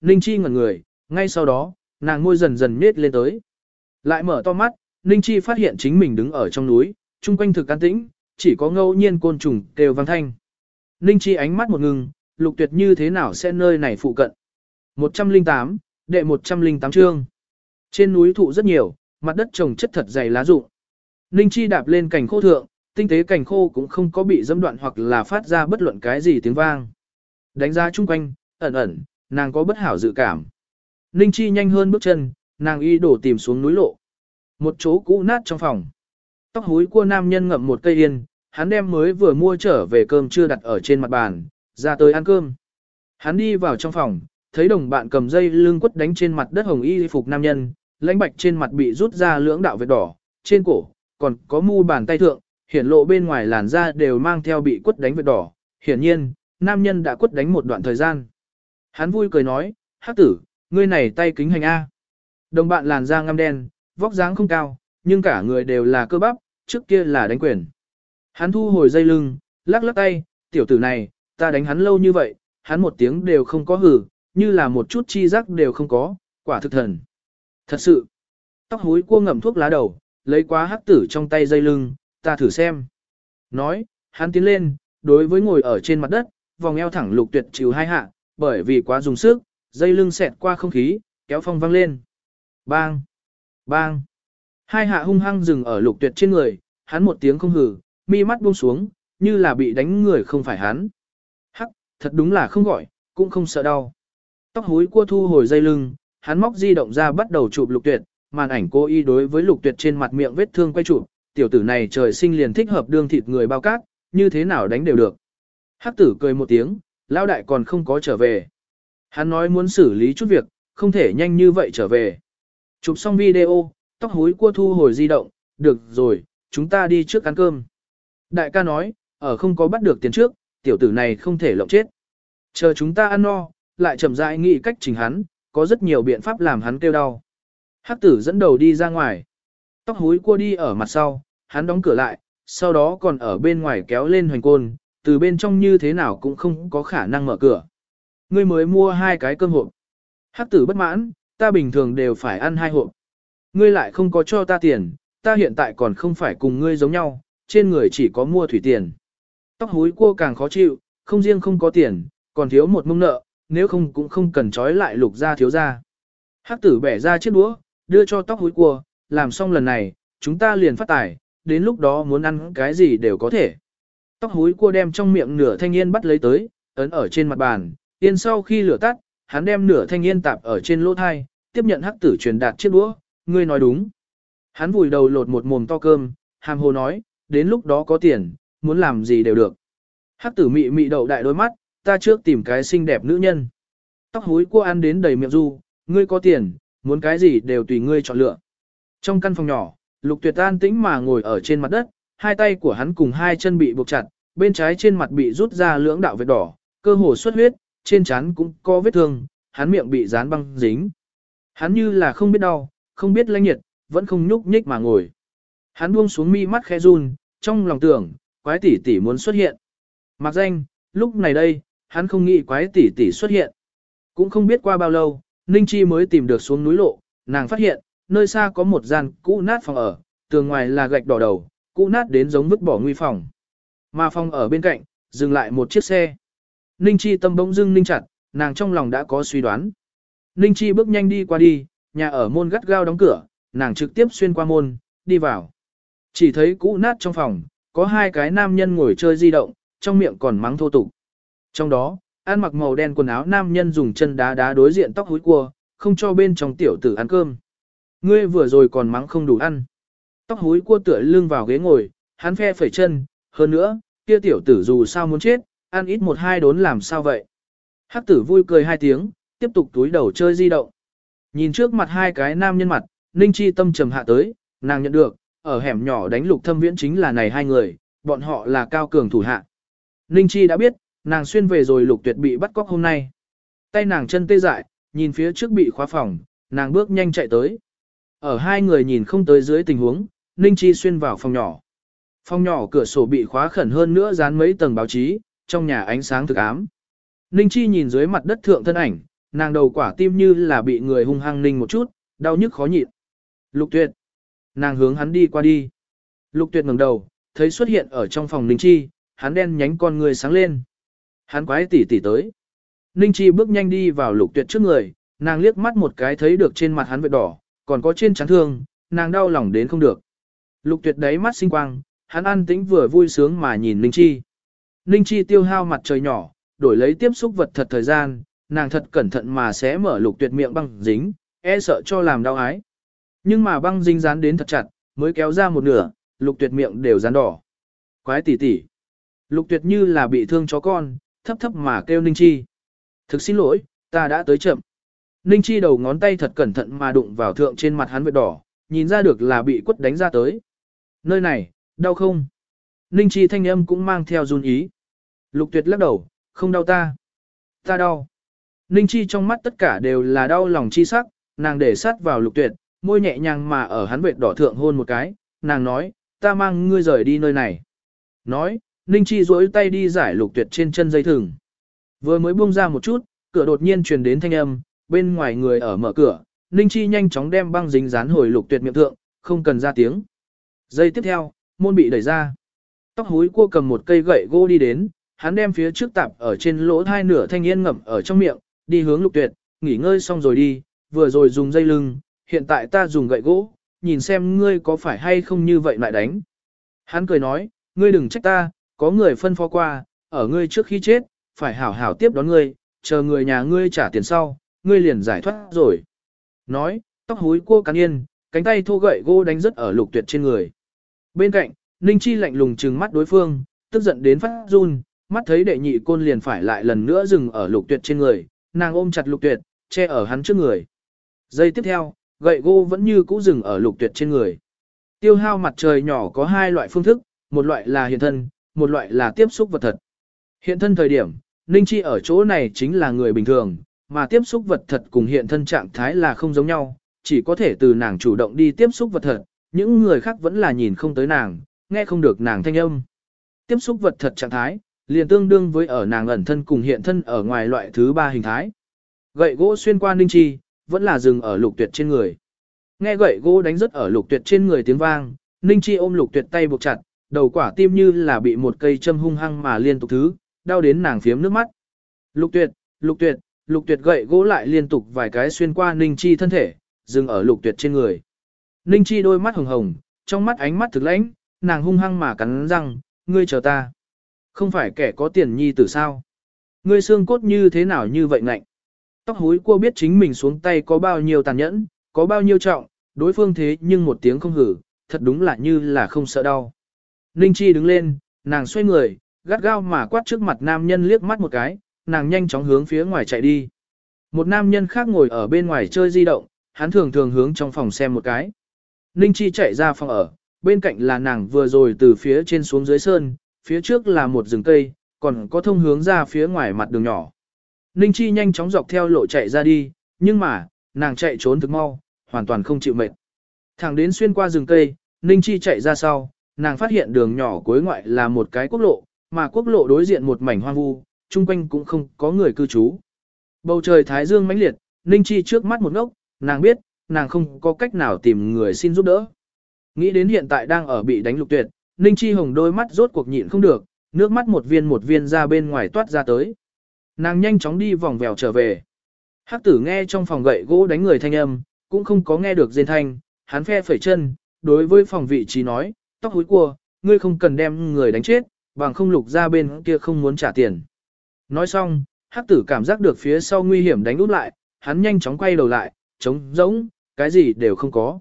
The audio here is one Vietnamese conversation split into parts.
Ninh Chi ngẩn người, ngay sau đó, nàng môi dần dần nết lên tới. Lại mở to mắt, Ninh Chi phát hiện chính mình đứng ở trong núi, chung quanh thực an tĩnh, chỉ có ngẫu nhiên côn trùng kêu vang thanh. Ninh Chi ánh mắt một ngừng, lục tuyệt như thế nào sẽ nơi này phụ cận. 108, đệ 108 chương. Trên núi thụ rất nhiều, mặt đất trồng chất thật dày lá rụng. Ninh Chi đạp lên cành khô thượng, tinh tế cành khô cũng không có bị dẫm đoạn hoặc là phát ra bất luận cái gì tiếng vang. Đánh giá chung quanh, ẩn ẩn, nàng có bất hảo dự cảm. Ninh Chi nhanh hơn bước chân, nàng y đổ tìm xuống núi lộ. Một chỗ cũ nát trong phòng. Tóc húi của nam nhân ngậm một cây yên, hắn đem mới vừa mua trở về cơm chưa đặt ở trên mặt bàn, ra tới ăn cơm. Hắn đi vào trong phòng, thấy đồng bạn cầm dây lưng quất đánh trên mặt đất hồng y phục nam nhân, lãnh bạch trên mặt bị rút ra lưỡng đạo vết đỏ, trên cổ, còn có mu bàn tay thượng, hiển lộ bên ngoài làn da đều mang theo bị quất đánh vết đỏ. Hiển nhiên, nam nhân đã quất đánh một đoạn thời gian. Hắn vui cười nói, hắc tử, ngươi này tay kính hành A. Đồng bạn làn da ngăm đen, vóc dáng không cao, nhưng cả người đều là cơ bắp, trước kia là đánh quyền. Hắn thu hồi dây lưng, lắc lắc tay, tiểu tử này, ta đánh hắn lâu như vậy, hắn một tiếng đều không có hử, như là một chút chi giác đều không có, quả thực thần. Thật sự, tóc húi cua ngậm thuốc lá đầu, lấy quá hắc tử trong tay dây lưng, ta thử xem. Nói, hắn tiến lên, đối với ngồi ở trên mặt đất, vòng eo thẳng lục tuyệt chịu hai hạ, bởi vì quá dùng sức, dây lưng xẹt qua không khí, kéo phong văng lên. Bang! Bang! Hai hạ hung hăng dừng ở lục tuyệt trên người, hắn một tiếng không hử, mi mắt buông xuống, như là bị đánh người không phải hắn. Hắc, thật đúng là không gọi, cũng không sợ đau. Tóc húi cua thu hồi dây lưng, hắn móc di động ra bắt đầu chụp lục tuyệt, màn ảnh cô y đối với lục tuyệt trên mặt miệng vết thương quay chụp, tiểu tử này trời sinh liền thích hợp đương thịt người bao cát, như thế nào đánh đều được. Hắc tử cười một tiếng, Lão đại còn không có trở về. Hắn nói muốn xử lý chút việc, không thể nhanh như vậy trở về. Chụp xong video, tóc hối cua thu hồi di động, được rồi, chúng ta đi trước ăn cơm. Đại ca nói, ở không có bắt được tiền trước, tiểu tử này không thể lộng chết. Chờ chúng ta ăn no, lại chậm rãi nghĩ cách chỉnh hắn, có rất nhiều biện pháp làm hắn kêu đau. Hắc tử dẫn đầu đi ra ngoài. Tóc hối cua đi ở mặt sau, hắn đóng cửa lại, sau đó còn ở bên ngoài kéo lên hoành côn, từ bên trong như thế nào cũng không có khả năng mở cửa. Ngươi mới mua hai cái cơm hộp. Hắc tử bất mãn, ta bình thường đều phải ăn hai hộp. Ngươi lại không có cho ta tiền, ta hiện tại còn không phải cùng ngươi giống nhau, trên người chỉ có mua thủy tiền. Tóc húi cua càng khó chịu, không riêng không có tiền, còn thiếu một mông nợ, nếu không cũng không cần trói lại lục ra thiếu ra. Hắc tử bẻ ra chiếc đũa, đưa cho tóc húi cua, làm xong lần này, chúng ta liền phát tài, đến lúc đó muốn ăn cái gì đều có thể. Tóc húi cua đem trong miệng nửa thanh yên bắt lấy tới, ấn ở trên mặt bàn, yên sau khi lửa tắt, hắn đem nửa thanh yên tạp ở trên lỗ thai, tiếp nhận hắc tử truyền đạt chiếc đũa, ngươi nói đúng. Hắn vùi đầu lột một mồm to cơm, hàm hồ nói, đến lúc đó có tiền, muốn làm gì đều được. Hắc tử mị mị đậu đại đôi mắt, ta trước tìm cái xinh đẹp nữ nhân. Tóc húi cua ăn đến đầy miệng du, ngươi có tiền, muốn cái gì đều tùy ngươi chọn lựa. Trong căn phòng nhỏ, lục tuyệt an tĩnh mà ngồi ở trên mặt đất, hai tay của hắn cùng hai chân bị buộc chặt, bên trái trên mặt bị rút ra lưỡng đạo vết đỏ, cơ hồ xuất huyết, trên trán cũng có vết thương, hắn miệng bị dán băng dính. Hắn như là không biết đau, không biết lãnh nhiệt, vẫn không nhúc nhích mà ngồi. Hắn buông xuống mi mắt khẽ run, trong lòng tưởng, quái tỷ tỷ muốn xuất hiện. Mặc danh, lúc này đây, hắn không nghĩ quái tỷ tỷ xuất hiện. Cũng không biết qua bao lâu, Ninh Chi mới tìm được xuống núi lộ, nàng phát hiện, nơi xa có một gian cũ nát phòng ở, tường ngoài là gạch đỏ đầu, cũ nát đến giống vứt bỏ nguy phòng. Mà phòng ở bên cạnh, dừng lại một chiếc xe. Ninh Chi tâm bỗng dưng ninh chặt, nàng trong lòng đã có suy đoán. Ninh Chi bước nhanh đi qua đi, nhà ở môn gắt gao đóng cửa, nàng trực tiếp xuyên qua môn, đi vào. Chỉ thấy cũ nát trong phòng, có hai cái nam nhân ngồi chơi di động, trong miệng còn mắng thô tục. Trong đó, ăn mặc màu đen quần áo nam nhân dùng chân đá đá đối diện tóc húi cua, không cho bên trong tiểu tử ăn cơm. Ngươi vừa rồi còn mắng không đủ ăn. Tóc húi cua tựa lưng vào ghế ngồi, hắn phe phẩy chân, hơn nữa, kia tiểu tử dù sao muốn chết, ăn ít một hai đốn làm sao vậy. Hắc tử vui cười hai tiếng, tiếp tục túi đầu chơi di động. Nhìn trước mặt hai cái nam nhân mặt, Ninh Chi tâm trầm hạ tới, nàng nhận được, ở hẻm nhỏ đánh lục thâm viễn chính là này hai người, bọn họ là cao cường thủ hạ. Ninh Chi đã biết, nàng xuyên về rồi lục tuyệt bị bắt cóc hôm nay. Tay nàng chân tê dại, nhìn phía trước bị khóa phòng, nàng bước nhanh chạy tới. Ở hai người nhìn không tới dưới tình huống, Ninh Chi xuyên vào phòng nhỏ. Phòng nhỏ cửa sổ bị khóa khẩn hơn nữa dán mấy tầng báo chí, trong nhà ánh sáng thực ám. Ninh Chi nhìn dưới mặt đất thượng thân ảnh, nàng đầu quả tim như là bị người hung hăng ninh một chút, đau nhức khó nhịn. Lục tuyệt. Nàng hướng hắn đi qua đi. Lục tuyệt ngẩng đầu, thấy xuất hiện ở trong phòng Ninh Chi, hắn đen nhánh con người sáng lên. Hắn quái tỉ tỉ tới. Ninh Chi bước nhanh đi vào lục tuyệt trước người, nàng liếc mắt một cái thấy được trên mặt hắn vệt đỏ, còn có trên trán thương, nàng đau lòng đến không được. Lục tuyệt đáy mắt sinh quang, hắn ăn tĩnh vừa vui sướng mà nhìn Ninh Chi. Ninh Chi tiêu hao mặt trời nhỏ, đổi lấy tiếp xúc vật thật thời gian, nàng thật cẩn thận mà sẽ mở lục tuyệt miệng băng dính, e sợ cho làm đau ái. Nhưng mà băng dính dán đến thật chặt, mới kéo ra một nửa, lục tuyệt miệng đều dán đỏ. Quái tỷ tỷ. Lục tuyệt như là bị thương chó con, thấp thấp mà kêu Ninh Chi. Thực xin lỗi, ta đã tới chậm. Ninh Chi đầu ngón tay thật cẩn thận mà đụng vào thượng trên mặt hắn vết đỏ, nhìn ra được là bị quất đánh ra tới. Nơi này, đau không? Ninh Chi thanh âm cũng mang theo run ý. Lục tuyệt lắc đầu, không đau ta. Ta đau. Ninh Chi trong mắt tất cả đều là đau lòng chi sắc, nàng để sát vào lục tuyệt, môi nhẹ nhàng mà ở hắn vệt đỏ thượng hôn một cái, nàng nói, ta mang ngươi rời đi nơi này. Nói, Ninh Chi duỗi tay đi giải lục tuyệt trên chân dây thừng. Vừa mới buông ra một chút, cửa đột nhiên truyền đến thanh âm, bên ngoài người ở mở cửa, Ninh Chi nhanh chóng đem băng dính dán hồi lục tuyệt miệng thượng, không cần ra tiếng. Giây tiếp theo, môn bị đẩy ra. Tóc húi cua cầm một cây gậy gỗ đi đến, hắn đem phía trước tạp ở trên lỗ hai nửa thanh yên ngậm ở trong miệng, đi hướng lục tuyệt, nghỉ ngơi xong rồi đi, vừa rồi dùng dây lưng, hiện tại ta dùng gậy gỗ, nhìn xem ngươi có phải hay không như vậy lại đánh. Hắn cười nói, ngươi đừng trách ta, có người phân phó qua, ở ngươi trước khi chết, phải hảo hảo tiếp đón ngươi, chờ người nhà ngươi trả tiền sau, ngươi liền giải thoát rồi. Nói, tóc húi cua cắn yên, cánh tay thô gậy gỗ đánh rất ở lục tuyệt trên người. Bên cạnh, Ninh Chi lạnh lùng trừng mắt đối phương, tức giận đến phát run, mắt thấy đệ nhị côn liền phải lại lần nữa dừng ở lục tuyệt trên người, nàng ôm chặt lục tuyệt, che ở hắn trước người. Giây tiếp theo, gậy gô vẫn như cũ dừng ở lục tuyệt trên người. Tiêu hao mặt trời nhỏ có hai loại phương thức, một loại là hiện thân, một loại là tiếp xúc vật thật. Hiện thân thời điểm, Ninh Chi ở chỗ này chính là người bình thường, mà tiếp xúc vật thật cùng hiện thân trạng thái là không giống nhau, chỉ có thể từ nàng chủ động đi tiếp xúc vật thật, những người khác vẫn là nhìn không tới nàng, nghe không được nàng thanh âm. Tiếp xúc vật thật trạng thái, liền tương đương với ở nàng ẩn thân cùng hiện thân ở ngoài loại thứ ba hình thái. Gậy gỗ xuyên qua Ninh Chi, vẫn là dừng ở lục tuyệt trên người. Nghe gậy gỗ đánh rất ở lục tuyệt trên người tiếng vang, Ninh Chi ôm lục tuyệt tay buộc chặt, đầu quả tim như là bị một cây châm hung hăng mà liên tục thứ, đau đến nàng phiếm nước mắt. Lục tuyệt, lục tuyệt, lục tuyệt gậy gỗ lại liên tục vài cái xuyên qua Ninh Chi thân thể, dừng ở lục tuyệt trên người. Ninh Chi đôi mắt hồng hồng, trong mắt ánh mắt thực lãnh, nàng hung hăng mà cắn răng, ngươi chờ ta. Không phải kẻ có tiền nhi tử sao? Ngươi xương cốt như thế nào như vậy ngạnh? Tóc húi cua biết chính mình xuống tay có bao nhiêu tàn nhẫn, có bao nhiêu trọng, đối phương thế nhưng một tiếng không hử, thật đúng là như là không sợ đau. Ninh Chi đứng lên, nàng xoay người, gắt gao mà quát trước mặt nam nhân liếc mắt một cái, nàng nhanh chóng hướng phía ngoài chạy đi. Một nam nhân khác ngồi ở bên ngoài chơi di động, hắn thường thường hướng trong phòng xem một cái. Ninh Chi chạy ra phòng ở, bên cạnh là nàng vừa rồi từ phía trên xuống dưới sơn, phía trước là một rừng cây, còn có thông hướng ra phía ngoài mặt đường nhỏ. Ninh Chi nhanh chóng dọc theo lộ chạy ra đi, nhưng mà, nàng chạy trốn thực mau, hoàn toàn không chịu mệt. Thẳng đến xuyên qua rừng cây, Ninh Chi chạy ra sau, nàng phát hiện đường nhỏ cuối ngoại là một cái quốc lộ, mà quốc lộ đối diện một mảnh hoang vu, chung quanh cũng không có người cư trú. Bầu trời thái dương mãnh liệt, Ninh Chi trước mắt một ngốc, nàng biết, nàng không có cách nào tìm người xin giúp đỡ. Nghĩ đến hiện tại đang ở bị đánh lục tuyệt, Ninh Chi hồng đôi mắt rốt cuộc nhịn không được, nước mắt một viên một viên ra bên ngoài toát ra tới. Nàng nhanh chóng đi vòng vèo trở về. Hắc tử nghe trong phòng gậy gỗ đánh người thanh âm, cũng không có nghe được rên thanh, hắn phe phẩy chân, đối với phòng vị trí nói, tóc húi cua, ngươi không cần đem người đánh chết, bằng không lục ra bên kia không muốn trả tiền. Nói xong, hắc tử cảm giác được phía sau nguy hiểm đánh út lại, hắn nhanh chóng quay đầu lại, trống rỗng, cái gì đều không có.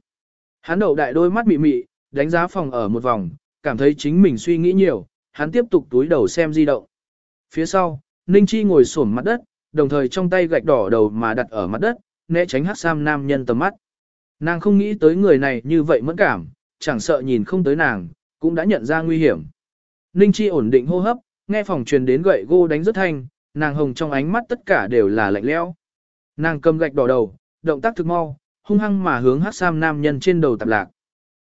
Hắn đậu đại đôi mắt mị mị, đánh giá phòng ở một vòng, cảm thấy chính mình suy nghĩ nhiều, hắn tiếp tục túi đầu xem di động. Phía sau, Ninh Chi ngồi xổm mặt đất, đồng thời trong tay gạch đỏ đầu mà đặt ở mặt đất, né tránh hát sam nam nhân tầm mắt. Nàng không nghĩ tới người này như vậy mẫn cảm, chẳng sợ nhìn không tới nàng, cũng đã nhận ra nguy hiểm. Ninh Chi ổn định hô hấp, nghe phòng truyền đến gậy gô đánh rất thanh, nàng hồng trong ánh mắt tất cả đều là lạnh lẽo. Nàng cầm gạch đỏ đầu, động tác thực mau, hung hăng mà hướng hát sam nam nhân trên đầu tạp lạc.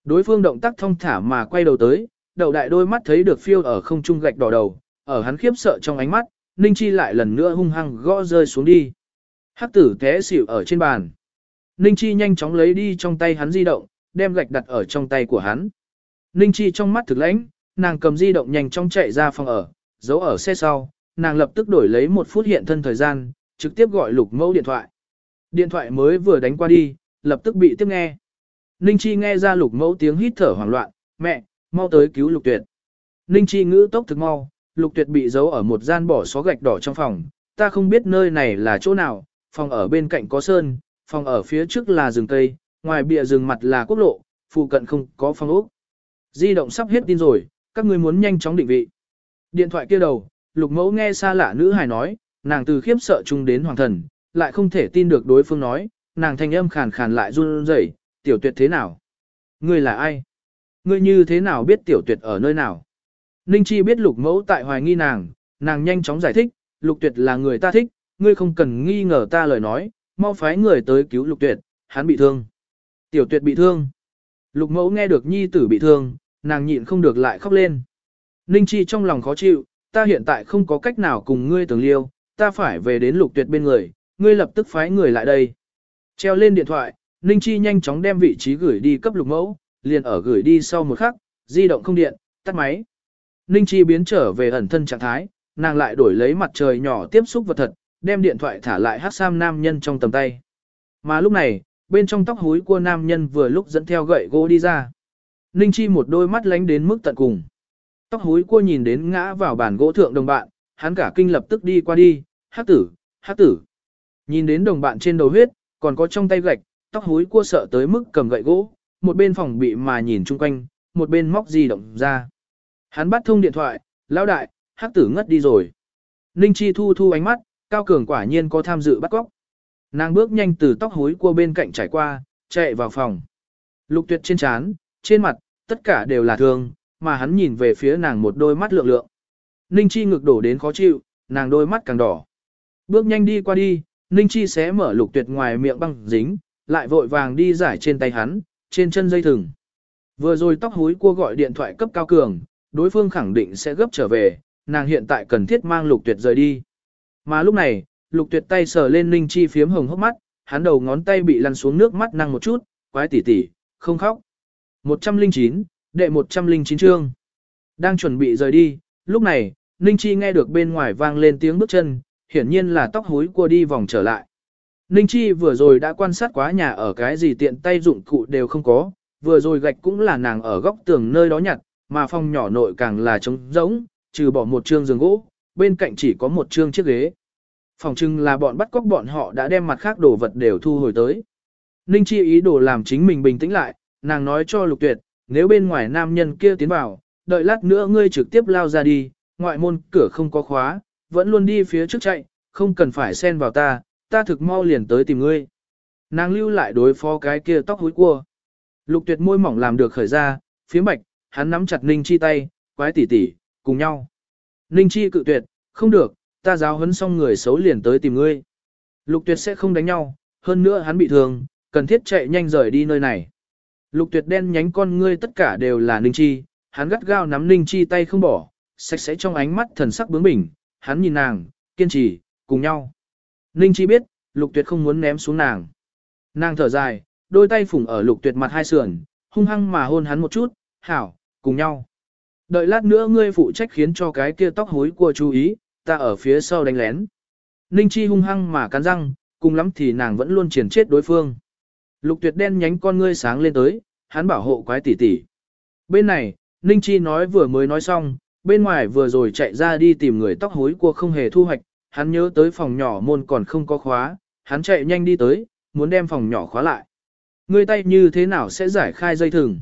Đối phương động tác thông thả mà quay đầu tới, đầu đại đôi mắt thấy được phiêu ở không trung gạch đỏ đầu, ở hắn khiếp sợ trong ánh mắt, Ninh Chi lại lần nữa hung hăng gõ rơi xuống đi. Hắc tử té xỉu ở trên bàn. Ninh Chi nhanh chóng lấy đi trong tay hắn di động, đem gạch đặt ở trong tay của hắn. Ninh Chi trong mắt thực lãnh, nàng cầm di động nhanh chóng chạy ra phòng ở, giấu ở xe sau, nàng lập tức đổi lấy một phút hiện thân thời gian, trực tiếp gọi lục mẫu điện thoại. Điện thoại mới vừa đánh qua đi, lập tức bị tiếp nghe. Ninh Chi nghe ra lục mẫu tiếng hít thở hoảng loạn, mẹ, mau tới cứu lục tuyệt. Ninh Chi ngữ tốc thực mau, lục tuyệt bị giấu ở một gian bỏ xó gạch đỏ trong phòng, ta không biết nơi này là chỗ nào, phòng ở bên cạnh có sơn, phòng ở phía trước là rừng cây, ngoài bìa rừng mặt là quốc lộ, phụ cận không có phòng ốc. Di động sắp hết tin rồi, các người muốn nhanh chóng định vị. Điện thoại kia đầu, lục mẫu nghe xa lạ nữ hài nói, nàng từ khiếp sợ chung đến hoàng thần, lại không thể tin được đối phương nói, nàng thanh âm khàn khàn lại run rẩy, tiểu tuyệt thế nào? Ngươi là ai? Ngươi như thế nào biết tiểu tuyệt ở nơi nào? Ninh Chi biết lục mẫu tại hoài nghi nàng, nàng nhanh chóng giải thích, lục tuyệt là người ta thích, ngươi không cần nghi ngờ ta lời nói, mau phái người tới cứu lục tuyệt, hắn bị thương. Tiểu tuyệt bị thương. Lục mẫu nghe được nhi tử bị thương, nàng nhịn không được lại khóc lên. Ninh Chi trong lòng khó chịu, ta hiện tại không có cách nào cùng ngươi tưởng liêu, ta phải về đến lục tuyệt bên người, ngươi lập tức phái người lại đây. Treo lên điện thoại, Ninh Chi nhanh chóng đem vị trí gửi đi cấp lục mẫu, liền ở gửi đi sau một khắc, di động không điện, tắt máy. Ninh Chi biến trở về ẩn thân trạng thái, nàng lại đổi lấy mặt trời nhỏ tiếp xúc vật thật, đem điện thoại thả lại hát sam nam nhân trong tầm tay. Mà lúc này, bên trong tóc húi của nam nhân vừa lúc dẫn theo gậy gỗ đi ra. Ninh Chi một đôi mắt lánh đến mức tận cùng. Tóc húi cua nhìn đến ngã vào bàn gỗ thượng đồng bạn, hắn cả kinh lập tức đi qua đi, hát tử, hát tử. Nhìn đến đồng bạn trên đầu huyết, còn có trong tay gạch, tóc húi cua sợ tới mức cầm gậy gỗ, một bên phòng bị mà nhìn chung quanh, một bên móc di động ra. Hắn bắt thông điện thoại, lão đại, hát tử ngất đi rồi. Ninh Chi thu thu ánh mắt, cao cường quả nhiên có tham dự bắt cóc. Nàng bước nhanh từ tóc húi cua bên cạnh trải qua, chạy vào phòng. Lục tuyệt trên trán, trên mặt, tất cả đều là thương, mà hắn nhìn về phía nàng một đôi mắt lượng lượng. Ninh Chi ngực đổ đến khó chịu, nàng đôi mắt càng đỏ. Bước nhanh đi qua đi, Ninh Chi xé mở lục tuyệt ngoài miệng băng dính, lại vội vàng đi giải trên tay hắn, trên chân dây thừng. Vừa rồi tóc húi cua gọi điện thoại cấp cao cường, đối phương khẳng định sẽ gấp trở về, nàng hiện tại cần thiết mang lục tuyệt rời đi. Mà lúc này, lục tuyệt tay sờ lên Ninh Chi phiếm hồng hốc mắt, hắn đầu ngón tay bị lăn xuống nước mắt năng một chút, quái tỉ tỉ, không khóc. 109, đệ 109 chương. Đang chuẩn bị rời đi, lúc này, Ninh Chi nghe được bên ngoài vang lên tiếng bước chân, hiển nhiên là tóc hối cua đi vòng trở lại. Ninh Chi vừa rồi đã quan sát quá nhà ở cái gì tiện tay dụng cụ đều không có, vừa rồi gạch cũng là nàng ở góc tường nơi đó nhặt, mà phòng nhỏ nội càng là trống rỗng, trừ bỏ một chương giường gỗ, bên cạnh chỉ có một chương chiếc ghế. Phòng trưng là bọn bắt cóc bọn họ đã đem mặt khác đồ vật đều thu hồi tới. Ninh Chi ý đồ làm chính mình bình tĩnh lại, nàng nói cho Lục Tuyệt, nếu bên ngoài nam nhân kia tiến vào, đợi lát nữa ngươi trực tiếp lao ra đi, ngoại môn cửa không có khóa, vẫn luôn đi phía trước chạy, không cần phải xen vào ta, ta thực mau liền tới tìm ngươi. Nàng lưu lại đối phó cái kia tóc húi cua. Lục tuyệt môi mỏng làm được khởi ra, phía bạch, hắn nắm chặt Ninh Chi tay, quái tỉ tỉ, cùng nhau. Ninh Chi cự tuyệt, không được, ta giáo huấn xong người xấu liền tới tìm ngươi. Lục tuyệt sẽ không đánh nhau, hơn nữa hắn bị thương, cần thiết chạy nhanh rời đi nơi này. Lục tuyệt đen nhánh con ngươi tất cả đều là Ninh Chi, hắn gắt gao nắm Ninh Chi tay không bỏ, sạch sẽ trong ánh mắt thần sắc bướng bỉnh, hắn nhìn nàng, kiên trì, cùng nhau. Ninh Chi biết, lục tuyệt không muốn ném xuống nàng. Nàng thở dài, đôi tay phủng ở lục tuyệt mặt hai sườn, hung hăng mà hôn hắn một chút, hảo, cùng nhau. Đợi lát nữa ngươi phụ trách khiến cho cái kia tóc hối của chú ý, ta ở phía sau đánh lén. Ninh Chi hung hăng mà cắn răng, cùng lắm thì nàng vẫn luôn triển chết đối phương. Lục tuyệt đen nhánh con ngươi sáng lên tới, hắn bảo hộ quái tỷ tỷ. Bên này, Ninh Chi nói vừa mới nói xong, bên ngoài vừa rồi chạy ra đi tìm người tóc hối của không hề thu hoạch, hắn nhớ tới phòng nhỏ môn còn không có khóa, hắn chạy nhanh đi tới, muốn đem phòng nhỏ khóa lại. Ngươi tay như thế nào sẽ giải khai dây thừng?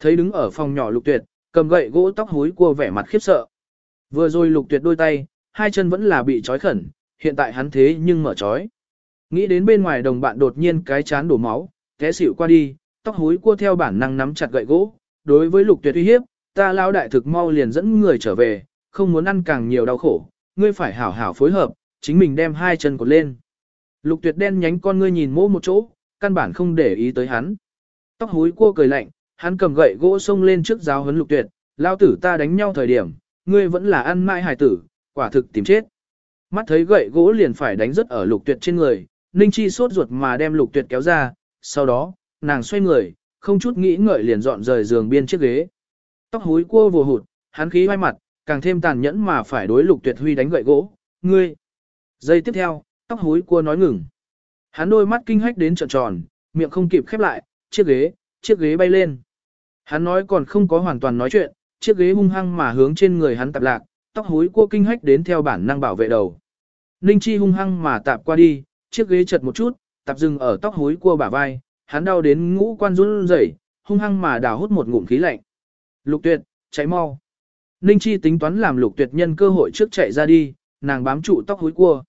Thấy đứng ở phòng nhỏ lục tuyệt, cầm gậy gỗ tóc hối của vẻ mặt khiếp sợ. Vừa rồi lục tuyệt đôi tay, hai chân vẫn là bị trói khẩn, hiện tại hắn thế nhưng mở trói. Nghĩ đến bên ngoài đồng bạn đột nhiên cái chán đổ máu, té xỉu qua đi, tóc hối cua theo bản năng nắm chặt gậy gỗ, đối với lục tuyệt uy hiếp, ta lão đại thực mau liền dẫn người trở về, không muốn ăn càng nhiều đau khổ, ngươi phải hảo hảo phối hợp, chính mình đem hai chân cột lên. Lục tuyệt đen nhánh con ngươi nhìn mỗ một chỗ, căn bản không để ý tới hắn. Tóc húi cua cười lạnh, hắn cầm gậy gỗ xông lên trước giáo huấn lục tuyệt, lao tử ta đánh nhau thời điểm, ngươi vẫn là ăn mãi hài tử, quả thực tìm chết. Mắt thấy gậy gỗ liền phải đánh rất ở lục tuyệt trên người, Ninh Chi sốt ruột mà đem lục tuyệt kéo ra, sau đó, nàng xoay người, không chút nghĩ ngợi liền dọn rời giường biên chiếc ghế. Tóc húi cua vồ hụt, hắn khí hoai mặt, càng thêm tàn nhẫn mà phải đối lục tuyệt huy đánh gậy gỗ, ngươi. Giây tiếp theo, tóc húi cua nói ngừng. Hắn đôi mắt kinh hách đến trợn tròn, miệng không kịp khép lại, chiếc ghế, chiếc ghế bay lên. Hắn nói còn không có hoàn toàn nói chuyện, chiếc ghế hung hăng mà hướng trên người hắn tạp lạc, tóc húi cua kinh hách đến theo bản năng bảo vệ đầu. Ninh Chi hung hăng mà tạp qua đi, chiếc ghế chật một chút, tạp dừng ở tóc húi cua bả vai, hắn đau đến ngũ quan run rẩy, hung hăng mà đào hút một ngụm khí lạnh. Lục tuyệt, cháy mau. Ninh Chi tính toán làm lục tuyệt nhân cơ hội trước chạy ra đi, nàng bám trụ tóc húi cua.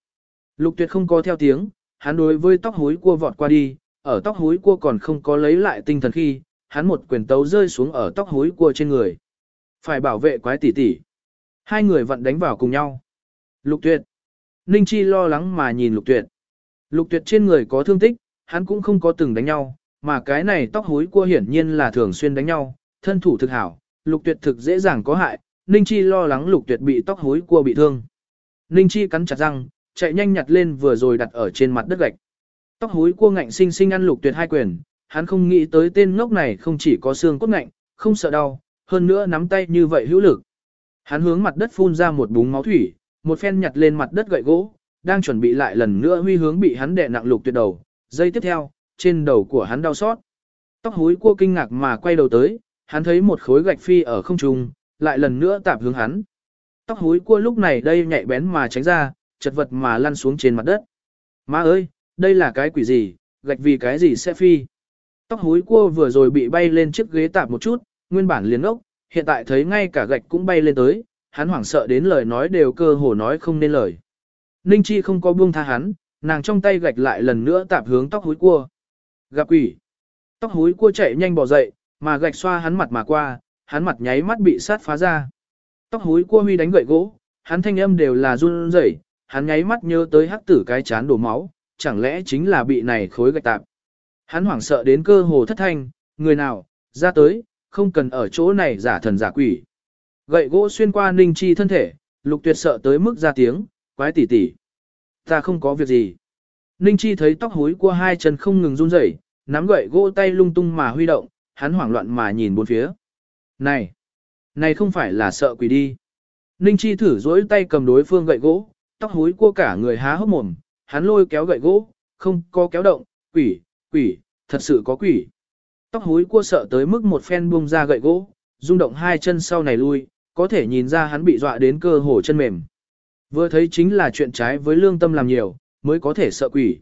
Lục tuyệt không có theo tiếng, hắn đối với tóc húi cua vọt qua đi, ở tóc húi cua còn không có lấy lại tinh thần khi, hắn một quyền tấu rơi xuống ở tóc húi cua trên người. Phải bảo vệ quái tỷ tỷ. Hai người vẫn đánh vào cùng nhau. Lục tuyệt. Ninh Chi lo lắng mà nhìn lục tuyệt. Lục tuyệt trên người có thương tích, hắn cũng không có từng đánh nhau, mà cái này tóc húi cua hiển nhiên là thường xuyên đánh nhau, thân thủ thực hảo, lục tuyệt thực dễ dàng có hại, Ninh Chi lo lắng lục tuyệt bị tóc hối cua bị thương. Ninh Chi cắn chặt răng, chạy nhanh nhặt lên vừa rồi đặt ở trên mặt đất gạch. Tóc hối cua ngạnh sinh sinh ăn lục tuyệt hai quyền, hắn không nghĩ tới tên ngốc này không chỉ có xương cốt ngạnh, không sợ đau, hơn nữa nắm tay như vậy hữu lực. Hắn hướng mặt đất phun ra một búng máu thủy, một phen nhặt lên mặt đất gậy gỗ, đang chuẩn bị lại lần nữa huy hướng bị hắn đè nặng lục tuyệt đầu. Giây tiếp theo, trên đầu của hắn đau xót. Tóc hối cua kinh ngạc mà quay đầu tới, hắn thấy một khối gạch phi ở không trung, lại lần nữa tạp hướng hắn. Tóc húi cua lúc này đây nhạy bén mà tránh ra, chật vật mà lăn xuống trên mặt đất. Má ơi, đây là cái quỷ gì, gạch vì cái gì sẽ phi. Tóc húi cua vừa rồi bị bay lên chiếc ghế tạp một chút, nguyên bản liền ốc, hiện tại thấy ngay cả gạch cũng bay lên tới, hắn hoảng sợ đến lời nói đều cơ hồ nói không nên lời. Ninh Chi không có buông tha hắn, nàng trong tay gạch lại lần nữa tạp hướng tóc húi cua. Gặp quỷ. Tóc húi cua chạy nhanh bỏ dậy, mà gạch xoa hắn mặt mà qua, hắn mặt nháy mắt bị sát phá ra. Tóc húi cua huy đánh gậy gỗ, hắn thanh âm đều là run rẩy, hắn nháy mắt nhớ tới hắc tử cái chán đổ máu, chẳng lẽ chính là bị này khối gạch tạp. Hắn hoảng sợ đến cơ hồ thất thanh, người nào, ra tới, không cần ở chỗ này giả thần giả quỷ. Gậy gỗ xuyên qua ninh chi thân thể, lục tuyệt sợ tới mức ra tiếng, quái tỉ tỉ. Ta không có việc gì. Ninh chi thấy tóc húi của hai chân không ngừng run rẩy, nắm gậy gỗ tay lung tung mà huy động, hắn hoảng loạn mà nhìn bốn phía. Này, này không phải là sợ quỷ đi. Ninh chi thử dỗi tay cầm đối phương gậy gỗ, tóc húi cua cả người há hốc mồm, hắn lôi kéo gậy gỗ, không có kéo động, quỷ, quỷ, thật sự có quỷ. Tóc húi cua sợ tới mức một phen buông ra gậy gỗ, rung động hai chân sau này lui, có thể nhìn ra hắn bị dọa đến cơ hồ chân mềm. Vừa thấy chính là chuyện trái với lương tâm làm nhiều, mới có thể sợ quỷ.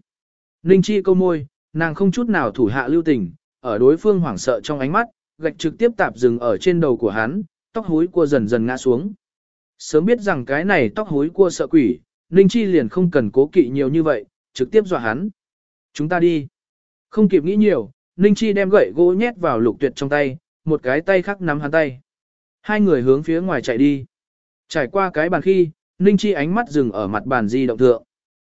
Ninh chi câu môi, nàng không chút nào thủ hạ lưu tình, ở đối phương hoảng sợ trong ánh mắt, gạch trực tiếp tạp dừng ở trên đầu của hắn, tóc hối cua dần dần ngã xuống. Sớm biết rằng cái này tóc hối cua sợ quỷ, Ninh Chi liền không cần cố kỵ nhiều như vậy, trực tiếp dọa hắn. Chúng ta đi. Không kịp nghĩ nhiều, Ninh Chi đem gậy gỗ nhét vào lục tuyệt trong tay, một cái tay khác nắm hắn tay. Hai người hướng phía ngoài chạy đi. Trải qua cái bàn khi, Ninh Chi ánh mắt dừng ở mặt bàn di động thượng.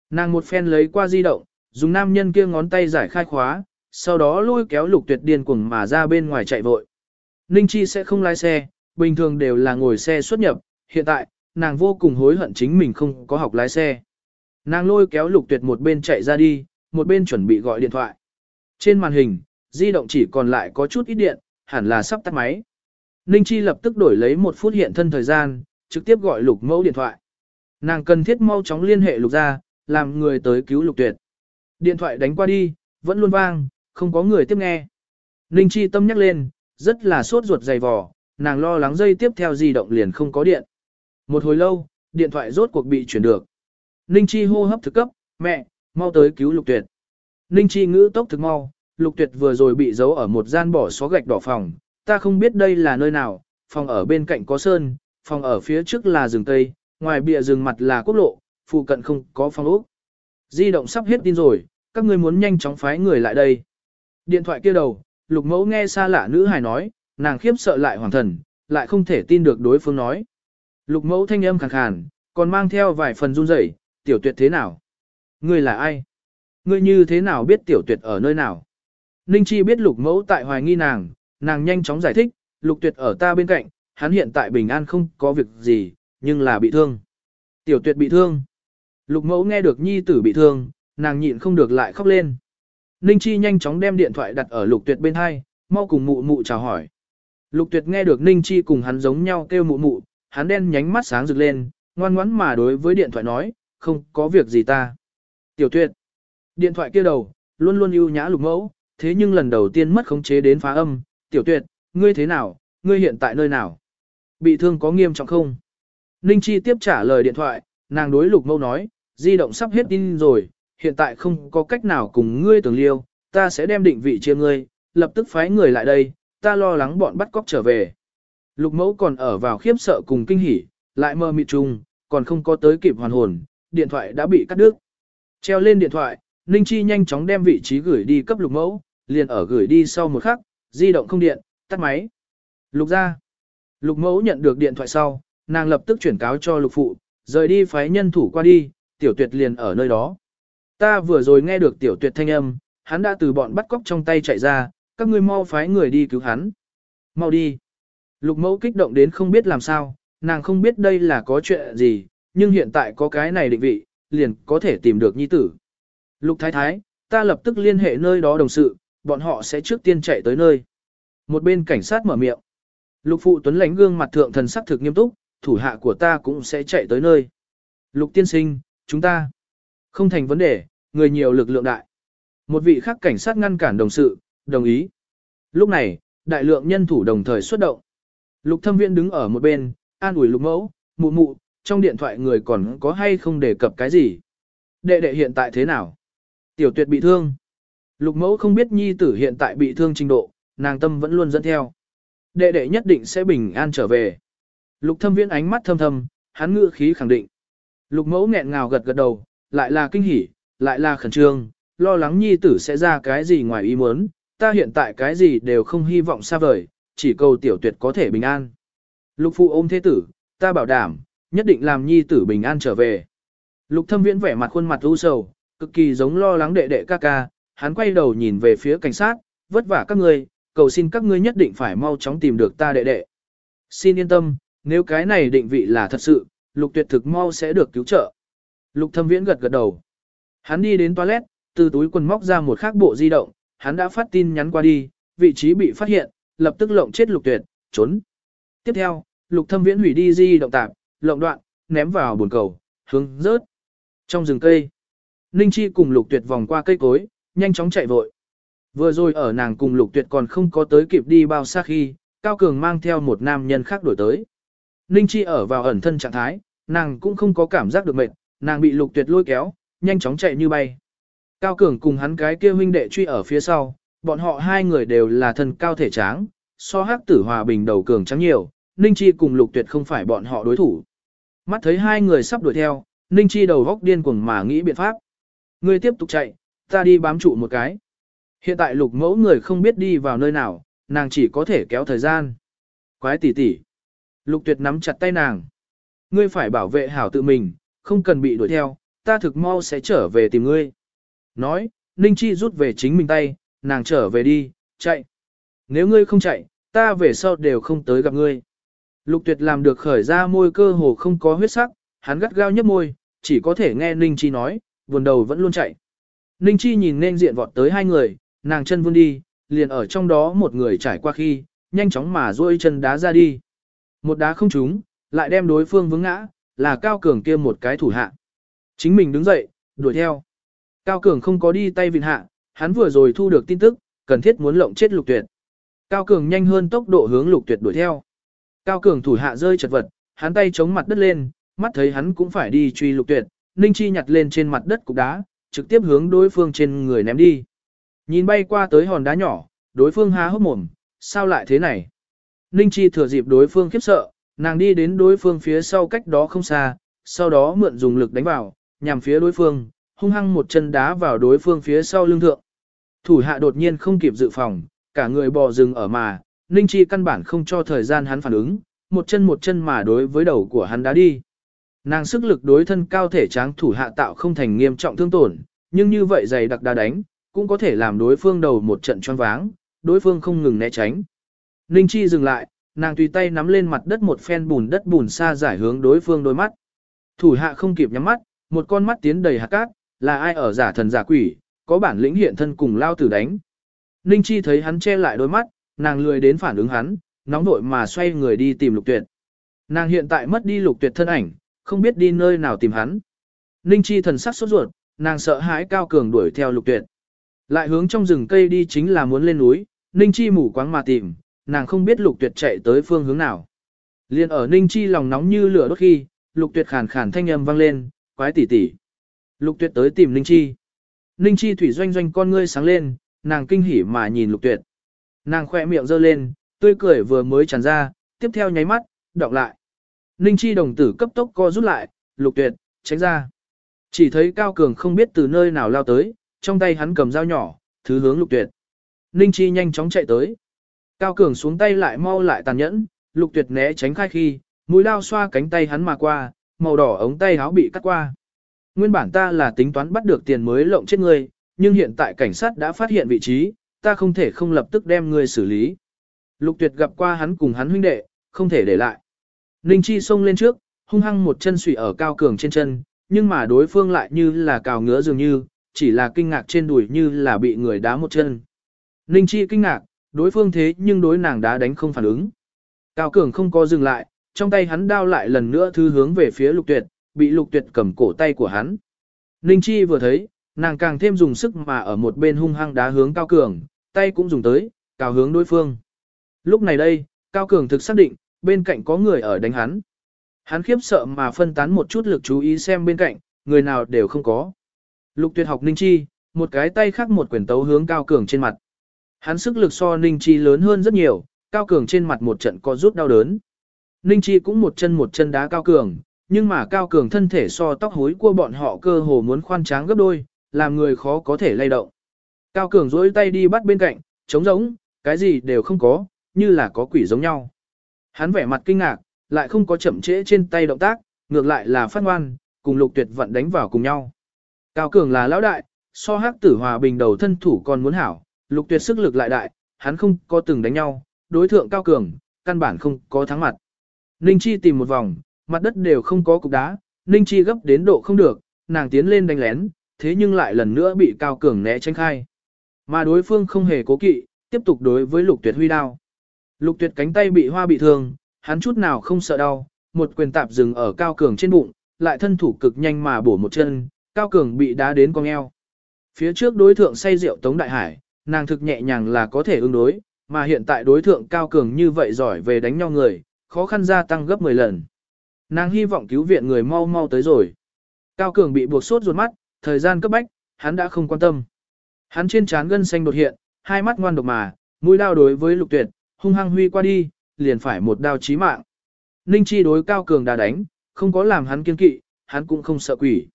Nàng một phen lấy qua di động, dùng nam nhân kia ngón tay giải khai khóa, sau đó lôi kéo lục tuyệt điên cuồng mà ra bên ngoài chạy vội. Ninh Chi sẽ không lái xe, bình thường đều là ngồi xe xuất nhập, hiện tại, nàng vô cùng hối hận chính mình không có học lái xe. Nàng lôi kéo lục tuyệt một bên chạy ra đi, một bên chuẩn bị gọi điện thoại. Trên màn hình, di động chỉ còn lại có chút ít điện, hẳn là sắp tắt máy. Ninh Chi lập tức đổi lấy một phút hiện thân thời gian, trực tiếp gọi lục mẫu điện thoại. Nàng cần thiết mau chóng liên hệ lục ra, làm người tới cứu lục tuyệt. Điện thoại đánh qua đi, vẫn luôn vang, không có người tiếp nghe. Ninh Chi tâm nhắc lên, rất là sốt ruột dày vò, nàng lo lắng dây tiếp theo di động liền không có điện. Một hồi lâu, điện thoại rốt cuộc bị chuyển được. Ninh Chi hô hấp thực cấp, mẹ, mau tới cứu lục tuyệt. Ninh Chi ngữ tốc thực mau, lục tuyệt vừa rồi bị giấu ở một gian bỏ xó gạch đỏ phòng, ta không biết đây là nơi nào, phòng ở bên cạnh có sơn, phòng ở phía trước là rừng tây, ngoài bìa rừng mặt là quốc lộ, phụ cận không có phòng ốc. Di động sắp hết tin rồi, các ngươi muốn nhanh chóng phái người lại đây. Điện thoại kia đầu, lục mẫu nghe xa lạ nữ hài nói, nàng khiếp sợ lại hoàng thần, lại không thể tin được đối phương nói. Lục mẫu thanh âm khàn khàn, còn mang theo vài phần run rẩy, tiểu tuyệt thế nào? Ngươi là ai? Ngươi như thế nào biết tiểu tuyệt ở nơi nào? Ninh Chi biết lục mẫu tại hoài nghi nàng, nàng nhanh chóng giải thích, lục tuyệt ở ta bên cạnh, hắn hiện tại bình an không có việc gì, nhưng là bị thương. Tiểu tuyệt bị thương. Lục mẫu nghe được nhi tử bị thương, nàng nhịn không được lại khóc lên. Ninh Chi nhanh chóng đem điện thoại đặt ở lục tuyệt bên hai, mau cùng mụ mụ chào hỏi. Lục tuyệt nghe được Ninh Chi cùng hắn giống nhau kêu mụ mụ, hắn đen nhánh mắt sáng rực lên, ngoan ngoãn mà đối với điện thoại nói, không có việc gì ta. Tiểu tuyệt. Điện thoại kia đầu, luôn luôn ưu nhã lục mẫu, thế nhưng lần đầu tiên mất khống chế đến phá âm. Tiểu tuyệt, ngươi thế nào, ngươi hiện tại nơi nào? Bị thương có nghiêm trọng không? Ninh Chi tiếp trả lời điện thoại, nàng đối lục mẫu nói, di động sắp hết tin rồi, hiện tại không có cách nào cùng ngươi tưởng liêu, ta sẽ đem định vị chia ngươi, lập tức phái người lại đây, ta lo lắng bọn bắt cóc trở về. Lục mẫu còn ở vào khiếp sợ cùng kinh hỉ, lại mơ mịt trùng, còn không có tới kịp hoàn hồn, điện thoại đã bị cắt đứt. Treo lên điện thoại, Ninh Chi nhanh chóng đem vị trí gửi đi cấp lục mẫu, liền ở gửi đi sau một khắc, di động không điện, tắt máy. Lục ra. Lục mẫu nhận được điện thoại sau, nàng lập tức chuyển cáo cho lục phụ, rời đi phái nhân thủ qua đi, tiểu tuyệt liền ở nơi đó. Ta vừa rồi nghe được tiểu tuyệt thanh âm, hắn đã từ bọn bắt cóc trong tay chạy ra, các ngươi mau phái người đi cứu hắn. Mau đi. Lục mẫu kích động đến không biết làm sao, nàng không biết đây là có chuyện gì, nhưng hiện tại có cái này định vị, liền có thể tìm được nhi tử. Lục thái thái, ta lập tức liên hệ nơi đó đồng sự, bọn họ sẽ trước tiên chạy tới nơi. Một bên cảnh sát mở miệng. Lục phụ tuấn lánh gương mặt thượng thần sắc thực nghiêm túc, thủ hạ của ta cũng sẽ chạy tới nơi. Lục tiên sinh, chúng ta không thành vấn đề, người nhiều lực lượng đại. Một vị khác cảnh sát ngăn cản đồng sự, đồng ý. Lúc này, đại lượng nhân thủ đồng thời xuất động. Lục thâm viện đứng ở một bên, an ủi lục mẫu, mụ mụ, trong điện thoại người còn có hay không đề cập cái gì. Đệ đệ hiện tại thế nào? Tiểu tuyệt bị thương. Lục mẫu không biết nhi tử hiện tại bị thương trình độ, nàng tâm vẫn luôn dẫn theo. Đệ đệ nhất định sẽ bình an trở về. Lục thâm viễn ánh mắt thâm thâm, hắn ngự khí khẳng định. Lục mẫu nghẹn ngào gật gật đầu, lại là kinh hỉ, lại là khẩn trương, lo lắng nhi tử sẽ ra cái gì ngoài ý muốn, ta hiện tại cái gì đều không hy vọng xa vời, chỉ cầu tiểu tuyệt có thể bình an. Lục phụ ôm thế tử, ta bảo đảm, nhất định làm nhi tử bình an trở về. Lục thâm viễn vẻ mặt khuôn mặt u sầu, cực kỳ giống lo lắng đệ đệ ca ca, hắn quay đầu nhìn về phía cảnh sát, vất vả các ngươi, cầu xin các ngươi nhất định phải mau chóng tìm được ta đệ đệ. Xin yên tâm, nếu cái này định vị là thật sự, lục tuyệt thực mau sẽ được cứu trợ. Lục thâm viễn gật gật đầu. Hắn đi đến toilet, từ túi quần móc ra một khác bộ di động, hắn đã phát tin nhắn qua đi, vị trí bị phát hiện, lập tức lộng chết lục tuyệt, trốn. Tiếp theo, lục thâm viễn hủy đi di động tạp, lộng đoạn, ném vào bồn cầu, hướng rớt. Trong rừng cây, Ninh Chi cùng lục tuyệt vòng qua cây cối, nhanh chóng chạy vội. Vừa rồi ở nàng cùng lục tuyệt còn không có tới kịp đi bao xa khi, Cao Cường mang theo một nam nhân khác đổi tới. Ninh Chi ở vào ẩn thân trạng thái, nàng cũng không có cảm giác được mệt, nàng bị lục tuyệt lôi kéo, nhanh chóng chạy như bay. Cao Cường cùng hắn cái kia huynh đệ truy ở phía sau, bọn họ hai người đều là thân cao thể tráng, so hắc tử hòa bình đầu cường trắng nhiều, Ninh Chi cùng lục tuyệt không phải bọn họ đối thủ. Mắt thấy hai người sắp đuổi theo, Ninh Chi đầu góc điên cuồng mà nghĩ biện pháp. Ngươi tiếp tục chạy, ta đi bám trụ một cái. Hiện tại lục mẫu người không biết đi vào nơi nào, nàng chỉ có thể kéo thời gian. Quái tỷ tỷ. Lục tuyệt nắm chặt tay nàng. Ngươi phải bảo vệ hảo tự mình, không cần bị đuổi theo, ta thực mau sẽ trở về tìm ngươi. Nói, Ninh Chi rút về chính mình tay, nàng trở về đi, chạy. Nếu ngươi không chạy, ta về sau đều không tới gặp ngươi. Lục tuyệt làm được khởi ra môi cơ hồ không có huyết sắc, hắn gắt gao nhấp môi, chỉ có thể nghe Ninh Chi nói, buồn đầu vẫn luôn chạy. Ninh Chi nhìn nên diện vọt tới hai người, nàng chân vươn đi, liền ở trong đó một người trải qua khi, nhanh chóng mà duỗi chân đá ra đi. Một đá không trúng, lại đem đối phương vướng ngã, là Cao Cường kia một cái thủ hạ. Chính mình đứng dậy, đuổi theo. Cao Cường không có đi tay vịn hạ, hắn vừa rồi thu được tin tức, cần thiết muốn lộng chết lục tuyệt. Cao Cường nhanh hơn tốc độ hướng lục tuyệt đuổi theo. Cao Cường thủ hạ rơi chật vật, hắn tay chống mặt đất lên, mắt thấy hắn cũng phải đi truy lục tuyệt, Ninh Chi nhặt lên trên mặt đất cục đá, trực tiếp hướng đối phương trên người ném đi. Nhìn bay qua tới hòn đá nhỏ, đối phương há hốc mồm, sao lại thế này? Ninh Chi thừa dịp đối phương khiếp sợ, nàng đi đến đối phương phía sau cách đó không xa, sau đó mượn dùng lực đánh vào, nhằm phía đối phương, hung hăng một chân đá vào đối phương phía sau lưng thượng. Thủ hạ đột nhiên không kịp dự phòng, cả người bò rừng ở mà, Ninh Chi căn bản không cho thời gian hắn phản ứng, một chân một chân mà đối với đầu của hắn đá đi. Nàng sức lực đối thân cao thể tráng thủ hạ tạo không thành nghiêm trọng thương tổn, nhưng như vậy dày đặc đá đánh, cũng có thể làm đối phương đầu một trận choáng váng, đối phương không ngừng né tránh. Ninh Chi dừng lại, nàng tùy tay nắm lên mặt đất một phen bùn đất bùn xa giải hướng đối phương đôi mắt. Thủ hạ không kịp nhắm mắt, một con mắt tiến đầy hạt cát, là ai ở giả thần giả quỷ, có bản lĩnh hiện thân cùng lao tử đánh. Ninh Chi thấy hắn che lại đôi mắt, nàng lười đến phản ứng hắn, nóng nội mà xoay người đi tìm lục tuyệt. Nàng hiện tại mất đi lục tuyệt thân ảnh, không biết đi nơi nào tìm hắn. Ninh Chi thần sắc sốt ruột, nàng sợ hãi cao cường đuổi theo lục tuyệt. Lại hướng trong rừng cây đi chính là muốn lên núi, Ninh Chi mù quáng mà tìm, nàng không biết lục tuyệt chạy tới phương hướng nào. Liên ở Ninh Chi lòng nóng như lửa đốt khi, lục tuyệt khàn khàn thanh âm vang lên, quái tỷ tỷ. Lục tuyệt tới tìm Ninh Chi. Ninh Chi thủy doanh doanh con ngươi sáng lên, nàng kinh hỉ mà nhìn lục tuyệt. Nàng khoe miệng giơ lên, tươi cười vừa mới tràn ra, tiếp theo nháy mắt, đọc lại. Ninh Chi đồng tử cấp tốc co rút lại, lục tuyệt, tránh ra. Chỉ thấy Cao Cường không biết từ nơi nào lao tới, trong tay hắn cầm dao nhỏ, thứ hướng lục tuyệt. Ninh Chi nhanh chóng chạy tới. Cao Cường xuống tay lại mau lại tàn nhẫn, lục tuyệt né tránh khai khi, mũi lao xoa cánh tay hắn mà qua, màu đỏ ống tay áo bị cắt qua. Nguyên bản ta là tính toán bắt được tiền mới lộng chết ngươi, nhưng hiện tại cảnh sát đã phát hiện vị trí, ta không thể không lập tức đem ngươi xử lý. Lục tuyệt gặp qua hắn cùng hắn huynh đệ, không thể để lại. Ninh Chi xông lên trước, hung hăng một chân sủy ở cao cường trên chân, nhưng mà đối phương lại như là cào ngứa dường như, chỉ là kinh ngạc trên đùi như là bị người đá một chân. Ninh Chi kinh ngạc, đối phương thế nhưng đối nàng đã đánh không phản ứng. Cao cường không có dừng lại, trong tay hắn đao lại lần nữa thư hướng về phía lục tuyệt, bị lục tuyệt cầm cổ tay của hắn. Ninh Chi vừa thấy, nàng càng thêm dùng sức mà ở một bên hung hăng đá hướng cao cường, tay cũng dùng tới, cào hướng đối phương. Lúc này đây, cao cường thực xác định, bên cạnh có người ở đánh hắn. Hắn khiếp sợ mà phân tán một chút lực chú ý xem bên cạnh, người nào đều không có. Lục tuyệt học Ninh Chi, một cái tay khác một quyển tấu hướng cao cường trên mặt. Hắn sức lực so Ninh Chi lớn hơn rất nhiều, cao cường trên mặt một trận có rút đau đớn. Ninh Chi cũng một chân một chân đá cao cường, nhưng mà cao cường thân thể so tóc hối của bọn họ cơ hồ muốn khoan tráng gấp đôi, làm người khó có thể lay động. Cao cường dối tay đi bắt bên cạnh, trống rỗng, cái gì đều không có, như là có quỷ giống nhau. Hắn vẻ mặt kinh ngạc, lại không có chậm trễ trên tay động tác, ngược lại là phát ngoan, cùng lục tuyệt vận đánh vào cùng nhau. Cao cường là lão đại, so hắc tử hòa bình đầu thân thủ còn muốn hảo, lục tuyệt sức lực lại đại, hắn không có từng đánh nhau, đối thượng cao cường, căn bản không có thắng mặt. Ninh Chi tìm một vòng, mặt đất đều không có cục đá, Ninh Chi gấp đến độ không được, nàng tiến lên đánh lén, thế nhưng lại lần nữa bị cao cường né tránh khai. Mà đối phương không hề cố kỵ, tiếp tục đối với lục tuyệt huy đao. Lục tuyệt cánh tay bị hoa bị thương, hắn chút nào không sợ đau, một quyền tạp dừng ở cao cường trên bụng, lại thân thủ cực nhanh mà bổ một chân, cao cường bị đá đến cong eo. Phía trước đối thượng say rượu Tống Đại Hải, nàng thực nhẹ nhàng là có thể ứng đối, mà hiện tại đối thượng cao cường như vậy giỏi về đánh nhau người, khó khăn gia tăng gấp 10 lần. Nàng hy vọng cứu viện người mau mau tới rồi. Cao cường bị buộc sốt ruột mắt, thời gian cấp bách, hắn đã không quan tâm. Hắn trên trán gân xanh đột hiện, hai mắt ngoan độc mà, mũi đao đối với lục tuyệt, hung hăng huy qua đi, liền phải một đao chí mạng. Ninh Chi đối Cao Cường đã đánh, không có làm hắn kiên kỵ, hắn cũng không sợ quỷ.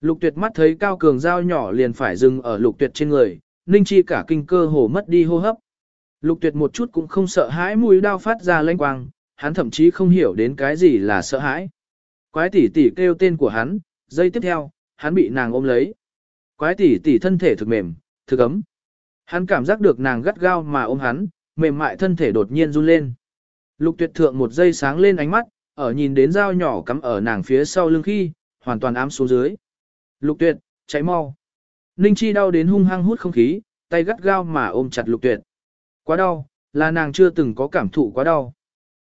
Lục tuyệt mắt thấy Cao Cường dao nhỏ liền phải dừng ở lục tuyệt trên người, Ninh Chi cả kinh cơ hồ mất đi hô hấp. Lục tuyệt một chút cũng không sợ hãi mũi đao phát ra lanh quang, hắn thậm chí không hiểu đến cái gì là sợ hãi. Quái tỷ tỷ kêu tên của hắn, giây tiếp theo, hắn bị nàng ôm lấy. Quái tỷ tỷ thân thể thực mềm, thực ấm. Hắn cảm giác được nàng gắt gao mà ôm hắn, mềm mại thân thể đột nhiên run lên. Lục tuyệt thượng một giây sáng lên ánh mắt, ở nhìn đến dao nhỏ cắm ở nàng phía sau lưng khi, hoàn toàn ám xuống dưới. Lục tuyệt, cháy mau. Ninh Chi đau đến hung hăng hút không khí, tay gắt gao mà ôm chặt lục tuyệt. Quá đau, là nàng chưa từng có cảm thụ quá đau.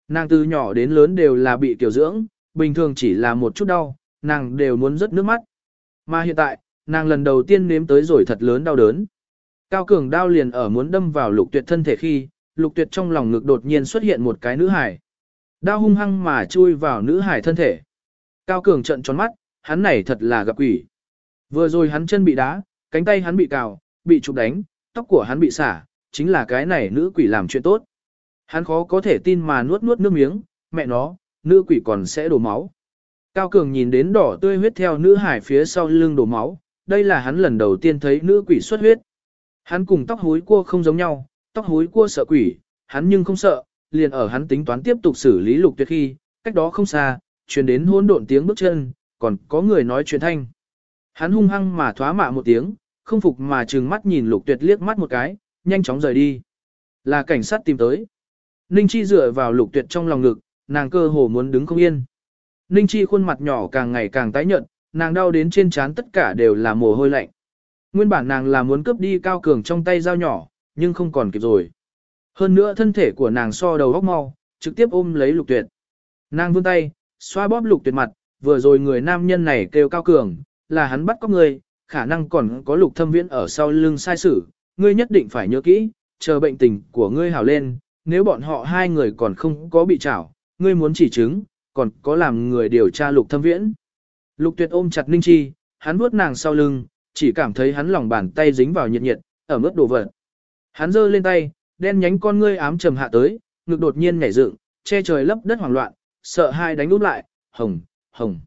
Nàng từ nhỏ đến lớn đều là bị tiểu dưỡng, bình thường chỉ là một chút đau, nàng đều muốn rớt nước mắt. Mà hiện tại, nàng lần đầu tiên nếm tới rồi thật lớn đau đớn. Cao cường đau liền ở muốn đâm vào lục tuyệt thân thể khi, lục tuyệt trong lòng ngực đột nhiên xuất hiện một cái nữ hải. Đau hung hăng mà chui vào nữ hải thân thể. Cao cường trận tròn mắt, hắn này thật là gặp quỷ. Vừa rồi hắn chân bị đá, cánh tay hắn bị cào, bị chụp đánh, tóc của hắn bị xả, chính là cái này nữ quỷ làm chuyện tốt. Hắn khó có thể tin mà nuốt nuốt nước miếng, mẹ nó, nữ quỷ còn sẽ đổ máu. Cao Cường nhìn đến đỏ tươi huyết theo nữ hải phía sau lưng đổ máu, đây là hắn lần đầu tiên thấy nữ quỷ xuất huyết. Hắn cùng tóc hối cua không giống nhau, tóc hối cua sợ quỷ, hắn nhưng không sợ, liền ở hắn tính toán tiếp tục xử lý lục tuyệt khi, cách đó không xa, truyền đến hỗn độn tiếng bước chân, còn có người nói chuyện thanh. Hắn hung hăng mà thoá mạ một tiếng, không phục mà trừng mắt nhìn lục tuyệt liếc mắt một cái, nhanh chóng rời đi. Là cảnh sát tìm tới. Ninh Chi dựa vào lục tuyệt trong lòng ngực, nàng cơ hồ muốn đứng không yên. Ninh Chi khuôn mặt nhỏ càng ngày càng tái nhợt, nàng đau đến trên trán tất cả đều là mồ hôi lạnh. Nguyên bản nàng là muốn cướp đi cao cường trong tay dao nhỏ, nhưng không còn kịp rồi. Hơn nữa thân thể của nàng so đầu góc mau, trực tiếp ôm lấy lục tuyệt. Nàng vươn tay, xoa bóp lục tuyệt mặt, vừa rồi người nam nhân này kêu cao cường, là hắn bắt có người, khả năng còn có lục thâm viễn ở sau lưng sai sử, ngươi nhất định phải nhớ kỹ, chờ bệnh tình của ngươi hảo lên, nếu bọn họ hai người còn không có bị trảo, ngươi muốn chỉ chứng, còn có làm người điều tra lục thâm viễn. Lục tuyệt ôm chặt Ninh Chi, hắn vuốt nàng sau lưng, chỉ cảm thấy hắn lòng bàn tay dính vào nhiệt nhiệt, ở mức đồ vật. Hắn giơ lên tay, đen nhánh con ngươi ám trầm hạ tới, ngực đột nhiên nhảy dựng, che trời lấp đất hoảng loạn, sợ hai đánh nút lại, hồng, hồng.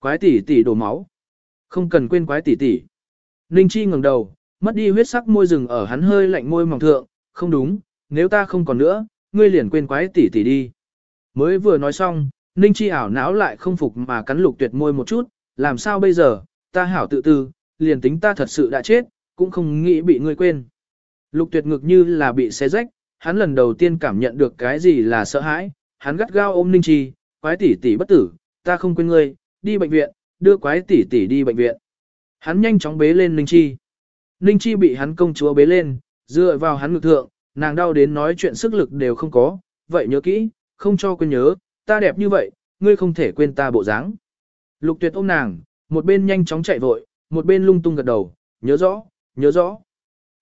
Quái tỷ tỷ đổ máu. Không cần quên quái tỷ tỷ. Ninh Chi ngẩng đầu, mất đi huyết sắc môi rừng ở hắn hơi lạnh môi mỏng thượng, không đúng, nếu ta không còn nữa, ngươi liền quên quái tỷ tỷ đi. Mới vừa nói xong, Ninh Chi ảo não lại không phục mà cắn lục tuyệt môi một chút, làm sao bây giờ, ta hảo tự tư, liền tính ta thật sự đã chết, cũng không nghĩ bị ngươi quên. Lục tuyệt ngực như là bị xé rách, hắn lần đầu tiên cảm nhận được cái gì là sợ hãi, hắn gắt gao ôm Ninh Chi, quái tỷ tỷ bất tử, ta không quên ngươi, đi bệnh viện, đưa quái tỷ tỷ đi bệnh viện. Hắn nhanh chóng bế lên Ninh Chi. Ninh Chi bị hắn công chúa bế lên, dựa vào hắn ngực thượng, nàng đau đến nói chuyện sức lực đều không có, vậy nhớ kỹ, không cho quên nhớ, ta đẹp như vậy, ngươi không thể quên ta bộ dáng. Lục tuyệt ôm nàng, một bên nhanh chóng chạy vội, một bên lung tung gật đầu, nhớ rõ, nhớ rõ.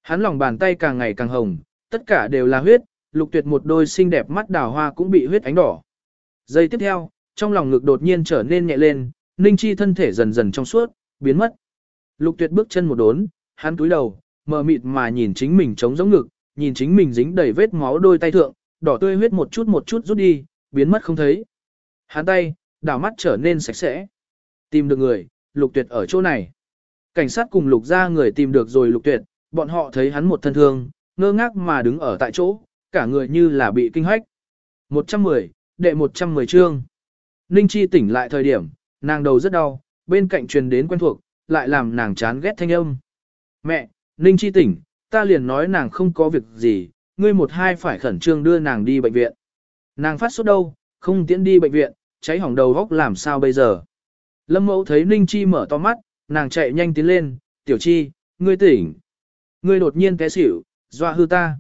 Hắn lòng bàn tay càng ngày càng hồng, tất cả đều là huyết, lục tuyệt một đôi xinh đẹp mắt đào hoa cũng bị huyết ánh đỏ. Giây tiếp theo, trong lòng ngực đột nhiên trở nên nhẹ lên, Ninh Chi thân thể dần dần trong suốt, biến mất. Lục tuyệt bước chân một đốn, hắn túi đầu, mờ mịt mà nhìn chính mình trống giống ngực, nhìn chính mình dính đầy vết máu đôi tay thượng, đỏ tươi huyết một chút một chút rút đi, biến mất không thấy. Hắn tay, đảo mắt trở nên sạch sẽ. Tìm được người, lục tuyệt ở chỗ này. Cảnh sát cùng lục ra người tìm được rồi lục tuyệt, bọn họ thấy hắn một thân thương, ngơ ngác mà đứng ở tại chỗ, cả người như là bị kinh hách. 110, đệ 110 chương. Ninh Chi tỉnh lại thời điểm, nàng đầu rất đau, bên cạnh truyền đến quen thuộc, lại làm nàng chán ghét thanh âm. Mẹ, Ninh Chi tỉnh, ta liền nói nàng không có việc gì, ngươi một hai phải khẩn trương đưa nàng đi bệnh viện. Nàng phát sốt đâu, không tiễn đi bệnh viện, cháy hỏng đầu góc làm sao bây giờ. Lâm mẫu thấy Ninh Chi mở to mắt, nàng chạy nhanh tiến lên, tiểu chi, ngươi tỉnh. Ngươi đột nhiên té xỉu, dọa hư ta.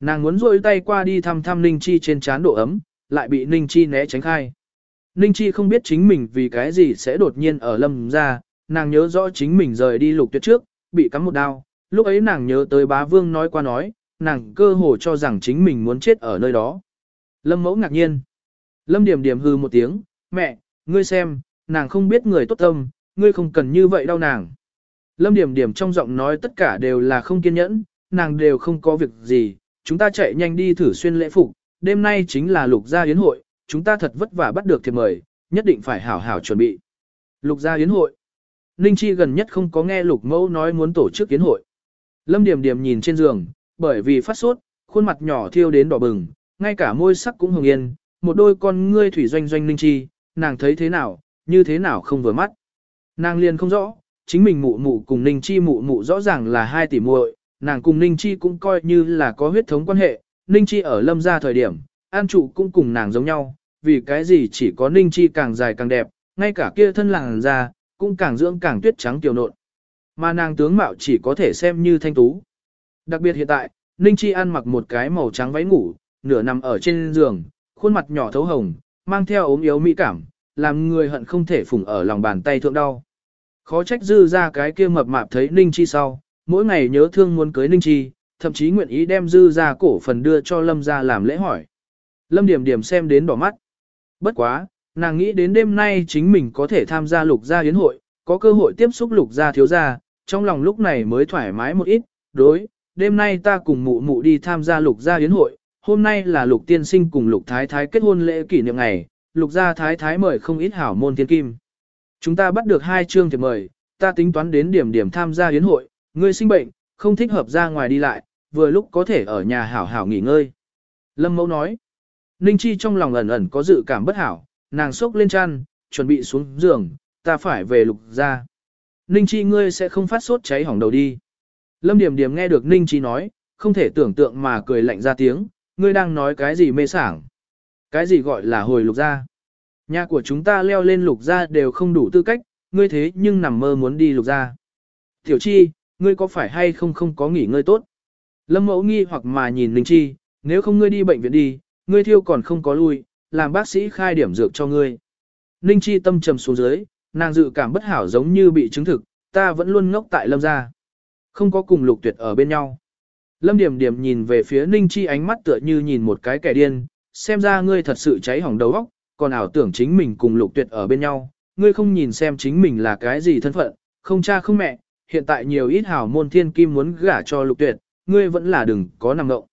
Nàng muốn rôi tay qua đi thăm thăm Ninh Chi trên chán độ ấm, lại bị Ninh Chi né tránh khai. Ninh Chi không biết chính mình vì cái gì sẽ đột nhiên ở lâm ra, nàng nhớ rõ chính mình rời đi lục tuyệt trước, bị cắm một đao. Lúc ấy nàng nhớ tới bá vương nói qua nói, nàng cơ hồ cho rằng chính mình muốn chết ở nơi đó. Lâm mẫu ngạc nhiên. Lâm điểm điểm hư một tiếng, mẹ, ngươi xem, nàng không biết người tốt tâm, ngươi không cần như vậy đâu nàng. Lâm điểm điểm trong giọng nói tất cả đều là không kiên nhẫn, nàng đều không có việc gì, chúng ta chạy nhanh đi thử xuyên lễ phục, đêm nay chính là lục gia yến hội, chúng ta thật vất vả bắt được thiệp mời, nhất định phải hảo hảo chuẩn bị. Lục gia yến hội. Ninh Chi gần nhất không có nghe lục mẫu nói muốn tổ chức yến hội. Lâm điểm điểm nhìn trên giường, bởi vì phát sốt, khuôn mặt nhỏ thiêu đến đỏ bừng, ngay cả môi sắc cũng hồng yên, một đôi con ngươi thủy doanh doanh Ninh Chi, nàng thấy thế nào, như thế nào không vừa mắt. Nàng liền không rõ, chính mình mụ mụ cùng Ninh Chi mụ mụ rõ ràng là hai tỷ muội, nàng cùng Ninh Chi cũng coi như là có huyết thống quan hệ, Ninh Chi ở lâm gia thời điểm, an trụ cũng cùng nàng giống nhau, vì cái gì chỉ có Ninh Chi càng dài càng đẹp, ngay cả kia thân làng ra, cũng càng dưỡng càng tuyết trắng tiểu nộn. Mà nàng tướng mạo chỉ có thể xem như thanh tú. Đặc biệt hiện tại, Ninh Chi ăn mặc một cái màu trắng váy ngủ, nửa nằm ở trên giường, khuôn mặt nhỏ thấu hồng, mang theo ốm yếu mỹ cảm, làm người hận không thể phủng ở lòng bàn tay thượng đau. Khó trách dư ra cái kia mập mạp thấy Ninh Chi sau, mỗi ngày nhớ thương muốn cưới Ninh Chi, thậm chí nguyện ý đem dư ra cổ phần đưa cho Lâm ra làm lễ hỏi. Lâm Điểm Điểm xem đến đỏ mắt. Bất quá, nàng nghĩ đến đêm nay chính mình có thể tham gia lục gia yến hội, có cơ hội tiếp xúc lục gia thiếu gia, trong lòng lúc này mới thoải mái một ít, đối, đêm nay ta cùng mụ mụ đi tham gia lục gia yến hội, hôm nay là lục tiên sinh cùng lục thái thái kết hôn lễ kỷ niệm ngày, lục gia thái thái mời không ít hảo môn thiên kim. Chúng ta bắt được hai chương thiệp mời, ta tính toán đến điểm điểm tham gia yến hội, ngươi sinh bệnh, không thích hợp ra ngoài đi lại, vừa lúc có thể ở nhà hảo hảo nghỉ ngơi. Lâm mẫu nói, Ninh Chi trong lòng ẩn ẩn có dự cảm bất hảo, nàng sốc lên chăn, chuẩn bị xuống giường, ta phải về lục gia. Ninh Chi ngươi sẽ không phát sốt cháy hỏng đầu đi. Lâm Điểm Điểm nghe được Ninh Chi nói, không thể tưởng tượng mà cười lạnh ra tiếng, ngươi đang nói cái gì mê sảng. Cái gì gọi là hồi lục gia. Nhà của chúng ta leo lên lục gia đều không đủ tư cách, ngươi thế nhưng nằm mơ muốn đi lục ra. Tiểu chi, ngươi có phải hay không không có nghỉ ngơi tốt? Lâm mẫu nghi hoặc mà nhìn Ninh Chi, nếu không ngươi đi bệnh viện đi, ngươi thiêu còn không có lui, làm bác sĩ khai điểm dược cho ngươi. Ninh Chi tâm trầm xuống dưới, nàng dự cảm bất hảo giống như bị chứng thực, ta vẫn luôn ngốc tại lâm gia. Không có cùng lục tuyệt ở bên nhau. Lâm Điểm Điểm nhìn về phía Ninh Chi ánh mắt tựa như nhìn một cái kẻ điên, xem ra ngươi thật sự cháy hỏng đầu óc, còn ảo tưởng chính mình cùng lục tuyệt ở bên nhau, ngươi không nhìn xem chính mình là cái gì thân phận, không cha không mẹ, hiện tại nhiều ít hảo môn thiên kim muốn gả cho lục tuyệt, ngươi vẫn là đừng có nằm ngộng.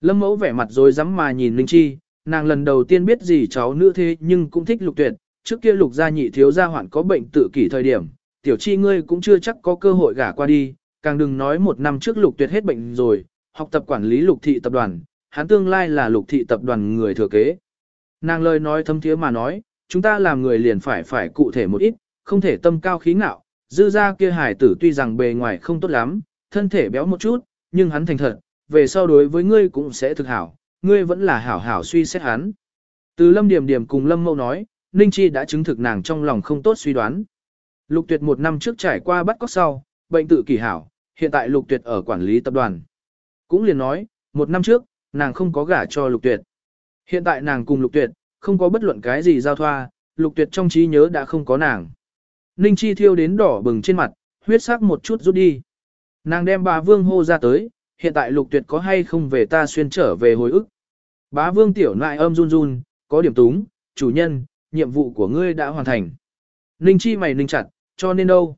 Lâm mẫu vẻ mặt rồi dám mà nhìn Linh Chi, nàng lần đầu tiên biết gì cháu nữ thế nhưng cũng thích lục tuyệt, trước kia lục gia nhị thiếu gia hoạn có bệnh tự kỷ thời điểm, tiểu chi ngươi cũng chưa chắc có cơ hội gả qua đi, càng đừng nói một năm trước lục tuyệt hết bệnh rồi, học tập quản lý lục thị tập đoàn, hắn tương lai là lục thị tập đoàn người thừa kế. Nàng lời nói thâm thiế mà nói, chúng ta làm người liền phải phải cụ thể một ít, không thể tâm cao khí ngạo, dư ra kia hải tử tuy rằng bề ngoài không tốt lắm, thân thể béo một chút, nhưng hắn thành thật, về sau đối với ngươi cũng sẽ thực hảo, ngươi vẫn là hảo hảo suy xét hắn. Từ lâm điểm điểm cùng lâm mâu nói, Ninh Chi đã chứng thực nàng trong lòng không tốt suy đoán. Lục tuyệt một năm trước trải qua bắt cóc sau, bệnh tự kỳ hảo, hiện tại lục tuyệt ở quản lý tập đoàn. Cũng liền nói, một năm trước, nàng không có gả cho lục tuyệt. Hiện tại nàng cùng lục tuyệt, không có bất luận cái gì giao thoa, lục tuyệt trong trí nhớ đã không có nàng. Ninh Chi thiêu đến đỏ bừng trên mặt, huyết sắc một chút rút đi. Nàng đem bà Vương hô ra tới, hiện tại lục tuyệt có hay không về ta xuyên trở về hồi ức. Bá Vương tiểu nại âm run run, có điểm túng, chủ nhân, nhiệm vụ của ngươi đã hoàn thành. Ninh Chi mày ninh chặt, cho nên đâu?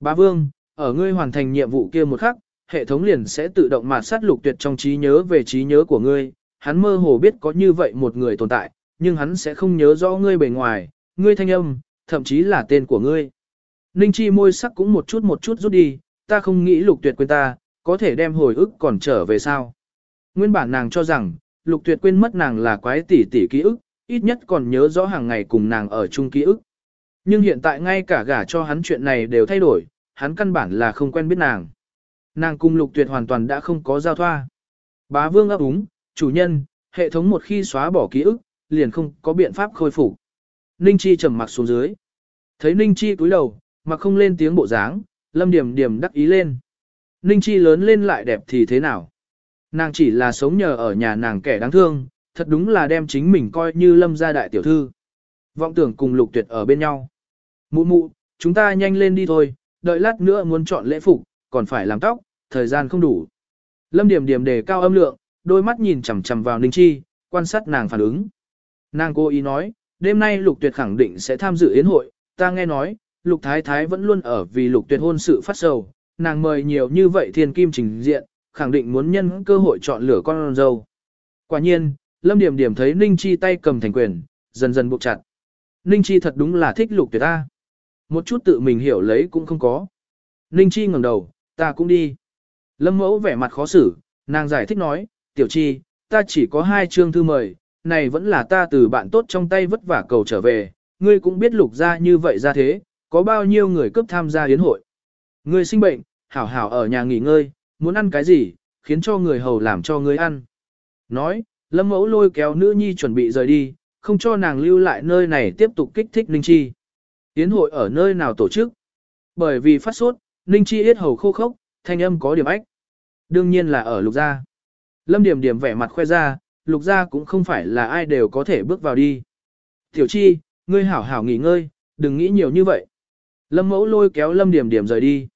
Bá Vương, ở ngươi hoàn thành nhiệm vụ kia một khắc, hệ thống liền sẽ tự động mạt sát lục tuyệt trong trí nhớ về trí nhớ của ngươi. Hắn mơ hồ biết có như vậy một người tồn tại, nhưng hắn sẽ không nhớ rõ ngươi bề ngoài, ngươi thanh âm, thậm chí là tên của ngươi. Ninh Chi môi sắc cũng một chút một chút rút đi, ta không nghĩ lục tuyệt quên ta, có thể đem hồi ức còn trở về sao. Nguyên bản nàng cho rằng, lục tuyệt quên mất nàng là quái tỷ tỷ ký ức, ít nhất còn nhớ rõ hàng ngày cùng nàng ở chung ký ức. Nhưng hiện tại ngay cả gả cho hắn chuyện này đều thay đổi, hắn căn bản là không quen biết nàng. Nàng cùng lục tuyệt hoàn toàn đã không có giao thoa. Bá vương ấp úng, chủ nhân, hệ thống một khi xóa bỏ ký ức, liền không có biện pháp khôi phục. Ninh Chi trầm mặc xuống dưới. Thấy Ninh Chi cúi đầu, mà không lên tiếng bộ dáng, lâm điểm điểm đắc ý lên. Ninh Chi lớn lên lại đẹp thì thế nào? Nàng chỉ là sống nhờ ở nhà nàng kẻ đáng thương, thật đúng là đem chính mình coi như lâm gia đại tiểu thư. Vọng tưởng cùng lục tuyệt ở bên nhau. Mụ mụ, chúng ta nhanh lên đi thôi, đợi lát nữa muốn chọn lễ phục, còn phải làm tóc, thời gian không đủ. Lâm điểm điểm đề cao âm lượng, đôi mắt nhìn chằm chằm vào Ninh Chi, quan sát nàng phản ứng. Nàng cố ý nói, đêm nay lục tuyệt khẳng định sẽ tham dự yến hội, ta nghe nói, lục thái thái vẫn luôn ở vì lục tuyệt hôn sự phát sầu, nàng mời nhiều như vậy thiên kim trình diện, khẳng định muốn nhân cơ hội chọn lửa con dâu. Quả nhiên, Lâm Điểm Điểm thấy Ninh Chi tay cầm thành quyền, dần dần buộc chặt. Ninh Chi thật đúng là thích lục tuyệt ta. Một chút tự mình hiểu lấy cũng không có. Ninh Chi ngẩng đầu, ta cũng đi. Lâm Mẫu vẻ mặt khó xử, nàng giải thích nói, tiểu chi, ta chỉ có hai chương thư mời, này vẫn là ta từ bạn tốt trong tay vất vả cầu trở về, ngươi cũng biết lục ra như vậy ra thế, có bao nhiêu người cấp tham gia yến hội. Ngươi sinh bệnh, hảo hảo ở nhà nghỉ ngơi, muốn ăn cái gì, khiến cho người hầu làm cho ngươi ăn. Nói, lâm mẫu lôi kéo nữ nhi chuẩn bị rời đi, không cho nàng lưu lại nơi này tiếp tục kích thích Ninh Chi. Yến hội ở nơi nào tổ chức? Bởi vì phát sốt, Ninh Chi yết hầu khô khốc, thanh âm có điểm ách. Đương nhiên là ở lục gia. Lâm điểm điểm vẻ mặt khoe ra, lục gia cũng không phải là ai đều có thể bước vào đi. Tiểu Chi, ngươi hảo hảo nghỉ ngơi, đừng nghĩ nhiều như vậy. Lâm mẫu lôi kéo Lâm điểm điểm rời đi.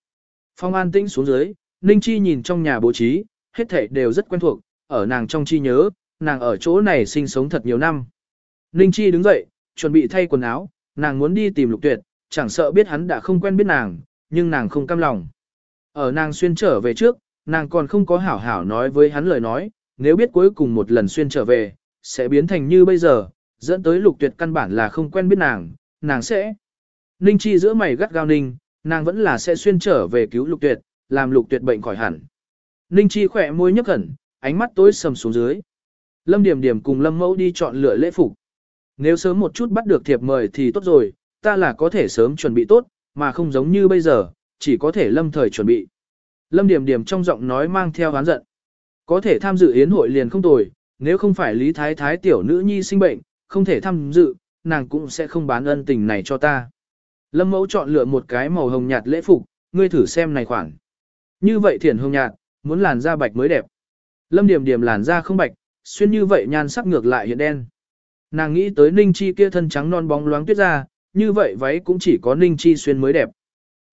Phong an tĩnh xuống dưới, Ninh Chi nhìn trong nhà bố trí, hết thảy đều rất quen thuộc, ở nàng trong chi nhớ, nàng ở chỗ này sinh sống thật nhiều năm. Ninh Chi đứng dậy, chuẩn bị thay quần áo, nàng muốn đi tìm lục tuyệt, chẳng sợ biết hắn đã không quen biết nàng, nhưng nàng không cam lòng. Ở nàng xuyên trở về trước, nàng còn không có hảo hảo nói với hắn lời nói, nếu biết cuối cùng một lần xuyên trở về, sẽ biến thành như bây giờ, dẫn tới lục tuyệt căn bản là không quen biết nàng, nàng sẽ. Ninh Chi giữa mày gắt gao ninh, nàng vẫn là sẽ xuyên trở về cứu lục tuyệt, làm lục tuyệt bệnh khỏi hẳn. Ninh Chi khỏe môi nhấp khẩn, ánh mắt tối sầm xuống dưới. Lâm Điểm Điểm cùng Lâm Mẫu đi chọn lựa lễ phục. Nếu sớm một chút bắt được thiệp mời thì tốt rồi, ta là có thể sớm chuẩn bị tốt, mà không giống như bây giờ, chỉ có thể lâm thời chuẩn bị. Lâm Điểm Điểm trong giọng nói mang theo hán giận. Có thể tham dự yến hội liền không tồi, nếu không phải Lý Thái Thái tiểu nữ nhi sinh bệnh, không thể tham dự, nàng cũng sẽ không bán ân tình này cho ta. Lâm mẫu chọn lựa một cái màu hồng nhạt lễ phục, ngươi thử xem này khoản. Như vậy thiển hồng nhạt, muốn làn da bạch mới đẹp. Lâm điểm điểm làn da không bạch, xuyên như vậy nhan sắc ngược lại hiện đen. Nàng nghĩ tới Ninh Chi kia thân trắng non bóng loáng tuyết ra, như vậy váy cũng chỉ có Ninh Chi xuyên mới đẹp.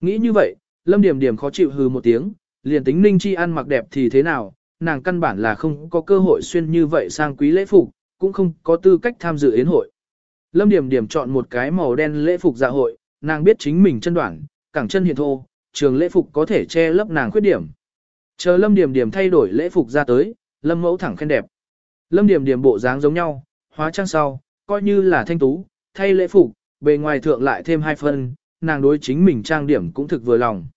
Nghĩ như vậy, Lâm Điểm Điểm khó chịu hừ một tiếng, liền tính Ninh Chi ăn mặc đẹp thì thế nào, nàng căn bản là không có cơ hội xuyên như vậy sang quý lễ phục, cũng không có tư cách tham dự yến hội. Lâm Điểm Điểm chọn một cái màu đen lễ phục dạ hội, nàng biết chính mình chân đoạn, cẳng chân hiện thô, trường lễ phục có thể che lấp nàng khuyết điểm. Chờ Lâm Điểm Điểm thay đổi lễ phục ra tới, Lâm Mẫu thẳng khen đẹp. Lâm Điểm Điểm bộ dáng giống nhau, hóa trang sau, coi như là thanh tú, thay lễ phục, bề ngoài thượng lại thêm hai phân, nàng đối chính mình trang điểm cũng thực vừa lòng.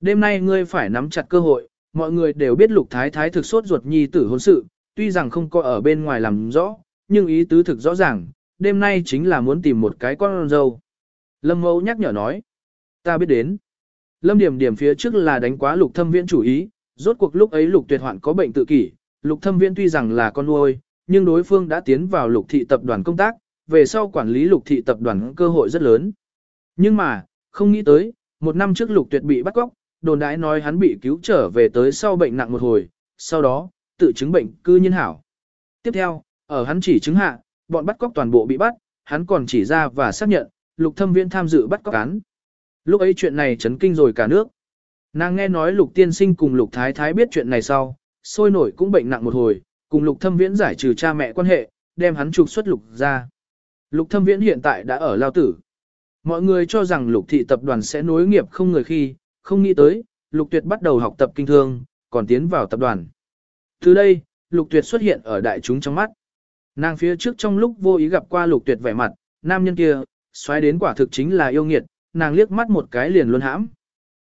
Đêm nay ngươi phải nắm chặt cơ hội, mọi người đều biết lục thái thái thực sốt ruột nhi tử hôn sự, tuy rằng không có ở bên ngoài làm rõ, nhưng ý tứ thực rõ ràng, đêm nay chính là muốn tìm một cái con dâu. Lâm mẫu nhắc nhở nói, ta biết đến. Lâm điểm điểm phía trước là đánh quá lục thâm viễn chủ ý, rốt cuộc lúc ấy lục tuyệt hoạn có bệnh tự kỷ, lục thâm viễn tuy rằng là con nuôi, nhưng đối phương đã tiến vào lục thị tập đoàn công tác, về sau quản lý lục thị tập đoàn cơ hội rất lớn. Nhưng mà, không nghĩ tới, một năm trước lục tuyệt bị bắt cóc, đồn đãi nói hắn bị cứu trở về tới sau bệnh nặng một hồi, sau đó, tự chứng bệnh cư nhiên hảo. Tiếp theo, ở hắn chỉ chứng hạ, bọn bắt cóc toàn bộ bị bắt, hắn còn chỉ ra và xác nhận, lục thâm viễn tham dự bắt cóc án. Lúc ấy chuyện này chấn kinh rồi cả nước. Nàng nghe nói lục tiên sinh cùng lục thái thái biết chuyện này sau, sôi nổi cũng bệnh nặng một hồi, cùng lục thâm viễn giải trừ cha mẹ quan hệ, đem hắn trục xuất lục ra. Lục thâm viễn hiện tại đã ở lao tử. Mọi người cho rằng lục thị tập đoàn sẽ nối nghiệp không người khi, không nghĩ tới, lục tuyệt bắt đầu học tập kinh thương, còn tiến vào tập đoàn. Từ đây, lục tuyệt xuất hiện ở đại chúng trong mắt. Nàng phía trước trong lúc vô ý gặp qua lục tuyệt vẻ mặt, nam nhân kia, xoáy đến quả thực chính là yêu nghiệt, nàng liếc mắt một cái liền luôn hãm.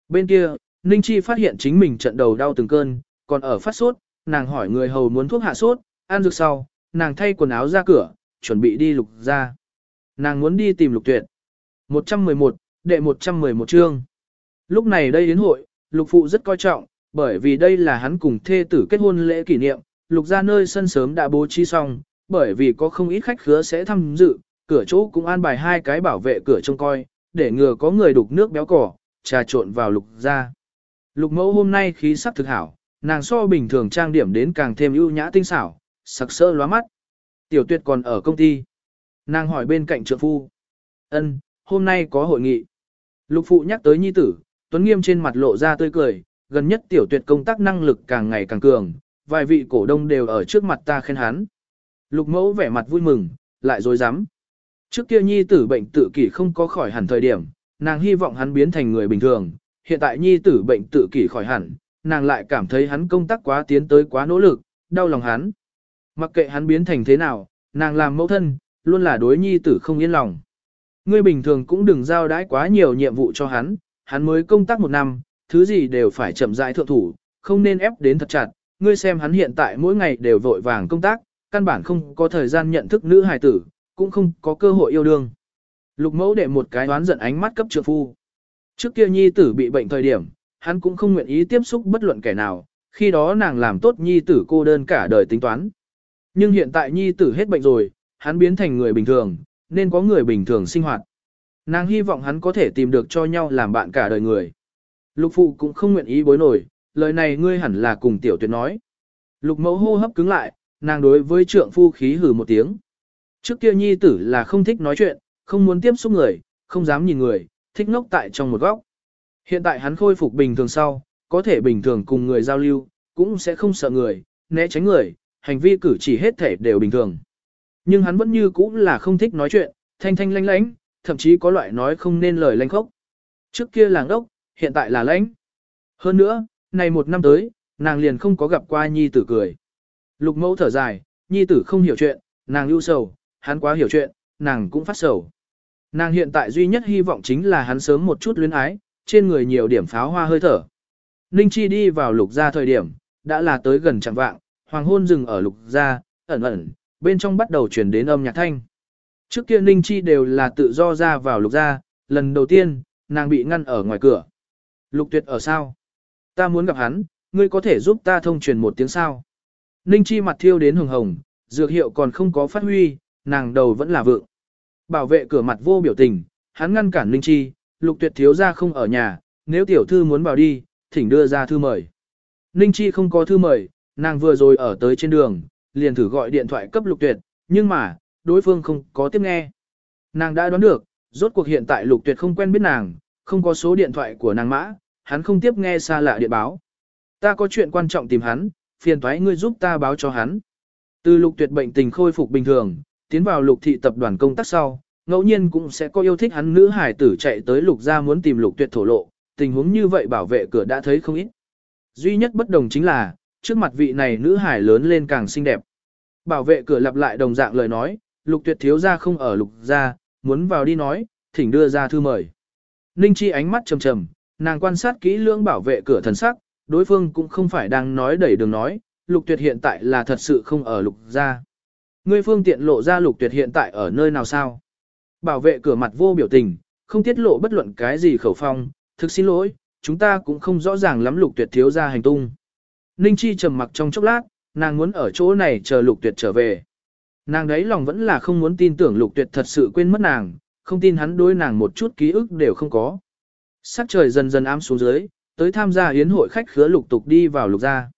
Bên kia, Ninh Chi phát hiện chính mình trận đầu đau từng cơn, còn ở phát sốt, nàng hỏi người hầu muốn thuốc hạ sốt, ăn dược sau, nàng thay quần áo ra cửa, chuẩn bị đi lục ra. Nàng muốn đi tìm lục tuyệt. 111, đệ 111 chương. Lúc này đây đến hội, lục phụ rất coi trọng, bởi vì đây là hắn cùng thê tử kết hôn lễ kỷ niệm, lục ra nơi sân sớm đã bố trí xong, bởi vì có không ít khách khứa sẽ tham dự, cửa chỗ cũng an bài hai cái bảo vệ cửa trông coi, để ngừa có người đục nước béo cỏ, trà trộn vào lục ra. Lục mẫu hôm nay khí sắc thực hảo, nàng so bình thường trang điểm đến càng thêm ưu nhã tinh xảo, sặc sỡ lóa mắt. Tiểu tuyệt còn ở công ty. Nàng hỏi bên cạnh trượng phu. ân hôm nay có hội nghị. Lục phụ nhắc tới nhi tử, Tuấn Nghiêm trên mặt lộ ra tươi cười, gần nhất tiểu tuyệt công tác năng lực càng ngày càng cường, vài vị cổ đông đều ở trước mặt ta khen hắn. Lục mẫu vẻ mặt vui mừng, lại dối rắm Trước kia nhi tử bệnh tự kỷ không có khỏi hẳn thời điểm, nàng hy vọng hắn biến thành người bình thường, hiện tại nhi tử bệnh tự kỷ khỏi hẳn, nàng lại cảm thấy hắn công tác quá tiến tới quá nỗ lực, đau lòng hắn. Mặc kệ hắn biến thành thế nào, nàng làm mẫu thân, luôn là đối nhi tử không yên lòng. Ngươi bình thường cũng đừng giao đãi quá nhiều nhiệm vụ cho hắn, hắn mới công tác một năm, thứ gì đều phải chậm rãi thượng thủ, không nên ép đến thật chặt. Ngươi xem hắn hiện tại mỗi ngày đều vội vàng công tác, căn bản không có thời gian nhận thức nữ hài tử, cũng không có cơ hội yêu đương. Lục mẫu để một cái đoán giận ánh mắt cấp trượng phu. Trước kia nhi tử bị bệnh thời điểm, hắn cũng không nguyện ý tiếp xúc bất luận kẻ nào, khi đó nàng làm tốt nhi tử cô đơn cả đời tính toán. Nhưng hiện tại nhi tử hết bệnh rồi, hắn biến thành người bình thường, nên có người bình thường sinh hoạt. Nàng hy vọng hắn có thể tìm được cho nhau làm bạn cả đời người. Lục phụ cũng không nguyện ý bối nổi, lời này ngươi hẳn là cùng tiểu tuyệt nói. Lục mẫu hô hấp cứng lại, nàng đối với trượng phu khí hừ một tiếng. Trước kia nhi tử là không thích nói chuyện, không muốn tiếp xúc người, không dám nhìn người, thích ngốc tại trong một góc. Hiện tại hắn khôi phục bình thường sau, có thể bình thường cùng người giao lưu, cũng sẽ không sợ người, né tránh người, hành vi cử chỉ hết thể đều bình thường. Nhưng hắn vẫn như cũ là không thích nói chuyện, thanh thanh lanh lánh, thậm chí có loại nói không nên lời lanh khốc. Trước kia làng đốc, hiện tại là lãnh. Hơn nữa, này một năm tới, nàng liền không có gặp qua nhi tử cười. Lục mẫu thở dài, nhi tử không hiểu chuyện, nàng lưu sầu, hắn quá hiểu chuyện, nàng cũng phát sầu. Nàng hiện tại duy nhất hy vọng chính là hắn sớm một chút luyến ái, trên người nhiều điểm pháo hoa hơi thở. Ninh Chi đi vào lục gia thời điểm, đã là tới gần chẳng vạng, hoàng hôn dừng ở lục gia, ẩn ẩn, bên trong bắt đầu chuyển đến âm nhạc thanh. Trước kia Ninh Chi đều là tự do ra vào lục gia, lần đầu tiên, nàng bị ngăn ở ngoài cửa. Lục tuyệt ở sao? Ta muốn gặp hắn, ngươi có thể giúp ta thông truyền một tiếng sao? Ninh Chi mặt thiêu đến hồng hồng, dược hiệu còn không có phát huy, nàng đầu vẫn là vượng. Bảo vệ cửa mặt vô biểu tình, hắn ngăn cản Linh Chi, lục tuyệt thiếu ra không ở nhà, nếu tiểu thư muốn vào đi, thỉnh đưa ra thư mời. Ninh Chi không có thư mời, nàng vừa rồi ở tới trên đường, liền thử gọi điện thoại cấp lục tuyệt, nhưng mà, đối phương không có tiếp nghe. Nàng đã đoán được, rốt cuộc hiện tại lục tuyệt không quen biết nàng, không có số điện thoại của nàng mã, hắn không tiếp nghe xa lạ điện báo. Ta có chuyện quan trọng tìm hắn, phiền thoái ngươi giúp ta báo cho hắn. Từ lục tuyệt bệnh tình khôi phục bình thường, tiến vào lục thị tập đoàn công tác sau, ngẫu nhiên cũng sẽ có yêu thích hắn nữ hải tử chạy tới lục gia muốn tìm lục tuyệt thổ lộ, tình huống như vậy bảo vệ cửa đã thấy không ít. Duy nhất bất đồng chính là, trước mặt vị này nữ hải lớn lên càng xinh đẹp. Bảo vệ cửa lặp lại đồng dạng lời nói, lục tuyệt thiếu gia không ở lục gia, muốn vào đi nói, thỉnh đưa ra thư mời. Ninh Chi ánh mắt trầm trầm, nàng quan sát kỹ lưỡng bảo vệ cửa thần sắc, đối phương cũng không phải đang nói đẩy đường nói, lục tuyệt hiện tại là thật sự không ở lục gia. Ngươi phương tiện lộ ra lục tuyệt hiện tại ở nơi nào sao? Bảo vệ cửa mặt vô biểu tình, không tiết lộ bất luận cái gì khẩu phong, thực xin lỗi, chúng ta cũng không rõ ràng lắm lục tuyệt thiếu ra hành tung. Ninh Chi trầm mặc trong chốc lát, nàng muốn ở chỗ này chờ lục tuyệt trở về. Nàng đấy lòng vẫn là không muốn tin tưởng lục tuyệt thật sự quên mất nàng, không tin hắn đối nàng một chút ký ức đều không có. Sắc trời dần dần ám xuống dưới, tới tham gia yến hội khách khứa lục tục đi vào lục gia.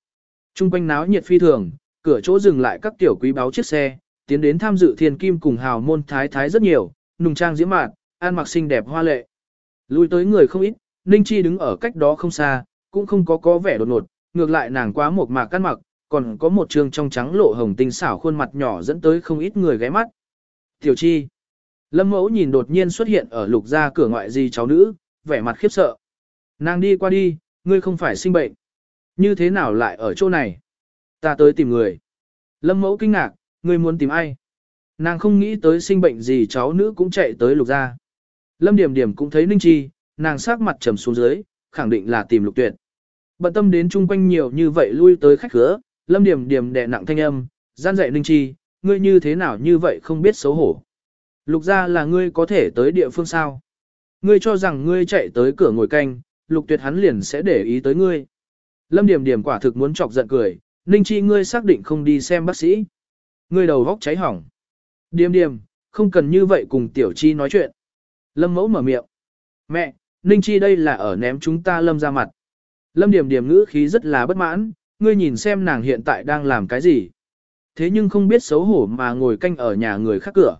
Trung quanh náo nhiệt phi thường, cửa chỗ dừng lại các tiểu quý báo chiếc xe, tiến đến tham dự thiên kim cùng hào môn thái thái rất nhiều, nùng trang diễm mạn, an mặc xinh đẹp hoa lệ. Lui tới người không ít, Ninh Chi đứng ở cách đó không xa, cũng không có có vẻ đột ngột, ngược lại nàng quá một mạc căn mặc, còn có một trường trong trắng lộ hồng tinh xảo khuôn mặt nhỏ dẫn tới không ít người ghé mắt. Tiểu Chi. Lâm mẫu nhìn đột nhiên xuất hiện ở lục gia cửa ngoại gì cháu nữ, vẻ mặt khiếp sợ. Nàng đi qua đi, ngươi không phải sinh bệnh. Như thế nào lại ở chỗ này? Ta tới tìm người. Lâm mẫu kinh ngạc, ngươi muốn tìm ai? Nàng không nghĩ tới sinh bệnh gì cháu nữ cũng chạy tới lục gia. Lâm điểm điểm cũng thấy Ninh Chi, nàng sắc mặt trầm xuống dưới, khẳng định là tìm lục tuyệt. Bận tâm đến chung quanh nhiều như vậy lui tới khách khứa, Lâm điểm điểm đè nặng thanh âm, gian dạy Ninh Chi, ngươi như thế nào như vậy không biết xấu hổ. Lục gia là ngươi có thể tới địa phương sao? Ngươi cho rằng ngươi chạy tới cửa ngồi canh, lục tuyệt hắn liền sẽ để ý tới ngươi. Lâm điểm điểm quả thực muốn chọc giận cười, Ninh Chi ngươi xác định không đi xem bác sĩ. Ngươi đầu vóc cháy hỏng. Điềm điềm, không cần như vậy cùng Tiểu Chi nói chuyện. Lâm mẫu mở miệng. Mẹ, Ninh Chi đây là ở ném chúng ta Lâm ra mặt. Lâm Điềm Điềm ngữ khí rất là bất mãn, ngươi nhìn xem nàng hiện tại đang làm cái gì. Thế nhưng không biết xấu hổ mà ngồi canh ở nhà người khác cửa.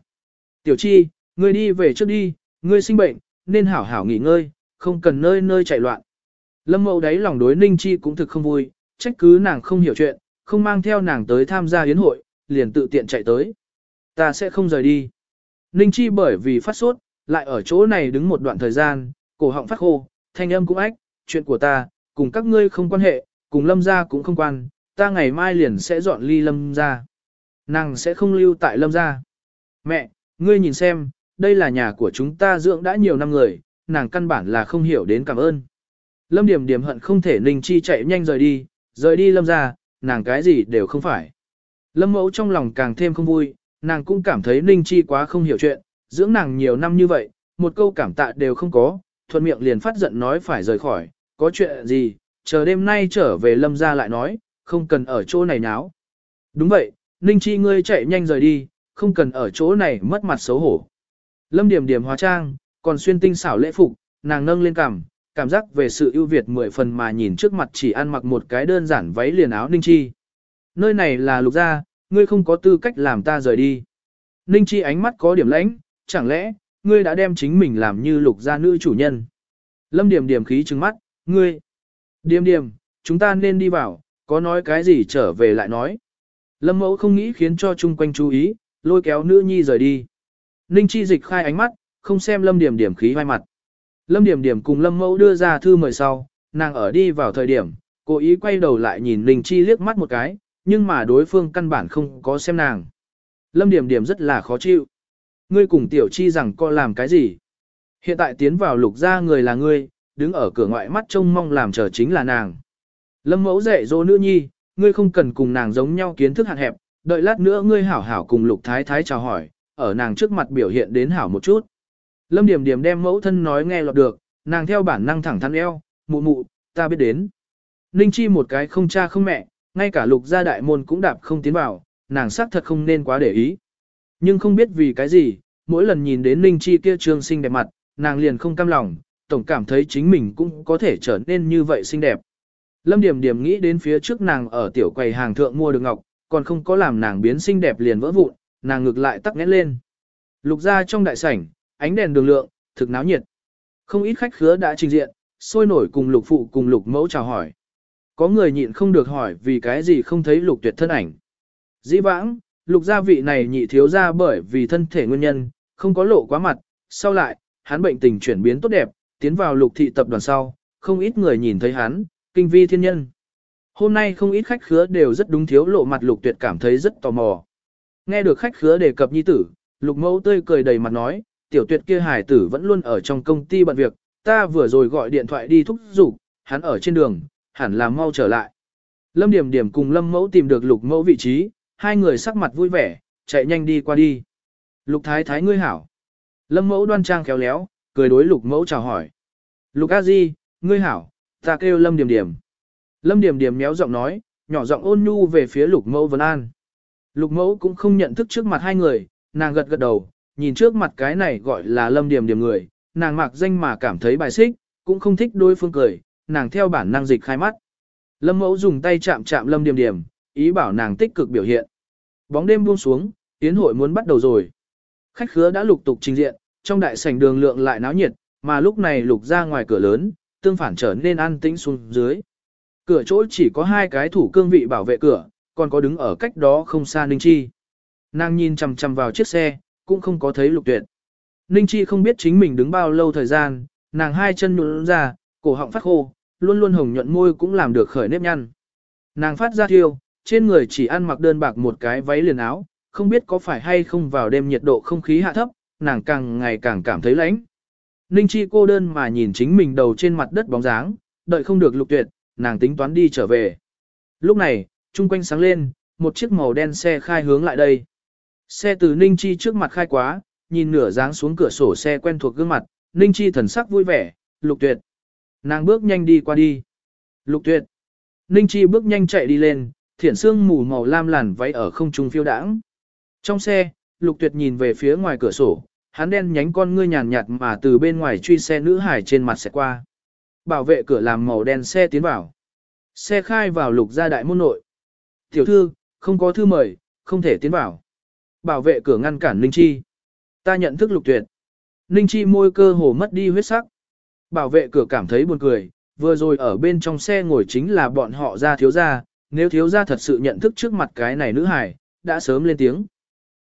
Tiểu Chi, ngươi đi về trước đi, ngươi sinh bệnh, nên hảo hảo nghỉ ngơi, không cần nơi nơi chạy loạn. Lâm mẫu đáy lòng đối Ninh Chi cũng thực không vui, trách cứ nàng không hiểu chuyện, không mang theo nàng tới tham gia yến hội, liền tự tiện chạy tới. Ta sẽ không rời đi. Ninh Chi bởi vì phát sốt, lại ở chỗ này đứng một đoạn thời gian, cổ họng phát khô, thanh âm cũng ách, chuyện của ta, cùng các ngươi không quan hệ, cùng lâm gia cũng không quan, ta ngày mai liền sẽ dọn ly lâm gia. Nàng sẽ không lưu tại lâm gia. Mẹ, ngươi nhìn xem, đây là nhà của chúng ta dưỡng đã nhiều năm người, nàng căn bản là không hiểu đến cảm ơn. Lâm điểm điểm hận không thể Ninh Chi chạy nhanh rời đi, rời đi lâm gia, nàng cái gì đều không phải. Lâm mẫu trong lòng càng thêm không vui, nàng cũng cảm thấy Ninh Chi quá không hiểu chuyện, dưỡng nàng nhiều năm như vậy, một câu cảm tạ đều không có, thuận miệng liền phát giận nói phải rời khỏi, có chuyện gì, chờ đêm nay trở về lâm ra lại nói, không cần ở chỗ này náo. Đúng vậy, Ninh Chi ngươi chạy nhanh rời đi, không cần ở chỗ này mất mặt xấu hổ. Lâm điểm điểm hóa trang, còn xuyên tinh xảo lễ phục, nàng nâng lên cằm, cảm giác về sự ưu việt mười phần mà nhìn trước mặt chỉ ăn mặc một cái đơn giản váy liền áo Ninh Chi. Nơi này là lục gia, ngươi không có tư cách làm ta rời đi. Ninh Chi ánh mắt có điểm lãnh, chẳng lẽ, ngươi đã đem chính mình làm như lục gia nữ chủ nhân. Lâm điểm điểm khí trừng mắt, ngươi. điểm điểm chúng ta nên đi vào, có nói cái gì trở về lại nói. Lâm Mẫu không nghĩ khiến cho chung quanh chú ý, lôi kéo nữ nhi rời đi. Ninh Chi dịch khai ánh mắt, không xem Lâm điểm điểm khí vai mặt. Lâm Điềm Điềm cùng Lâm Mẫu đưa ra thư mời sau, nàng ở đi vào thời điểm, cố ý quay đầu lại nhìn Ninh Chi liếc mắt một cái, nhưng mà đối phương căn bản không có xem nàng. Lâm Điềm Điềm rất là khó chịu. Ngươi cùng tiểu chi rằng co làm cái gì? Hiện tại tiến vào lục gia người là ngươi, đứng ở cửa ngoại mắt trông mong làm chờ chính là nàng. Lâm mẫu dạy dỗ nữ nhi, ngươi không cần cùng nàng giống nhau kiến thức hạn hẹp, đợi lát nữa ngươi hảo hảo cùng lục thái thái chào hỏi, ở nàng trước mặt biểu hiện đến hảo một chút. Lâm điểm điểm đem mẫu thân nói nghe lọt được, nàng theo bản năng thẳng thắn eo, mụ mụ, ta biết đến. Ninh chi một cái không cha không mẹ, ngay cả lục gia đại môn cũng đạp không tiến vào, nàng xác thật không nên quá để ý. Nhưng không biết vì cái gì, mỗi lần nhìn đến Ninh Chi kia trương xinh đẹp mặt, nàng liền không cam lòng, tổng cảm thấy chính mình cũng có thể trở nên như vậy xinh đẹp. Lâm Điểm Điểm nghĩ đến phía trước nàng ở tiểu quầy hàng thượng mua được ngọc, còn không có làm nàng biến xinh đẹp liền vỡ vụn, nàng ngược lại tắc nghẽn lên. Lục ra trong đại sảnh, ánh đèn đường lượng, thực náo nhiệt. Không ít khách khứa đã trình diện, sôi nổi cùng lục phụ cùng lục mẫu chào hỏi. Có người nhịn không được hỏi vì cái gì không thấy lục tuyệt thân ảnh. Dĩ vãng, lục gia vị này nhị thiếu ra bởi vì thân thể nguyên nhân, không có lộ quá mặt, sau lại, hắn bệnh tình chuyển biến tốt đẹp, tiến vào lục thị tập đoàn sau, không ít người nhìn thấy hắn, kinh vi thiên nhân. Hôm nay không ít khách khứa đều rất đúng thiếu lộ mặt lục tuyệt cảm thấy rất tò mò. Nghe được khách khứa đề cập nhi tử, lục mẫu tươi cười đầy mặt nói, tiểu tuyệt kia hải tử vẫn luôn ở trong công ty bận việc, ta vừa rồi gọi điện thoại đi thúc giục, hắn ở trên đường, hẳn là mau trở lại. Lâm Điểm Điểm cùng Lâm Mẫu tìm được lục mẫu vị trí, hai người sắc mặt vui vẻ, chạy nhanh đi qua đi. Lục Thái Thái ngươi hảo. Lâm Mẫu đoan trang khéo léo, cười đối lục mẫu chào hỏi. Lục A Di, ngươi hảo, ta kêu Lâm Điểm Điểm. Lâm Điểm Điểm méo giọng nói, nhỏ giọng ôn nhu về phía lục mẫu Vân An. Lục mẫu cũng không nhận thức trước mặt hai người, nàng gật gật đầu, nhìn trước mặt cái này gọi là Lâm Điểm Điểm người, nàng mặc danh mà cảm thấy bài xích, cũng không thích đối phương cười, nàng theo bản năng dịch khai mắt. Lâm mẫu dùng tay chạm chạm Lâm Điểm Điểm, ý bảo nàng tích cực biểu hiện. Bóng đêm buông xuống, tiến hội muốn bắt đầu rồi. Khách khứa đã lục tục trình diện, trong đại sảnh đường lượng lại náo nhiệt, mà lúc này lục ra ngoài cửa lớn, tương phản trở nên an tĩnh xuống dưới. Cửa chỗ chỉ có hai cái thủ cương vị bảo vệ cửa, còn có đứng ở cách đó không xa Ninh Chi. Nàng nhìn chằm chằm vào chiếc xe, cũng không có thấy lục tuyệt. Ninh Chi không biết chính mình đứng bao lâu thời gian, nàng hai chân nhuận ra, cổ họng phát khô, luôn luôn hồng nhuận môi cũng làm được khởi nếp nhăn. Nàng phát ra thiêu, trên người chỉ ăn mặc đơn bạc một cái váy liền áo, không biết có phải hay không vào đêm nhiệt độ không khí hạ thấp, nàng càng ngày càng cảm thấy lạnh. Ninh Chi cô đơn mà nhìn chính mình đầu trên mặt đất bóng dáng, đợi không được lục tuyệt, nàng tính toán đi trở về. Lúc này, chung quanh sáng lên, một chiếc màu đen xe khai hướng lại đây. Xe từ Ninh Chi trước mặt khai quá, nhìn nửa dáng xuống cửa sổ xe quen thuộc gương mặt, Ninh Chi thần sắc vui vẻ, lục tuyệt. Nàng bước nhanh đi qua đi. Lục tuyệt. Ninh Chi bước nhanh chạy đi lên, thiển xương mù màu lam làn váy ở không trung phiêu đãng. Trong xe, lục tuyệt nhìn về phía ngoài cửa sổ, hắn đen nhánh con ngươi nhàn nhạt mà từ bên ngoài truy xe nữ hải trên mặt sẽ qua. Bảo vệ cửa làm màu đen xe tiến vào. Xe khai vào lục gia đại môn nội. Tiểu thư, không có thư mời, không thể tiến vào. Bảo vệ cửa ngăn cản Ninh Chi. Ta nhận thức lục tuyệt. Ninh Chi môi cơ hồ mất đi huyết sắc. Bảo vệ cửa cảm thấy buồn cười, vừa rồi ở bên trong xe ngồi chính là bọn họ ra thiếu gia, nếu thiếu gia thật sự nhận thức trước mặt cái này nữ hải, đã sớm lên tiếng.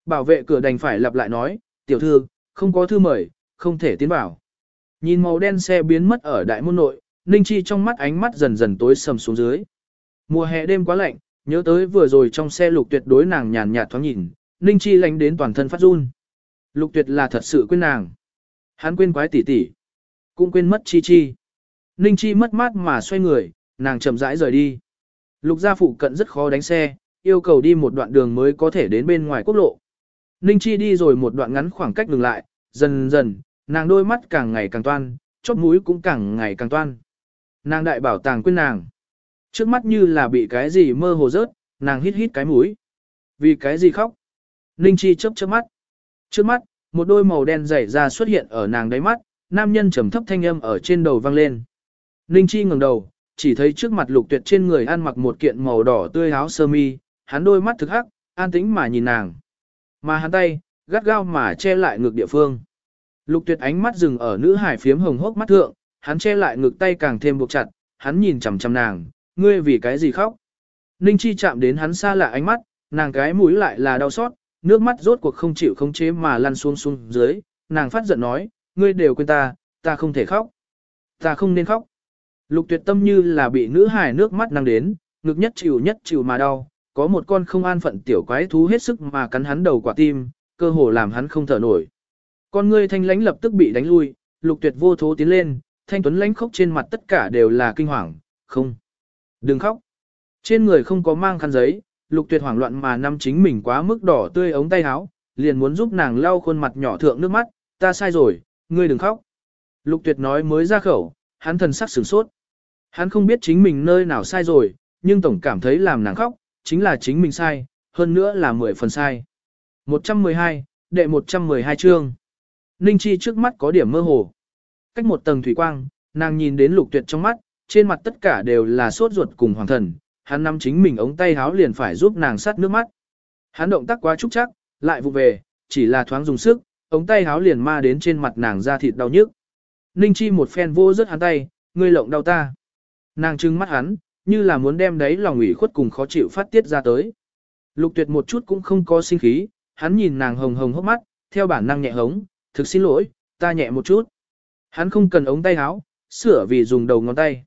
Bảo vệ cửa đành phải lặp lại nói, tiểu thư, không có thư mời, không thể tiến vào. Nhìn màu đen xe biến mất ở đại môn nội, Ninh Chi trong mắt ánh mắt dần dần tối sầm xuống dưới. Mùa hè đêm quá lạnh, nhớ tới vừa rồi trong xe lục tuyệt đối nàng nhàn nhạt thoáng nhìn, Ninh Chi lánh đến toàn thân phát run. Lục tuyệt là thật sự quên nàng. Hắn quên quái tỷ tỷ, cũng quên mất Chi Chi. Ninh Chi mất mát mà xoay người, nàng chậm rãi rời đi. Lục gia phụ cận rất khó đánh xe, yêu cầu đi một đoạn đường mới có thể đến bên ngoài quốc lộ. Ninh Chi đi rồi một đoạn ngắn khoảng cách ngừng lại, dần dần, nàng đôi mắt càng ngày càng toan, chóp mũi cũng càng ngày càng toan. Nàng đại bảo tàng quên nàng. Trước mắt như là bị cái gì mơ hồ rớt, nàng hít hít cái mũi. Vì cái gì khóc? Ninh Chi chớp chớp mắt. Trước mắt, một đôi màu đen dày ra xuất hiện ở nàng đáy mắt, nam nhân trầm thấp thanh âm ở trên đầu vang lên. Ninh Chi ngẩng đầu, chỉ thấy trước mặt lục tuyệt trên người ăn mặc một kiện màu đỏ tươi áo sơ mi, hắn đôi mắt thực hắc, an tĩnh mà nhìn nàng. Mà hắn tay, gắt gao mà che lại ngực địa phương. Lục tuyệt ánh mắt dừng ở nữ hải phiếm hồng hốc mắt thượng, hắn che lại ngực tay càng thêm buộc chặt, hắn nhìn chằm chằm nàng, ngươi vì cái gì khóc. Ninh Chi chạm đến hắn xa lạ ánh mắt, nàng cái mũi lại là đau xót, nước mắt rốt cuộc không chịu khống chế mà lăn xuống xuống dưới, nàng phát giận nói, ngươi đều quên ta, ta không thể khóc. Ta không nên khóc. Lục tuyệt tâm như là bị nữ hài nước mắt năng đến, ngực nhất chịu nhất chịu mà đau, có một con không an phận tiểu quái thú hết sức mà cắn hắn đầu quả tim, cơ hồ làm hắn không thở nổi. Con ngươi thanh lãnh lập tức bị đánh lui, lục tuyệt vô thố tiến lên, thanh tuấn lãnh khóc trên mặt tất cả đều là kinh hoàng, không. Đừng khóc. Trên người không có mang khăn giấy, lục tuyệt hoảng loạn mà năm chính mình quá mức đỏ tươi ống tay áo, liền muốn giúp nàng lau khuôn mặt nhỏ thượng nước mắt, ta sai rồi, ngươi đừng khóc. Lục tuyệt nói mới ra khẩu, hắn thần sắc sửng sốt. Hắn không biết chính mình nơi nào sai rồi, nhưng tổng cảm thấy làm nàng khóc, chính là chính mình sai, hơn nữa là 10 phần sai. 112, đệ 112 chương. Ninh Chi trước mắt có điểm mơ hồ. Cách một tầng thủy quang, nàng nhìn đến lục tuyệt trong mắt, trên mặt tất cả đều là sốt ruột cùng hoàng thần, hắn nắm chính mình ống tay háo liền phải giúp nàng sát nước mắt. Hắn động tác quá trúc chắc, lại vụ về, chỉ là thoáng dùng sức, ống tay háo liền ma đến trên mặt nàng ra thịt đau nhức. Ninh Chi một phen vô rớt hắn tay, ngươi lộng đau ta. Nàng trừng mắt hắn, như là muốn đem đấy lòng ủy khuất cùng khó chịu phát tiết ra tới. Lục tuyệt một chút cũng không có sinh khí, hắn nhìn nàng hồng hồng hốc mắt, theo bản năng nhẹ hống, thực xin lỗi, ta nhẹ một chút. Hắn không cần ống tay háo, sửa vì dùng đầu ngón tay.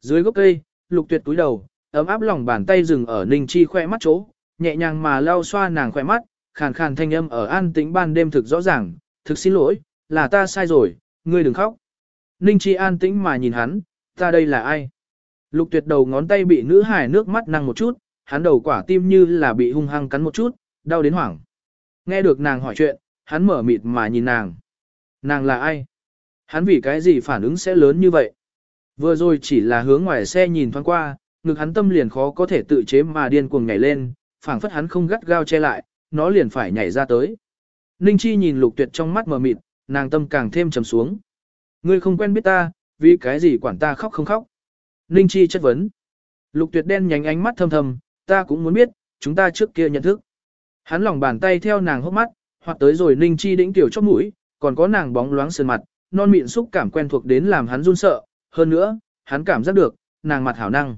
Dưới gốc cây, lục tuyệt túi đầu, ấm áp lòng bàn tay dừng ở Ninh Chi khoe mắt chỗ, nhẹ nhàng mà lau xoa nàng khoe mắt, khàn khàn thanh âm ở an tĩnh ban đêm thực rõ ràng, thực xin lỗi, là ta sai rồi, ngươi đừng khóc. Ninh Chi an tĩnh mà nhìn hắn, ta đây là ai? Lục tuyệt đầu ngón tay bị nữ hải nước mắt năng một chút, hắn đầu quả tim như là bị hung hăng cắn một chút, đau đến hoảng. Nghe được nàng hỏi chuyện, hắn mở mịt mà nhìn nàng. Nàng là ai? Hắn vì cái gì phản ứng sẽ lớn như vậy? Vừa rồi chỉ là hướng ngoài xe nhìn thoáng qua, ngực hắn tâm liền khó có thể tự chế mà điên cuồng nhảy lên, phảng phất hắn không gắt gao che lại, nó liền phải nhảy ra tới. Ninh Chi nhìn lục tuyệt trong mắt mờ mịt, nàng tâm càng thêm trầm xuống. Ngươi không quen biết ta, vì cái gì quản ta khóc không khóc. Ninh Chi chất vấn. Lục tuyệt đen nhánh ánh mắt thâm thầm, ta cũng muốn biết, chúng ta trước kia nhận thức. Hắn lòng bàn tay theo nàng hốc mắt, hoặc tới rồi Ninh Chi đĩnh tiểu chóp mũi, còn có nàng bóng loáng sơn mặt, non mịn xúc cảm quen thuộc đến làm hắn run sợ, hơn nữa, hắn cảm giác được, nàng mặt hảo năng.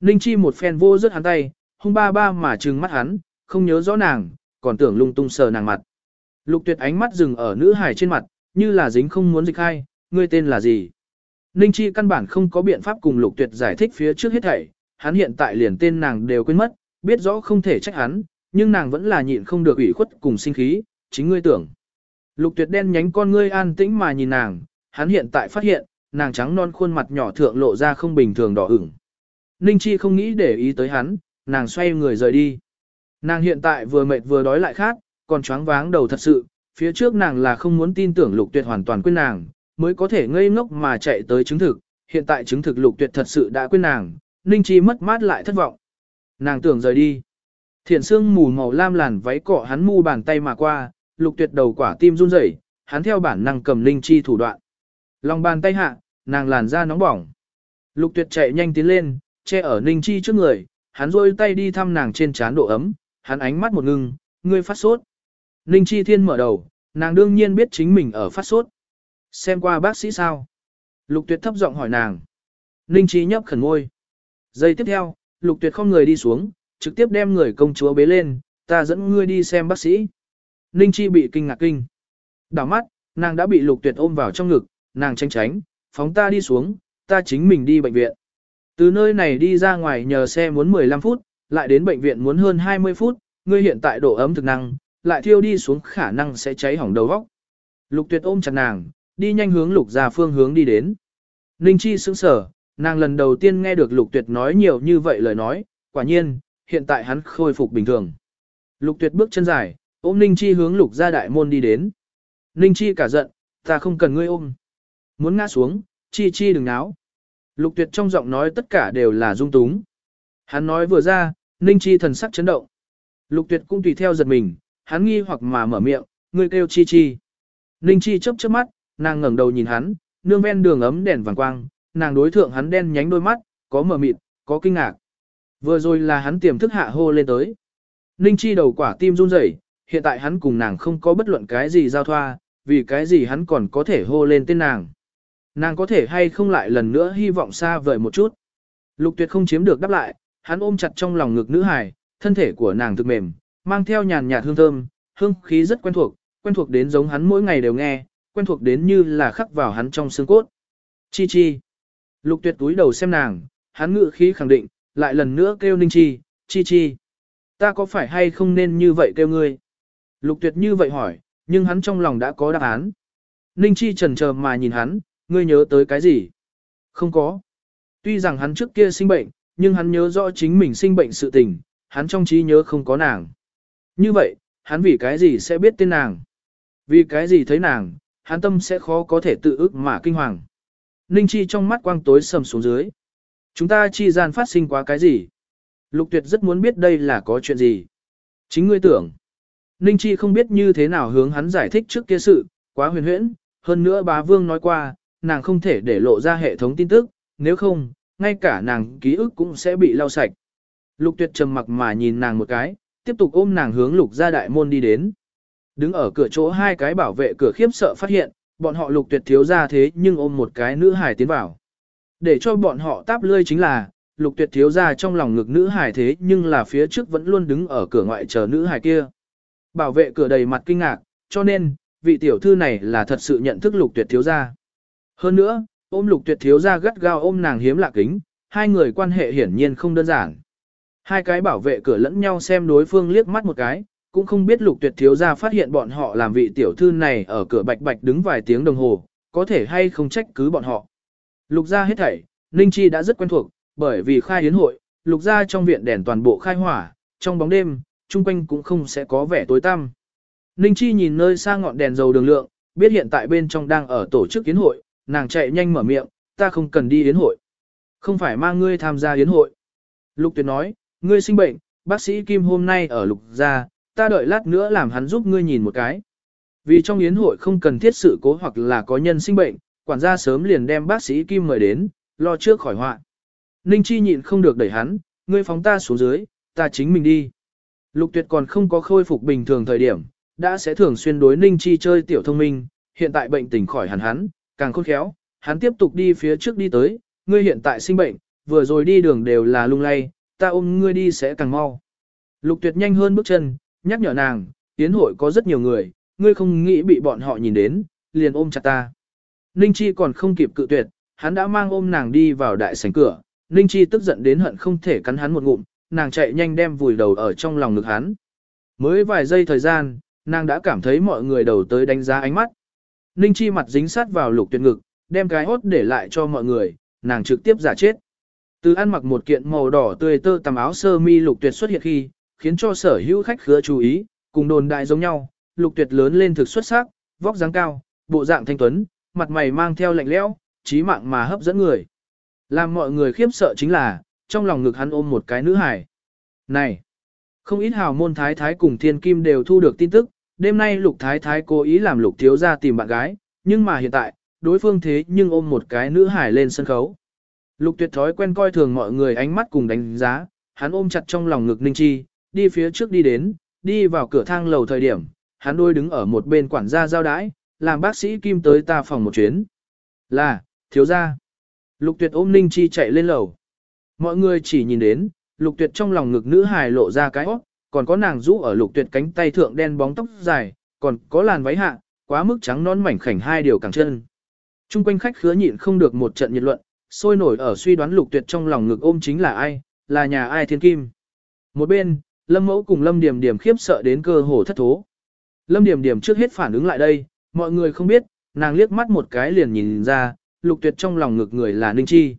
Ninh Chi một phen vô rất hắn tay, hung ba ba mà trừng mắt hắn, không nhớ rõ nàng, còn tưởng lung tung sờ nàng mặt. Lục tuyệt ánh mắt dừng ở nữ hải trên mặt, như là dính không muốn dịch hai, ngươi tên là gì? Ninh Chi căn bản không có biện pháp cùng lục tuyệt giải thích phía trước hết thảy, hắn hiện tại liền tên nàng đều quên mất, biết rõ không thể trách hắn, nhưng nàng vẫn là nhịn không được ủy khuất cùng sinh khí, chính ngươi tưởng. Lục tuyệt đen nhánh con ngươi an tĩnh mà nhìn nàng, hắn hiện tại phát hiện, nàng trắng non khuôn mặt nhỏ thượng lộ ra không bình thường đỏ ửng. Ninh Chi không nghĩ để ý tới hắn, nàng xoay người rời đi. Nàng hiện tại vừa mệt vừa đói lại khát, còn choáng váng đầu thật sự, phía trước nàng là không muốn tin tưởng lục tuyệt hoàn toàn quên nàng, mới có thể ngây ngốc mà chạy tới chứng thực, hiện tại chứng thực lục tuyệt thật sự đã quên nàng, Ninh Chi mất mát lại thất vọng. Nàng tưởng rời đi. Thiện xương mù màu lam làn váy cọ hắn mu bàn tay mà qua, lục tuyệt đầu quả tim run rẩy, hắn theo bản năng cầm Ninh Chi thủ đoạn. Lòng bàn tay hạ, nàng làn da nóng bỏng. Lục tuyệt chạy nhanh tiến lên, che ở Ninh Chi trước người, hắn rôi tay đi thăm nàng trên trán độ ấm, hắn ánh mắt một ngưng, ngươi phát sốt. Ninh Chi Thiên mở đầu, nàng đương nhiên biết chính mình ở phát sốt. Xem qua bác sĩ sao? Lục tuyệt thấp giọng hỏi nàng. Ninh Chi nhấp khẩn ngôi. Giây tiếp theo, lục tuyệt không người đi xuống, trực tiếp đem người công chúa bế lên, ta dẫn ngươi đi xem bác sĩ. Ninh Chi bị kinh ngạc kinh. Đảo mắt, nàng đã bị lục tuyệt ôm vào trong ngực, nàng tránh tránh, phóng ta đi xuống, ta chính mình đi bệnh viện. Từ nơi này đi ra ngoài nhờ xe muốn 15 phút, lại đến bệnh viện muốn hơn 20 phút, ngươi hiện tại độ ấm thực năng, lại thiêu đi xuống khả năng sẽ cháy hỏng đầu óc. Lục tuyệt ôm chặt nàng, đi nhanh hướng lục ra phương hướng đi đến. Ninh Chi sững sở, nàng lần đầu tiên nghe được lục tuyệt nói nhiều như vậy lời nói, quả nhiên, hiện tại hắn khôi phục bình thường. Lục tuyệt bước chân dài, ôm Ninh Chi hướng lục ra đại môn đi đến. Ninh Chi cả giận, ta không cần ngươi ôm. Muốn ngã xuống, Chi Chi đừng náo. Lục tuyệt trong giọng nói tất cả đều là dung túng. Hắn nói vừa ra, Ninh Chi thần sắc chấn động. Lục tuyệt cũng tùy theo giật mình, hắn nghi hoặc mà mở miệng, người kêu Chi Chi. Ninh Chi chớp chớp mắt, nàng ngẩng đầu nhìn hắn, nương ven đường ấm đèn vàng quang, nàng đối thượng hắn đen nhánh đôi mắt, có mở mịt, có kinh ngạc. Vừa rồi là hắn tiềm thức hạ hô lên tới. Ninh Chi đầu quả tim run rẩy, hiện tại hắn cùng nàng không có bất luận cái gì giao thoa, vì cái gì hắn còn có thể hô lên tên nàng. Nàng có thể hay không lại lần nữa hy vọng xa vời một chút. Lục tuyệt không chiếm được đáp lại, hắn ôm chặt trong lòng ngực nữ hài, thân thể của nàng thực mềm, mang theo nhàn nhạt hương thơm, hương khí rất quen thuộc, quen thuộc đến giống hắn mỗi ngày đều nghe, quen thuộc đến như là khắc vào hắn trong xương cốt. Chi chi. Lục tuyệt túi đầu xem nàng, hắn ngự khí khẳng định, lại lần nữa kêu ninh chi, chi chi. Ta có phải hay không nên như vậy kêu ngươi? Lục tuyệt như vậy hỏi, nhưng hắn trong lòng đã có đáp án. Ninh chi trần chờ mà nhìn hắn, ngươi nhớ tới cái gì? Không có. Tuy rằng hắn trước kia sinh bệnh, nhưng hắn nhớ rõ chính mình sinh bệnh sự tình, hắn trong trí nhớ không có nàng. Như vậy, hắn vì cái gì sẽ biết tên nàng? Vì cái gì thấy nàng, hắn tâm sẽ khó có thể tự ức mà kinh hoàng. Ninh Chi trong mắt quang tối sầm xuống dưới. Chúng ta chi gian phát sinh quá cái gì? Lục tuyệt rất muốn biết đây là có chuyện gì. Chính ngươi tưởng. Ninh Chi không biết như thế nào hướng hắn giải thích trước kia sự, quá huyền huyễn, hơn nữa bá vương nói qua, nàng không thể để lộ ra hệ thống tin tức, nếu không, ngay cả nàng ký ức cũng sẽ bị lau sạch. Lục tuyệt trầm mặc mà nhìn nàng một cái, tiếp tục ôm nàng hướng lục ra đại môn đi đến. Đứng ở cửa chỗ hai cái bảo vệ cửa khiếp sợ phát hiện, bọn họ lục tuyệt thiếu ra thế nhưng ôm một cái nữ hải tiến vào. Để cho bọn họ táp lươi chính là, lục tuyệt thiếu ra trong lòng ngực nữ hải thế nhưng là phía trước vẫn luôn đứng ở cửa ngoại chờ nữ hải kia. Bảo vệ cửa đầy mặt kinh ngạc, cho nên, vị tiểu thư này là thật sự nhận thức lục tuyệt thiếu ra. Hơn nữa, ôm lục tuyệt thiếu ra gắt gao ôm nàng hiếm lạ kính, hai người quan hệ hiển nhiên không đơn giản. Hai cái bảo vệ cửa lẫn nhau xem đối phương liếc mắt một cái, cũng không biết lục tuyệt thiếu ra phát hiện bọn họ làm vị tiểu thư này ở cửa bạch bạch đứng vài tiếng đồng hồ, có thể hay không trách cứ bọn họ. Lục ra hết thảy, Ninh Chi đã rất quen thuộc, bởi vì khai hiến hội, lục ra trong viện đèn toàn bộ khai hỏa, trong bóng đêm, chung quanh cũng không sẽ có vẻ tối tăm. Ninh Chi nhìn nơi xa ngọn đèn dầu đường lượng, biết hiện tại bên trong đang ở tổ chức yến hội, nàng chạy nhanh mở miệng, ta không cần đi yến hội. Không phải mang ngươi tham gia yến hội. Lục tuyệt nói, ngươi sinh bệnh, bác sĩ Kim hôm nay ở lục gia, ta đợi lát nữa làm hắn giúp ngươi nhìn một cái. Vì trong yến hội không cần thiết sự cố hoặc là có nhân sinh bệnh, quản gia sớm liền đem bác sĩ Kim mời đến, lo trước khỏi họa. Ninh Chi nhịn không được đẩy hắn, ngươi phóng ta xuống dưới, ta chính mình đi. Lục tuyệt còn không có khôi phục bình thường thời điểm, đã sẽ thường xuyên đối Ninh Chi chơi tiểu thông minh, hiện tại bệnh tình khỏi hẳn hắn, càng khôn khéo, hắn tiếp tục đi phía trước đi tới, ngươi hiện tại sinh bệnh, vừa rồi đi đường đều là lung lay, ta ôm ngươi đi sẽ càng mau. Lục tuyệt nhanh hơn bước chân, nhắc nhở nàng, tiến hội có rất nhiều người, ngươi không nghĩ bị bọn họ nhìn đến, liền ôm chặt ta. Ninh Chi còn không kịp cự tuyệt, hắn đã mang ôm nàng đi vào đại sảnh cửa, Ninh Chi tức giận đến hận không thể cắn hắn một ngụm, nàng chạy nhanh đem vùi đầu ở trong lòng ngực hắn. Mới vài giây thời gian, nàng đã cảm thấy mọi người đầu tới đánh giá ánh mắt. Ninh Chi mặt dính sát vào lục tuyệt ngực, đem cái hốt để lại cho mọi người, nàng trực tiếp giả chết. Từ ăn mặc một kiện màu đỏ tươi tơ tầm áo sơ mi lục tuyệt xuất hiện khi, khiến cho sở hữu khách khứa chú ý, cùng đồn đại giống nhau, lục tuyệt lớn lên thực xuất sắc, vóc dáng cao, bộ dạng thanh tuấn, mặt mày mang theo lạnh lẽo, trí mạng mà hấp dẫn người. Làm mọi người khiếp sợ chính là, trong lòng ngực hắn ôm một cái nữ hải. Này! Không ít hào môn thái thái cùng thiên kim đều thu được tin tức, đêm nay lục thái thái cố ý làm lục thiếu ra tìm bạn gái, nhưng mà hiện tại, đối phương thế nhưng ôm một cái nữ hải lên sân khấu. Lục tuyệt thói quen coi thường mọi người ánh mắt cùng đánh giá, hắn ôm chặt trong lòng ngực Ninh Chi, đi phía trước đi đến, đi vào cửa thang lầu thời điểm, hắn đôi đứng ở một bên quản gia giao đãi, làm bác sĩ Kim tới ta phòng một chuyến. Là, thiếu gia. Lục tuyệt ôm Ninh Chi chạy lên lầu. Mọi người chỉ nhìn đến, lục tuyệt trong lòng ngực nữ hài lộ ra cái óc, còn có nàng rũ ở lục tuyệt cánh tay thượng đen bóng tóc dài, còn có làn váy hạ, quá mức trắng non mảnh khảnh hai điều càng chân. Trung quanh khách khứa nhịn không được một trận nhiệt luận, sôi nổi ở suy đoán lục tuyệt trong lòng ngực ôm chính là ai, là nhà ai thiên kim. Một bên, Lâm Mẫu cùng Lâm Điểm Điểm khiếp sợ đến cơ hồ thất thố. Lâm Điểm Điểm trước hết phản ứng lại đây, mọi người không biết, nàng liếc mắt một cái liền nhìn ra, lục tuyệt trong lòng ngực người là Ninh Chi.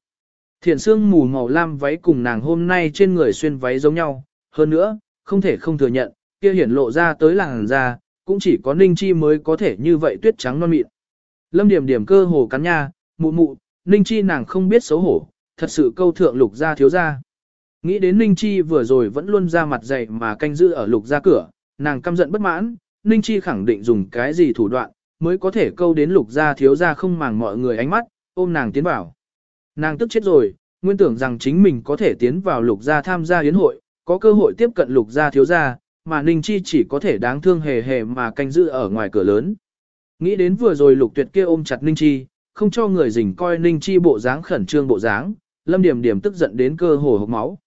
Thiện xương mù màu lam váy cùng nàng hôm nay trên người xuyên váy giống nhau, hơn nữa, không thể không thừa nhận, kia hiển lộ ra tới làng ra, cũng chỉ có Ninh Chi mới có thể như vậy tuyết trắng non mịn. Lâm Điểm Điểm cơ hồ cắn nha, mụ mụ, Ninh Chi nàng không biết xấu hổ, thật sự câu thượng lục gia thiếu gia. Nghĩ đến Ninh Chi vừa rồi vẫn luôn ra mặt dày mà canh giữ ở lục gia cửa, nàng căm giận bất mãn, Ninh Chi khẳng định dùng cái gì thủ đoạn, mới có thể câu đến lục gia thiếu gia không màng mọi người ánh mắt, ôm nàng tiến vào. Nàng tức chết rồi, nguyên tưởng rằng chính mình có thể tiến vào lục gia tham gia yến hội, có cơ hội tiếp cận lục gia thiếu gia, mà Ninh Chi chỉ có thể đáng thương hề hề mà canh giữ ở ngoài cửa lớn. Nghĩ đến vừa rồi lục tuyệt kia ôm chặt Ninh Chi, không cho người rình coi Ninh Chi bộ dáng khẩn trương bộ dáng, Lâm Điểm Điểm tức giận đến cơ hồ hộc máu.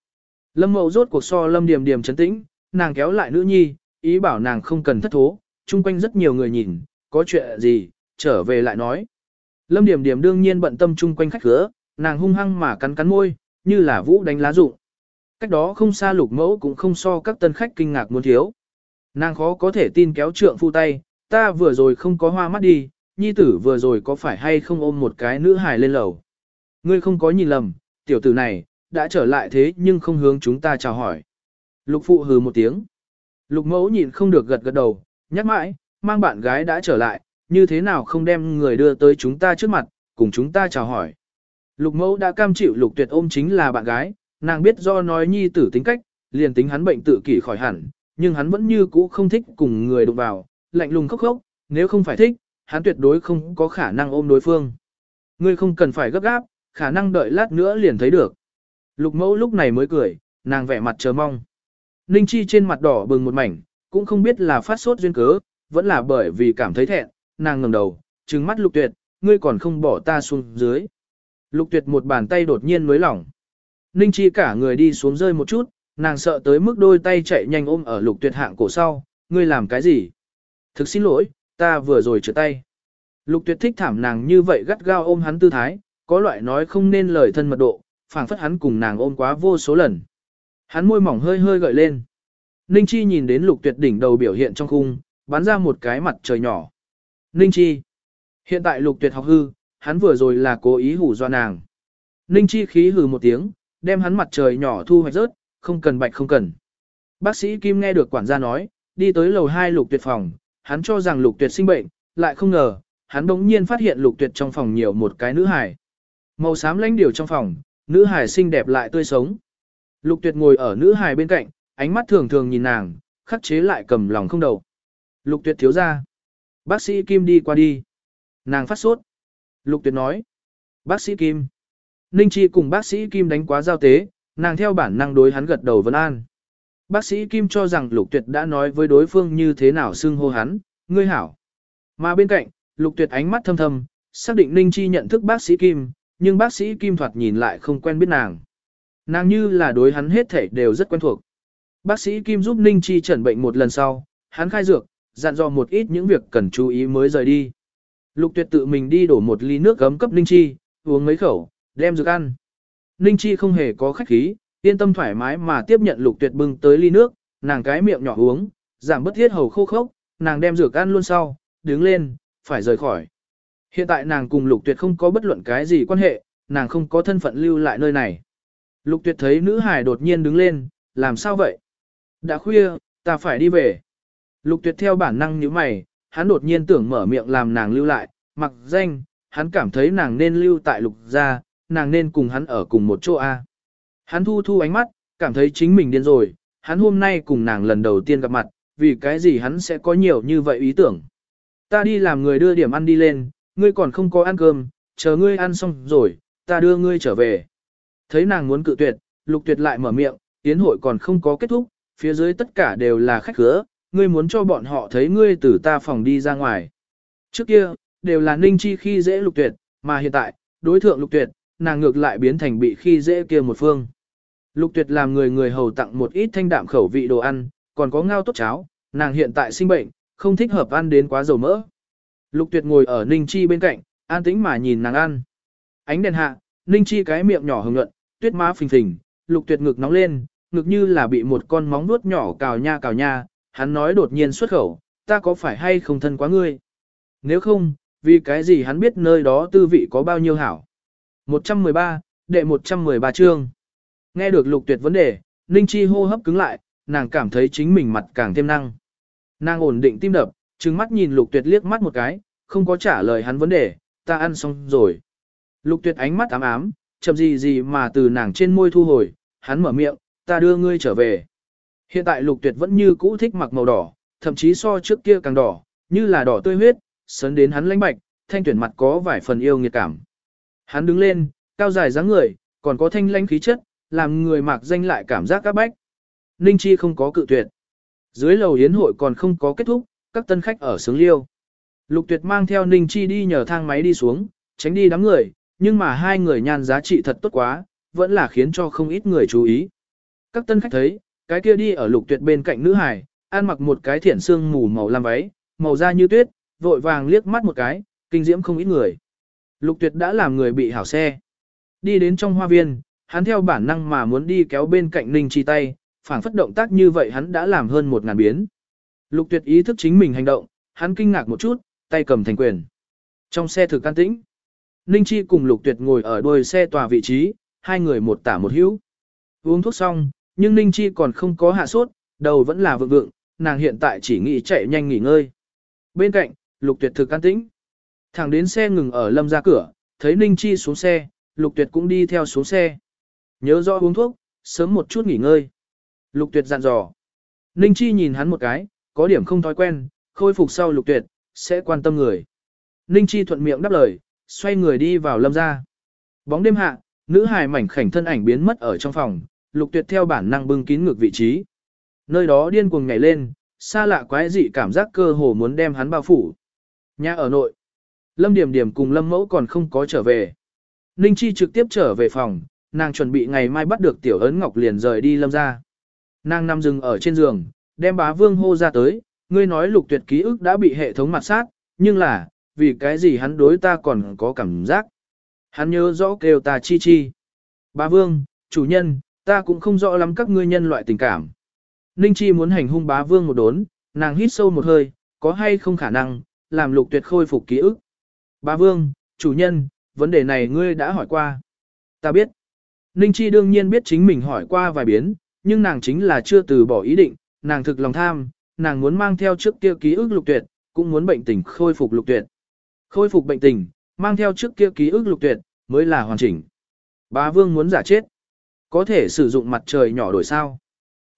Lâm Mậu rốt cuộc so Lâm Điểm Điểm chấn tĩnh, nàng kéo lại nữ nhi, ý bảo nàng không cần thất thố, chung quanh rất nhiều người nhìn, có chuyện gì, trở về lại nói. Lâm Điểm Điểm đương nhiên bận tâm chung quanh khách khứa, nàng hung hăng mà cắn cắn môi, như là vũ đánh lá rụng. Cách đó không xa lục mẫu cũng không so các tân khách kinh ngạc muốn thiếu. Nàng khó có thể tin kéo trượng phu tay, ta vừa rồi không có hoa mắt đi, nhi tử vừa rồi có phải hay không ôm một cái nữ hài lên lầu. Ngươi không có nhìn lầm, tiểu tử này, đã trở lại thế nhưng không hướng chúng ta chào hỏi. Lục phụ hừ một tiếng. Lục mẫu nhìn không được gật gật đầu, nhắc mãi, mang bạn gái đã trở lại, như thế nào không đem người đưa tới chúng ta trước mặt, cùng chúng ta chào hỏi. Lục mẫu đã cam chịu lục tuyệt ôm chính là bạn gái, nàng biết do nói nhi tử tính cách, liền tính hắn bệnh tự kỷ khỏi hẳn, nhưng hắn vẫn như cũ không thích cùng người đụng vào, lạnh lùng khóc khóc, nếu không phải thích, hắn tuyệt đối không có khả năng ôm đối phương. Ngươi không cần phải gấp gáp, khả năng đợi lát nữa liền thấy được. Lục mẫu lúc này mới cười, nàng vẻ mặt chờ mong. Ninh Chi trên mặt đỏ bừng một mảnh, cũng không biết là phát sốt duyên cớ, vẫn là bởi vì cảm thấy thẹn, nàng ngẩng đầu, trừng mắt lục tuyệt, ngươi còn không bỏ ta xuống dưới. Lục tuyệt một bàn tay đột nhiên nới lỏng. Ninh Chi cả người đi xuống rơi một chút, nàng sợ tới mức đôi tay chạy nhanh ôm ở lục tuyệt hạng cổ sau, ngươi làm cái gì? Thực xin lỗi, ta vừa rồi trượt tay. Lục tuyệt thích thảm nàng như vậy gắt gao ôm hắn tư thái, có loại nói không nên lời thân mật độ, phảng phất hắn cùng nàng ôm quá vô số lần. Hắn môi mỏng hơi hơi gợi lên. Ninh Chi nhìn đến lục tuyệt đỉnh đầu biểu hiện trong khung, bắn ra một cái mặt trời nhỏ. Ninh Chi. Hiện tại lục tuyệt học hư, hắn vừa rồi là cố ý hủ do nàng. Ninh Chi khí hừ một tiếng, đem hắn mặt trời nhỏ thu hoạch rớt, không cần bạch không cần. Bác sĩ Kim nghe được quản gia nói, đi tới lầu 2 lục tuyệt phòng, hắn cho rằng lục tuyệt sinh bệnh, lại không ngờ, hắn bỗng nhiên phát hiện lục tuyệt trong phòng nhiều một cái nữ hài. Màu xám lãnh điều trong phòng, nữ hài xinh đẹp lại tươi sống. Lục tuyệt ngồi ở nữ hài bên cạnh, ánh mắt thường thường nhìn nàng, khắc chế lại cầm lòng không đầu. Lục tuyệt thiếu ra. Bác sĩ Kim đi qua đi. Nàng phát sốt. Lục tuyệt nói. Bác sĩ Kim. Ninh Chi cùng bác sĩ Kim đánh quá giao tế, nàng theo bản năng đối hắn gật đầu vân an. Bác sĩ Kim cho rằng Lục Tuyệt đã nói với đối phương như thế nào xưng hô hắn, ngươi hảo. Mà bên cạnh, Lục Tuyệt ánh mắt thâm thâm, xác định Ninh Chi nhận thức bác sĩ Kim, nhưng bác sĩ Kim thoạt nhìn lại không quen biết nàng. Nàng như là đối hắn hết thể đều rất quen thuộc. Bác sĩ Kim giúp Ninh Chi chẩn bệnh một lần sau, hắn khai dược, dặn dò một ít những việc cần chú ý mới rời đi. Lục Tuyệt tự mình đi đổ một ly nước gấm cấp Ninh Chi, uống mấy khẩu, đem dược ăn. Ninh Chi không hề có khách khí, yên tâm thoải mái mà tiếp nhận lục tuyệt bưng tới ly nước, nàng cái miệng nhỏ uống, giảm bất thiết hầu khô khốc, nàng đem dược ăn luôn sau, đứng lên, phải rời khỏi. Hiện tại nàng cùng lục tuyệt không có bất luận cái gì quan hệ, nàng không có thân phận lưu lại nơi này. Lục tuyệt thấy nữ hải đột nhiên đứng lên, làm sao vậy? Đã khuya, ta phải đi về. Lục tuyệt theo bản năng như mày, hắn đột nhiên tưởng mở miệng làm nàng lưu lại, mặc danh, hắn cảm thấy nàng nên lưu tại lục gia, nàng nên cùng hắn ở cùng một chỗ A. Hắn thu thu ánh mắt, cảm thấy chính mình điên rồi, hắn hôm nay cùng nàng lần đầu tiên gặp mặt, vì cái gì hắn sẽ có nhiều như vậy ý tưởng. Ta đi làm người đưa điểm ăn đi lên, ngươi còn không có ăn cơm, chờ ngươi ăn xong rồi, ta đưa ngươi trở về. Thấy nàng muốn cự tuyệt, lục tuyệt lại mở miệng, tiến hội còn không có kết thúc, phía dưới tất cả đều là khách khứa, ngươi muốn cho bọn họ thấy ngươi từ ta phòng đi ra ngoài. Trước kia, đều là ninh chi khi dễ lục tuyệt, mà hiện tại, đối thượng lục tuyệt, nàng ngược lại biến thành bị khi dễ kia một phương. Lục tuyệt làm người người hầu tặng một ít thanh đạm khẩu vị đồ ăn, còn có ngao tốt cháo, nàng hiện tại sinh bệnh, không thích hợp ăn đến quá dầu mỡ. Lục tuyệt ngồi ở Ninh Chi bên cạnh, an tĩnh mà nhìn nàng ăn. Ánh đèn hạ, Ninh Chi cái miệng nhỏ hồng nhuận, tuyết má phình phình, lục tuyệt ngực nóng lên, ngực như là bị một con móng nuốt nhỏ cào nha cào nha, hắn nói đột nhiên xuất khẩu, ta có phải hay không thân quá ngươi? Nếu không, vì cái gì hắn biết nơi đó tư vị có bao nhiêu hảo? 113, đệ 113 chương. Nghe được lục tuyệt vấn đề, Ninh Chi hô hấp cứng lại, nàng cảm thấy chính mình mặt càng thêm năng. Nàng ổn định tim đập, trừng mắt nhìn lục tuyệt liếc mắt một cái, không có trả lời hắn vấn đề, ta ăn xong rồi. Lục tuyệt ánh mắt ám ám, chậm gì gì mà từ nàng trên môi thu hồi, hắn mở miệng, ta đưa ngươi trở về. Hiện tại lục tuyệt vẫn như cũ thích mặc màu đỏ, thậm chí so trước kia càng đỏ, như là đỏ tươi huyết, sấn đến hắn lãnh bạch, thanh tuyển mặt có vài phần yêu nghiệt cảm. Hắn đứng lên, cao dài dáng người, còn có thanh lãnh khí chất, làm người mạc danh lại cảm giác các bách. Ninh Chi không có cự tuyệt. Dưới lầu yến hội còn không có kết thúc, các tân khách ở sướng liêu. Lục tuyệt mang theo Ninh Chi đi nhờ thang máy đi xuống, tránh đi đám người, nhưng mà hai người nhan giá trị thật tốt quá, vẫn là khiến cho không ít người chú ý. Các tân khách thấy, cái kia đi ở lục tuyệt bên cạnh nữ hải, ăn mặc một cái thiển xương mù màu lam váy, màu da như tuyết, vội vàng liếc mắt một cái, kinh diễm không ít người. Lục tuyệt đã làm người bị hảo xe. Đi đến trong hoa viên, hắn theo bản năng mà muốn đi kéo bên cạnh Ninh Chi tay, phản phất động tác như vậy hắn đã làm hơn một ngàn biến. Lục tuyệt ý thức chính mình hành động, hắn kinh ngạc một chút, tay cầm thành quyền. Trong xe thực can tĩnh, Ninh Chi cùng Lục tuyệt ngồi ở đuôi xe tòa vị trí, hai người một tả một hữu. Uống thuốc xong, nhưng Ninh Chi còn không có hạ sốt, đầu vẫn là vượng vượng, nàng hiện tại chỉ nghĩ chạy nhanh nghỉ ngơi. Bên cạnh, Lục tuyệt thực can tĩnh. Thẳng đến xe ngừng ở lâm ra cửa, thấy Ninh Chi xuống xe, Lục Tuyệt cũng đi theo xuống xe. Nhớ rõ uống thuốc, sớm một chút nghỉ ngơi. Lục Tuyệt dặn dò. Ninh Chi nhìn hắn một cái, có điểm không thói quen, khôi phục sau Lục Tuyệt, sẽ quan tâm người. Ninh Chi thuận miệng đáp lời, xoay người đi vào lâm ra. Bóng đêm hạ, nữ hài mảnh khảnh thân ảnh biến mất ở trong phòng, lục tuyệt theo bản năng bưng kín ngược vị trí. Nơi đó điên cuồng nhảy lên, xa lạ quái dị cảm giác cơ hồ muốn đem hắn bao phủ. Nhà ở nội, Lâm Điểm Điểm cùng Lâm Mẫu còn không có trở về. Ninh Chi trực tiếp trở về phòng, nàng chuẩn bị ngày mai bắt được Tiểu Ấn Ngọc liền rời đi Lâm ra. Nàng nằm dừng ở trên giường, đem bá vương hô ra tới, ngươi nói lục tuyệt ký ức đã bị hệ thống mặt sát, nhưng là, vì cái gì hắn đối ta còn có cảm giác. Hắn nhớ rõ kêu ta chi chi. Bá vương, chủ nhân, ta cũng không rõ lắm các ngươi nhân loại tình cảm. Ninh chi muốn hành hung bá vương một đốn, nàng hít sâu một hơi, có hay không khả năng, làm lục tuyệt khôi phục ký ức. Bà vương, chủ nhân, vấn đề này ngươi đã hỏi qua. Ta biết. Ninh chi đương nhiên biết chính mình hỏi qua vài biến, nhưng nàng chính là chưa từ bỏ ý định, nàng thực lòng tham, nàng muốn mang theo trước kia ký ức lục tuyệt, cũng muốn bệnh tình khôi phục lục tuyệt. Khôi phục bệnh tình, mang theo trước kia ký ức lục tuyệt, mới là hoàn chỉnh. Bá vương muốn giả chết. Có thể sử dụng mặt trời nhỏ đổi sao.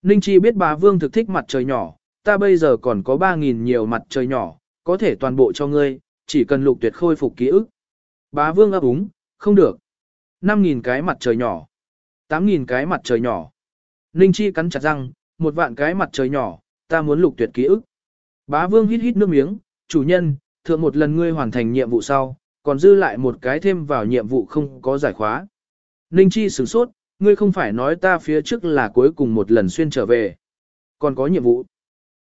Ninh Chi biết bá vương thực thích mặt trời nhỏ, ta bây giờ còn có 3.000 nhiều mặt trời nhỏ, có thể toàn bộ cho ngươi, chỉ cần lục tuyệt khôi phục ký ức. Bá vương ấp úng, không được. 5.000 cái mặt trời nhỏ. 8.000 cái mặt trời nhỏ. Ninh Chi cắn chặt răng, một vạn cái mặt trời nhỏ, ta muốn lục tuyệt ký ức. Bá vương hít hít nước miếng, chủ nhân, thượng một lần ngươi hoàn thành nhiệm vụ sau, còn dư lại một cái thêm vào nhiệm vụ không có giải khóa. Ninh Chi sửng sốt, ngươi không phải nói ta phía trước là cuối cùng một lần xuyên trở về. Còn có nhiệm vụ.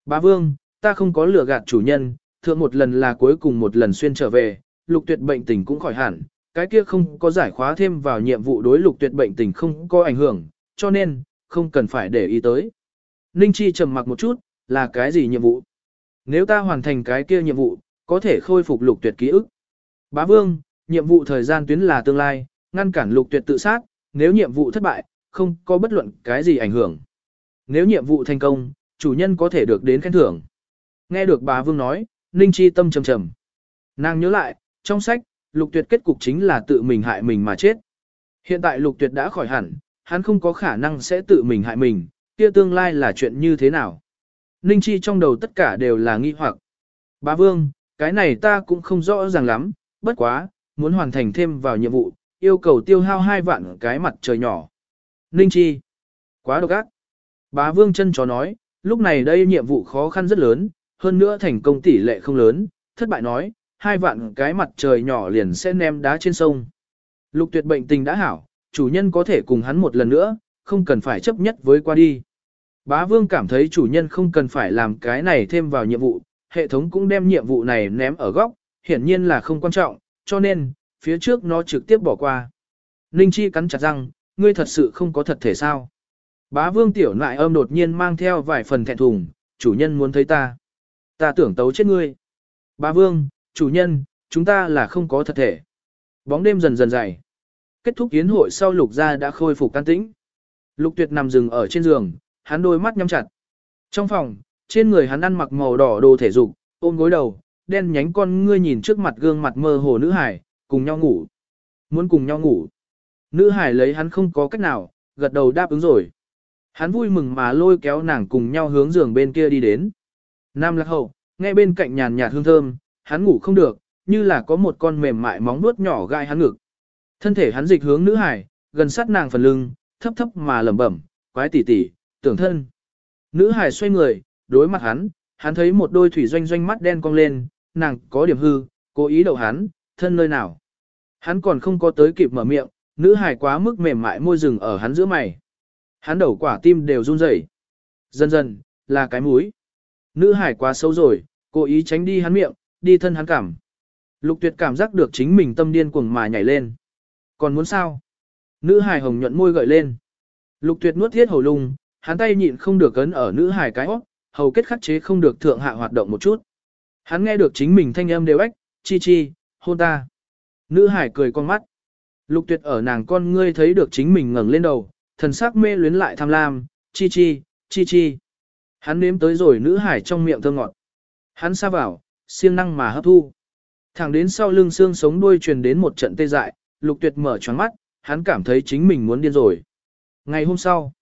Bá vương, ta không có lừa gạt chủ nhân, thượng một lần là cuối cùng một lần xuyên trở về, lục tuyệt bệnh tình cũng khỏi hẳn, cái kia không có giải khóa thêm vào nhiệm vụ đối lục tuyệt bệnh tình không có ảnh hưởng, cho nên, không cần phải để ý tới. Ninh Chi trầm mặc một chút, là cái gì nhiệm vụ? Nếu ta hoàn thành cái kia nhiệm vụ, có thể khôi phục lục tuyệt ký ức. Bá Vương, nhiệm vụ thời gian tuyến là tương lai, ngăn cản lục tuyệt tự sát, nếu nhiệm vụ thất bại, không có bất luận cái gì ảnh hưởng. Nếu nhiệm vụ thành công, chủ nhân có thể được đến khen thưởng. Nghe được bá Vương nói, Ninh Chi tâm trầm trầm. Nàng nhớ lại, trong sách, lục tuyệt kết cục chính là tự mình hại mình mà chết. Hiện tại lục tuyệt đã khỏi hẳn, hắn không có khả năng sẽ tự mình hại mình, kia tương lai là chuyện như thế nào. Ninh Chi trong đầu tất cả đều là nghi hoặc. Bá Vương, cái này ta cũng không rõ ràng lắm, bất quá, muốn hoàn thành thêm vào nhiệm vụ, yêu cầu tiêu hao hai vạn cái mặt trời nhỏ. Ninh Chi, quá độc ác. Bá Vương chân chó nói, lúc này đây nhiệm vụ khó khăn rất lớn, hơn nữa thành công tỷ lệ không lớn, thất bại nói, hai vạn cái mặt trời nhỏ liền sẽ ném đá trên sông. Lục tuyệt bệnh tình đã hảo, chủ nhân có thể cùng hắn một lần nữa, không cần phải chấp nhất với qua đi. Bá vương cảm thấy chủ nhân không cần phải làm cái này thêm vào nhiệm vụ, hệ thống cũng đem nhiệm vụ này ném ở góc, hiển nhiên là không quan trọng, cho nên, phía trước nó trực tiếp bỏ qua. Ninh Chi cắn chặt răng, ngươi thật sự không có thật thể sao. Bá vương tiểu nại âm đột nhiên mang theo vài phần thẹn thùng, chủ nhân muốn thấy ta. Ta tưởng tấu chết ngươi. Bá vương, chủ nhân, chúng ta là không có thật thể. Bóng đêm dần dần dày. Kết thúc yến hội sau lục gia đã khôi phục can tĩnh. Lục tuyệt nằm rừng ở trên giường, hắn đôi mắt nhắm chặt. Trong phòng, trên người hắn ăn mặc màu đỏ đồ thể dục, ôm gối đầu, đen nhánh con ngươi nhìn trước mặt gương mặt mơ hồ nữ hải, cùng nhau ngủ. Muốn cùng nhau ngủ. Nữ hải lấy hắn không có cách nào, gật đầu đáp ứng rồi. Hắn vui mừng mà lôi kéo nàng cùng nhau hướng giường bên kia đi đến. Nam lạc hậu, nghe bên cạnh nhàn nhạt hương thơm, hắn ngủ không được, như là có một con mềm mại móng nuốt nhỏ gai hắn ngực. Thân thể hắn dịch hướng nữ hải, gần sát nàng phần lưng, thấp thấp mà lẩm bẩm, quái tỷ tỷ, tưởng thân. Nữ hải xoay người, đối mặt hắn, hắn thấy một đôi thủy doanh doanh mắt đen cong lên, nàng có điểm hư, cố ý đậu hắn, thân nơi nào. Hắn còn không có tới kịp mở miệng, nữ hải quá mức mềm mại môi rừng ở hắn giữa mày. Hắn đầu quả tim đều run rẩy. Dần dần, là cái mũi. Nữ hải quá xấu rồi, cố ý tránh đi hắn miệng, đi thân hắn cảm. Lục tuyệt cảm giác được chính mình tâm điên cuồng mà nhảy lên. Còn muốn sao? Nữ hải hồng nhuận môi gợi lên. Lục tuyệt nuốt thiết hầu lung, hắn tay nhịn không được cấn ở nữ Hải cái óc, hầu kết khắc chế không được thượng hạ hoạt động một chút. Hắn nghe được chính mình thanh âm đều ếch, chi chi, hôn ta. Nữ hải cười con mắt. Lục tuyệt ở nàng con ngươi thấy được chính mình ngẩng lên đầu, thần sắc mê luyến lại tham lam, chi chi, chi chi. Hắn nếm tới rồi nữ hải trong miệng thơm ngọt. Hắn xa vào, siêng năng mà hấp thu. Thẳng đến sau lưng xương sống đuôi truyền đến một trận tê dại, lục tuyệt mở choáng mắt, hắn cảm thấy chính mình muốn điên rồi. Ngày hôm sau,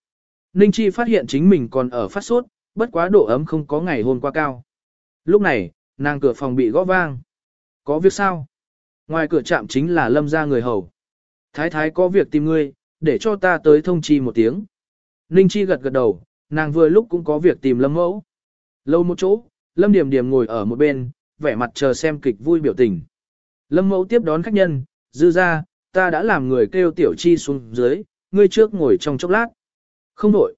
Ninh Chi phát hiện chính mình còn ở phát sốt, bất quá độ ấm không có ngày hôm qua cao. Lúc này, nàng cửa phòng bị gõ vang. Có việc sao? Ngoài cửa trạm chính là lâm ra người hầu. Thái thái có việc tìm ngươi, để cho ta tới thông chi một tiếng. Ninh Chi gật gật đầu, nàng vừa lúc cũng có việc tìm lâm mẫu. Lâu một chỗ, lâm điểm điểm ngồi ở một bên, vẻ mặt chờ xem kịch vui biểu tình. Lâm mẫu tiếp đón khách nhân, dư ra, ta đã làm người kêu tiểu chi xuống dưới, ngươi trước ngồi trong chốc lát. Không đổi.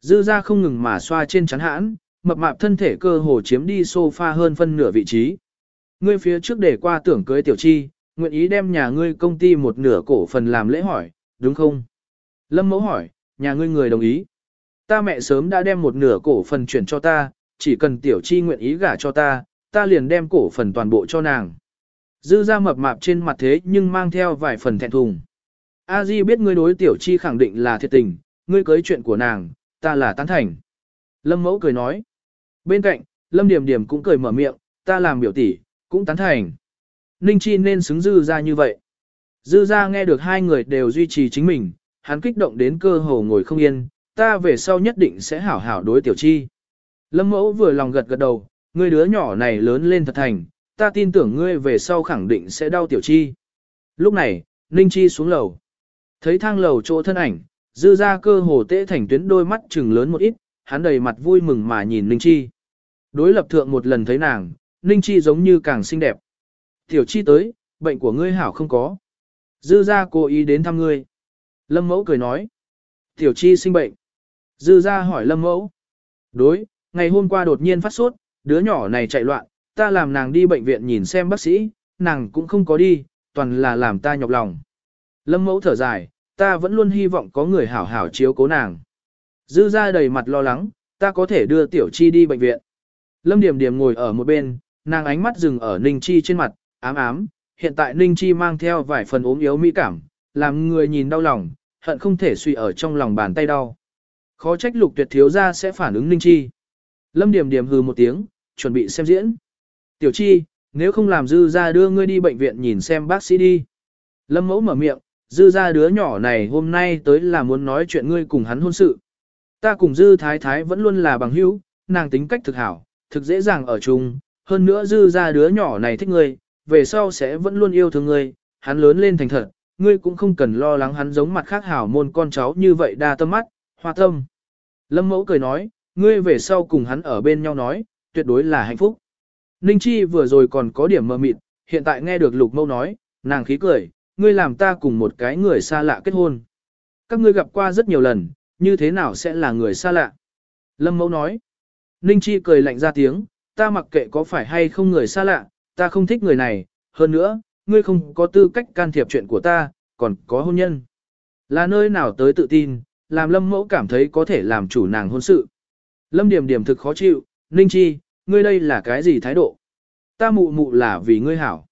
Dư ra không ngừng mà xoa trên chắn hãn, mập mạp thân thể cơ hồ chiếm đi sofa hơn phân nửa vị trí. Ngươi phía trước để qua tưởng cưới tiểu chi, nguyện ý đem nhà ngươi công ty một nửa cổ phần làm lễ hỏi, đúng không? Lâm mẫu hỏi, nhà ngươi người đồng ý. Ta mẹ sớm đã đem một nửa cổ phần chuyển cho ta, chỉ cần tiểu chi nguyện ý gả cho ta, ta liền đem cổ phần toàn bộ cho nàng. Dư ra mập mạp trên mặt thế nhưng mang theo vài phần thẹn thùng. A Di biết ngươi đối tiểu chi khẳng định là thiệt tình, ngươi cưới chuyện của nàng, ta là tán thành. Lâm mẫu cười nói. Bên cạnh, Lâm Điểm Điểm cũng cười mở miệng, ta làm biểu tỷ, cũng tán thành. Ninh Chi nên xứng dư ra như vậy. Dư ra nghe được hai người đều duy trì chính mình, hắn kích động đến cơ hồ ngồi không yên, ta về sau nhất định sẽ hảo hảo đối tiểu chi. Lâm mẫu vừa lòng gật gật đầu, ngươi đứa nhỏ này lớn lên thật thành, ta tin tưởng ngươi về sau khẳng định sẽ đau tiểu chi. Lúc này, Ninh Chi xuống lầu. Thấy thang lầu chỗ thân ảnh, dư ra cơ hồ tễ thành tuyến đôi mắt chừng lớn một ít, hắn đầy mặt vui mừng mà nhìn Ninh Chi. Đối lập thượng một lần thấy nàng, Ninh Chi giống như càng xinh đẹp. Tiểu Chi tới, bệnh của ngươi hảo không có. Dư ra cố ý đến thăm ngươi. Lâm mẫu cười nói. Tiểu Chi sinh bệnh. Dư ra hỏi Lâm mẫu. Đối, ngày hôm qua đột nhiên phát sốt, đứa nhỏ này chạy loạn, ta làm nàng đi bệnh viện nhìn xem bác sĩ, nàng cũng không có đi, toàn là làm ta nhọc lòng. Lâm mẫu thở dài, ta vẫn luôn hy vọng có người hảo hảo chiếu cố nàng. Dư ra đầy mặt lo lắng, ta có thể đưa tiểu chi đi bệnh viện. Lâm Điểm Điểm ngồi ở một bên, nàng ánh mắt dừng ở Ninh Chi trên mặt, ám ám, hiện tại Ninh Chi mang theo vài phần ốm yếu mỹ cảm, làm người nhìn đau lòng, hận không thể suy ở trong lòng bàn tay đau. Khó trách lục tuyệt thiếu ra sẽ phản ứng Ninh Chi. Lâm Điểm Điểm hừ một tiếng, chuẩn bị xem diễn. Tiểu Chi, nếu không làm dư ra đưa ngươi đi bệnh viện nhìn xem bác sĩ đi. Lâm mẫu mở miệng, dư ra đứa nhỏ này hôm nay tới là muốn nói chuyện ngươi cùng hắn hôn sự. Ta cùng dư thái thái vẫn luôn là bằng hữu, nàng tính cách thực hảo, thực dễ dàng ở chung, hơn nữa dư ra đứa nhỏ này thích ngươi, về sau sẽ vẫn luôn yêu thương ngươi, hắn lớn lên thành thật, ngươi cũng không cần lo lắng hắn giống mặt khác hảo môn con cháu như vậy đa tâm mắt, hoa tâm. Lâm mẫu cười nói, ngươi về sau cùng hắn ở bên nhau nói, tuyệt đối là hạnh phúc. Ninh Chi vừa rồi còn có điểm mơ mịt, hiện tại nghe được lục mẫu nói, nàng khí cười, ngươi làm ta cùng một cái người xa lạ kết hôn. Các ngươi gặp qua rất nhiều lần, như thế nào sẽ là người xa lạ? Lâm mẫu nói. Ninh Chi cười lạnh ra tiếng, ta mặc kệ có phải hay không người xa lạ, ta không thích người này, hơn nữa, ngươi không có tư cách can thiệp chuyện của ta, còn có hôn nhân. Là nơi nào tới tự tin, làm lâm mẫu cảm thấy có thể làm chủ nàng hôn sự. Lâm điểm điểm thực khó chịu, Ninh Chi, ngươi đây là cái gì thái độ? Ta mụ mụ là vì ngươi hảo.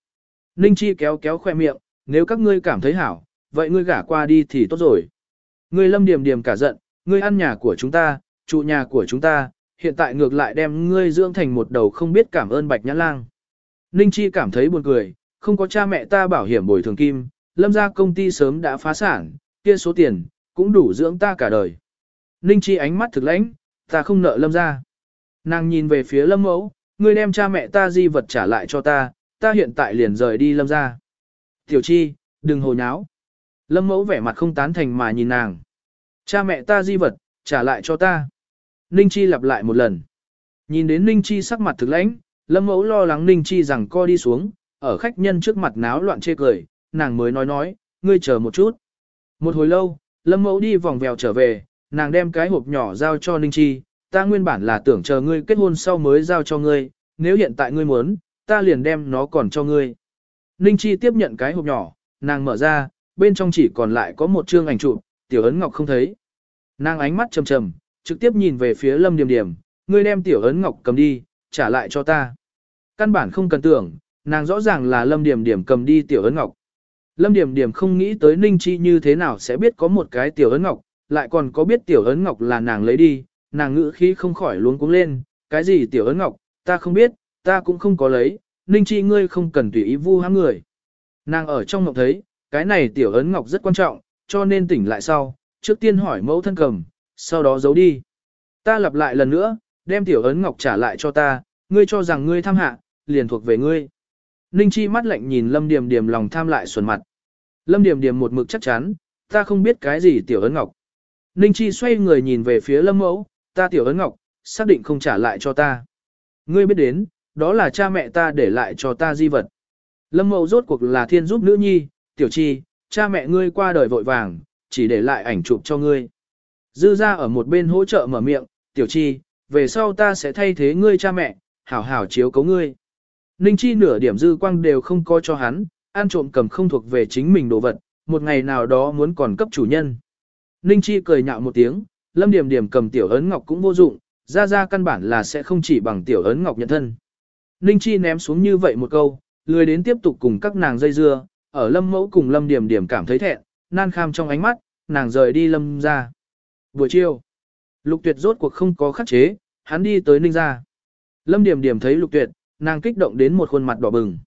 Ninh Chi kéo kéo khoe miệng, nếu các ngươi cảm thấy hảo, vậy ngươi gả qua đi thì tốt rồi. Ngươi lâm điểm điểm cả giận, ngươi ăn nhà của chúng ta, trụ nhà của chúng ta, hiện tại ngược lại đem ngươi dưỡng thành một đầu không biết cảm ơn bạch nhã lang. Ninh Chi cảm thấy buồn cười, không có cha mẹ ta bảo hiểm bồi thường kim, lâm ra công ty sớm đã phá sản, kia số tiền, cũng đủ dưỡng ta cả đời. Ninh Chi ánh mắt thực lãnh, ta không nợ lâm ra. Nàng nhìn về phía lâm mẫu, ngươi đem cha mẹ ta di vật trả lại cho ta, ta hiện tại liền rời đi lâm ra. Tiểu Chi, đừng hồ nháo. Lâm mẫu vẻ mặt không tán thành mà nhìn nàng. Cha mẹ ta di vật, trả lại cho ta. Ninh Chi lặp lại một lần. Nhìn đến Ninh Chi sắc mặt thực lãnh, Lâm mẫu lo lắng Ninh Chi rằng co đi xuống, ở khách nhân trước mặt náo loạn chê cười, nàng mới nói nói, ngươi chờ một chút. Một hồi lâu, Lâm mẫu đi vòng vèo trở về, nàng đem cái hộp nhỏ giao cho Ninh Chi, ta nguyên bản là tưởng chờ ngươi kết hôn sau mới giao cho ngươi, nếu hiện tại ngươi muốn, ta liền đem nó còn cho ngươi. Ninh Chi tiếp nhận cái hộp nhỏ, nàng mở ra, bên trong chỉ còn lại có một chương ảnh chụp, tiểu ấn ngọc không thấy. Nàng ánh mắt trầm trầm, trực tiếp nhìn về phía lâm điểm điểm, ngươi đem tiểu ấn ngọc cầm đi, trả lại cho ta. Căn bản không cần tưởng, nàng rõ ràng là lâm điểm điểm cầm đi tiểu ấn ngọc. Lâm điểm điểm không nghĩ tới ninh chi như thế nào sẽ biết có một cái tiểu ấn ngọc, lại còn có biết tiểu ấn ngọc là nàng lấy đi, nàng ngữ khí không khỏi luống cuống lên, cái gì tiểu ấn ngọc, ta không biết, ta cũng không có lấy, ninh chi ngươi không cần tùy ý vu hãm người. Nàng ở trong ngọc thấy, cái này tiểu ấn ngọc rất quan trọng, cho nên tỉnh lại sau, trước tiên hỏi mẫu thân cầm, sau đó giấu đi. Ta lặp lại lần nữa, đem tiểu ấn ngọc trả lại cho ta, ngươi cho rằng ngươi tham hạ, liền thuộc về ngươi. Ninh Chi mắt lạnh nhìn Lâm Điềm Điềm lòng tham lại xuẩn mặt. Lâm Điềm Điềm một mực chắc chắn, ta không biết cái gì tiểu ấn ngọc. Ninh Chi xoay người nhìn về phía Lâm Mẫu, ta tiểu ấn ngọc, xác định không trả lại cho ta. Ngươi biết đến, đó là cha mẹ ta để lại cho ta di vật. Lâm Mẫu rốt cuộc là thiên giúp nữ nhi, tiểu chi, cha mẹ ngươi qua đời vội vàng, chỉ để lại ảnh chụp cho ngươi. Dư ra ở một bên hỗ trợ mở miệng, tiểu chi, về sau ta sẽ thay thế ngươi cha mẹ, hảo hảo chiếu cấu ngươi. Ninh Chi nửa điểm dư quang đều không coi cho hắn, ăn trộm cầm không thuộc về chính mình đồ vật, một ngày nào đó muốn còn cấp chủ nhân. Ninh Chi cười nhạo một tiếng, Lâm Điểm Điểm cầm tiểu ấn ngọc cũng vô dụng, ra ra căn bản là sẽ không chỉ bằng tiểu ấn ngọc nhận thân. Ninh Chi ném xuống như vậy một câu, lười đến tiếp tục cùng các nàng dây dưa, ở Lâm Mẫu cùng Lâm Điểm Điểm cảm thấy thẹn, nan kham trong ánh mắt, nàng rời đi Lâm ra. Buổi chiều, Lục Tuyệt rốt cuộc không có khắc chế, hắn đi tới Ninh ra. Lâm Điểm Điểm thấy Lục Tuyệt, nàng kích động đến một khuôn mặt đỏ bừng.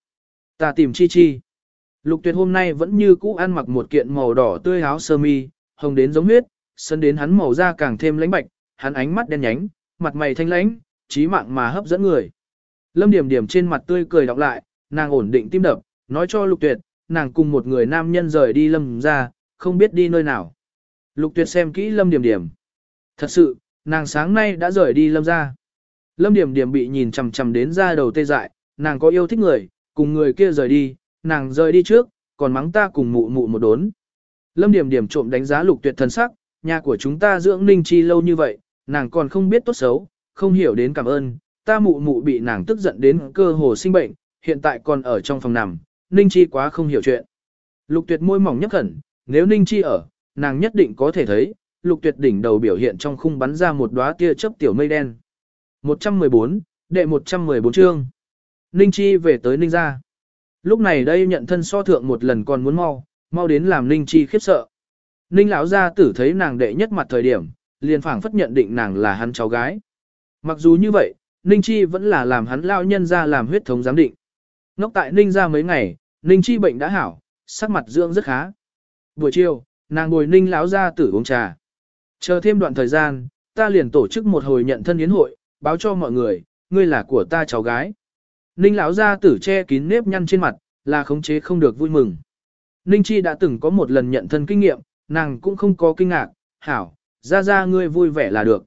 Ta tìm Chi Chi. Lục Tuyệt hôm nay vẫn như cũ ăn mặc một kiện màu đỏ tươi áo sơ mi, hồng đến giống huyết, sân đến hắn màu da càng thêm lãnh bạch, hắn ánh mắt đen nhánh, mặt mày thanh lãnh, trí mạng mà hấp dẫn người. Lâm Điểm Điểm trên mặt tươi cười đọc lại, nàng ổn định tim đập, nói cho Lục Tuyệt, nàng cùng một người nam nhân rời đi Lâm ra, không biết đi nơi nào. Lục Tuyệt xem kỹ Lâm Điểm Điểm. Thật sự, nàng sáng nay đã rời đi Lâm ra. Lâm Điểm Điểm bị nhìn chằm chằm đến ra đầu tê dại, nàng có yêu thích người, cùng người kia rời đi, nàng rời đi trước, còn mắng ta cùng mụ mụ một đốn. Lâm Điểm Điểm trộm đánh giá Lục Tuyệt thần sắc, nhà của chúng ta dưỡng Ninh Chi lâu như vậy, nàng còn không biết tốt xấu, không hiểu đến cảm ơn, ta mụ mụ bị nàng tức giận đến cơ hồ sinh bệnh, hiện tại còn ở trong phòng nằm, Ninh Chi quá không hiểu chuyện. Lục Tuyệt môi mỏng nhấp khẩn, nếu Ninh Chi ở, nàng nhất định có thể thấy, Lục Tuyệt đỉnh đầu biểu hiện trong khung bắn ra một đóa tia chớp tiểu mây đen. 114, đệ 114 chương. Ninh Chi về tới Ninh gia. Lúc này đây nhận thân so thượng một lần còn muốn mau, mau đến làm Ninh Chi khiếp sợ. Ninh lão gia tử thấy nàng đệ nhất mặt thời điểm, liền phảng phất nhận định nàng là hắn cháu gái. Mặc dù như vậy, Ninh Chi vẫn là làm hắn lao nhân ra làm huyết thống giám định. Ngốc tại Ninh ra mấy ngày, Ninh Chi bệnh đã hảo, sắc mặt dưỡng rất khá. Buổi chiều, nàng ngồi Ninh lão gia tử uống trà. Chờ thêm đoạn thời gian, ta liền tổ chức một hồi nhận thân yến hội, báo cho mọi người, ngươi là của ta cháu gái. Ninh lão gia tử che kín nếp nhăn trên mặt, là khống chế không được vui mừng. Ninh Chi đã từng có một lần nhận thân kinh nghiệm, nàng cũng không có kinh ngạc, hảo, ra ra ngươi vui vẻ là được.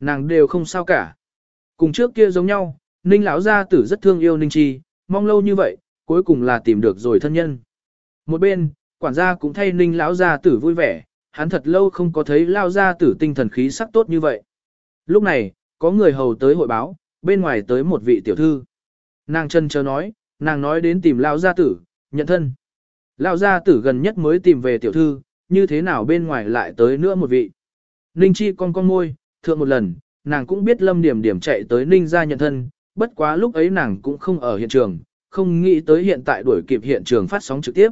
Nàng đều không sao cả. Cùng trước kia giống nhau, Ninh lão gia tử rất thương yêu Ninh Chi, mong lâu như vậy, cuối cùng là tìm được rồi thân nhân. Một bên, quản gia cũng thay Ninh lão gia tử vui vẻ, hắn thật lâu không có thấy lao gia tử tinh thần khí sắc tốt như vậy. Lúc này, có người hầu tới hội báo, bên ngoài tới một vị tiểu thư. Nàng chân chờ nói, nàng nói đến tìm lao gia tử, nhận thân. Lao gia tử gần nhất mới tìm về tiểu thư, như thế nào bên ngoài lại tới nữa một vị. Ninh Chi con con môi, thượng một lần, nàng cũng biết lâm điểm điểm chạy tới Ninh ra nhận thân, bất quá lúc ấy nàng cũng không ở hiện trường, không nghĩ tới hiện tại đuổi kịp hiện trường phát sóng trực tiếp.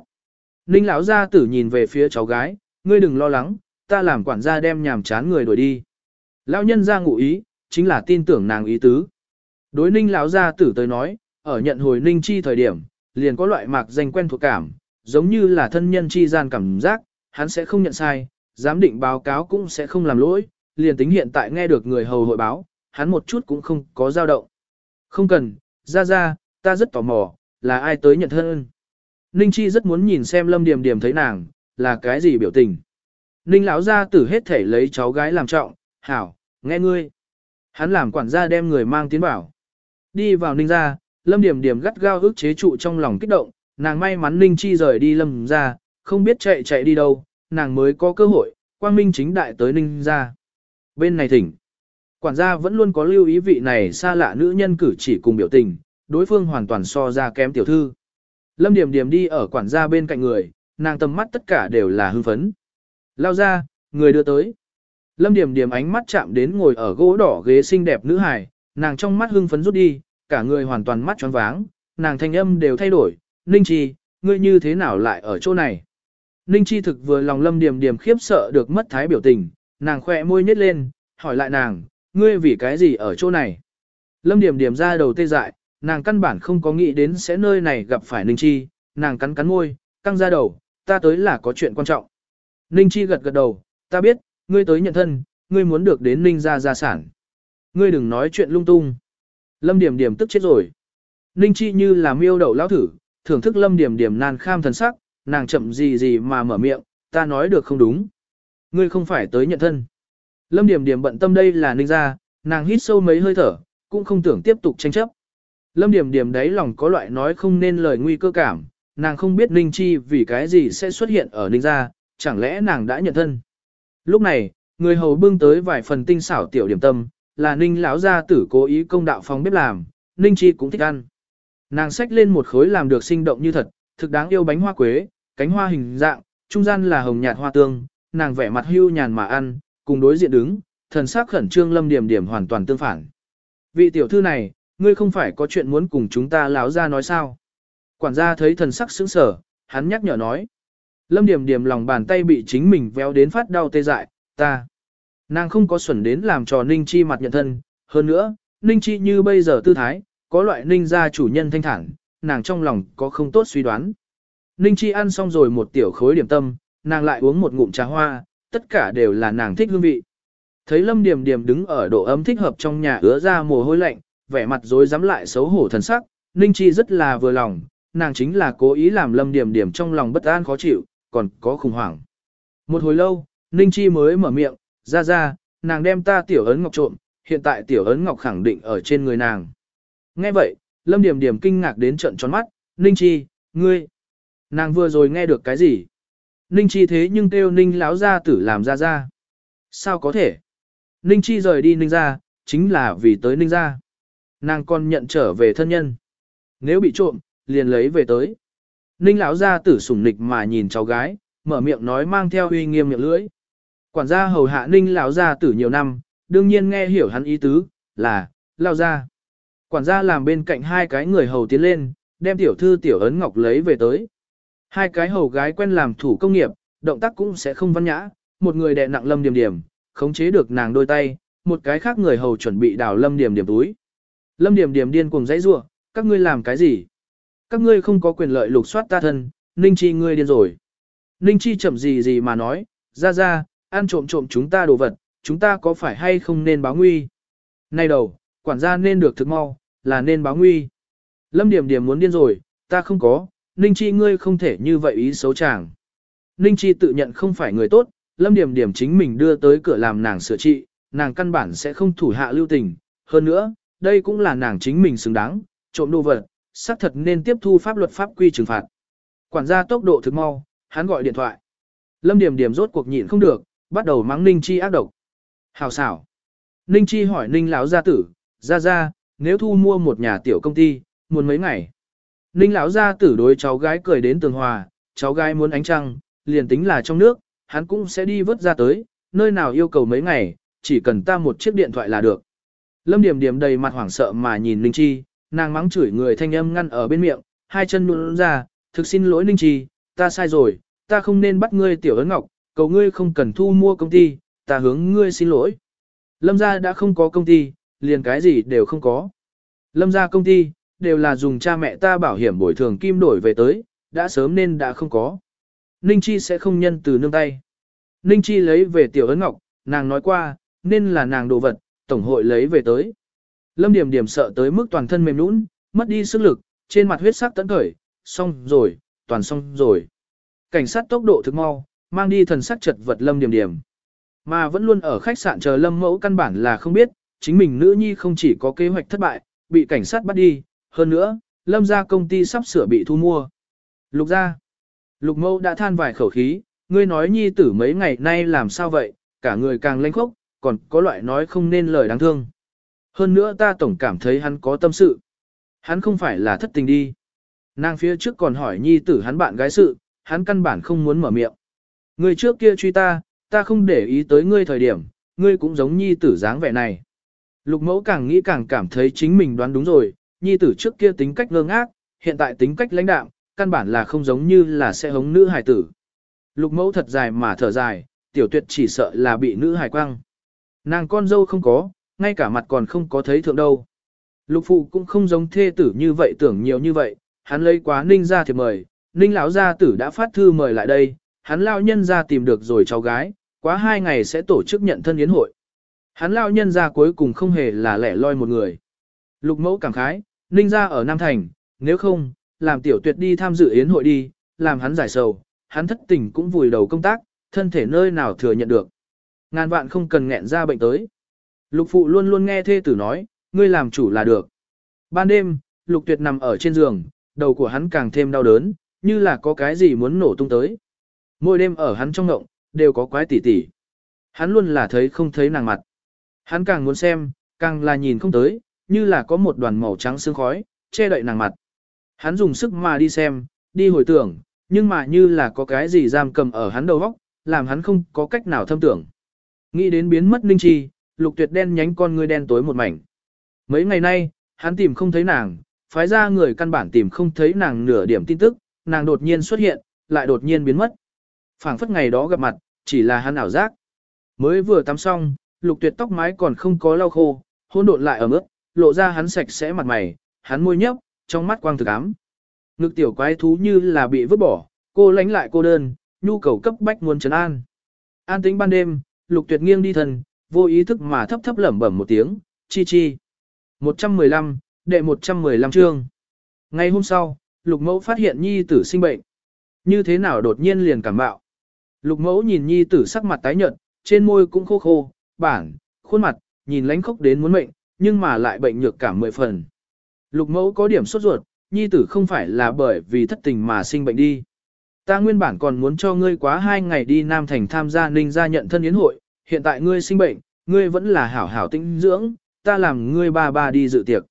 Ninh lão gia tử nhìn về phía cháu gái, ngươi đừng lo lắng, ta làm quản gia đem nhàm chán người đuổi đi. Lão nhân ra ngụ ý, chính là tin tưởng nàng ý tứ. Đối Ninh lão gia tử tới nói, ở nhận hồi Ninh chi thời điểm, liền có loại mạc danh quen thuộc cảm, giống như là thân nhân chi gian cảm giác, hắn sẽ không nhận sai, giám định báo cáo cũng sẽ không làm lỗi, liền tính hiện tại nghe được người hầu hội báo, hắn một chút cũng không có dao động. Không cần, ra ra, ta rất tò mò, là ai tới nhận thân. Ninh Chi rất muốn nhìn xem Lâm Điềm Điềm thấy nàng, là cái gì biểu tình. Ninh lão gia tử hết thể lấy cháu gái làm trọng, hảo, nghe ngươi. Hắn làm quản gia đem người mang tiến bảo. Đi vào Ninh gia, Lâm Điểm Điểm gắt gao ức chế trụ trong lòng kích động, nàng may mắn Ninh Chi rời đi Lâm gia, không biết chạy chạy đi đâu, nàng mới có cơ hội, quang minh chính đại tới Ninh gia. Bên này thỉnh. Quản gia vẫn luôn có lưu ý vị này xa lạ nữ nhân cử chỉ cùng biểu tình, đối phương hoàn toàn so ra kém tiểu thư. Lâm Điểm Điểm đi ở quản gia bên cạnh người, nàng tầm mắt tất cả đều là hưng phấn. Lao ra, người đưa tới. Lâm Điểm Điểm ánh mắt chạm đến ngồi ở gỗ đỏ ghế xinh đẹp nữ hài, nàng trong mắt hưng phấn rút đi, cả người hoàn toàn mắt tròn váng, nàng thanh âm đều thay đổi, Ninh Chi, ngươi như thế nào lại ở chỗ này? Ninh Chi thực vừa lòng Lâm Điểm Điểm khiếp sợ được mất thái biểu tình, nàng khỏe môi nhếch lên, hỏi lại nàng, ngươi vì cái gì ở chỗ này? Lâm Điểm Điểm ra đầu tê dại, nàng căn bản không có nghĩ đến sẽ nơi này gặp phải Ninh Chi, nàng cắn cắn môi, căng ra đầu, ta tới là có chuyện quan trọng. Ninh Chi gật gật đầu, ta biết, ngươi tới nhận thân, ngươi muốn được đến Ninh gia gia sản. Ngươi đừng nói chuyện lung tung. Lâm Điểm Điểm tức chết rồi. Ninh Chi như là miêu đậu lão thử, thưởng thức lâm điểm điểm nan kham thần sắc, nàng chậm gì gì mà mở miệng, ta nói được không đúng. Ngươi không phải tới nhận thân. Lâm điểm điểm bận tâm đây là ninh gia, nàng hít sâu mấy hơi thở, cũng không tưởng tiếp tục tranh chấp. Lâm điểm điểm đấy lòng có loại nói không nên lời nguy cơ cảm, nàng không biết ninh chi vì cái gì sẽ xuất hiện ở ninh gia, chẳng lẽ nàng đã nhận thân. Lúc này, người hầu bưng tới vài phần tinh xảo tiểu điểm tâm, là ninh lão gia tử cố ý công đạo phòng bếp làm, ninh chi cũng thích ăn. Nàng xách lên một khối làm được sinh động như thật, thực đáng yêu bánh hoa quế, cánh hoa hình dạng, trung gian là hồng nhạt hoa tương, nàng vẻ mặt hưu nhàn mà ăn, cùng đối diện đứng, thần sắc khẩn trương lâm điểm điểm hoàn toàn tương phản. Vị tiểu thư này, ngươi không phải có chuyện muốn cùng chúng ta láo ra nói sao? Quản gia thấy thần sắc sững sở, hắn nhắc nhở nói. Lâm điểm điểm lòng bàn tay bị chính mình véo đến phát đau tê dại, ta. Nàng không có xuẩn đến làm trò Ninh Chi mặt nhận thân, hơn nữa, Ninh Chi như bây giờ tư thái, có loại Ninh gia chủ nhân thanh thản, nàng trong lòng có không tốt suy đoán. Ninh Chi ăn xong rồi một tiểu khối điểm tâm, nàng lại uống một ngụm trà hoa, tất cả đều là nàng thích hương vị. Thấy Lâm Điềm Điềm đứng ở độ ấm thích hợp trong nhà ứa ra mồ hôi lạnh, vẻ mặt rối rắm lại xấu hổ thần sắc, Ninh Chi rất là vừa lòng, nàng chính là cố ý làm Lâm Điềm Điềm trong lòng bất an khó chịu, còn có khủng hoảng. Một hồi lâu, Ninh Chi mới mở miệng, ra ra, nàng đem ta tiểu ấn ngọc trộm, hiện tại tiểu ấn ngọc khẳng định ở trên người nàng. Nghe vậy, Lâm Điềm Điềm kinh ngạc đến trận tròn mắt, Ninh Chi, ngươi, nàng vừa rồi nghe được cái gì? Ninh Chi thế nhưng kêu Ninh lão gia tử làm ra ra. Sao có thể? Ninh Chi rời đi Ninh ra, chính là vì tới Ninh ra. Nàng còn nhận trở về thân nhân. Nếu bị trộm, liền lấy về tới. Ninh lão gia tử sủng nịch mà nhìn cháu gái, mở miệng nói mang theo uy nghiêm miệng lưỡi. Quản gia hầu hạ Ninh lão gia tử nhiều năm, đương nhiên nghe hiểu hắn ý tứ, là, lao ra. Quản gia làm bên cạnh hai cái người hầu tiến lên, đem tiểu thư tiểu ấn ngọc lấy về tới. Hai cái hầu gái quen làm thủ công nghiệp, động tác cũng sẽ không văn nhã, một người đè nặng lâm điểm điểm, khống chế được nàng đôi tay, một cái khác người hầu chuẩn bị đào lâm điểm điểm túi. Lâm điểm điểm điên cuồng dãy rủa, các ngươi làm cái gì? Các ngươi không có quyền lợi lục soát ta thân, Ninh Chi ngươi điên rồi. Ninh Chi chậm gì gì mà nói, ra ra, ăn trộm trộm chúng ta đồ vật, chúng ta có phải hay không nên báo nguy? Nay đầu, quản gia nên được thực mau, là nên báo nguy. Lâm điểm điểm muốn điên rồi, ta không có, Ninh Chi ngươi không thể như vậy ý xấu chàng. Ninh Chi tự nhận không phải người tốt, Lâm Điểm Điểm chính mình đưa tới cửa làm nàng sửa trị, nàng căn bản sẽ không thủ hạ lưu tình. Hơn nữa, đây cũng là nàng chính mình xứng đáng, trộm đồ vật, xác thật nên tiếp thu pháp luật pháp quy trừng phạt. Quản gia tốc độ thực mau, hắn gọi điện thoại. Lâm Điểm Điểm rốt cuộc nhịn không được, bắt đầu mắng Ninh Chi ác độc. Hào xảo. Ninh Chi hỏi Ninh lão gia tử, ra ra, nếu thu mua một nhà tiểu công ty, muốn mấy ngày. Ninh lão gia tử đối cháu gái cười đến tường hòa, cháu gái muốn ánh trăng, liền tính là trong nước, hắn cũng sẽ đi vớt ra tới, nơi nào yêu cầu mấy ngày, chỉ cần ta một chiếc điện thoại là được. Lâm Điểm Điểm đầy mặt hoảng sợ mà nhìn Ninh Chi, nàng mắng chửi người thanh âm ngăn ở bên miệng, hai chân nhũn ra, thực xin lỗi Ninh Chi, ta sai rồi, ta không nên bắt ngươi tiểu ấn ngọc, cầu ngươi không cần thu mua công ty, ta hướng ngươi xin lỗi. Lâm gia đã không có công ty, liền cái gì đều không có. Lâm gia công ty, đều là dùng cha mẹ ta bảo hiểm bồi thường kim đổi về tới, đã sớm nên đã không có. Ninh Chi sẽ không nhân từ nương tay. Ninh Chi lấy về tiểu ấn ngọc, nàng nói qua, nên là nàng đồ vật, tổng hội lấy về tới. Lâm Điểm Điểm sợ tới mức toàn thân mềm nũng, mất đi sức lực, trên mặt huyết sắc tấn khởi, xong rồi, toàn xong rồi. Cảnh sát tốc độ thực mau, mang đi thần sắc chật vật Lâm Điểm Điểm. Mà vẫn luôn ở khách sạn chờ Lâm Mẫu căn bản là không biết, chính mình nữ nhi không chỉ có kế hoạch thất bại, bị cảnh sát bắt đi, hơn nữa, lâm gia công ty sắp sửa bị thu mua. Lục gia. Lục mẫu đã than vài khẩu khí, ngươi nói nhi tử mấy ngày nay làm sao vậy, cả người càng lanh khốc, còn có loại nói không nên lời đáng thương. Hơn nữa ta tổng cảm thấy hắn có tâm sự. Hắn không phải là thất tình đi. Nàng phía trước còn hỏi nhi tử hắn bạn gái sự, hắn căn bản không muốn mở miệng. Ngươi trước kia truy ta, ta không để ý tới ngươi thời điểm, ngươi cũng giống nhi tử dáng vẻ này. Lục mẫu càng nghĩ càng cảm thấy chính mình đoán đúng rồi, nhi tử trước kia tính cách ngơ ngác, hiện tại tính cách lãnh đạm, căn bản là không giống như là sẽ hống nữ hài tử. Lục mẫu thật dài mà thở dài, tiểu tuyệt chỉ sợ là bị nữ hài quăng. Nàng con dâu không có, ngay cả mặt còn không có thấy thượng đâu. Lục phụ cũng không giống thê tử như vậy tưởng nhiều như vậy, hắn lấy quá ninh ra thì mời, ninh lão gia tử đã phát thư mời lại đây, hắn lao nhân ra tìm được rồi cháu gái, quá hai ngày sẽ tổ chức nhận thân yến hội. Hắn lao nhân ra cuối cùng không hề là lẻ loi một người. Lục mẫu cảm khái, Ninh ra ở Nam Thành, nếu không, làm tiểu tuyệt đi tham dự yến hội đi, làm hắn giải sầu, hắn thất tình cũng vùi đầu công tác, thân thể nơi nào thừa nhận được. Ngàn vạn không cần nghẹn ra bệnh tới. Lục phụ luôn luôn nghe thê tử nói, ngươi làm chủ là được. Ban đêm, lục tuyệt nằm ở trên giường, đầu của hắn càng thêm đau đớn, như là có cái gì muốn nổ tung tới. Mỗi đêm ở hắn trong ngộng, đều có quái tỉ tỉ. Hắn luôn là thấy không thấy nàng mặt. Hắn càng muốn xem, càng là nhìn không tới, như là có một đoàn màu trắng sương khói, che đậy nàng mặt. Hắn dùng sức mà đi xem, đi hồi tưởng, nhưng mà như là có cái gì giam cầm ở hắn đầu óc, làm hắn không có cách nào thâm tưởng. Nghĩ đến biến mất ninh chi, lục tuyệt đen nhánh con ngươi đen tối một mảnh. Mấy ngày nay, hắn tìm không thấy nàng, phái ra người căn bản tìm không thấy nàng nửa điểm tin tức, nàng đột nhiên xuất hiện, lại đột nhiên biến mất phảng phất ngày đó gặp mặt, chỉ là hắn ảo giác. Mới vừa tắm xong, lục tuyệt tóc mái còn không có lau khô, hôn độn lại ở mức, lộ ra hắn sạch sẽ mặt mày, hắn môi nhấp, trong mắt quang thực ám. Ngực tiểu quái thú như là bị vứt bỏ, cô lánh lại cô đơn, nhu cầu cấp bách muốn trấn an. An tính ban đêm, lục tuyệt nghiêng đi thần, vô ý thức mà thấp thấp lẩm bẩm một tiếng, chi chi. 115, đệ 115 chương. Ngày hôm sau, lục mẫu phát hiện nhi tử sinh bệnh. Như thế nào đột nhiên liền cảm bạo. Lục mẫu nhìn nhi tử sắc mặt tái nhợt, trên môi cũng khô khô, bản, khuôn mặt, nhìn lánh khóc đến muốn mệnh, nhưng mà lại bệnh nhược cảm mười phần. Lục mẫu có điểm sốt ruột, nhi tử không phải là bởi vì thất tình mà sinh bệnh đi. Ta nguyên bản còn muốn cho ngươi quá hai ngày đi Nam Thành tham gia ninh gia nhận thân yến hội, hiện tại ngươi sinh bệnh, ngươi vẫn là hảo hảo tinh dưỡng, ta làm ngươi ba ba đi dự tiệc.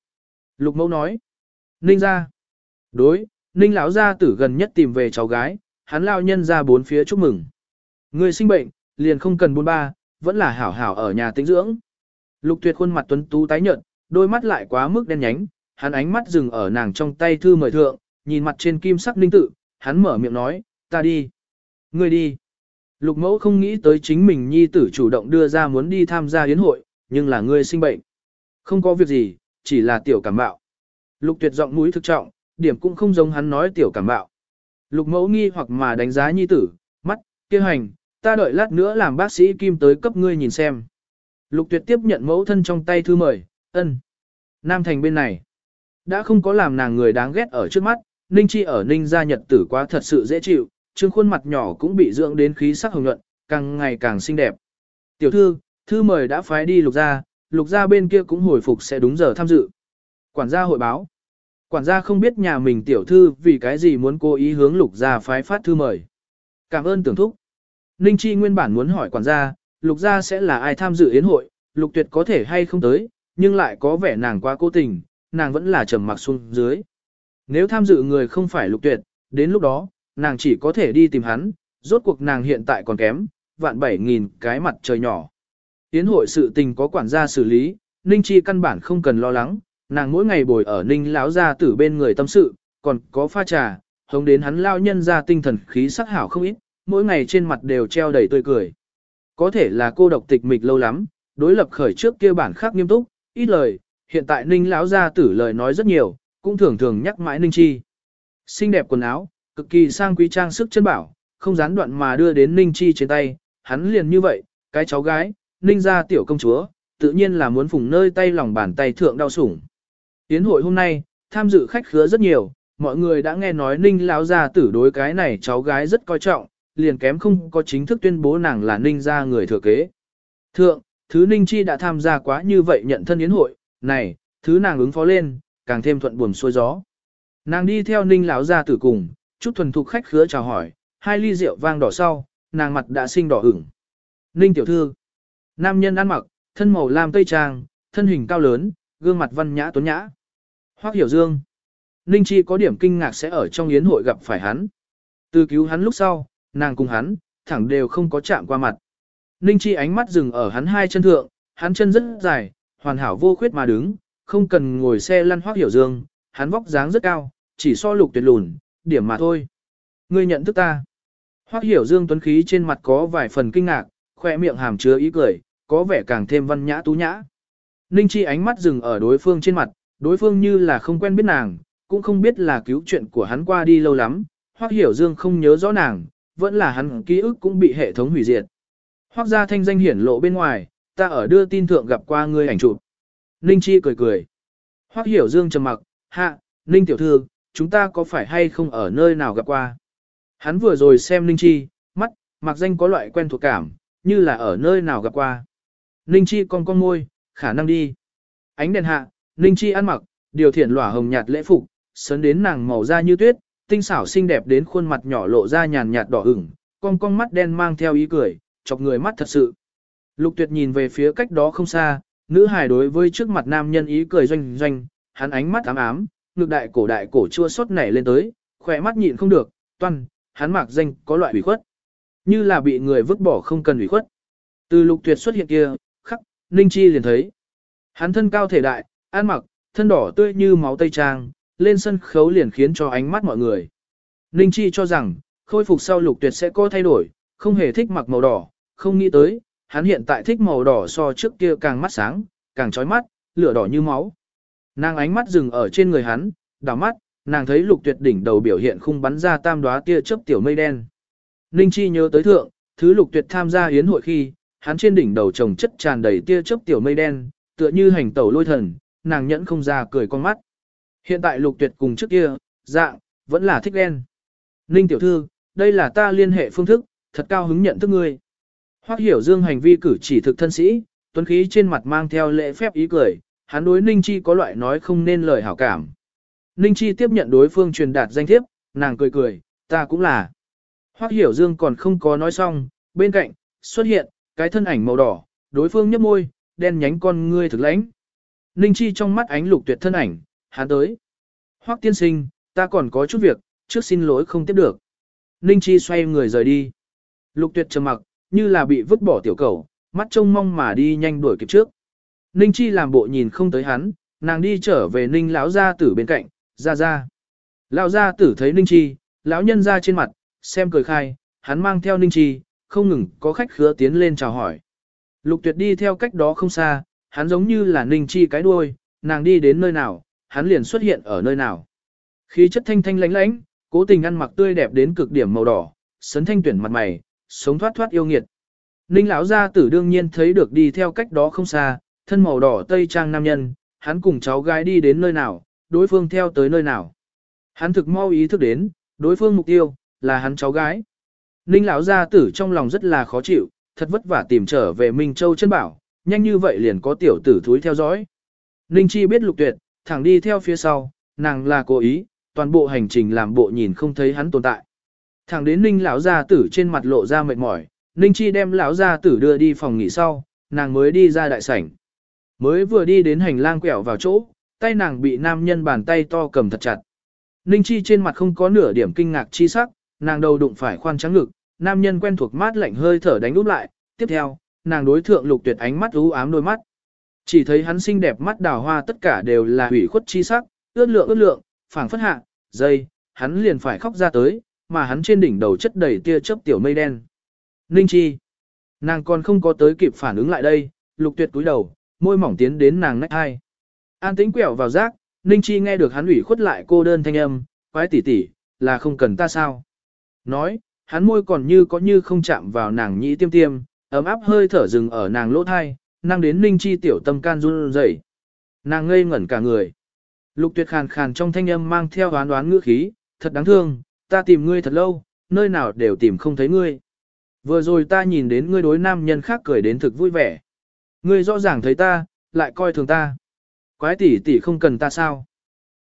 Lục mẫu nói, ninh gia. Đối, ninh lão gia tử gần nhất tìm về cháu gái, hắn lao nhân ra bốn phía chúc mừng người sinh bệnh, liền không cần buôn ba, vẫn là hảo hảo ở nhà tĩnh dưỡng. Lục tuyệt khuôn mặt tuấn tú tái nhợt, đôi mắt lại quá mức đen nhánh, hắn ánh mắt dừng ở nàng trong tay thư mời thượng, nhìn mặt trên kim sắc linh tự, hắn mở miệng nói, ta đi. người đi. Lục mẫu không nghĩ tới chính mình nhi tử chủ động đưa ra muốn đi tham gia yến hội, nhưng là ngươi sinh bệnh. Không có việc gì, chỉ là tiểu cảm bạo. Lục tuyệt giọng mũi thực trọng, điểm cũng không giống hắn nói tiểu cảm bạo. Lục mẫu nghi hoặc mà đánh giá nhi tử, mắt, kia hành, ta đợi lát nữa làm bác sĩ Kim tới cấp ngươi nhìn xem. Lục tuyệt tiếp nhận mẫu thân trong tay thư mời, ân. Nam Thành bên này, đã không có làm nàng người đáng ghét ở trước mắt, Ninh Chi ở Ninh gia nhật tử quá thật sự dễ chịu, trương khuôn mặt nhỏ cũng bị dưỡng đến khí sắc hồng nhuận, càng ngày càng xinh đẹp. Tiểu thư, thư mời đã phái đi lục gia, lục gia bên kia cũng hồi phục sẽ đúng giờ tham dự. Quản gia hội báo. Quản gia không biết nhà mình tiểu thư vì cái gì muốn cố ý hướng lục gia phái phát thư mời. Cảm ơn tưởng thúc. Ninh Chi nguyên bản muốn hỏi quản gia, lục gia sẽ là ai tham dự yến hội, lục tuyệt có thể hay không tới, nhưng lại có vẻ nàng quá cố tình, nàng vẫn là trầm mặc xuống dưới. Nếu tham dự người không phải lục tuyệt, đến lúc đó, nàng chỉ có thể đi tìm hắn, rốt cuộc nàng hiện tại còn kém, vạn bảy nghìn cái mặt trời nhỏ. Yến hội sự tình có quản gia xử lý, Ninh Chi căn bản không cần lo lắng, nàng mỗi ngày bồi ở Ninh lão gia tử bên người tâm sự, còn có pha trà, hống đến hắn lao nhân ra tinh thần khí sắc hảo không ít, mỗi ngày trên mặt đều treo đầy tươi cười. Có thể là cô độc tịch mịch lâu lắm, đối lập khởi trước kia bản khác nghiêm túc, ít lời, hiện tại Ninh lão gia tử lời nói rất nhiều, cũng thường thường nhắc mãi Ninh Chi. Xinh đẹp quần áo, cực kỳ sang quý trang sức chân bảo, không gián đoạn mà đưa đến Ninh Chi trên tay, hắn liền như vậy, cái cháu gái, Ninh gia tiểu công chúa, tự nhiên là muốn phùng nơi tay lòng bàn tay thượng đau sủng. Tiến hội hôm nay, tham dự khách khứa rất nhiều, mọi người đã nghe nói Ninh lão gia tử đối cái này cháu gái rất coi trọng, liền kém không có chính thức tuyên bố nàng là Ninh gia người thừa kế. Thượng, thứ Ninh Chi đã tham gia quá như vậy nhận thân yến hội, này, thứ nàng ứng phó lên, càng thêm thuận buồm xuôi gió. Nàng đi theo Ninh lão gia tử cùng, chút thuần thục khách khứa chào hỏi, hai ly rượu vang đỏ sau, nàng mặt đã sinh đỏ ửng. Ninh tiểu thư, nam nhân ăn mặc, thân màu lam tây trang, thân hình cao lớn, gương mặt văn nhã tuấn nhã. Hoắc Hiểu Dương. Ninh Chi có điểm kinh ngạc sẽ ở trong yến hội gặp phải hắn. Từ cứu hắn lúc sau, nàng cùng hắn, thẳng đều không có chạm qua mặt. Ninh Chi ánh mắt dừng ở hắn hai chân thượng, hắn chân rất dài, hoàn hảo vô khuyết mà đứng, không cần ngồi xe lăn hoác Hiểu Dương, hắn vóc dáng rất cao, chỉ so lục tuyệt lùn, điểm mà thôi. Ngươi nhận thức ta. Hoác hiểu dương tuấn khí trên mặt có vài phần kinh ngạc, khoe miệng hàm chứa ý cười, có vẻ càng thêm văn nhã tú nhã. Ninh Chi ánh mắt dừng ở đối phương trên mặt, đối phương như là không quen biết nàng, cũng không biết là cứu chuyện của hắn qua đi lâu lắm, Hoắc hiểu dương không nhớ rõ nàng, vẫn là hắn ký ức cũng bị hệ thống hủy diệt. Hoắc gia thanh danh hiển lộ bên ngoài, ta ở đưa tin thượng gặp qua ngươi ảnh chụp. Ninh Chi cười cười. Hoắc hiểu dương trầm mặc, Hạ, Ninh tiểu thư, chúng ta có phải hay không ở nơi nào gặp qua? Hắn vừa rồi xem Ninh Chi, mắt, mặc danh có loại quen thuộc cảm, như là ở nơi nào gặp qua. Ninh Chi con con môi, khả năng đi. Ánh đèn hạ, Ninh Chi ăn mặc, điều thiện lỏa hồng nhạt lễ phục, sấn đến nàng màu da như tuyết, tinh xảo xinh đẹp đến khuôn mặt nhỏ lộ ra nhàn nhạt đỏ ửng, con con mắt đen mang theo ý cười, chọc người mắt thật sự. Lục tuyệt nhìn về phía cách đó không xa, nữ hài đối với trước mặt nam nhân ý cười doanh doanh, hắn ánh mắt ám ám, ngực đại cổ đại cổ chua xót nảy lên tới, khỏe mắt nhịn không được, toan, hắn mặc danh có loại ủy khuất. Như là bị người vứt bỏ không cần ủy khuất. Từ lục tuyệt xuất hiện kia, khắc, Ninh Chi liền thấy. Hắn thân cao thể đại, ăn mặc, thân đỏ tươi như máu tây trang, lên sân khấu liền khiến cho ánh mắt mọi người. Ninh Chi cho rằng, khôi phục sau lục tuyệt sẽ có thay đổi, không hề thích mặc màu đỏ, không nghĩ tới, hắn hiện tại thích màu đỏ so trước kia càng mắt sáng, càng chói mắt, lửa đỏ như máu. Nàng ánh mắt dừng ở trên người hắn, đảo mắt, nàng thấy lục tuyệt đỉnh đầu biểu hiện khung bắn ra tam đóa tia chớp tiểu mây đen. Ninh Chi nhớ tới thượng, thứ lục tuyệt tham gia hiến hội khi, hắn trên đỉnh đầu trồng chất tràn đầy tia chớp tiểu mây đen, tựa như hành tẩu lôi thần, nàng nhẫn không ra cười con mắt. Hiện tại lục tuyệt cùng trước kia, dạng, vẫn là thích đen. Ninh tiểu thư, đây là ta liên hệ phương thức, thật cao hứng nhận thức ngươi. Hoắc hiểu dương hành vi cử chỉ thực thân sĩ, tuấn khí trên mặt mang theo lễ phép ý cười, hắn đối Ninh Chi có loại nói không nên lời hảo cảm. Ninh Chi tiếp nhận đối phương truyền đạt danh thiếp, nàng cười cười, ta cũng là. Hoắc hiểu dương còn không có nói xong, bên cạnh, xuất hiện, cái thân ảnh màu đỏ, đối phương nhấp môi, đen nhánh con ngươi thực lãnh. Ninh Chi trong mắt ánh lục tuyệt thân ảnh, hắn tới. Hoắc tiên sinh, ta còn có chút việc, trước xin lỗi không tiếp được. Ninh Chi xoay người rời đi. Lục tuyệt trầm mặc, như là bị vứt bỏ tiểu cầu, mắt trông mong mà đi nhanh đuổi kịp trước. Ninh Chi làm bộ nhìn không tới hắn, nàng đi trở về Ninh lão gia tử bên cạnh, ra ra. Lão gia tử thấy Ninh Chi, lão nhân ra trên mặt, xem cười khai, hắn mang theo Ninh Chi, không ngừng có khách khứa tiến lên chào hỏi. Lục tuyệt đi theo cách đó không xa, hắn giống như là Ninh Chi cái đuôi, nàng đi đến nơi nào, hắn liền xuất hiện ở nơi nào. Khí chất thanh thanh lánh lánh, cố tình ăn mặc tươi đẹp đến cực điểm màu đỏ, sấn thanh tuyển mặt mày, sống thoát thoát yêu nghiệt. Ninh lão gia tử đương nhiên thấy được đi theo cách đó không xa, thân màu đỏ tây trang nam nhân, hắn cùng cháu gái đi đến nơi nào, đối phương theo tới nơi nào. Hắn thực mau ý thức đến, đối phương mục tiêu, là hắn cháu gái. Ninh lão gia tử trong lòng rất là khó chịu, thật vất vả tìm trở về Minh Châu chân bảo, nhanh như vậy liền có tiểu tử thúi theo dõi. Ninh Chi biết lục tuyệt, thẳng đi theo phía sau, nàng là cố ý, toàn bộ hành trình làm bộ nhìn không thấy hắn tồn tại. Thẳng đến Ninh lão gia tử trên mặt lộ ra mệt mỏi, Ninh Chi đem lão gia tử đưa đi phòng nghỉ sau, nàng mới đi ra đại sảnh. Mới vừa đi đến hành lang quẹo vào chỗ, tay nàng bị nam nhân bàn tay to cầm thật chặt. Ninh Chi trên mặt không có nửa điểm kinh ngạc chi sắc, nàng đầu đụng phải khoan trắng ngực, nam nhân quen thuộc mát lạnh hơi thở đánh úp lại, tiếp theo, nàng đối thượng lục tuyệt ánh mắt u ám đôi mắt. Chỉ thấy hắn xinh đẹp mắt đào hoa tất cả đều là hủy khuất chi sắc, ướt lượng ướt lượng, phảng phất hạ, dây, hắn liền phải khóc ra tới, mà hắn trên đỉnh đầu chất đầy tia chớp tiểu mây đen. Ninh Chi. Nàng còn không có tới kịp phản ứng lại đây, lục tuyệt cúi đầu, môi mỏng tiến đến nàng nách hai. An tĩnh quẹo vào rác, Ninh Chi nghe được hắn ủy khuất lại cô đơn thanh âm, quái tỷ tỷ, là không cần ta sao. Nói, hắn môi còn như có như không chạm vào nàng nhĩ tiêm tiêm, ấm áp hơi thở rừng ở nàng lỗ thai, năng đến Ninh Chi tiểu tâm can run rẩy. Nàng ngây ngẩn cả người. Lục tuyệt khàn khàn trong thanh âm mang theo đoán đoán ngữ khí, thật đáng thương, ta tìm ngươi thật lâu, nơi nào đều tìm không thấy ngươi. Vừa rồi ta nhìn đến ngươi đối nam nhân khác cười đến thực vui vẻ. Ngươi rõ ràng thấy ta, lại coi thường ta. Quái tỷ tỷ không cần ta sao?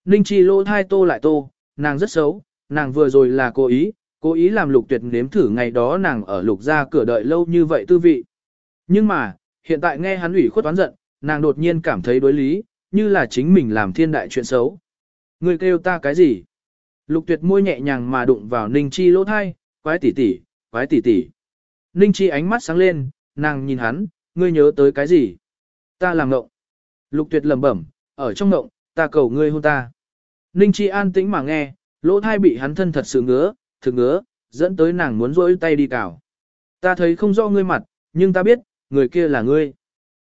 Ninh chi lỗ thai tô lại tô, nàng rất xấu, nàng vừa rồi là cố ý, cố ý làm lục tuyệt nếm thử ngày đó nàng ở lục ra cửa đợi lâu như vậy tư vị. Nhưng mà, hiện tại nghe hắn ủy khuất toán giận, nàng đột nhiên cảm thấy đối lý, như là chính mình làm thiên đại chuyện xấu. người kêu ta cái gì? Lục tuyệt môi nhẹ nhàng mà đụng vào Ninh Chi lỗ thai, quái tỷ tỷ, quái tỷ tỷ. Ninh Chi ánh mắt sáng lên, nàng nhìn hắn, ngươi nhớ tới cái gì? Ta làm ngộng. Lục tuyệt lẩm bẩm, ở trong ngộng, ta cầu ngươi hôn ta. Ninh Chi an tĩnh mà nghe, lỗ thai bị hắn thân thật sự ngứa, thực ngứa, dẫn tới nàng muốn rỗi tay đi cào. Ta thấy không rõ ngươi mặt, nhưng ta biết, người kia là ngươi.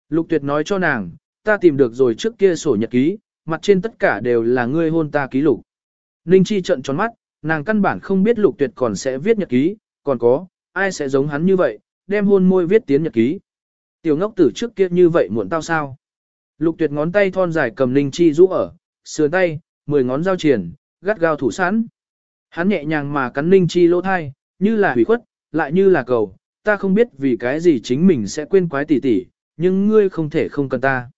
Lục tuyệt nói cho nàng, ta tìm được rồi trước kia sổ nhật ký, mặt trên tất cả đều là ngươi hôn ta ký lục. Ninh Chi trận tròn mắt, nàng căn bản không biết lục tuyệt còn sẽ viết nhật ký, còn có, ai sẽ giống hắn như vậy, đem hôn môi viết tiến nhật ký. Tiểu ngốc tử trước kia như vậy muộn tao sao? Lục tuyệt ngón tay thon dài cầm Ninh Chi rũ ở, sườn tay, mười ngón giao triển, gắt gao thủ sẵn. Hắn nhẹ nhàng mà cắn Ninh Chi lỗ thai, như là hủy khuất, lại như là cầu, ta không biết vì cái gì chính mình sẽ quên quái tỷ tỷ, nhưng ngươi không thể không cần ta.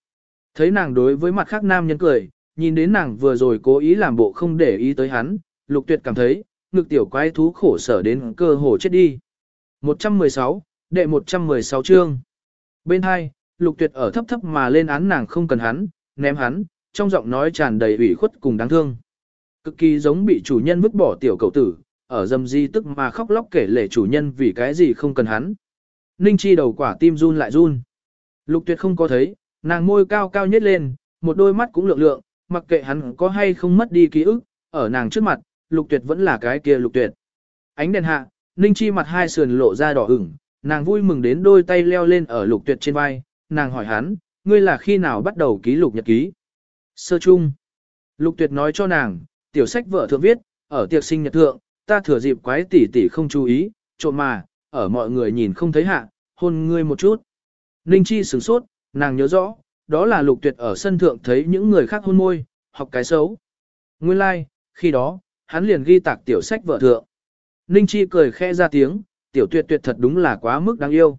Thấy nàng đối với mặt khác nam nhân cười, nhìn đến nàng vừa rồi cố ý làm bộ không để ý tới hắn, lục tuyệt cảm thấy, ngực tiểu quái thú khổ sở đến cơ hồ chết đi. 116, đệ 116 chương. Bên hai, lục tuyệt ở thấp thấp mà lên án nàng không cần hắn, ném hắn, trong giọng nói tràn đầy ủy khuất cùng đáng thương. Cực kỳ giống bị chủ nhân vứt bỏ tiểu cậu tử, ở dâm di tức mà khóc lóc kể lể chủ nhân vì cái gì không cần hắn. Ninh chi đầu quả tim run lại run. Lục tuyệt không có thấy, nàng môi cao cao nhất lên, một đôi mắt cũng lượng lượng, mặc kệ hắn có hay không mất đi ký ức, ở nàng trước mặt, lục tuyệt vẫn là cái kia lục tuyệt. Ánh đèn hạ, Ninh Chi mặt hai sườn lộ ra đỏ ửng, nàng vui mừng đến đôi tay leo lên ở lục tuyệt trên vai, nàng hỏi hắn, ngươi là khi nào bắt đầu ký lục nhật ký? Sơ chung. Lục tuyệt nói cho nàng, tiểu sách vợ thượng viết, ở tiệc sinh nhật thượng, ta thừa dịp quái tỷ tỷ không chú ý, trộm mà, ở mọi người nhìn không thấy hạ, hôn ngươi một chút. Ninh Chi sửng sốt, nàng nhớ rõ, đó là lục tuyệt ở sân thượng thấy những người khác hôn môi, học cái xấu. Nguyên lai, like, khi đó, hắn liền ghi tạc tiểu sách vợ thượng. Ninh Chi cười khẽ ra tiếng, tiểu tuyệt tuyệt thật đúng là quá mức đáng yêu.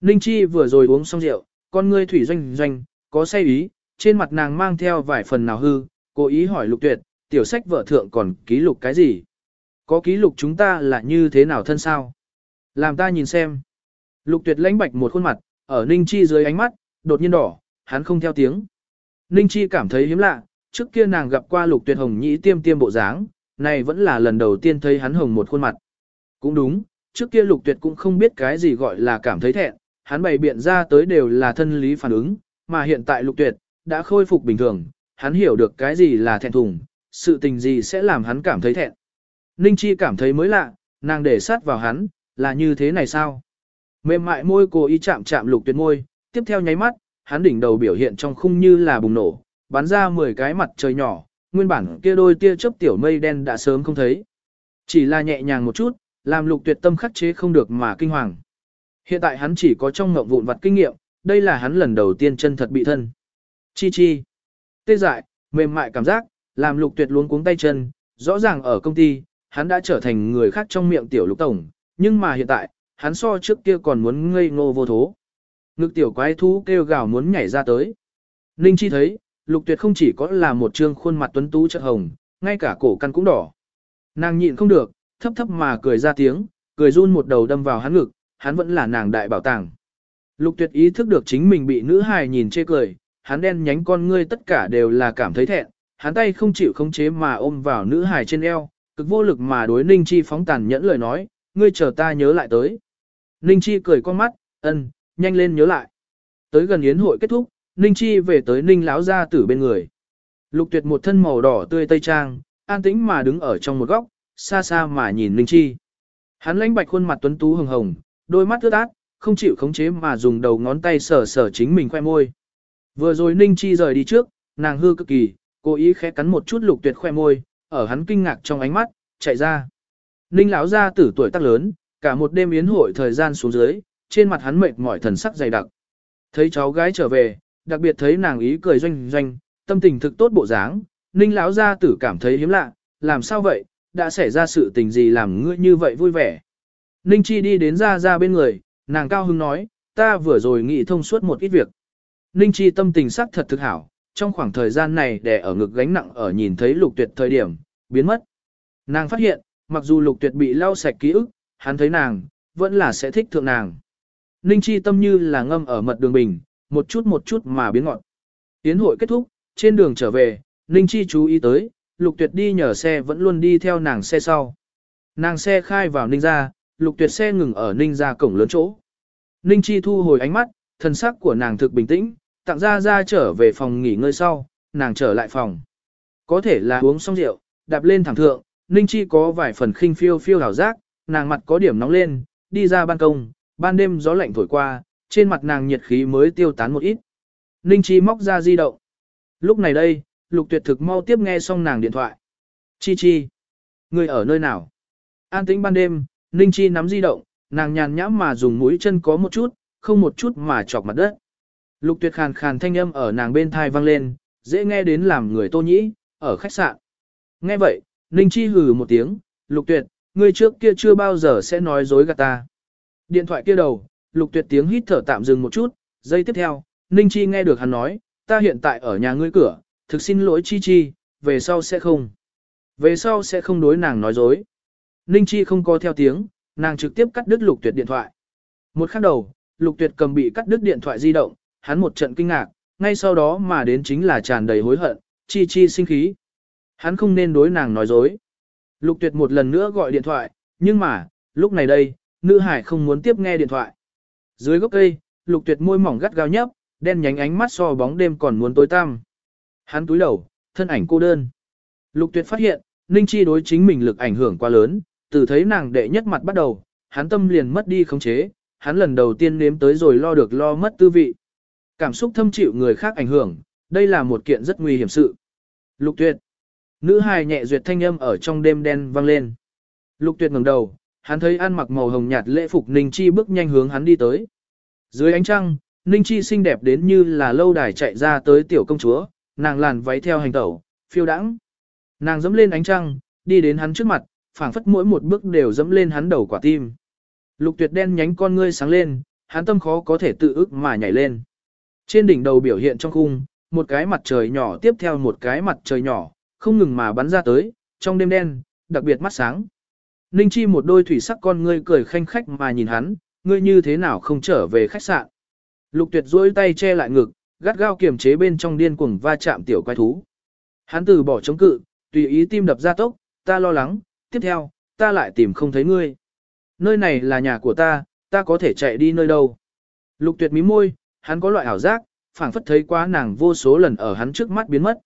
Ninh Chi vừa rồi uống xong rượu, con ngươi thủy doanh doanh, có say ý, trên mặt nàng mang theo vài phần nào hư, cố ý hỏi lục tuyệt, tiểu sách vợ thượng còn ký lục cái gì? Có ký lục chúng ta là như thế nào thân sao? Làm ta nhìn xem. Lục tuyệt lãnh bạch một khuôn mặt, ở Ninh Chi dưới ánh mắt, đột nhiên đỏ, hắn không theo tiếng. Ninh Chi cảm thấy hiếm lạ, trước kia nàng gặp qua lục tuyệt hồng nhĩ tiêm tiêm bộ dáng, này vẫn là lần đầu tiên thấy hắn hồng một khuôn mặt. Cũng đúng, trước kia lục tuyệt cũng không biết cái gì gọi là cảm thấy thẹn, hắn bày biện ra tới đều là thân lý phản ứng, mà hiện tại lục tuyệt, đã khôi phục bình thường, hắn hiểu được cái gì là thẹn thùng, sự tình gì sẽ làm hắn cảm thấy thẹn. Ninh Chi cảm thấy mới lạ, nàng để sát vào hắn, là như thế này sao? Mềm mại môi cô y chạm chạm lục tuyệt môi, tiếp theo nháy mắt, hắn đỉnh đầu biểu hiện trong khung như là bùng nổ, bắn ra 10 cái mặt trời nhỏ, nguyên bản kia đôi tia chớp tiểu mây đen đã sớm không thấy. Chỉ là nhẹ nhàng một chút, làm lục tuyệt tâm khắc chế không được mà kinh hoàng. Hiện tại hắn chỉ có trong ngộng vụn vặt kinh nghiệm, đây là hắn lần đầu tiên chân thật bị thân. Chi chi. Tê dại, mềm mại cảm giác, làm lục tuyệt luống cuống tay chân, rõ ràng ở công ty, hắn đã trở thành người khác trong miệng tiểu lục tổng, nhưng mà hiện tại, hắn so trước kia còn muốn ngây ngô vô thố. Ngực tiểu quái thú kêu gào muốn nhảy ra tới. Ninh Chi thấy, lục tuyệt không chỉ có là một trương khuôn mặt tuấn tú chất hồng, ngay cả cổ căn cũng đỏ. Nàng nhịn không được, thấp thấp mà cười ra tiếng, cười run một đầu đâm vào hắn ngực, hắn vẫn là nàng đại bảo tàng. Lục tuyệt ý thức được chính mình bị nữ hài nhìn chê cười, hắn đen nhánh con ngươi tất cả đều là cảm thấy thẹn, hắn tay không chịu khống chế mà ôm vào nữ hài trên eo, cực vô lực mà đối Ninh Chi phóng tàn nhẫn lời nói, ngươi chờ ta nhớ lại tới. Ninh Chi cười con mắt, ân, nhanh lên nhớ lại. Tới gần yến hội kết thúc, Ninh Chi về tới Ninh lão gia tử bên người. Lục Tuyệt một thân màu đỏ tươi tây trang, an tĩnh mà đứng ở trong một góc, xa xa mà nhìn Ninh Chi. Hắn lãnh bạch khuôn mặt tuấn tú hồng hồng, đôi mắt ướt át, không chịu khống chế mà dùng đầu ngón tay sờ sờ chính mình khoe môi. Vừa rồi Ninh Chi rời đi trước, nàng hư cực kỳ, cố ý khẽ cắn một chút Lục Tuyệt khoe môi, ở hắn kinh ngạc trong ánh mắt, chạy ra. Ninh lão gia tử tuổi tác lớn, cả một đêm yến hội thời gian xuống dưới, trên mặt hắn mệt mỏi thần sắc dày đặc. Thấy cháu gái trở về, đặc biệt thấy nàng ý cười doanh doanh, tâm tình thực tốt bộ dáng, Ninh lão gia tử cảm thấy hiếm lạ, làm sao vậy, đã xảy ra sự tình gì làm ngươi như vậy vui vẻ. Ninh Chi đi đến ra ra bên người, nàng cao hứng nói, ta vừa rồi nghĩ thông suốt một ít việc. Ninh Chi tâm tình sắc thật thực hảo, trong khoảng thời gian này để ở ngực gánh nặng ở nhìn thấy lục tuyệt thời điểm, biến mất. Nàng phát hiện, mặc dù lục tuyệt bị lau sạch ký ức, hắn thấy nàng, vẫn là sẽ thích thượng nàng. Ninh Chi tâm như là ngâm ở mật đường bình, một chút một chút mà biến ngọn Tiến hội kết thúc, trên đường trở về, Ninh Chi chú ý tới, Lục Tuyệt đi nhờ xe vẫn luôn đi theo nàng xe sau. Nàng xe khai vào Ninh ra, Lục Tuyệt xe ngừng ở Ninh ra cổng lớn chỗ. Ninh Chi thu hồi ánh mắt, thần sắc của nàng thực bình tĩnh, tặng ra ra trở về phòng nghỉ ngơi sau, nàng trở lại phòng. Có thể là uống xong rượu, đạp lên thẳng thượng, Ninh Chi có vài phần khinh phiêu phiêu hảo giác, nàng mặt có điểm nóng lên, đi ra ban công, ban đêm gió lạnh thổi qua, trên mặt nàng nhiệt khí mới tiêu tán một ít. Ninh Chi móc ra di động. Lúc này đây, Lục Tuyệt thực mau tiếp nghe xong nàng điện thoại. Chi Chi, người ở nơi nào? An tĩnh ban đêm, Ninh Chi nắm di động, nàng nhàn nhãm mà dùng mũi chân có một chút, không một chút mà chọc mặt đất. Lục Tuyệt khàn khàn thanh âm ở nàng bên thai vang lên, dễ nghe đến làm người tô nhĩ, ở khách sạn. Nghe vậy, Ninh Chi hừ một tiếng, lục tuyệt, ngươi trước kia chưa bao giờ sẽ nói dối gạt ta. Điện thoại kia đầu, lục tuyệt tiếng hít thở tạm dừng một chút, giây tiếp theo, Ninh Chi nghe được hắn nói, ta hiện tại ở nhà ngươi cửa, thực xin lỗi Chi Chi, về sau sẽ không. Về sau sẽ không đối nàng nói dối. Ninh Chi không có theo tiếng, nàng trực tiếp cắt đứt lục tuyệt điện thoại. Một khắc đầu, lục tuyệt cầm bị cắt đứt điện thoại di động, hắn một trận kinh ngạc, ngay sau đó mà đến chính là tràn đầy hối hận, Chi Chi sinh khí. Hắn không nên đối nàng nói dối. Lục tuyệt một lần nữa gọi điện thoại, nhưng mà, lúc này đây, nữ hải không muốn tiếp nghe điện thoại. Dưới gốc cây, lục tuyệt môi mỏng gắt gao nhấp, đen nhánh ánh mắt so bóng đêm còn muốn tối tăm. Hắn túi đầu, thân ảnh cô đơn. Lục tuyệt phát hiện, Ninh Chi đối chính mình lực ảnh hưởng quá lớn, từ thấy nàng đệ nhất mặt bắt đầu, hắn tâm liền mất đi khống chế, hắn lần đầu tiên nếm tới rồi lo được lo mất tư vị. Cảm xúc thâm chịu người khác ảnh hưởng, đây là một kiện rất nguy hiểm sự. Lục tuyệt. Nữ hài nhẹ duyệt thanh âm ở trong đêm đen vang lên. Lục tuyệt ngẩng đầu, hắn thấy ăn mặc màu hồng nhạt lễ phục Ninh Chi bước nhanh hướng hắn đi tới. Dưới ánh trăng, Ninh Chi xinh đẹp đến như là lâu đài chạy ra tới tiểu công chúa, nàng làn váy theo hành tẩu, phiêu đãng. Nàng dẫm lên ánh trăng, đi đến hắn trước mặt, phảng phất mỗi một bước đều dẫm lên hắn đầu quả tim. Lục tuyệt đen nhánh con ngươi sáng lên, hắn tâm khó có thể tự ức mà nhảy lên. Trên đỉnh đầu biểu hiện trong khung, một cái mặt trời nhỏ tiếp theo một cái mặt trời nhỏ, không ngừng mà bắn ra tới, trong đêm đen, đặc biệt mắt sáng. Ninh Chi một đôi thủy sắc con ngươi cười khanh khách mà nhìn hắn, ngươi như thế nào không trở về khách sạn. Lục tuyệt duỗi tay che lại ngực, gắt gao kiềm chế bên trong điên cuồng va chạm tiểu quái thú. Hắn từ bỏ chống cự, tùy ý tim đập ra tốc, ta lo lắng, tiếp theo, ta lại tìm không thấy ngươi. Nơi này là nhà của ta, ta có thể chạy đi nơi đâu. Lục tuyệt mí môi, hắn có loại ảo giác, phảng phất thấy quá nàng vô số lần ở hắn trước mắt biến mất.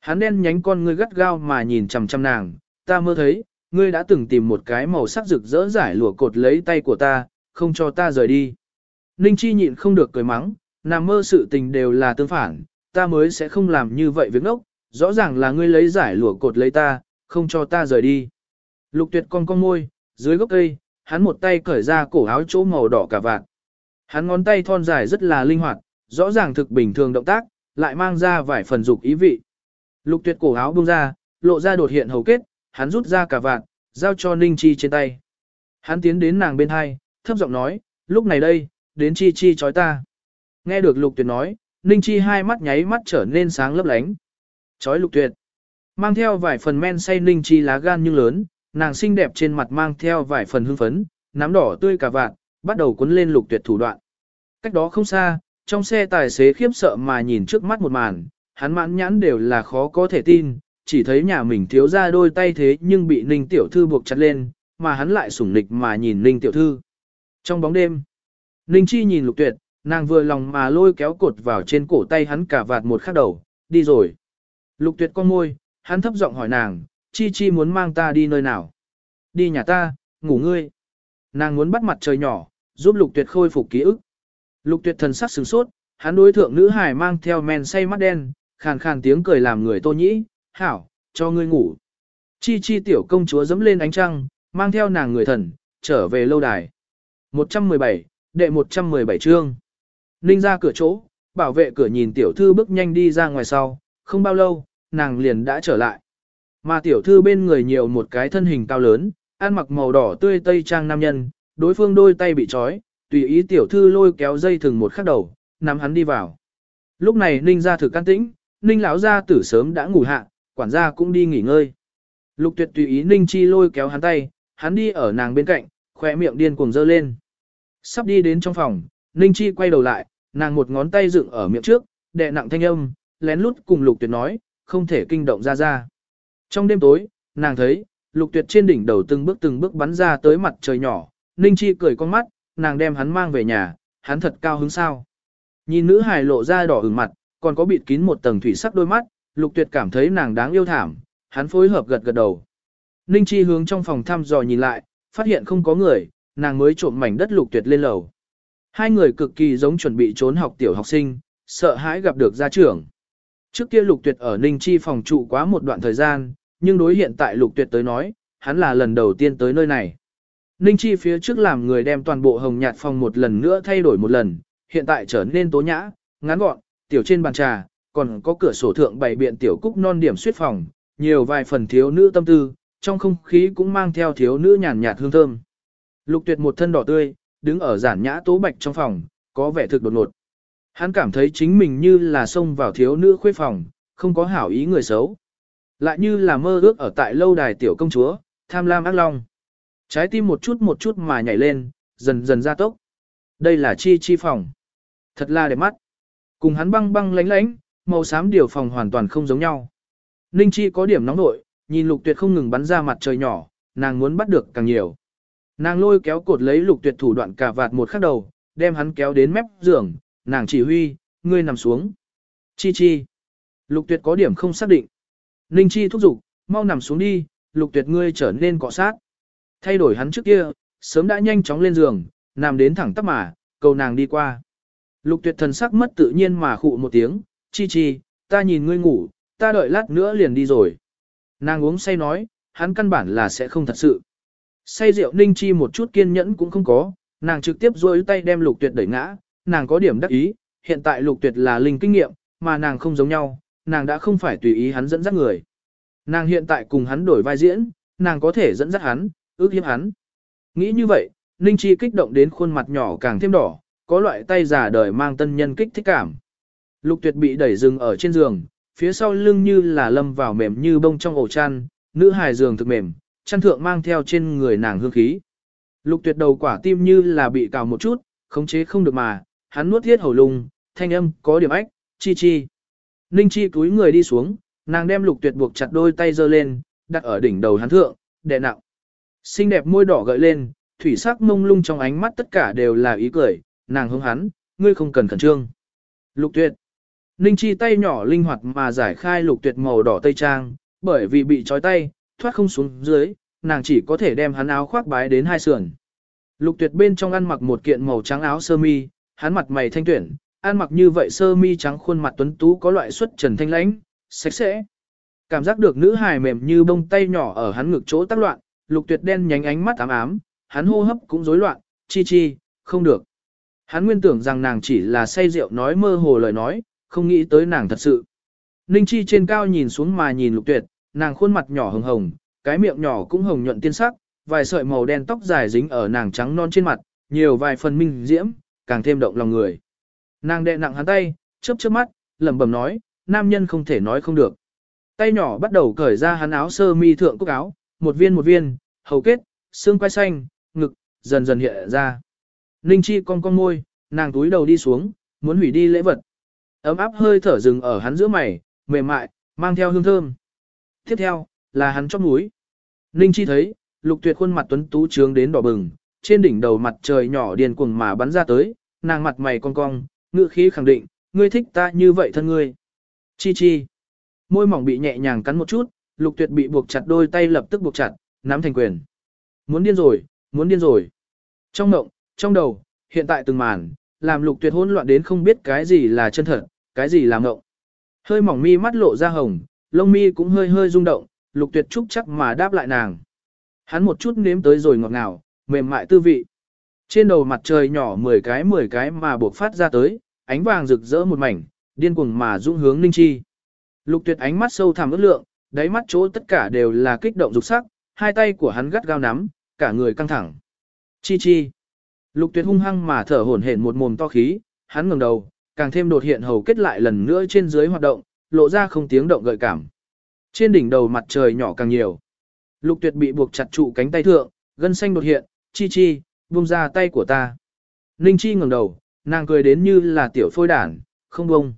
Hắn đen nhánh con ngươi gắt gao mà nhìn chằm chằm nàng, ta mơ thấy, ngươi đã từng tìm một cái màu sắc rực rỡ giải lụa cột lấy tay của ta, không cho ta rời đi. Ninh Chi nhịn không được cười mắng, nằm mơ sự tình đều là tương phản, ta mới sẽ không làm như vậy việc ngốc, rõ ràng là ngươi lấy giải lụa cột lấy ta, không cho ta rời đi. Lục tuyệt con con môi, dưới gốc cây, hắn một tay cởi ra cổ áo chỗ màu đỏ cả vạt. Hắn ngón tay thon dài rất là linh hoạt, rõ ràng thực bình thường động tác, lại mang ra vài phần dục ý vị. Lục tuyệt cổ áo bung ra, lộ ra đột hiện hầu kết, hắn rút ra cả vạt, giao cho Ninh Chi trên tay. Hắn tiến đến nàng bên hai, thấp giọng nói, lúc này đây, đến Chi Chi chói ta. Nghe được lục tuyệt nói, Ninh Chi hai mắt nháy mắt trở nên sáng lấp lánh. Chói lục tuyệt. Mang theo vài phần men say Ninh Chi lá gan nhưng lớn, nàng xinh đẹp trên mặt mang theo vài phần hưng phấn, nắm đỏ tươi cả vạt, bắt đầu cuốn lên lục tuyệt thủ đoạn. Cách đó không xa, trong xe tài xế khiếp sợ mà nhìn trước mắt một màn, hắn mãn nhãn đều là khó có thể tin, chỉ thấy nhà mình thiếu ra đôi tay thế nhưng bị Ninh Tiểu Thư buộc chặt lên, mà hắn lại sủng nịch mà nhìn Ninh Tiểu Thư. Trong bóng đêm, Ninh Chi nhìn lục tuyệt, nàng vừa lòng mà lôi kéo cột vào trên cổ tay hắn cả vạt một khắc đầu, đi rồi. Lục tuyệt con môi, hắn thấp giọng hỏi nàng, Chi Chi muốn mang ta đi nơi nào? Đi nhà ta, ngủ ngươi. Nàng muốn bắt mặt trời nhỏ, giúp lục tuyệt khôi phục ký ức. Lục tuyệt thần sắc sửng sốt, hắn đối thượng nữ hài mang theo men say mắt đen, khàn khàn tiếng cười làm người tô nhĩ, hảo, cho ngươi ngủ. Chi chi tiểu công chúa dẫm lên ánh trăng, mang theo nàng người thần, trở về lâu đài. 117, đệ 117 chương. Ninh ra cửa chỗ, bảo vệ cửa nhìn tiểu thư bước nhanh đi ra ngoài sau, không bao lâu, nàng liền đã trở lại. Mà tiểu thư bên người nhiều một cái thân hình cao lớn, ăn mặc màu đỏ tươi tây trang nam nhân, đối phương đôi tay bị trói, tùy ý tiểu thư lôi kéo dây thừng một khắc đầu, nắm hắn đi vào. Lúc này Ninh ra thử can tĩnh, Ninh lão gia tử sớm đã ngủ hạ, quản gia cũng đi nghỉ ngơi. Lục tuyệt tùy ý Ninh Chi lôi kéo hắn tay, hắn đi ở nàng bên cạnh, khỏe miệng điên cuồng dơ lên. Sắp đi đến trong phòng, Ninh Chi quay đầu lại, nàng một ngón tay dựng ở miệng trước, đè nặng thanh âm, lén lút cùng lục tuyệt nói, không thể kinh động ra ra. Trong đêm tối, nàng thấy, lục tuyệt trên đỉnh đầu từng bước từng bước bắn ra tới mặt trời nhỏ, Ninh Chi cười con mắt, nàng đem hắn mang về nhà, hắn thật cao hứng sao. Nhìn nữ hài lộ ra đỏ ửng mặt, còn có bịt kín một tầng thủy sắc đôi mắt, lục tuyệt cảm thấy nàng đáng yêu thảm, hắn phối hợp gật gật đầu. Ninh Chi hướng trong phòng thăm dò nhìn lại, phát hiện không có người, nàng mới trộm mảnh đất lục tuyệt lên lầu. Hai người cực kỳ giống chuẩn bị trốn học tiểu học sinh, sợ hãi gặp được gia trưởng. Trước kia lục tuyệt ở Ninh Chi phòng trụ quá một đoạn thời gian, nhưng đối hiện tại lục tuyệt tới nói, hắn là lần đầu tiên tới nơi này. Ninh Chi phía trước làm người đem toàn bộ hồng nhạt phòng một lần nữa thay đổi một lần, hiện tại trở nên tố nhã, ngắn gọn, tiểu trên bàn trà, còn có cửa sổ thượng bày biện tiểu cúc non điểm suyết phòng, nhiều vài phần thiếu nữ tâm tư, trong không khí cũng mang theo thiếu nữ nhàn nhạt hương thơm. Lục tuyệt một thân đỏ tươi, đứng ở giản nhã tố bạch trong phòng, có vẻ thực đột ngột. Hắn cảm thấy chính mình như là xông vào thiếu nữ khuê phòng, không có hảo ý người xấu. Lại như là mơ ước ở tại lâu đài tiểu công chúa, tham lam ác long. Trái tim một chút một chút mà nhảy lên, dần dần ra tốc. Đây là chi chi phòng. Thật là đẹp mắt. Cùng hắn băng băng lánh lánh, màu xám điều phòng hoàn toàn không giống nhau. Ninh chi có điểm nóng nội, nhìn lục tuyệt không ngừng bắn ra mặt trời nhỏ, nàng muốn bắt được càng nhiều. Nàng lôi kéo cột lấy lục tuyệt thủ đoạn cả vạt một khắc đầu, đem hắn kéo đến mép giường, nàng chỉ huy, ngươi nằm xuống. Chi chi. Lục tuyệt có điểm không xác định. Ninh chi thúc giục, mau nằm xuống đi, lục tuyệt ngươi trở nên cọ sát. Thay đổi hắn trước kia, sớm đã nhanh chóng lên giường, nằm đến thẳng tắp mà, cầu nàng đi qua. Lục tuyệt thần sắc mất tự nhiên mà khụ một tiếng, chi chi, ta nhìn ngươi ngủ, ta đợi lát nữa liền đi rồi. Nàng uống say nói, hắn căn bản là sẽ không thật sự. Say rượu ninh chi một chút kiên nhẫn cũng không có, nàng trực tiếp duỗi tay đem lục tuyệt đẩy ngã, nàng có điểm đắc ý, hiện tại lục tuyệt là linh kinh nghiệm, mà nàng không giống nhau, nàng đã không phải tùy ý hắn dẫn dắt người. Nàng hiện tại cùng hắn đổi vai diễn, nàng có thể dẫn dắt hắn, ước hiếp hắn. Nghĩ như vậy, Ninh Chi kích động đến khuôn mặt nhỏ càng thêm đỏ, có loại tay giả đời mang tân nhân kích thích cảm. Lục tuyệt bị đẩy dừng ở trên giường, phía sau lưng như là lâm vào mềm như bông trong ổ chăn, nữ hài giường thực mềm, chăn thượng mang theo trên người nàng hương khí. Lục tuyệt đầu quả tim như là bị cào một chút, khống chế không được mà, hắn nuốt thiết hầu lung, thanh âm có điểm ách, chi chi. Ninh chi cúi người đi xuống, nàng đem lục tuyệt buộc chặt đôi tay giơ lên, đặt ở đỉnh đầu hắn thượng, đè nặng. Xinh đẹp môi đỏ gợi lên, thủy sắc mông lung trong ánh mắt tất cả đều là ý cười, nàng hướng hắn, ngươi không cần khẩn trương. Lục tuyệt. Ninh chi tay nhỏ linh hoạt mà giải khai lục tuyệt màu đỏ tây trang, bởi vì bị trói tay, thoát không xuống dưới, nàng chỉ có thể đem hắn áo khoác bái đến hai sườn. Lục tuyệt bên trong ăn mặc một kiện màu trắng áo sơ mi, hắn mặt mày thanh tuyển, ăn mặc như vậy sơ mi trắng khuôn mặt tuấn tú có loại xuất trần thanh lãnh, sạch sẽ. Cảm giác được nữ hài mềm như bông tay nhỏ ở hắn ngực chỗ tác loạn, lục tuyệt đen nhánh ánh mắt ám ám, hắn hô hấp cũng rối loạn, chi chi, không được. Hắn nguyên tưởng rằng nàng chỉ là say rượu nói mơ hồ lời nói, không nghĩ tới nàng thật sự. Ninh chi trên cao nhìn xuống mà nhìn lục tuyệt, nàng khuôn mặt nhỏ hồng hồng, cái miệng nhỏ cũng hồng nhuận tiên sắc, vài sợi màu đen tóc dài dính ở nàng trắng non trên mặt, nhiều vài phần minh diễm, càng thêm động lòng người. Nàng đệ nặng hắn tay, chớp chớp mắt, lẩm bẩm nói, nam nhân không thể nói không được. Tay nhỏ bắt đầu cởi ra hắn áo sơ mi thượng cúc áo, một viên một viên, hầu kết, xương quai xanh, ngực, dần dần hiện ra. Ninh Chi cong cong môi, nàng túi đầu đi xuống, muốn hủy đi lễ vật. Ấm áp hơi thở rừng ở hắn giữa mày, mềm mại, mang theo hương thơm. Tiếp theo, là hắn chóp núi. Ninh Chi thấy, lục tuyệt khuôn mặt tuấn tú trướng đến đỏ bừng, trên đỉnh đầu mặt trời nhỏ điền cuồng mà bắn ra tới, nàng mặt mày cong cong, ngựa khí khẳng định, ngươi thích ta như vậy thân ngươi. Chi chi. Môi mỏng bị nhẹ nhàng cắn một chút, lục tuyệt bị buộc chặt đôi tay lập tức buộc chặt, nắm thành quyền. Muốn điên rồi, muốn điên rồi. Trong động, trong đầu, hiện tại từng màn, làm lục tuyệt hỗn loạn đến không biết cái gì là chân thật, cái gì là ngộng. Hơi mỏng mi mắt lộ ra hồng, lông mi cũng hơi hơi rung động, lục tuyệt trúc chắc mà đáp lại nàng. Hắn một chút nếm tới rồi ngọt ngào, mềm mại tư vị. Trên đầu mặt trời nhỏ 10 cái 10 cái mà buộc phát ra tới, ánh vàng rực rỡ một mảnh, điên cuồng mà dũng hướng Ninh Chi. Lục tuyệt ánh mắt sâu thẳm ước lượng, đáy mắt chỗ tất cả đều là kích động dục sắc, hai tay của hắn gắt gao nắm, cả người căng thẳng. Chi chi. Lục tuyệt hung hăng mà thở hổn hển một mồm to khí, hắn ngẩng đầu, càng thêm đột hiện hầu kết lại lần nữa trên dưới hoạt động, lộ ra không tiếng động gợi cảm. Trên đỉnh đầu mặt trời nhỏ càng nhiều. Lục tuyệt bị buộc chặt trụ cánh tay thượng, gân xanh đột hiện, chi chi, buông ra tay của ta. Ninh chi ngẩng đầu, nàng cười đến như là tiểu phôi đản, không buông.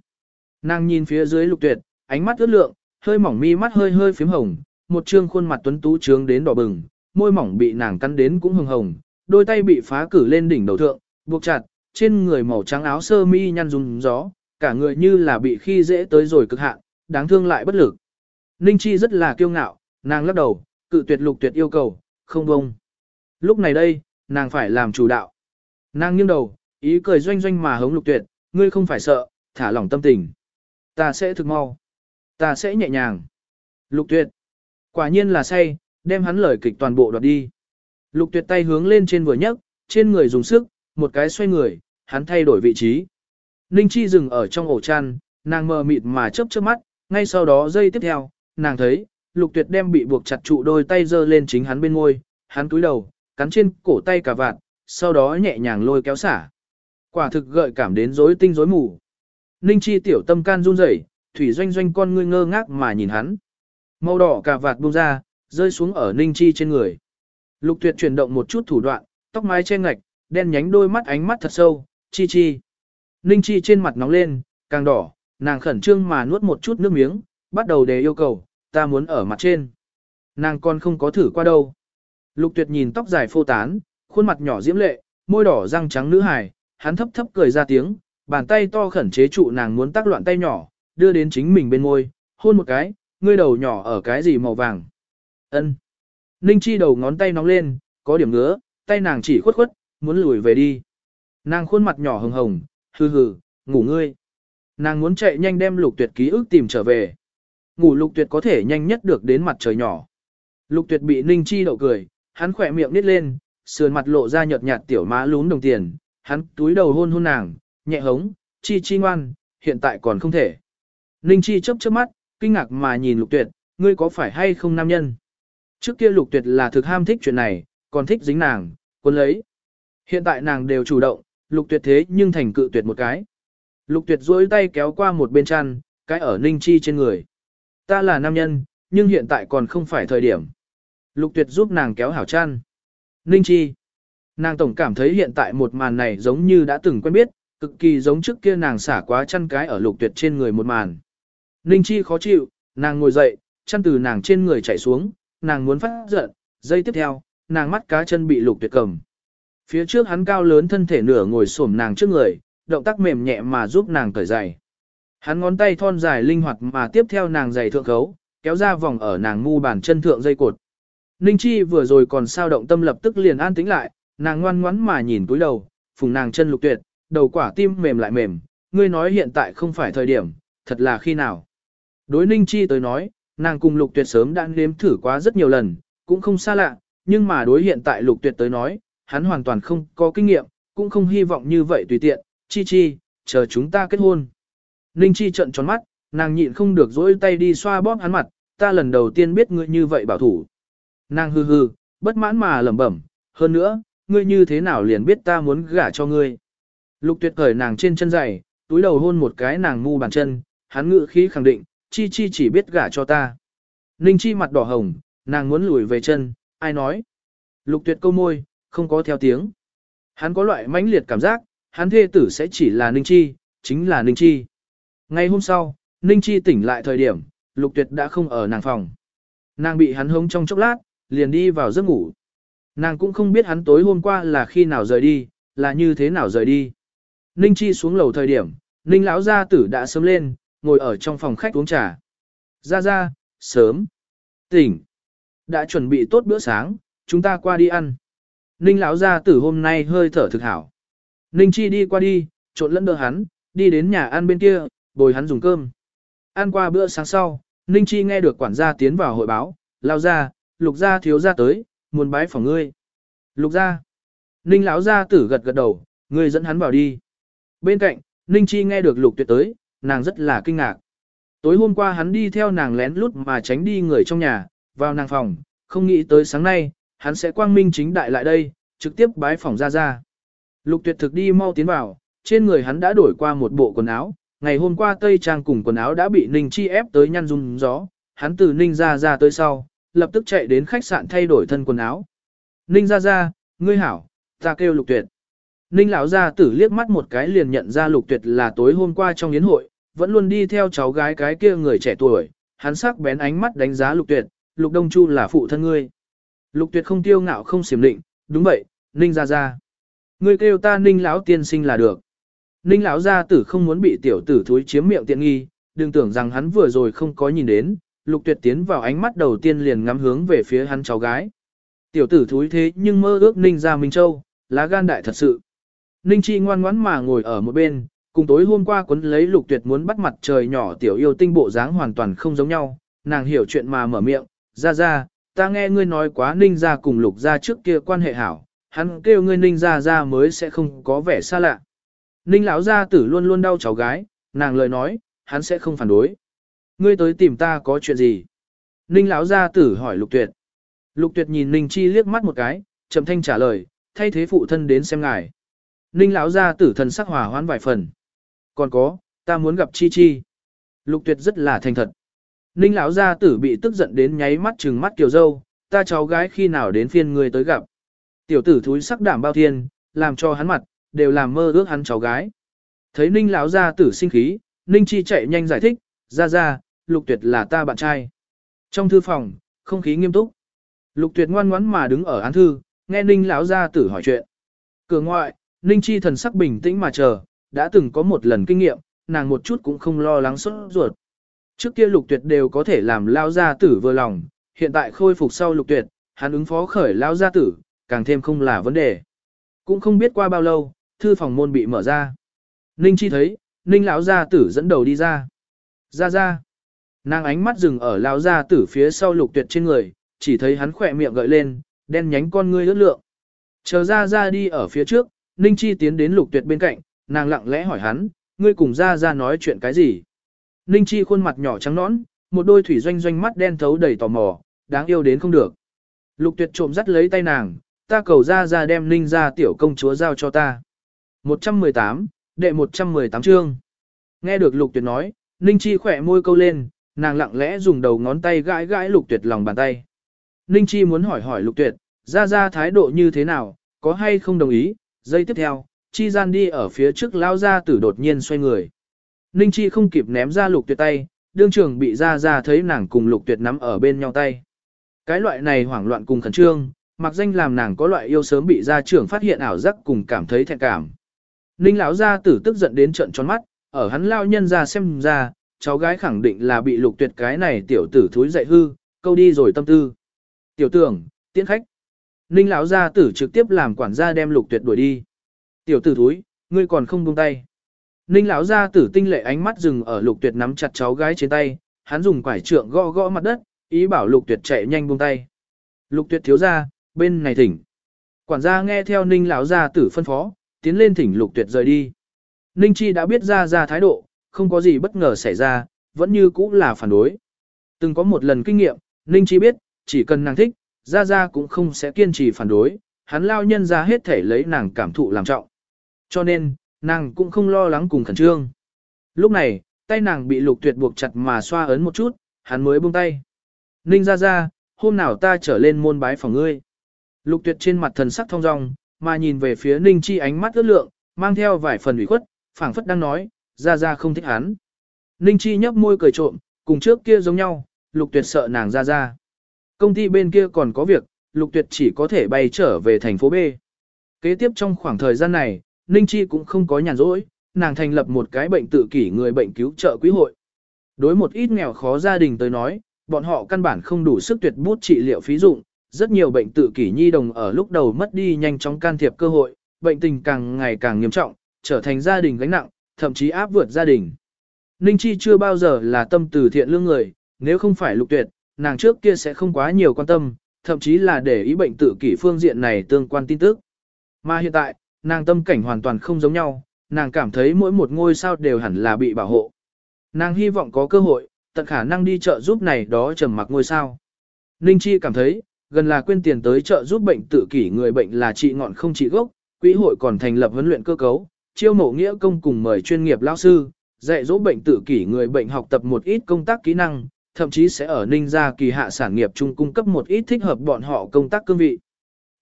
Nàng nhìn phía dưới lục tuyệt, ánh mắt ướt lượng, hơi mỏng mi mắt hơi hơi phím hồng, một trương khuôn mặt tuấn tú trướng đến đỏ bừng, môi mỏng bị nàng cắn đến cũng hồng hồng, đôi tay bị phá cử lên đỉnh đầu thượng, buộc chặt, trên người màu trắng áo sơ mi nhăn rung gió, cả người như là bị khi dễ tới rồi cực hạn, đáng thương lại bất lực. Ninh Chi rất là kiêu ngạo, nàng lắc đầu, cự tuyệt lục tuyệt yêu cầu, không bông. Lúc này đây, nàng phải làm chủ đạo. Nàng nghiêng đầu, ý cười doanh doanh mà hống lục tuyệt, ngươi không phải sợ, thả lỏng tâm tình. Ta sẽ thực mau. Ta sẽ nhẹ nhàng. Lục tuyệt. Quả nhiên là say, đem hắn lời kịch toàn bộ đoạt đi. Lục tuyệt tay hướng lên trên vừa nhấc, trên người dùng sức, một cái xoay người, hắn thay đổi vị trí. Ninh Chi dừng ở trong ổ chăn, nàng mờ mịt mà chớp chớp mắt, ngay sau đó giây tiếp theo, nàng thấy, lục tuyệt đem bị buộc chặt trụ đôi tay giơ lên chính hắn bên ngôi, hắn túi đầu, cắn trên cổ tay cả vạt, sau đó nhẹ nhàng lôi kéo xả. Quả thực gợi cảm đến rối tinh rối mù. Ninh chi tiểu tâm can run rẩy, thủy doanh doanh con ngươi ngơ ngác mà nhìn hắn. Màu đỏ cà vạt buông ra, rơi xuống ở ninh chi trên người. Lục tuyệt chuyển động một chút thủ đoạn, tóc mái che ngạch, đen nhánh đôi mắt ánh mắt thật sâu, chi chi. Ninh chi trên mặt nóng lên, càng đỏ, nàng khẩn trương mà nuốt một chút nước miếng, bắt đầu đề yêu cầu, ta muốn ở mặt trên. Nàng còn không có thử qua đâu. Lục tuyệt nhìn tóc dài phô tán, khuôn mặt nhỏ diễm lệ, môi đỏ răng trắng nữ hài, hắn thấp thấp cười ra tiếng, bàn tay to khẩn chế trụ nàng muốn tác loạn tay nhỏ, đưa đến chính mình bên môi, hôn một cái, ngươi đầu nhỏ ở cái gì màu vàng. ân Ninh chi đầu ngón tay nóng lên, có điểm ngứa, tay nàng chỉ khuất khuất, muốn lùi về đi. Nàng khuôn mặt nhỏ hồng hồng, hừ hừ, ngủ ngươi. Nàng muốn chạy nhanh đem lục tuyệt ký ức tìm trở về. Ngủ lục tuyệt có thể nhanh nhất được đến mặt trời nhỏ. Lục tuyệt bị ninh chi đậu cười, hắn khỏe miệng nít lên, sườn mặt lộ ra nhợt nhạt tiểu má lún đồng tiền, hắn túi đầu hôn hôn nàng, nhẹ hống, chi chi ngoan, hiện tại còn không thể. Ninh chi chớp chớp mắt, kinh ngạc mà nhìn lục tuyệt, ngươi có phải hay không nam nhân? Trước kia lục tuyệt là thực ham thích chuyện này, còn thích dính nàng, quân lấy. Hiện tại nàng đều chủ động, lục tuyệt thế nhưng thành cự tuyệt một cái. Lục tuyệt duỗi tay kéo qua một bên chăn, cái ở ninh chi trên người. Ta là nam nhân, nhưng hiện tại còn không phải thời điểm. Lục tuyệt giúp nàng kéo hảo chăn. Ninh chi. Nàng tổng cảm thấy hiện tại một màn này giống như đã từng quen biết, cực kỳ giống trước kia nàng xả quá chăn cái ở lục tuyệt trên người một màn. Ninh chi khó chịu, nàng ngồi dậy, chăn từ nàng trên người chảy xuống, nàng muốn phát giận, giây tiếp theo, nàng mắt cá chân bị lục tuyệt cầm. Phía trước hắn cao lớn thân thể nửa ngồi xổm nàng trước người, động tác mềm nhẹ mà giúp nàng cởi giày. Hắn ngón tay thon dài linh hoạt mà tiếp theo nàng giày thượng khấu, kéo ra vòng ở nàng ngu bàn chân thượng dây cột. Ninh Chi vừa rồi còn sao động tâm lập tức liền an tĩnh lại, nàng ngoan ngoãn mà nhìn túi đầu, phùng nàng chân lục tuyệt, đầu quả tim mềm lại mềm, ngươi nói hiện tại không phải thời điểm, thật là khi nào. Đối Ninh Chi tới nói, nàng cùng lục tuyệt sớm đã nếm thử quá rất nhiều lần, cũng không xa lạ, nhưng mà đối hiện tại lục tuyệt tới nói, hắn hoàn toàn không có kinh nghiệm, cũng không hy vọng như vậy tùy tiện, chi chi, chờ chúng ta kết hôn. Ninh chi trợn tròn mắt, nàng nhịn không được dỗi tay đi xoa bóp hắn mặt, ta lần đầu tiên biết ngươi như vậy bảo thủ. Nàng hư hư, bất mãn mà lẩm bẩm, hơn nữa, ngươi như thế nào liền biết ta muốn gả cho ngươi. Lục tuyệt cởi nàng trên chân giày, túi đầu hôn một cái nàng ngu bàn chân, hắn ngự khí khẳng định, chi chi chỉ biết gả cho ta. Ninh chi mặt đỏ hồng, nàng muốn lùi về chân, ai nói. Lục tuyệt câu môi, không có theo tiếng. Hắn có loại mãnh liệt cảm giác, hắn thê tử sẽ chỉ là Ninh Chi, chính là Ninh Chi. Ngay hôm sau, Ninh Chi tỉnh lại thời điểm, Lục Tuyệt đã không ở nàng phòng. Nàng bị hắn hống trong chốc lát, liền đi vào giấc ngủ. Nàng cũng không biết hắn tối hôm qua là khi nào rời đi, là như thế nào rời đi. Ninh Chi xuống lầu thời điểm, Ninh lão gia tử đã sớm lên, ngồi ở trong phòng khách uống trà. Ra ra, sớm. Tỉnh. Đã chuẩn bị tốt bữa sáng, chúng ta qua đi ăn. Ninh lão gia tử hôm nay hơi thở thực hảo. Ninh Chi đi qua đi, trộn lẫn đỡ hắn, đi đến nhà ăn bên kia, bồi hắn dùng cơm. Ăn qua bữa sáng sau, Ninh Chi nghe được quản gia tiến vào hội báo, lao ra, lục gia thiếu gia tới, muốn bái phòng ngươi. Lục gia. Ninh lão gia tử gật gật đầu, ngươi dẫn hắn vào đi. Bên cạnh, Ninh Chi nghe được lục tuyệt tới, nàng rất là kinh ngạc. Tối hôm qua hắn đi theo nàng lén lút mà tránh đi người trong nhà, vào nàng phòng, không nghĩ tới sáng nay, hắn sẽ quang minh chính đại lại đây, trực tiếp bái phòng ra ra. Lục tuyệt thực đi mau tiến vào, trên người hắn đã đổi qua một bộ quần áo, ngày hôm qua tây trang cùng quần áo đã bị Ninh Chi ép tới nhăn rung gió, hắn từ Ninh ra ra tới sau, lập tức chạy đến khách sạn thay đổi thân quần áo. Ninh ra ra, ngươi hảo, ta kêu lục tuyệt. Ninh lão gia tử liếc mắt một cái liền nhận ra lục tuyệt là tối hôm qua trong yến hội, vẫn luôn đi theo cháu gái cái kia người trẻ tuổi, hắn sắc bén ánh mắt đánh giá lục tuyệt, lục đông chu là phụ thân ngươi. Lục tuyệt không tiêu ngạo không xiểm định, đúng vậy, Ninh ra ra. Ngươi kêu ta ninh lão tiên sinh là được. Ninh lão gia tử không muốn bị tiểu tử thúi chiếm miệng tiện nghi, đừng tưởng rằng hắn vừa rồi không có nhìn đến, lục tuyệt tiến vào ánh mắt đầu tiên liền ngắm hướng về phía hắn cháu gái. Tiểu tử thúi thế nhưng mơ ước ninh ra Minh Châu, lá gan đại thật sự. Ninh chi ngoan ngoãn mà ngồi ở một bên, cùng tối hôm qua quấn lấy lục tuyệt muốn bắt mặt trời nhỏ tiểu yêu tinh bộ dáng hoàn toàn không giống nhau, nàng hiểu chuyện mà mở miệng, ra ra, ta nghe ngươi nói quá ninh ra cùng lục ra trước kia quan hệ hảo, hắn kêu ngươi ninh ra ra mới sẽ không có vẻ xa lạ. Ninh lão gia tử luôn luôn đau cháu gái, nàng lời nói, hắn sẽ không phản đối. Ngươi tới tìm ta có chuyện gì? Ninh lão gia tử hỏi Lục Tuyệt. Lục Tuyệt nhìn Ninh Chi liếc mắt một cái, trầm thanh trả lời, thay thế phụ thân đến xem ngài. Ninh lão gia tử thần sắc hòa hoãn vài phần. Còn có, ta muốn gặp Chi Chi. Lục Tuyệt rất là thành thật. Ninh lão gia tử bị tức giận đến nháy mắt trừng mắt kiều dâu, ta cháu gái khi nào đến phiên người tới gặp. Tiểu tử thúi sắc đảm bao thiên, làm cho hắn mặt, đều làm mơ ước hắn cháu gái. Thấy Ninh lão gia tử sinh khí, Ninh Chi chạy nhanh giải thích, ra ra, Lục Tuyệt là ta bạn trai. Trong thư phòng, không khí nghiêm túc. Lục Tuyệt ngoan ngoãn mà đứng ở án thư, nghe Ninh lão gia tử hỏi chuyện. Cửa ngoại, Ninh Chi thần sắc bình tĩnh mà chờ, đã từng có một lần kinh nghiệm, nàng một chút cũng không lo lắng sốt ruột. Trước kia Lục Tuyệt đều có thể làm lao gia tử vừa lòng, hiện tại khôi phục sau Lục Tuyệt, hắn ứng phó khởi lao gia tử, càng thêm không là vấn đề. Cũng không biết qua bao lâu, thư phòng môn bị mở ra. Ninh Chi thấy, Ninh lão gia tử dẫn đầu đi ra. Ra ra. Nàng ánh mắt dừng ở lão gia tử phía sau lục tuyệt trên người, chỉ thấy hắn khỏe miệng gợi lên, đen nhánh con ngươi ướt lượng. Chờ ra ra đi ở phía trước, Ninh Chi tiến đến lục tuyệt bên cạnh, nàng lặng lẽ hỏi hắn, ngươi cùng ra ra nói chuyện cái gì? Ninh Chi khuôn mặt nhỏ trắng nõn, một đôi thủy doanh doanh mắt đen thấu đầy tò mò, đáng yêu đến không được. Lục tuyệt trộm dắt lấy tay nàng, ta cầu ra ra đem Ninh ra tiểu công chúa giao cho ta. 118, đệ 118 chương. Nghe được lục tuyệt nói, Ninh Chi khỏe môi câu lên, nàng lặng lẽ dùng đầu ngón tay gãi gãi lục tuyệt lòng bàn tay. Ninh Chi muốn hỏi hỏi lục tuyệt, ra ra thái độ như thế nào, có hay không đồng ý, giây tiếp theo, Chi gian đi ở phía trước lao ra tử đột nhiên xoay người. Ninh Chi không kịp ném ra lục tuyệt tay, đương trường bị ra ra thấy nàng cùng lục tuyệt nắm ở bên nhau tay. Cái loại này hoảng loạn cùng khẩn trương, mặc danh làm nàng có loại yêu sớm bị gia trưởng phát hiện ảo giác cùng cảm thấy thẹn cảm. Ninh lão gia tử tức giận đến trận tròn mắt, ở hắn lao nhân ra xem ra, cháu gái khẳng định là bị lục tuyệt cái này tiểu tử thúi dạy hư, câu đi rồi tâm tư. Tiểu tưởng, tiễn khách. Ninh lão gia tử trực tiếp làm quản gia đem lục tuyệt đuổi đi. Tiểu tử thúi, ngươi còn không buông tay. Ninh lão gia tử tinh lệ ánh mắt dừng ở lục tuyệt nắm chặt cháu gái trên tay, hắn dùng quải trượng gõ gõ mặt đất, ý bảo lục tuyệt chạy nhanh buông tay. Lục tuyệt thiếu ra, bên này thỉnh. Quản gia nghe theo ninh lão gia tử phân phó, tiến lên thỉnh lục tuyệt rời đi. Ninh Chi đã biết ra ra thái độ, không có gì bất ngờ xảy ra, vẫn như cũ là phản đối. Từng có một lần kinh nghiệm, Ninh Chi biết, chỉ cần nàng thích, ra ra cũng không sẽ kiên trì phản đối, hắn lao nhân ra hết thể lấy nàng cảm thụ làm trọng. Cho nên, nàng cũng không lo lắng cùng khẩn trương. Lúc này, tay nàng bị lục tuyệt buộc chặt mà xoa ấn một chút, hắn mới buông tay. Ninh ra ra, hôm nào ta trở lên môn bái phòng ngươi. Lục tuyệt trên mặt thần sắc thông dong, mà nhìn về phía Ninh Chi ánh mắt ướt lượng, mang theo vài phần ủy khuất, phảng phất đang nói, ra ra không thích hắn. Ninh Chi nhấp môi cười trộm, cùng trước kia giống nhau, Lục Tuyệt sợ nàng ra ra. Công ty bên kia còn có việc, Lục Tuyệt chỉ có thể bay trở về thành phố B. Kế tiếp trong khoảng thời gian này, Ninh Chi cũng không có nhàn rỗi, nàng thành lập một cái bệnh tự kỷ người bệnh cứu trợ quý hội. Đối một ít nghèo khó gia đình tới nói, bọn họ căn bản không đủ sức tuyệt bút trị liệu phí dụng, rất nhiều bệnh tự kỷ nhi đồng ở lúc đầu mất đi nhanh chóng can thiệp cơ hội, bệnh tình càng ngày càng nghiêm trọng, trở thành gia đình gánh nặng, thậm chí áp vượt gia đình. Ninh Chi chưa bao giờ là tâm từ thiện lương người, nếu không phải lục tuyệt, nàng trước kia sẽ không quá nhiều quan tâm, thậm chí là để ý bệnh tự kỷ phương diện này tương quan tin tức. Mà hiện tại, nàng tâm cảnh hoàn toàn không giống nhau, nàng cảm thấy mỗi một ngôi sao đều hẳn là bị bảo hộ. Nàng hy vọng có cơ hội, tận khả năng đi chợ giúp này đó trầm mặc ngôi sao. Ninh Chi cảm thấy, gần là quên tiền tới chợ giúp bệnh tự kỷ người bệnh là trị ngọn không trị gốc, quỹ hội còn thành lập huấn luyện cơ cấu, chiêu mộ nghĩa công cùng mời chuyên nghiệp lao sư, dạy dỗ bệnh tự kỷ người bệnh học tập một ít công tác kỹ năng, thậm chí sẽ ở Ninh gia kỳ hạ sản nghiệp chung cung cấp một ít thích hợp bọn họ công tác cương vị.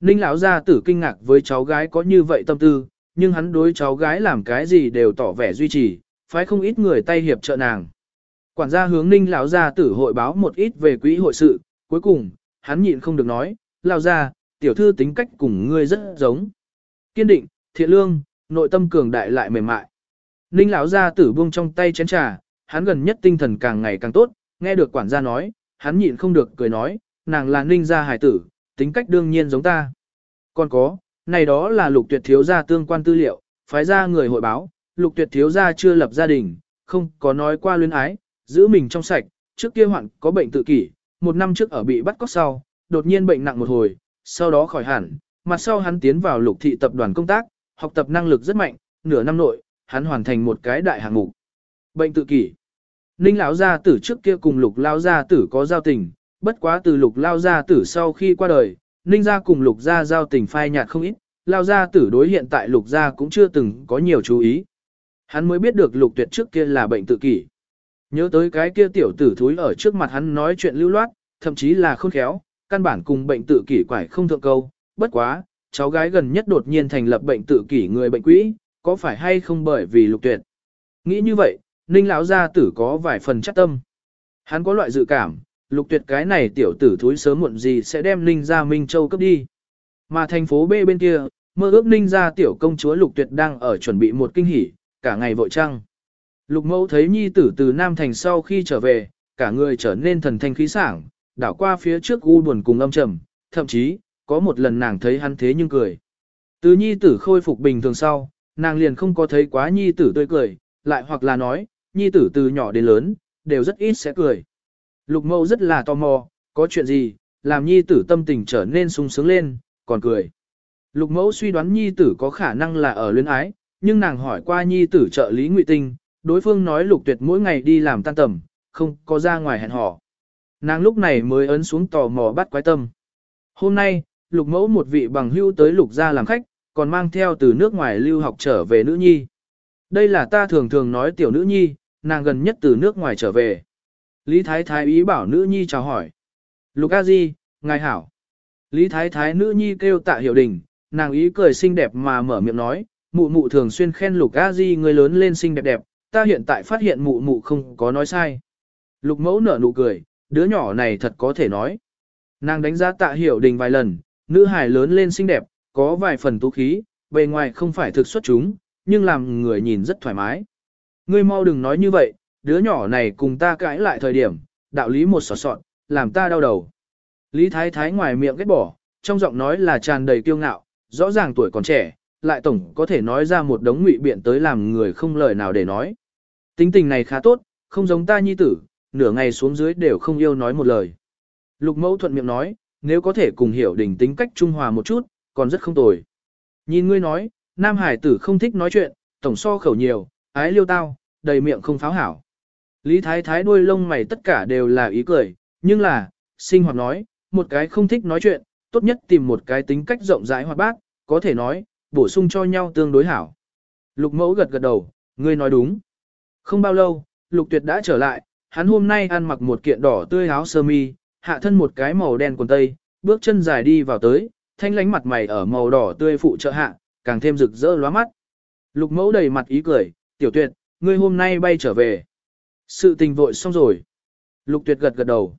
Ninh lão gia tử kinh ngạc với cháu gái có như vậy tâm tư, nhưng hắn đối cháu gái làm cái gì đều tỏ vẻ duy trì, phải không ít người tay hiệp trợ nàng. Quản gia hướng Ninh lão gia tử hội báo một ít về quỹ hội sự, cuối cùng, hắn nhịn không được nói, lão gia, tiểu thư tính cách cùng ngươi rất giống. Kiên định, thiện lương, nội tâm cường đại lại mềm mại. Ninh lão gia tử buông trong tay chén trà, hắn gần nhất tinh thần càng ngày càng tốt, nghe được quản gia nói, hắn nhịn không được cười nói, nàng là Ninh gia hải tử, tính cách đương nhiên giống ta. Còn có, này đó là lục tuyệt thiếu gia tương quan tư liệu, phái ra người hội báo, lục tuyệt thiếu gia chưa lập gia đình, không có nói qua luyến ái, giữ mình trong sạch, trước kia hoạn có bệnh tự kỷ, một năm trước ở bị bắt cóc sau, đột nhiên bệnh nặng một hồi, sau đó khỏi hẳn, mặt sau hắn tiến vào lục thị tập đoàn công tác, học tập năng lực rất mạnh, nửa năm nội, hắn hoàn thành một cái đại hạng mục. Bệnh tự kỷ. Ninh lão gia tử trước kia cùng Lục lão gia tử có giao tình, Bất quá từ lục lao gia tử sau khi qua đời, ninh gia cùng lục gia giao tình phai nhạt không ít, lao gia tử đối hiện tại lục gia cũng chưa từng có nhiều chú ý. Hắn mới biết được lục tuyệt trước kia là bệnh tự kỷ. Nhớ tới cái kia tiểu tử thúi ở trước mặt hắn nói chuyện lưu loát, thậm chí là khôn khéo, căn bản cùng bệnh tự kỷ quải không thượng câu, bất quá, cháu gái gần nhất đột nhiên thành lập bệnh tự kỷ người bệnh quỹ, có phải hay không bởi vì lục tuyệt. Nghĩ như vậy, ninh lão gia tử có vài phần chắc tâm. Hắn có loại dự cảm, lục tuyệt cái này tiểu tử thúi sớm muộn gì sẽ đem ninh ra Minh Châu cấp đi. Mà thành phố B bên kia, mơ ước ninh ra tiểu công chúa lục tuyệt đang ở chuẩn bị một kinh hỉ, cả ngày vội trăng. Lục mẫu thấy nhi tử từ Nam Thành sau khi trở về, cả người trở nên thần thanh khí sảng, đảo qua phía trước u buồn cùng âm trầm, thậm chí, có một lần nàng thấy hắn thế nhưng cười. Từ nhi tử khôi phục bình thường sau, nàng liền không có thấy quá nhi tử tươi cười, lại hoặc là nói, nhi tử từ nhỏ đến lớn, đều rất ít sẽ cười. Lục mẫu rất là tò mò, có chuyện gì, làm nhi tử tâm tình trở nên sung sướng lên, còn cười. Lục mẫu suy đoán nhi tử có khả năng là ở luyến ái, nhưng nàng hỏi qua nhi tử trợ lý ngụy tinh, đối phương nói lục tuyệt mỗi ngày đi làm tan tầm, không có ra ngoài hẹn hò. Nàng lúc này mới ấn xuống tò mò bắt quái tâm. Hôm nay, lục mẫu một vị bằng hưu tới lục gia làm khách, còn mang theo từ nước ngoài lưu học trở về nữ nhi. Đây là ta thường thường nói tiểu nữ nhi, nàng gần nhất từ nước ngoài trở về. Lý Thái Thái ý bảo nữ nhi chào hỏi. Lục A Di, ngài hảo. Lý Thái Thái nữ nhi kêu tạ hiểu đình, nàng ý cười xinh đẹp mà mở miệng nói, mụ mụ thường xuyên khen Lục A Di người lớn lên xinh đẹp đẹp, ta hiện tại phát hiện mụ mụ không có nói sai. Lục mẫu nở nụ cười, đứa nhỏ này thật có thể nói. Nàng đánh giá tạ hiểu đình vài lần, nữ hài lớn lên xinh đẹp, có vài phần tú khí, bề ngoài không phải thực xuất chúng, nhưng làm người nhìn rất thoải mái. Ngươi mau đừng nói như vậy, đứa nhỏ này cùng ta cãi lại thời điểm, đạo lý một sọt sọt, làm ta đau đầu. Lý Thái Thái ngoài miệng ghét bỏ, trong giọng nói là tràn đầy kiêu ngạo, rõ ràng tuổi còn trẻ, lại tổng có thể nói ra một đống ngụy biện tới làm người không lời nào để nói. Tính tình này khá tốt, không giống ta nhi tử, nửa ngày xuống dưới đều không yêu nói một lời. Lục mẫu thuận miệng nói, nếu có thể cùng hiểu đỉnh tính cách trung hòa một chút, còn rất không tồi. Nhìn ngươi nói, nam hải tử không thích nói chuyện, tổng so khẩu nhiều, ái liêu tao, đầy miệng không pháo hảo. Lý thái thái đuôi lông mày tất cả đều là ý cười, nhưng là, sinh hoạt nói, một cái không thích nói chuyện, tốt nhất tìm một cái tính cách rộng rãi hoạt bát, có thể nói, bổ sung cho nhau tương đối hảo. Lục mẫu gật gật đầu, ngươi nói đúng. Không bao lâu, lục tuyệt đã trở lại, hắn hôm nay ăn mặc một kiện đỏ tươi áo sơ mi, hạ thân một cái màu đen quần tây, bước chân dài đi vào tới, thanh lánh mặt mày ở màu đỏ tươi phụ trợ hạ, càng thêm rực rỡ lóa mắt. Lục mẫu đầy mặt ý cười, tiểu tuyệt, ngươi hôm nay bay trở về. Sự tình vội xong rồi. Lục tuyệt gật gật đầu.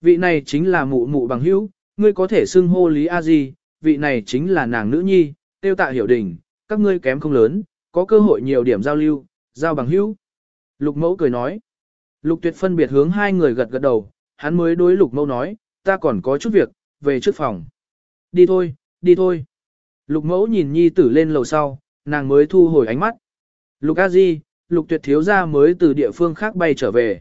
Vị này chính là mụ mụ bằng hữu, ngươi có thể xưng hô Lý A Di, vị này chính là nàng nữ nhi, tiêu tạ hiểu đình, các ngươi kém không lớn, có cơ hội nhiều điểm giao lưu, giao bằng hữu. Lục mẫu cười nói. Lục tuyệt phân biệt hướng hai người gật gật đầu, hắn mới đối lục mẫu nói, ta còn có chút việc, về trước phòng. Đi thôi, đi thôi. Lục mẫu nhìn nhi tử lên lầu sau, nàng mới thu hồi ánh mắt. Lục A Di, lục tuyệt thiếu gia mới từ địa phương khác bay trở về.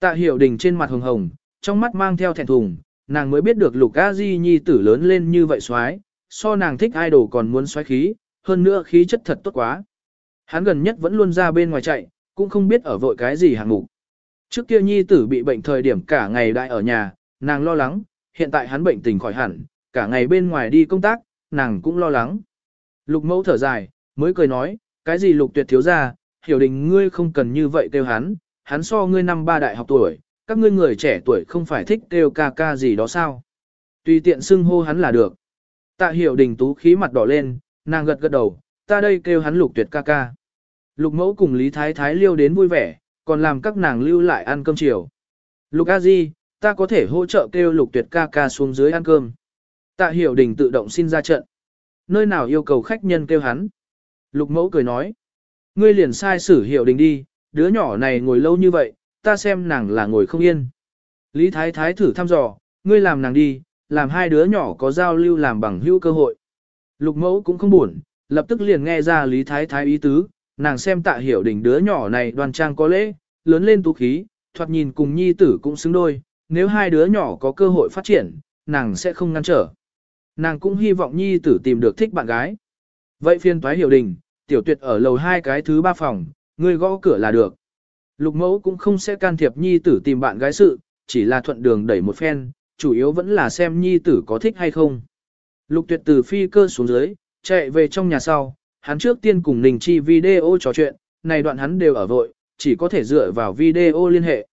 Tạ hiểu đình trên mặt hồng hồng, trong mắt mang theo thẹn thùng, nàng mới biết được lục A Di nhi tử lớn lên như vậy xoái, so nàng thích idol còn muốn xoái khí, hơn nữa khí chất thật tốt quá. Hắn gần nhất vẫn luôn ra bên ngoài chạy, cũng không biết ở vội cái gì hạng mục. Trước kia nhi tử bị bệnh thời điểm cả ngày đại ở nhà, nàng lo lắng, hiện tại hắn bệnh tình khỏi hẳn, cả ngày bên ngoài đi công tác, nàng cũng lo lắng. Lục mẫu thở dài, mới cười nói, cái gì lục tuyệt thiếu ra, hiểu đình ngươi không cần như vậy kêu hắn, hắn so ngươi năm ba đại học tuổi, các ngươi người trẻ tuổi không phải thích kêu ca ca gì đó sao. Tùy tiện xưng hô hắn là được. Tạ hiểu đình tú khí mặt đỏ lên, nàng gật gật đầu, ta đây kêu hắn lục tuyệt ca ca. Lục mẫu cùng Lý Thái Thái liêu đến vui vẻ, còn làm các nàng lưu lại ăn cơm chiều. Lục A Di, ta có thể hỗ trợ kêu lục tuyệt ca ca xuống dưới ăn cơm. Tạ hiểu đình tự động xin ra trận. Nơi nào yêu cầu khách nhân kêu hắn. Lục mẫu cười nói. Ngươi liền sai xử hiệu đình đi, đứa nhỏ này ngồi lâu như vậy, ta xem nàng là ngồi không yên. Lý Thái Thái thử thăm dò, ngươi làm nàng đi, làm hai đứa nhỏ có giao lưu làm bằng hữu cơ hội. Lục mẫu cũng không buồn, lập tức liền nghe ra Lý Thái Thái ý tứ, nàng xem tạ hiểu đình đứa nhỏ này đoan trang có lễ, lớn lên tú khí, thoạt nhìn cùng nhi tử cũng xứng đôi, nếu hai đứa nhỏ có cơ hội phát triển, nàng sẽ không ngăn trở. Nàng cũng hy vọng nhi tử tìm được thích bạn gái. Vậy phiên toái hiểu đình, tiểu tuyệt ở lầu hai cái thứ ba phòng, ngươi gõ cửa là được. Lục mẫu cũng không sẽ can thiệp nhi tử tìm bạn gái sự, chỉ là thuận đường đẩy một phen, chủ yếu vẫn là xem nhi tử có thích hay không. Lục tuyệt từ phi cơ xuống dưới, chạy về trong nhà sau, hắn trước tiên cùng Ninh Chi video trò chuyện, này đoạn hắn đều ở vội, chỉ có thể dựa vào video liên hệ.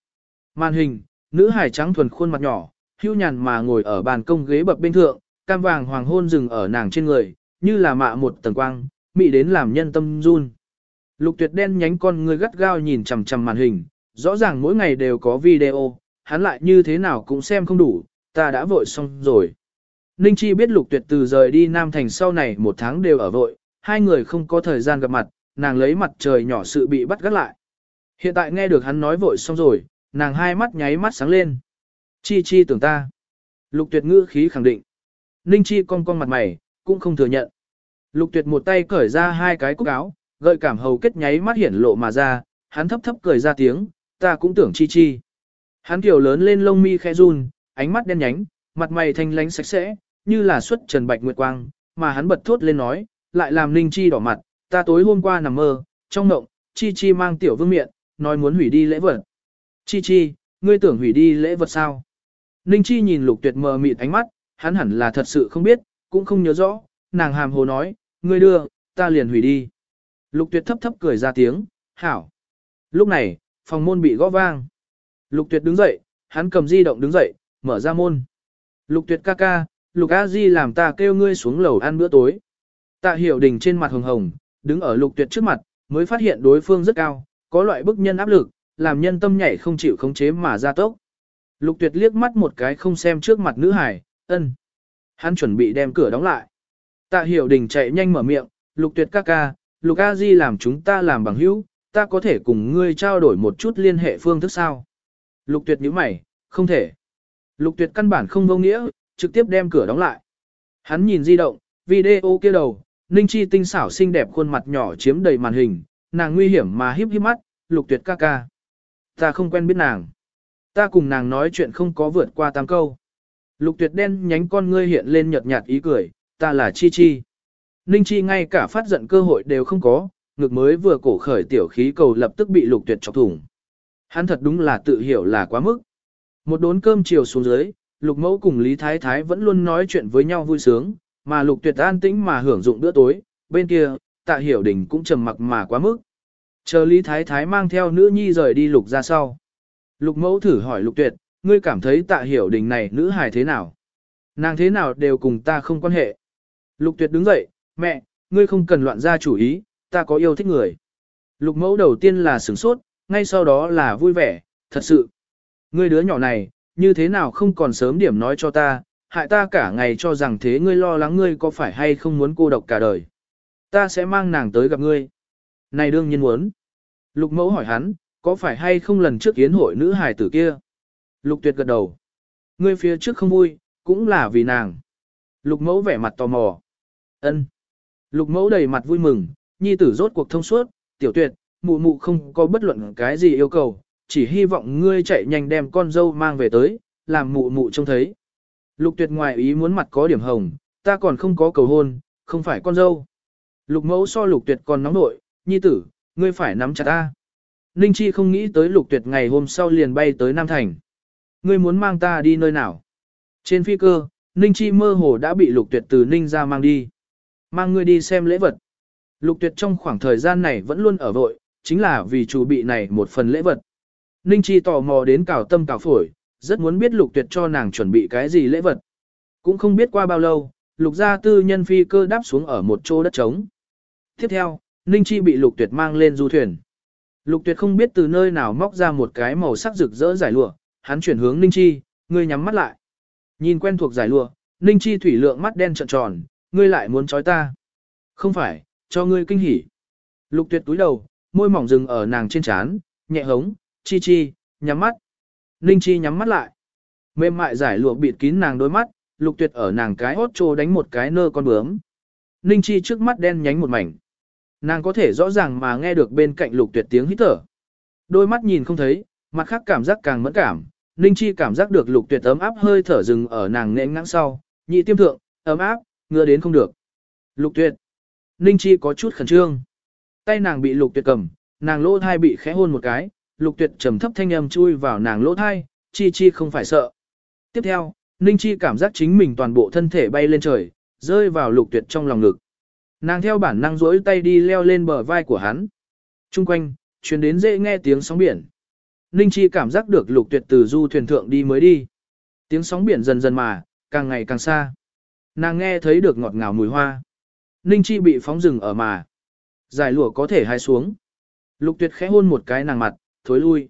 Màn hình, nữ hải trắng thuần khuôn mặt nhỏ, hưu nhàn mà ngồi ở bàn công ghế bập bên thượng, cam vàng hoàng hôn rừng ở nàng trên người, như là mạ một tầng quang, mị đến làm nhân tâm run. Lục tuyệt đen nhánh con người gắt gao nhìn chằm chằm màn hình, rõ ràng mỗi ngày đều có video, hắn lại như thế nào cũng xem không đủ, ta đã vội xong rồi. Ninh Chi biết lục tuyệt từ rời đi Nam Thành sau này một tháng đều ở vội, hai người không có thời gian gặp mặt, nàng lấy mặt trời nhỏ sự bị bắt gắt lại. Hiện tại nghe được hắn nói vội xong rồi, nàng hai mắt nháy mắt sáng lên. Chi chi tưởng ta. Lục tuyệt ngữ khí khẳng định. Ninh Chi cong cong mặt mày, cũng không thừa nhận. Lục tuyệt một tay cởi ra hai cái cúc áo, gợi cảm hầu kết nháy mắt hiển lộ mà ra, hắn thấp thấp cười ra tiếng, ta cũng tưởng chi chi. Hắn kiểu lớn lên lông mi khẽ run, ánh mắt đen nhánh, mặt mày thanh lánh sạch sẽ, như là xuất trần bạch nguyệt quang, mà hắn bật thốt lên nói, lại làm Ninh Chi đỏ mặt, ta tối hôm qua nằm mơ, trong mộng, Chi Chi mang tiểu vương miệng, nói muốn hủy đi lễ vật. Chi Chi, ngươi tưởng hủy đi lễ vật sao? Ninh Chi nhìn lục tuyệt mờ mịt ánh mắt, hắn hẳn là thật sự không biết, cũng không nhớ rõ, nàng hàm hồ nói, ngươi đưa, ta liền hủy đi. Lục tuyệt thấp thấp cười ra tiếng, hảo. Lúc này, phòng môn bị gõ vang. Lục tuyệt đứng dậy, hắn cầm di động đứng dậy, mở ra môn. Lục tuyệt ca ca, lục a di làm ta kêu ngươi xuống lầu ăn bữa tối. Tạ hiểu đình trên mặt hồng hồng, đứng ở lục tuyệt trước mặt, mới phát hiện đối phương rất cao, có loại bức nhân áp lực, làm nhân tâm nhảy không chịu khống chế mà ra tốc. Lục tuyệt liếc mắt một cái không xem trước mặt nữ hải, ân. Hắn chuẩn bị đem cửa đóng lại. Tạ hiểu đình chạy nhanh mở miệng, lục tuyệt ca ca, lục a di làm chúng ta làm bằng hữu, ta có thể cùng ngươi trao đổi một chút liên hệ phương thức sao. Lục tuyệt nhíu mày, không thể. Lục tuyệt căn bản không vô nghĩa, trực tiếp đem cửa đóng lại. Hắn nhìn di động, video kia đầu, Ninh Chi tinh xảo xinh đẹp khuôn mặt nhỏ chiếm đầy màn hình, nàng nguy hiểm mà híp híp mắt, lục tuyệt ca ca. Ta không quen biết nàng. Ta cùng nàng nói chuyện không có vượt qua tam câu. Lục tuyệt đen nhánh con ngươi hiện lên nhợt nhạt ý cười, ta là Chi Chi. Ninh Chi ngay cả phát giận cơ hội đều không có, ngực mới vừa cổ khởi tiểu khí cầu lập tức bị lục tuyệt chọc thủng. Hắn thật đúng là tự hiểu là quá mức. Một đốn cơm chiều xuống dưới, lục mẫu cùng Lý Thái Thái vẫn luôn nói chuyện với nhau vui sướng, mà lục tuyệt an tĩnh mà hưởng dụng bữa tối, bên kia, tạ hiểu đình cũng trầm mặc mà quá mức. Chờ Lý Thái Thái mang theo nữ nhi rời đi lục ra sau. Lục mẫu thử hỏi lục tuyệt, ngươi cảm thấy tạ hiểu đình này nữ hài thế nào? Nàng thế nào đều cùng ta không quan hệ. Lục tuyệt đứng dậy, mẹ, ngươi không cần loạn ra chủ ý, ta có yêu thích người. Lục mẫu đầu tiên là sửng sốt, ngay sau đó là vui vẻ, thật sự. Ngươi đứa nhỏ này, như thế nào không còn sớm điểm nói cho ta, hại ta cả ngày cho rằng thế ngươi lo lắng ngươi có phải hay không muốn cô độc cả đời. Ta sẽ mang nàng tới gặp ngươi. Này đương nhiên muốn. Lục mẫu hỏi hắn, có phải hay không lần trước kiến hội nữ hài tử kia? Lục tuyệt gật đầu. Ngươi phía trước không vui, cũng là vì nàng. Lục mẫu vẻ mặt tò mò ân Lục mẫu đầy mặt vui mừng, nhi tử rốt cuộc thông suốt, tiểu tuyệt, mụ mụ không có bất luận cái gì yêu cầu, chỉ hy vọng ngươi chạy nhanh đem con dâu mang về tới, làm mụ mụ trông thấy. Lục tuyệt ngoài ý muốn mặt có điểm hồng, ta còn không có cầu hôn, không phải con dâu. Lục mẫu so lục tuyệt còn nóng nội, nhi tử, ngươi phải nắm chặt ta. Ninh Chi không nghĩ tới lục tuyệt ngày hôm sau liền bay tới Nam Thành. Ngươi muốn mang ta đi nơi nào? Trên phi cơ, Ninh Chi mơ hồ đã bị lục tuyệt từ Ninh ra mang đi. Mang ngươi đi xem lễ vật. Lục tuyệt trong khoảng thời gian này vẫn luôn ở vội, chính là vì chủ bị này một phần lễ vật. Ninh Chi tò mò đến cào tâm cào phổi, rất muốn biết lục tuyệt cho nàng chuẩn bị cái gì lễ vật. Cũng không biết qua bao lâu, lục gia tư nhân phi cơ đáp xuống ở một chỗ đất trống. Tiếp theo, Ninh Chi bị lục tuyệt mang lên du thuyền. Lục tuyệt không biết từ nơi nào móc ra một cái màu sắc rực rỡ giải lụa, hắn chuyển hướng Ninh Chi, ngươi nhắm mắt lại. Nhìn quen thuộc giải lụa, Ninh Chi thủy lượng mắt đen trợn tròn, ngươi lại muốn trói ta. Không phải, cho ngươi kinh hỉ. Lục tuyệt túi đầu, môi mỏng dừng ở nàng trên trán, nhẹ hống, chi chi, nhắm mắt. Ninh chi nhắm mắt lại. Mềm mại giải lụa bịt kín nàng đôi mắt, lục tuyệt ở nàng cái hốt trô đánh một cái nơ con bướm. Ninh chi trước mắt đen nhánh một mảnh. Nàng có thể rõ ràng mà nghe được bên cạnh lục tuyệt tiếng hít thở. Đôi mắt nhìn không thấy, mặt khác cảm giác càng mẫn cảm. Ninh chi cảm giác được lục tuyệt ấm áp hơi thở rừng ở nàng nệm ngãng sau, nhị tiêm thượng, ấm áp, ngựa đến không được. Lục tuyệt. Ninh chi có chút khẩn trương. Tay nàng bị lục tuyệt cầm, nàng lỗ thai bị khẽ hôn một cái, lục tuyệt trầm thấp thanh âm chui vào nàng lỗ thai, Chi Chi không phải sợ. Tiếp theo, Ninh Chi cảm giác chính mình toàn bộ thân thể bay lên trời, rơi vào lục tuyệt trong lòng ngực. Nàng theo bản năng rỗi tay đi leo lên bờ vai của hắn. Trung quanh, truyền đến dễ nghe tiếng sóng biển. Ninh Chi cảm giác được lục tuyệt từ du thuyền thượng đi mới đi. Tiếng sóng biển dần dần mà, càng ngày càng xa. Nàng nghe thấy được ngọt ngào mùi hoa. Ninh Chi bị phóng rừng ở mà. Giải lụa có thể hai xuống. Lục tuyệt khẽ hôn một cái nàng mặt, thối lui.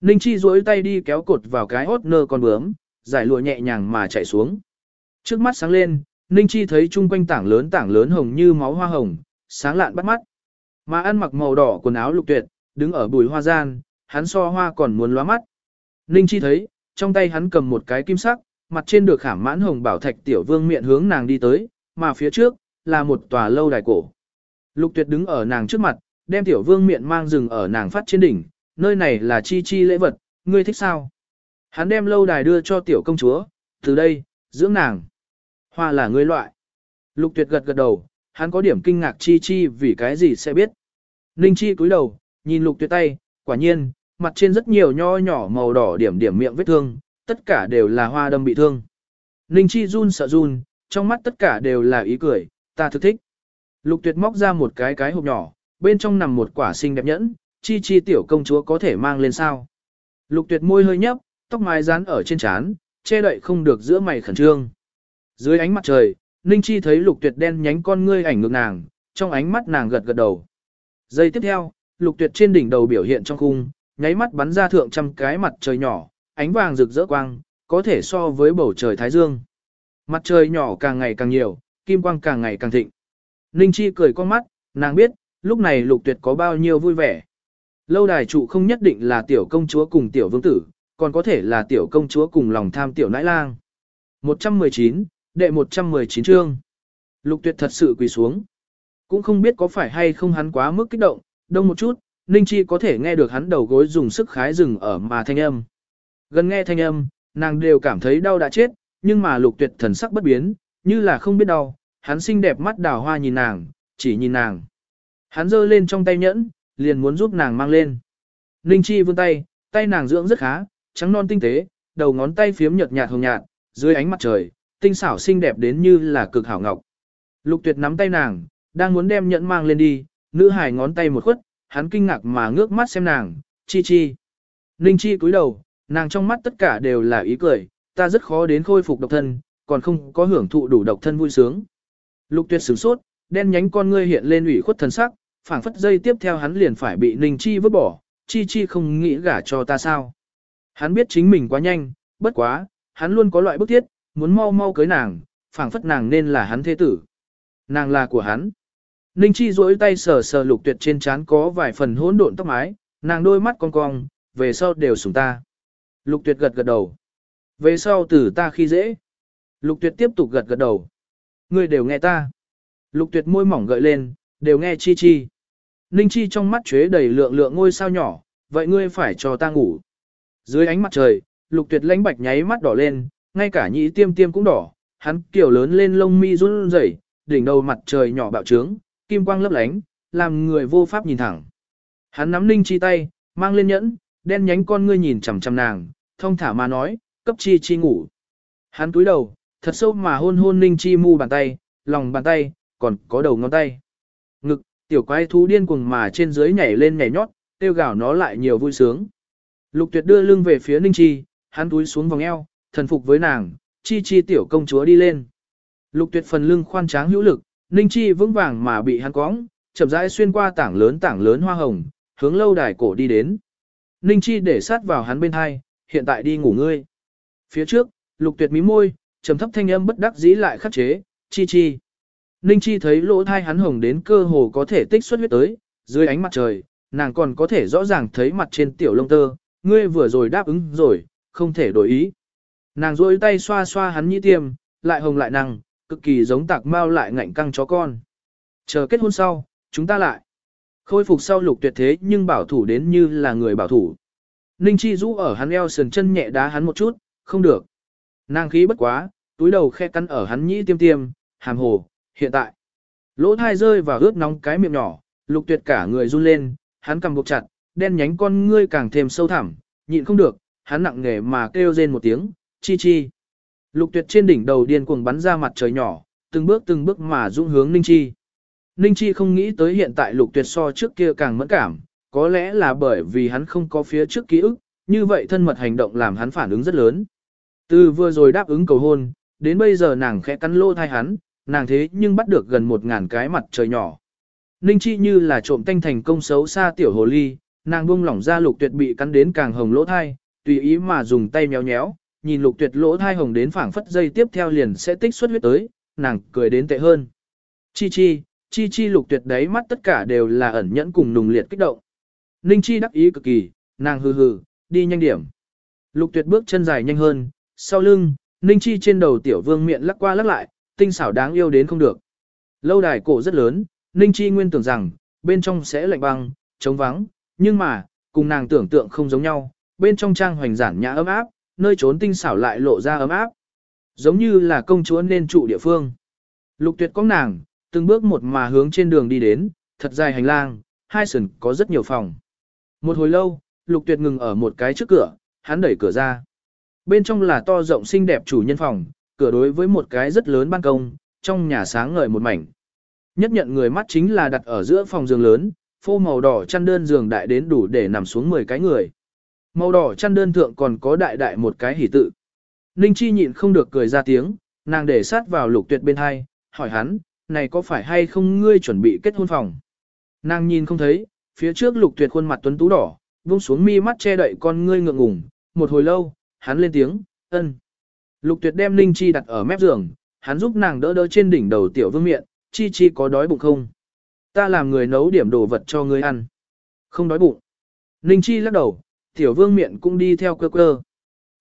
Ninh Chi duỗi tay đi kéo cột vào cái hốt nơ con bướm, giải lụa nhẹ nhàng mà chạy xuống. Trước mắt sáng lên, Ninh Chi thấy chung quanh tảng lớn tảng lớn hồng như máu hoa hồng, sáng lạn bắt mắt. Mà ăn mặc màu đỏ quần áo lục tuyệt, đứng ở bùi hoa gian, hắn so hoa còn muốn lóa mắt. Ninh Chi thấy, trong tay hắn cầm một cái kim sắc, mặt trên được khảm mãn hồng bảo thạch tiểu vương miệng hướng nàng đi tới, mà phía trước, là một tòa lâu đài cổ. Lục tuyệt đứng ở nàng trước mặt, đem tiểu vương miệng mang rừng ở nàng phát trên đỉnh, nơi này là chi chi lễ vật, ngươi thích sao? Hắn đem lâu đài đưa cho tiểu công chúa, từ đây, dưỡng nàng. Hoa là ngươi loại. Lục tuyệt gật gật đầu, hắn có điểm kinh ngạc chi chi vì cái gì sẽ biết. Ninh chi cúi đầu, nhìn lục tuyệt tay, quả nhiên, mặt trên rất nhiều nho nhỏ màu đỏ điểm điểm miệng vết thương, tất cả đều là hoa đâm bị thương. Ninh chi run sợ run, trong mắt tất cả đều là ý cười, ta thực thích. Lục tuyệt móc ra một cái cái hộp nhỏ, bên trong nằm một quả xinh đẹp nhẫn, chi chi tiểu công chúa có thể mang lên sao. Lục tuyệt môi hơi nhấp, tóc mái dán ở trên trán, che đậy không được giữa mày khẩn trương. Dưới ánh mặt trời, Ninh Chi thấy lục tuyệt đen nhánh con ngươi ảnh ngược nàng, trong ánh mắt nàng gật gật đầu. Giây tiếp theo, lục tuyệt trên đỉnh đầu biểu hiện trong khung, nháy mắt bắn ra thượng trăm cái mặt trời nhỏ, ánh vàng rực rỡ quang, có thể so với bầu trời thái dương. Mặt trời nhỏ càng ngày càng nhiều, kim quang càng ngày càng thịnh. Ninh Chi cười con mắt, nàng biết, lúc này lục tuyệt có bao nhiêu vui vẻ. Lâu đài trụ không nhất định là tiểu công chúa cùng tiểu vương tử, còn có thể là tiểu công chúa cùng lòng tham tiểu nãi lang. 119, đệ 119 chương. Lục tuyệt thật sự quỳ xuống. Cũng không biết có phải hay không hắn quá mức kích động, đông một chút, Ninh Chi có thể nghe được hắn đầu gối dùng sức khái rừng ở mà thanh âm. Gần nghe thanh âm, nàng đều cảm thấy đau đã chết, nhưng mà lục tuyệt thần sắc bất biến, như là không biết đau, hắn xinh đẹp mắt đào hoa nhìn nàng, chỉ nhìn nàng. Hắn giơ lên trong tay nhẫn, liền muốn giúp nàng mang lên. Ninh Chi vươn tay, tay nàng dưỡng rất khá, trắng non tinh tế, đầu ngón tay phiếm nhợt nhạt hồng nhạt, dưới ánh mặt trời, tinh xảo xinh đẹp đến như là cực hảo ngọc. Lục Tuyệt nắm tay nàng, đang muốn đem nhẫn mang lên đi, nữ hài ngón tay một khuất, hắn kinh ngạc mà ngước mắt xem nàng, chi chi. Ninh chi cúi đầu, nàng trong mắt tất cả đều là ý cười, ta rất khó đến khôi phục độc thân, còn không có hưởng thụ đủ độc thân vui sướng. Lục tuyệt sửng sốt, đen nhánh con ngươi hiện lên ủy khuất thần sắc, phảng phất dây tiếp theo hắn liền phải bị Ninh Chi vứt bỏ, Chi Chi không nghĩ gả cho ta sao. Hắn biết chính mình quá nhanh, bất quá, hắn luôn có loại bức thiết, muốn mau mau cưới nàng, phảng phất nàng nên là hắn thế tử. Nàng là của hắn. Ninh Chi duỗi tay sờ sờ lục tuyệt trên trán có vài phần hỗn độn tóc mái, nàng đôi mắt cong cong, về sau đều sủng ta. Lục tuyệt gật gật đầu. Về sau tử ta khi dễ. Lục tuyệt tiếp tục gật gật đầu. Ngươi đều nghe ta. Lục tuyệt môi mỏng gợi lên, đều nghe chi chi. Ninh chi trong mắt chế đầy lượng lượng ngôi sao nhỏ, vậy ngươi phải cho ta ngủ. Dưới ánh mặt trời, lục tuyệt lãnh bạch nháy mắt đỏ lên, ngay cả nhị tiêm tiêm cũng đỏ, hắn kiểu lớn lên lông mi run rẩy, đỉnh đầu mặt trời nhỏ bạo trướng, kim quang lấp lánh, làm người vô pháp nhìn thẳng. Hắn nắm Ninh Chi tay, mang lên nhẫn, đen nhánh con ngươi nhìn chằm chằm nàng, thông thả mà nói, cấp Chi Chi ngủ. Hắn túi đầu, thật sâu mà hôn hôn Ninh Chi mu bàn tay, lòng bàn tay, còn có đầu ngón tay. Ngực, tiểu quái thú điên cuồng mà trên dưới nhảy lên nhảy nhót, tiêu gào nó lại nhiều vui sướng. Lục tuyệt đưa lưng về phía Ninh Chi, hắn túi xuống vòng eo, thần phục với nàng, Chi Chi tiểu công chúa đi lên. Lục tuyệt phần lưng khoan tráng hữu lực, Ninh Chi vững vàng mà bị hắn cóng, chậm rãi xuyên qua tảng lớn tảng lớn hoa hồng, hướng lâu đài cổ đi đến. Ninh Chi để sát vào hắn bên hai, hiện tại đi ngủ ngươi. Phía trước, lục tuyệt mí môi, trầm thấp thanh âm bất đắc dĩ lại khắc chế, Chi Chi. Ninh Chi thấy lỗ thai hắn hồng đến cơ hồ có thể tích xuất huyết tới, dưới ánh mặt trời, nàng còn có thể rõ ràng thấy mặt trên tiểu lông tơ, ngươi vừa rồi đáp ứng rồi, không thể đổi ý. Nàng rôi tay xoa xoa hắn nhĩ tiêm, lại hồng lại năng, cực kỳ giống tạc mau lại ngạnh căng chó con. Chờ kết hôn sau, chúng ta lại. Khôi phục sau lục tuyệt thế nhưng bảo thủ đến như là người bảo thủ. Ninh Chi rũ ở hắn eo sườn chân nhẹ đá hắn một chút, không được. Nàng khí bất quá, túi đầu khe cắn ở hắn nhĩ tiêm tiêm, hàm hồ, hiện tại. Lỗ thai rơi vào ướt nóng cái miệng nhỏ, lục tuyệt cả người run lên, hắn cầm buộc chặt, đen nhánh con ngươi càng thêm sâu thẳm, nhịn không được, hắn nặng nghề mà kêu rên một tiếng, chi chi. Lục tuyệt trên đỉnh đầu điên cuồng bắn ra mặt trời nhỏ, từng bước từng bước mà dũng hướng Ninh Chi. Ninh Chi không nghĩ tới hiện tại lục tuyệt so trước kia càng mẫn cảm, có lẽ là bởi vì hắn không có phía trước ký ức, như vậy thân mật hành động làm hắn phản ứng rất lớn. Từ vừa rồi đáp ứng cầu hôn, đến bây giờ nàng khẽ cắn lô thai hắn, nàng thế nhưng bắt được gần một ngàn cái mặt trời nhỏ. Ninh Chi như là trộm tanh thành công xấu xa tiểu hồ ly, nàng buông lỏng ra lục tuyệt bị cắn đến càng hồng lỗ thai, tùy ý mà dùng tay méo nhéo, nhìn lục tuyệt lỗ thai hồng đến phảng phất dây tiếp theo liền sẽ tích xuất huyết tới, nàng cười đến tệ hơn. Chi chi, chi chi lục tuyệt đấy mắt tất cả đều là ẩn nhẫn cùng nùng liệt kích động. Ninh chi đắc ý cực kỳ, nàng hừ hừ, đi nhanh điểm. Lục tuyệt bước chân dài nhanh hơn, sau lưng, Ninh chi trên đầu tiểu vương miệng lắc qua lắc lại, tinh xảo đáng yêu đến không được. Lâu đài cổ rất lớn, Ninh chi nguyên tưởng rằng, bên trong sẽ lạnh băng, trống vắng, nhưng mà, cùng nàng tưởng tượng không giống nhau, bên trong trang hoành giản nhã ấm áp, nơi trốn tinh xảo lại lộ ra ấm áp. Giống như là công chúa nên trụ địa phương. Lục tuyệt có nàng, từng bước một mà hướng trên đường đi đến, thật dài hành lang, hai sườn có rất nhiều phòng. Một hồi lâu, lục tuyệt ngừng ở một cái trước cửa, hắn đẩy cửa ra. Bên trong là to rộng xinh đẹp chủ nhân phòng, cửa đối với một cái rất lớn ban công, trong nhà sáng ngời một mảnh. Nhất nhận người mắt chính là đặt ở giữa phòng giường lớn, phô màu đỏ chăn đơn giường đại đến đủ để nằm xuống 10 cái người. Màu đỏ chăn đơn thượng còn có đại đại một cái hỷ tự. Ninh Chi nhịn không được cười ra tiếng, nàng để sát vào lục tuyệt bên hai, hỏi hắn, này có phải hay không ngươi chuẩn bị kết hôn phòng? Nàng nhìn không thấy, phía trước lục tuyệt khuôn mặt tuấn tú đỏ, buông xuống mi mắt che đậy con ngươi ngượng ngùng, một hồi lâu, hắn lên tiếng, ân. Lục tuyệt đem Ninh Chi đặt ở mép giường, hắn giúp nàng đỡ đỡ trên đỉnh đầu tiểu vương miệng, Chi Chi có đói bụng không? Ta làm người nấu điểm đồ vật cho ngươi ăn. Không đói bụng. Ninh Chi lắc đầu, tiểu vương miệng cũng đi theo cơ cơ.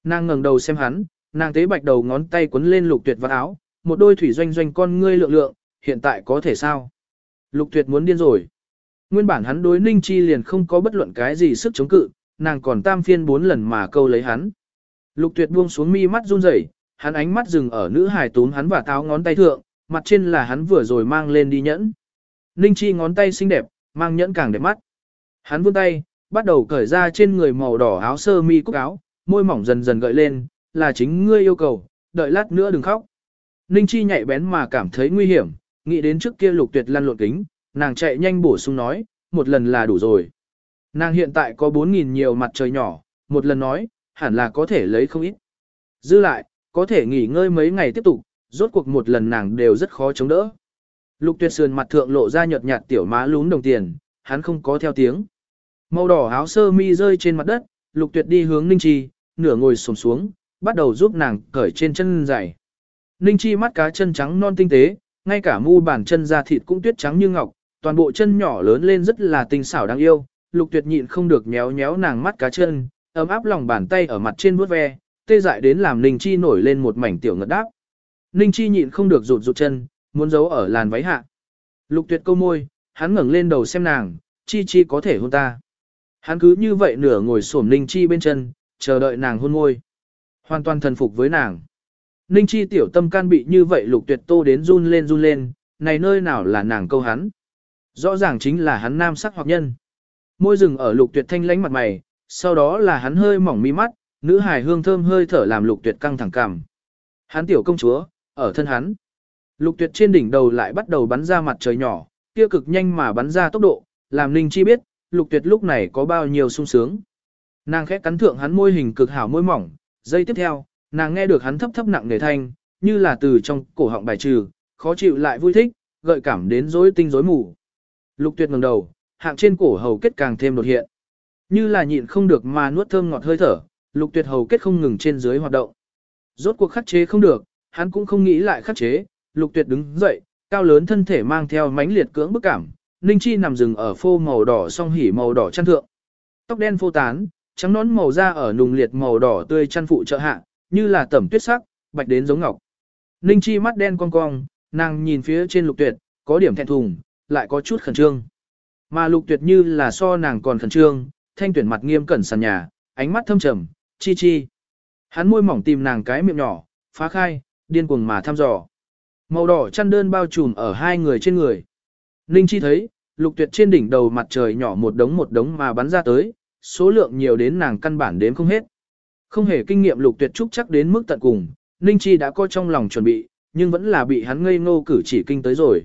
Nàng ngẩng đầu xem hắn, nàng tế bạch đầu ngón tay quấn lên lục tuyệt vào áo, một đôi thủy doanh doanh con ngươi lượng lượng, hiện tại có thể sao? Lục tuyệt muốn điên rồi. Nguyên bản hắn đối ninh chi liền không có bất luận cái gì sức chống cự, nàng còn tam phiên bốn lần mà câu lấy hắn. Lục tuyệt buông xuống mi mắt run rẩy, hắn ánh mắt dừng ở nữ hài túm hắn và táo ngón tay thượng, mặt trên là hắn vừa rồi mang lên đi nhẫn. Ninh chi ngón tay xinh đẹp, mang nhẫn càng đẹp mắt. Hắn vươn tay, bắt đầu cởi ra trên người màu đỏ áo sơ mi cúc áo, môi mỏng dần dần gợi lên, là chính ngươi yêu cầu, đợi lát nữa đừng khóc. Ninh Chi nhạy bén mà cảm thấy nguy hiểm, nghĩ đến trước kia lục tuyệt lăn lộn kính, nàng chạy nhanh bổ sung nói, một lần là đủ rồi. Nàng hiện tại có 4.000 nhiều mặt trời nhỏ, một lần nói, hẳn là có thể lấy không ít. Dư lại, có thể nghỉ ngơi mấy ngày tiếp tục, rốt cuộc một lần nàng đều rất khó chống đỡ. Lục tuyệt sườn mặt thượng lộ ra nhợt nhạt tiểu má lún đồng tiền, hắn không có theo tiếng. Màu đỏ áo sơ mi rơi trên mặt đất, lục tuyệt đi hướng Ninh Chi, nửa ngồi xổm xuống, bắt đầu giúp nàng cởi trên chân giày. Ninh Chi mắt cá chân trắng non tinh tế, ngay cả mu bàn chân da thịt cũng tuyết trắng như ngọc, toàn bộ chân nhỏ lớn lên rất là tinh xảo đáng yêu. Lục tuyệt nhịn không được nhéo nhéo nàng mắt cá chân, ấm áp lòng bàn tay ở mặt trên vuốt ve, tê dại đến làm Ninh Chi nổi lên một mảnh tiểu ngật đáp. Ninh Chi nhịn không được rụt rụt chân, muốn giấu ở làn váy hạ. Lục tuyệt câu môi, hắn ngẩng lên đầu xem nàng, Chi Chi có thể hôn ta. Hắn cứ như vậy nửa ngồi xổm Ninh Chi bên chân, chờ đợi nàng hôn môi. Hoàn toàn thần phục với nàng. Ninh Chi tiểu tâm can bị như vậy lục tuyệt tô đến run lên run lên, này nơi nào là nàng câu hắn. Rõ ràng chính là hắn nam sắc hoặc nhân. Môi rừng ở lục tuyệt thanh lánh mặt mày, sau đó là hắn hơi mỏng mi mắt, nữ hài hương thơm hơi thở làm lục tuyệt căng thẳng cảm. Hắn tiểu công chúa, ở thân hắn. Lục tuyệt trên đỉnh đầu lại bắt đầu bắn ra mặt trời nhỏ, kia cực nhanh mà bắn ra tốc độ, làm Ninh Chi biết, lục tuyệt lúc này có bao nhiêu sung sướng. Nàng khẽ cắn thượng hắn môi hình cực hảo môi mỏng, giây tiếp theo, nàng nghe được hắn thấp thấp nặng nề thanh, như là từ trong cổ họng bài trừ, khó chịu lại vui thích, gợi cảm đến rối tinh rối mù. Lục tuyệt ngẩng đầu, hạng trên cổ hầu kết càng thêm đột hiện. Như là nhịn không được mà nuốt thơm ngọt hơi thở, lục tuyệt hầu kết không ngừng trên dưới hoạt động. Rốt cuộc khắc chế không được, hắn cũng không nghĩ lại khắc chế, lục tuyệt đứng dậy, cao lớn thân thể mang theo mãnh liệt cưỡng bức cảm, Ninh Chi nằm rừng ở phô màu đỏ song hỉ màu đỏ chăn thượng. Tóc đen phô tán, trắng nón màu da ở nùng liệt màu đỏ tươi chăn phụ trợ hạ, như là tẩm tuyết sắc, bạch đến giống ngọc. Ninh Chi mắt đen cong cong, nàng nhìn phía trên lục tuyệt, có điểm thẹn thùng, lại có chút khẩn trương. Mà lục tuyệt như là so nàng còn khẩn trương, thanh tuyển mặt nghiêm cẩn sàn nhà, ánh mắt thâm trầm, chi chi. Hắn môi mỏng tìm nàng cái miệng nhỏ, phá khai, điên cuồng mà thăm dò. Màu đỏ chăn đơn bao trùm ở hai người trên người. Ninh Chi thấy, lục tuyệt trên đỉnh đầu mặt trời nhỏ một đống một đống mà bắn ra tới, số lượng nhiều đến nàng căn bản đếm không hết. Không hề kinh nghiệm lục tuyệt trúc chắc đến mức tận cùng, Ninh Chi đã có trong lòng chuẩn bị, nhưng vẫn là bị hắn ngây ngô cử chỉ kinh tới rồi.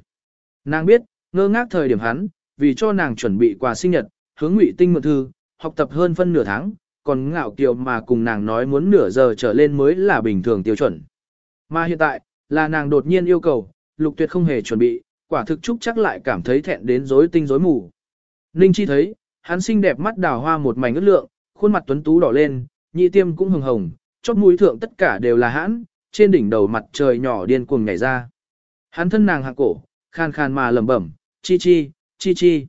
Nàng biết, ngơ ngác thời điểm hắn, vì cho nàng chuẩn bị quà sinh nhật, hướng ngụy tinh mượn thư, học tập hơn phân nửa tháng, còn ngạo kiều mà cùng nàng nói muốn nửa giờ trở lên mới là bình thường tiêu chuẩn. Mà hiện tại, là nàng đột nhiên yêu cầu, lục tuyệt không hề chuẩn bị, quả thực trúc chắc lại cảm thấy thẹn đến rối tinh rối mù. Ninh Chi thấy, hắn xinh đẹp mắt đào hoa một mảnh ướt lượng, khuôn mặt tuấn tú đỏ lên, nhị tiêm cũng hồng hồng, chóp mũi thượng tất cả đều là hãn, trên đỉnh đầu mặt trời nhỏ điên cuồng nhảy ra. Hắn thân nàng hạ cổ, khan khan mà lẩm bẩm, chi chi, chi chi.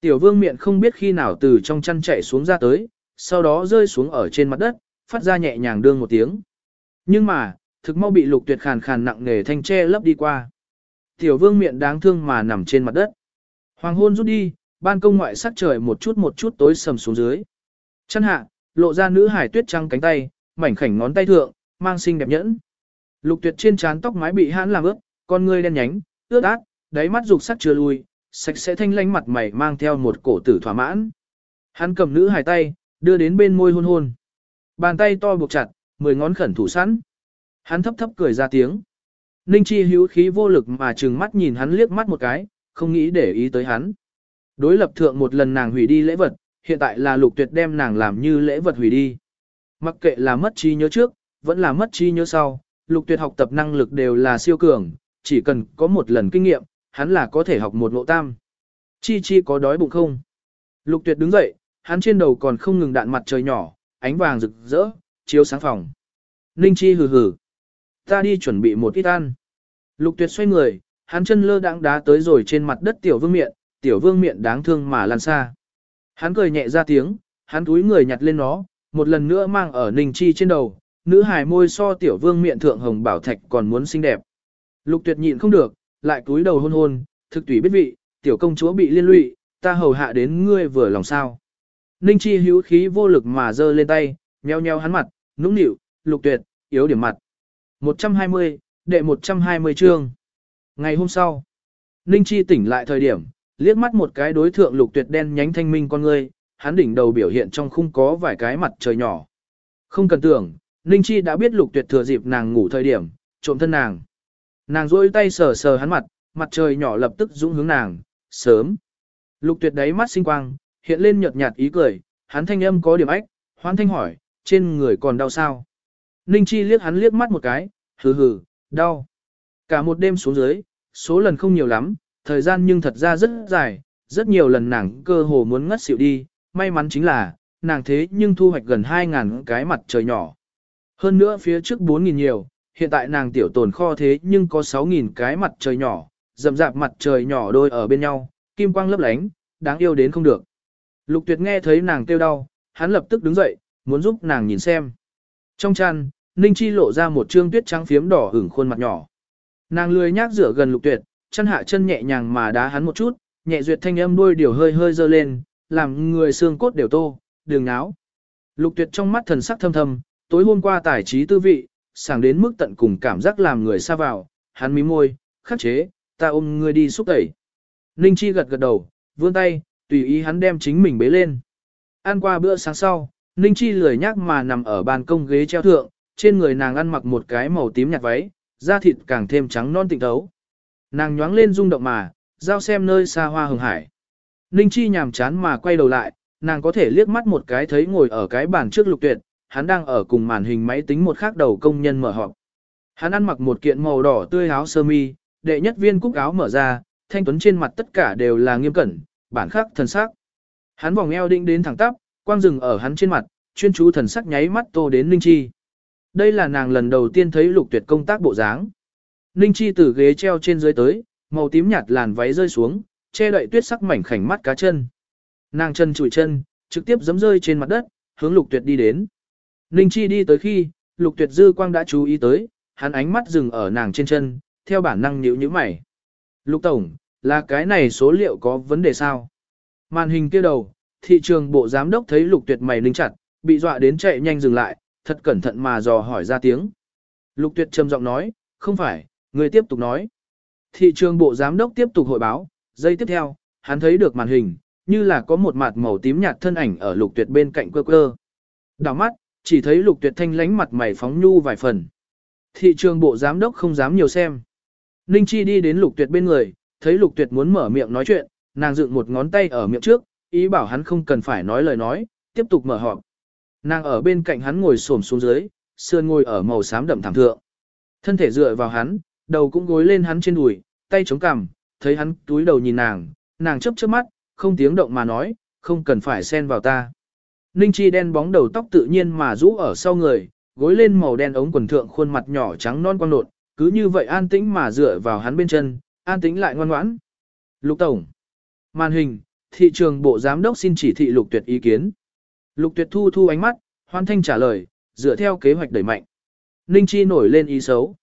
Tiểu vương miệng không biết khi nào từ trong chăn chạy xuống ra tới, sau đó rơi xuống ở trên mặt đất, phát ra nhẹ nhàng đương một tiếng. Nhưng mà, thực mau bị lục tuyệt khàn khàn nặng nề thanh tre lấp đi qua. Tiểu vương miệng đáng thương mà nằm trên mặt đất. Hoàng hôn rút đi, ban công ngoại sắc trời một chút một chút tối sầm xuống dưới. Chân hạ, lộ ra nữ hải tuyết trăng cánh tay, mảnh khảnh ngón tay thượng, mang xinh đẹp nhẫn. Lục tuyệt trên trán tóc mái bị hãn làm ướt, con ngươi đen nhánh, ướt át, đáy mắt dục sắc chưa lui, sạch sẽ thanh lãnh mặt mày mang theo một cổ tử thỏa mãn. Hắn cầm nữ hài tay, đưa đến bên môi hôn hôn. Bàn tay to buộc chặt, mười ngón khẩn thủ sẵn. Hắn thấp thấp cười ra tiếng. Ninh Chi hữu khí vô lực mà trừng mắt nhìn hắn liếc mắt một cái, không nghĩ để ý tới hắn. Đối lập thượng một lần nàng hủy đi lễ vật, hiện tại là lục tuyệt đem nàng làm như lễ vật hủy đi. Mặc kệ là mất trí nhớ trước, vẫn là mất trí nhớ sau, lục tuyệt học tập năng lực đều là siêu cường, chỉ cần có một lần kinh nghiệm, hắn là có thể học một ngộ tam. Chi chi có đói bụng không? Lục tuyệt đứng dậy, hắn trên đầu còn không ngừng đạn mặt trời nhỏ, ánh vàng rực rỡ, chiếu sáng phòng. Ninh chi hừ hừ. Ta đi chuẩn bị một ít ăn. Lục tuyệt xoay người, hắn chân lơ đãng đá tới rồi trên mặt đất tiểu vương miệng, tiểu vương miệng đáng thương mà lan xa. Hắn cười nhẹ ra tiếng, hắn túi người nhặt lên nó, một lần nữa mang ở ninh chi trên đầu, nữ hài môi so tiểu vương miệng thượng hồng bảo thạch còn muốn xinh đẹp. Lục tuyệt nhịn không được, lại túi đầu hôn hôn, thực tùy biết vị, tiểu công chúa bị liên lụy, ta hầu hạ đến ngươi vừa lòng sao. Ninh chi hữu khí vô lực mà giơ lên tay, nheo nheo hắn mặt, nũng nịu, lục tuyệt, yếu điểm mặt. 120, đệ 120 chương. Ngày hôm sau, Ninh chi tỉnh lại thời điểm, liếc mắt một cái đối thượng lục tuyệt đen nhánh thanh minh con ngươi, hắn đỉnh đầu biểu hiện trong khung có vài cái mặt trời nhỏ. Không cần tưởng, Ninh Chi đã biết lục tuyệt thừa dịp nàng ngủ thời điểm, trộm thân nàng. Nàng rôi tay sờ sờ hắn mặt, mặt trời nhỏ lập tức dũng hướng nàng, sớm. Lục tuyệt đáy mắt sinh quang, hiện lên nhợt nhạt ý cười, hắn thanh âm có điểm ách, hoan thanh hỏi, trên người còn đau sao? Ninh Chi liếc hắn liếc mắt một cái, hừ hừ, đau. Cả một đêm xuống dưới, số lần không nhiều lắm, thời gian nhưng thật ra rất dài, rất nhiều lần nàng cơ hồ muốn ngất xỉu đi, may mắn chính là, nàng thế nhưng thu hoạch gần 2.000 cái mặt trời nhỏ. Hơn nữa phía trước 4.000 nhiều, hiện tại nàng tiểu tồn kho thế nhưng có 6.000 cái mặt trời nhỏ, rậm rạp mặt trời nhỏ đôi ở bên nhau, kim quang lấp lánh, đáng yêu đến không được. Lục tuyệt nghe thấy nàng kêu đau, hắn lập tức đứng dậy, muốn giúp nàng nhìn xem. Trong chăn, Ninh Chi lộ ra một trương tuyết trắng phiếm đỏ hửng khuôn mặt nhỏ. Nàng lười nhác rửa gần lục tuyệt, chân hạ chân nhẹ nhàng mà đá hắn một chút, nhẹ duyệt thanh âm đôi điều hơi hơi dơ lên, làm người xương cốt đều tô, đường náo. Lục tuyệt trong mắt thần sắc thâm thâm, tối hôm qua tài trí tư vị, sảng đến mức tận cùng cảm giác làm người xa vào, hắn mí môi, khắc chế, ta ôm ngươi đi xúc tẩy. Ninh Chi gật gật đầu, vươn tay, tùy ý hắn đem chính mình bế lên. Ăn qua bữa sáng sau, Ninh Chi lười nhác mà nằm ở ban công ghế treo thượng, trên người nàng ăn mặc một cái màu tím nhạt váy, da thịt càng thêm trắng non tịnh thấu. Nàng nhoáng lên rung động mà, giao xem nơi xa hoa hồng hải. Ninh Chi nhàm chán mà quay đầu lại, nàng có thể liếc mắt một cái thấy ngồi ở cái bàn trước lục tuyệt, hắn đang ở cùng màn hình máy tính một khác đầu công nhân mở họp. Hắn ăn mặc một kiện màu đỏ tươi áo sơ mi, đệ nhất viên cúc áo mở ra, thanh tuấn trên mặt tất cả đều là nghiêm cẩn, bản khắc thần sắc. Hắn vòng eo định đến thẳng tắp, quang rừng ở hắn trên mặt, chuyên chú thần sắc nháy mắt tô đến Ninh Chi. Đây là nàng lần đầu tiên thấy lục tuyệt công tác bộ dáng. Ninh Chi từ ghế treo trên dưới tới, màu tím nhạt làn váy rơi xuống, che đậy tuyết sắc mảnh khảnh mắt cá chân. Nàng chân chùi chân, trực tiếp giẫm rơi trên mặt đất, hướng lục tuyệt đi đến. Ninh Chi đi tới khi, lục tuyệt dư quang đã chú ý tới, hắn ánh mắt dừng ở nàng trên chân, theo bản năng nhíu nhíu mày. Lục Tổng, là cái này số liệu có vấn đề sao? Màn hình kia đầu, thị trường bộ giám đốc thấy lục tuyệt mày ninh chặt, bị dọa đến chạy nhanh dừng lại, thật cẩn thận mà dò hỏi ra tiếng. Lục tuyệt trầm giọng nói, không phải, người tiếp tục nói. Thị trường bộ giám đốc tiếp tục hội báo, giây tiếp theo, hắn thấy được màn hình, như là có một mặt màu tím nhạt thân ảnh ở lục tuyệt bên cạnh quơ quơ. Đào mắt, chỉ thấy lục tuyệt thanh lánh mặt mày phóng nhu vài phần. Thị trường bộ giám đốc không dám nhiều xem. Ninh Chi đi đến lục tuyệt bên người, thấy lục tuyệt muốn mở miệng nói chuyện, nàng dựng một ngón tay ở miệng trước, ý bảo hắn không cần phải nói lời nói, tiếp tục mở họp. Nàng ở bên cạnh hắn ngồi xổm xuống dưới, sườn ngồi ở màu xám đậm thảm thượng. Thân thể dựa vào hắn, đầu cũng gối lên hắn trên đùi, tay chống cằm, thấy hắn túi đầu nhìn nàng, nàng chớp chớp mắt, không tiếng động mà nói, không cần phải xen vào ta. Ninh Chi đen bóng đầu tóc tự nhiên mà rũ ở sau người, gối lên màu đen ống quần thượng khuôn mặt nhỏ trắng non quang nột, cứ như vậy an tĩnh mà dựa vào hắn bên chân, an tĩnh lại ngoan ngoãn. Lục Tổng. Màn hình, thị trường bộ giám đốc xin chỉ thị Lục Tuyệt ý kiến. Lục Tuyệt thu thu ánh mắt, hoan thanh trả lời, dựa theo kế hoạch đẩy mạnh. Ninh Chi nổi lên ý xấu.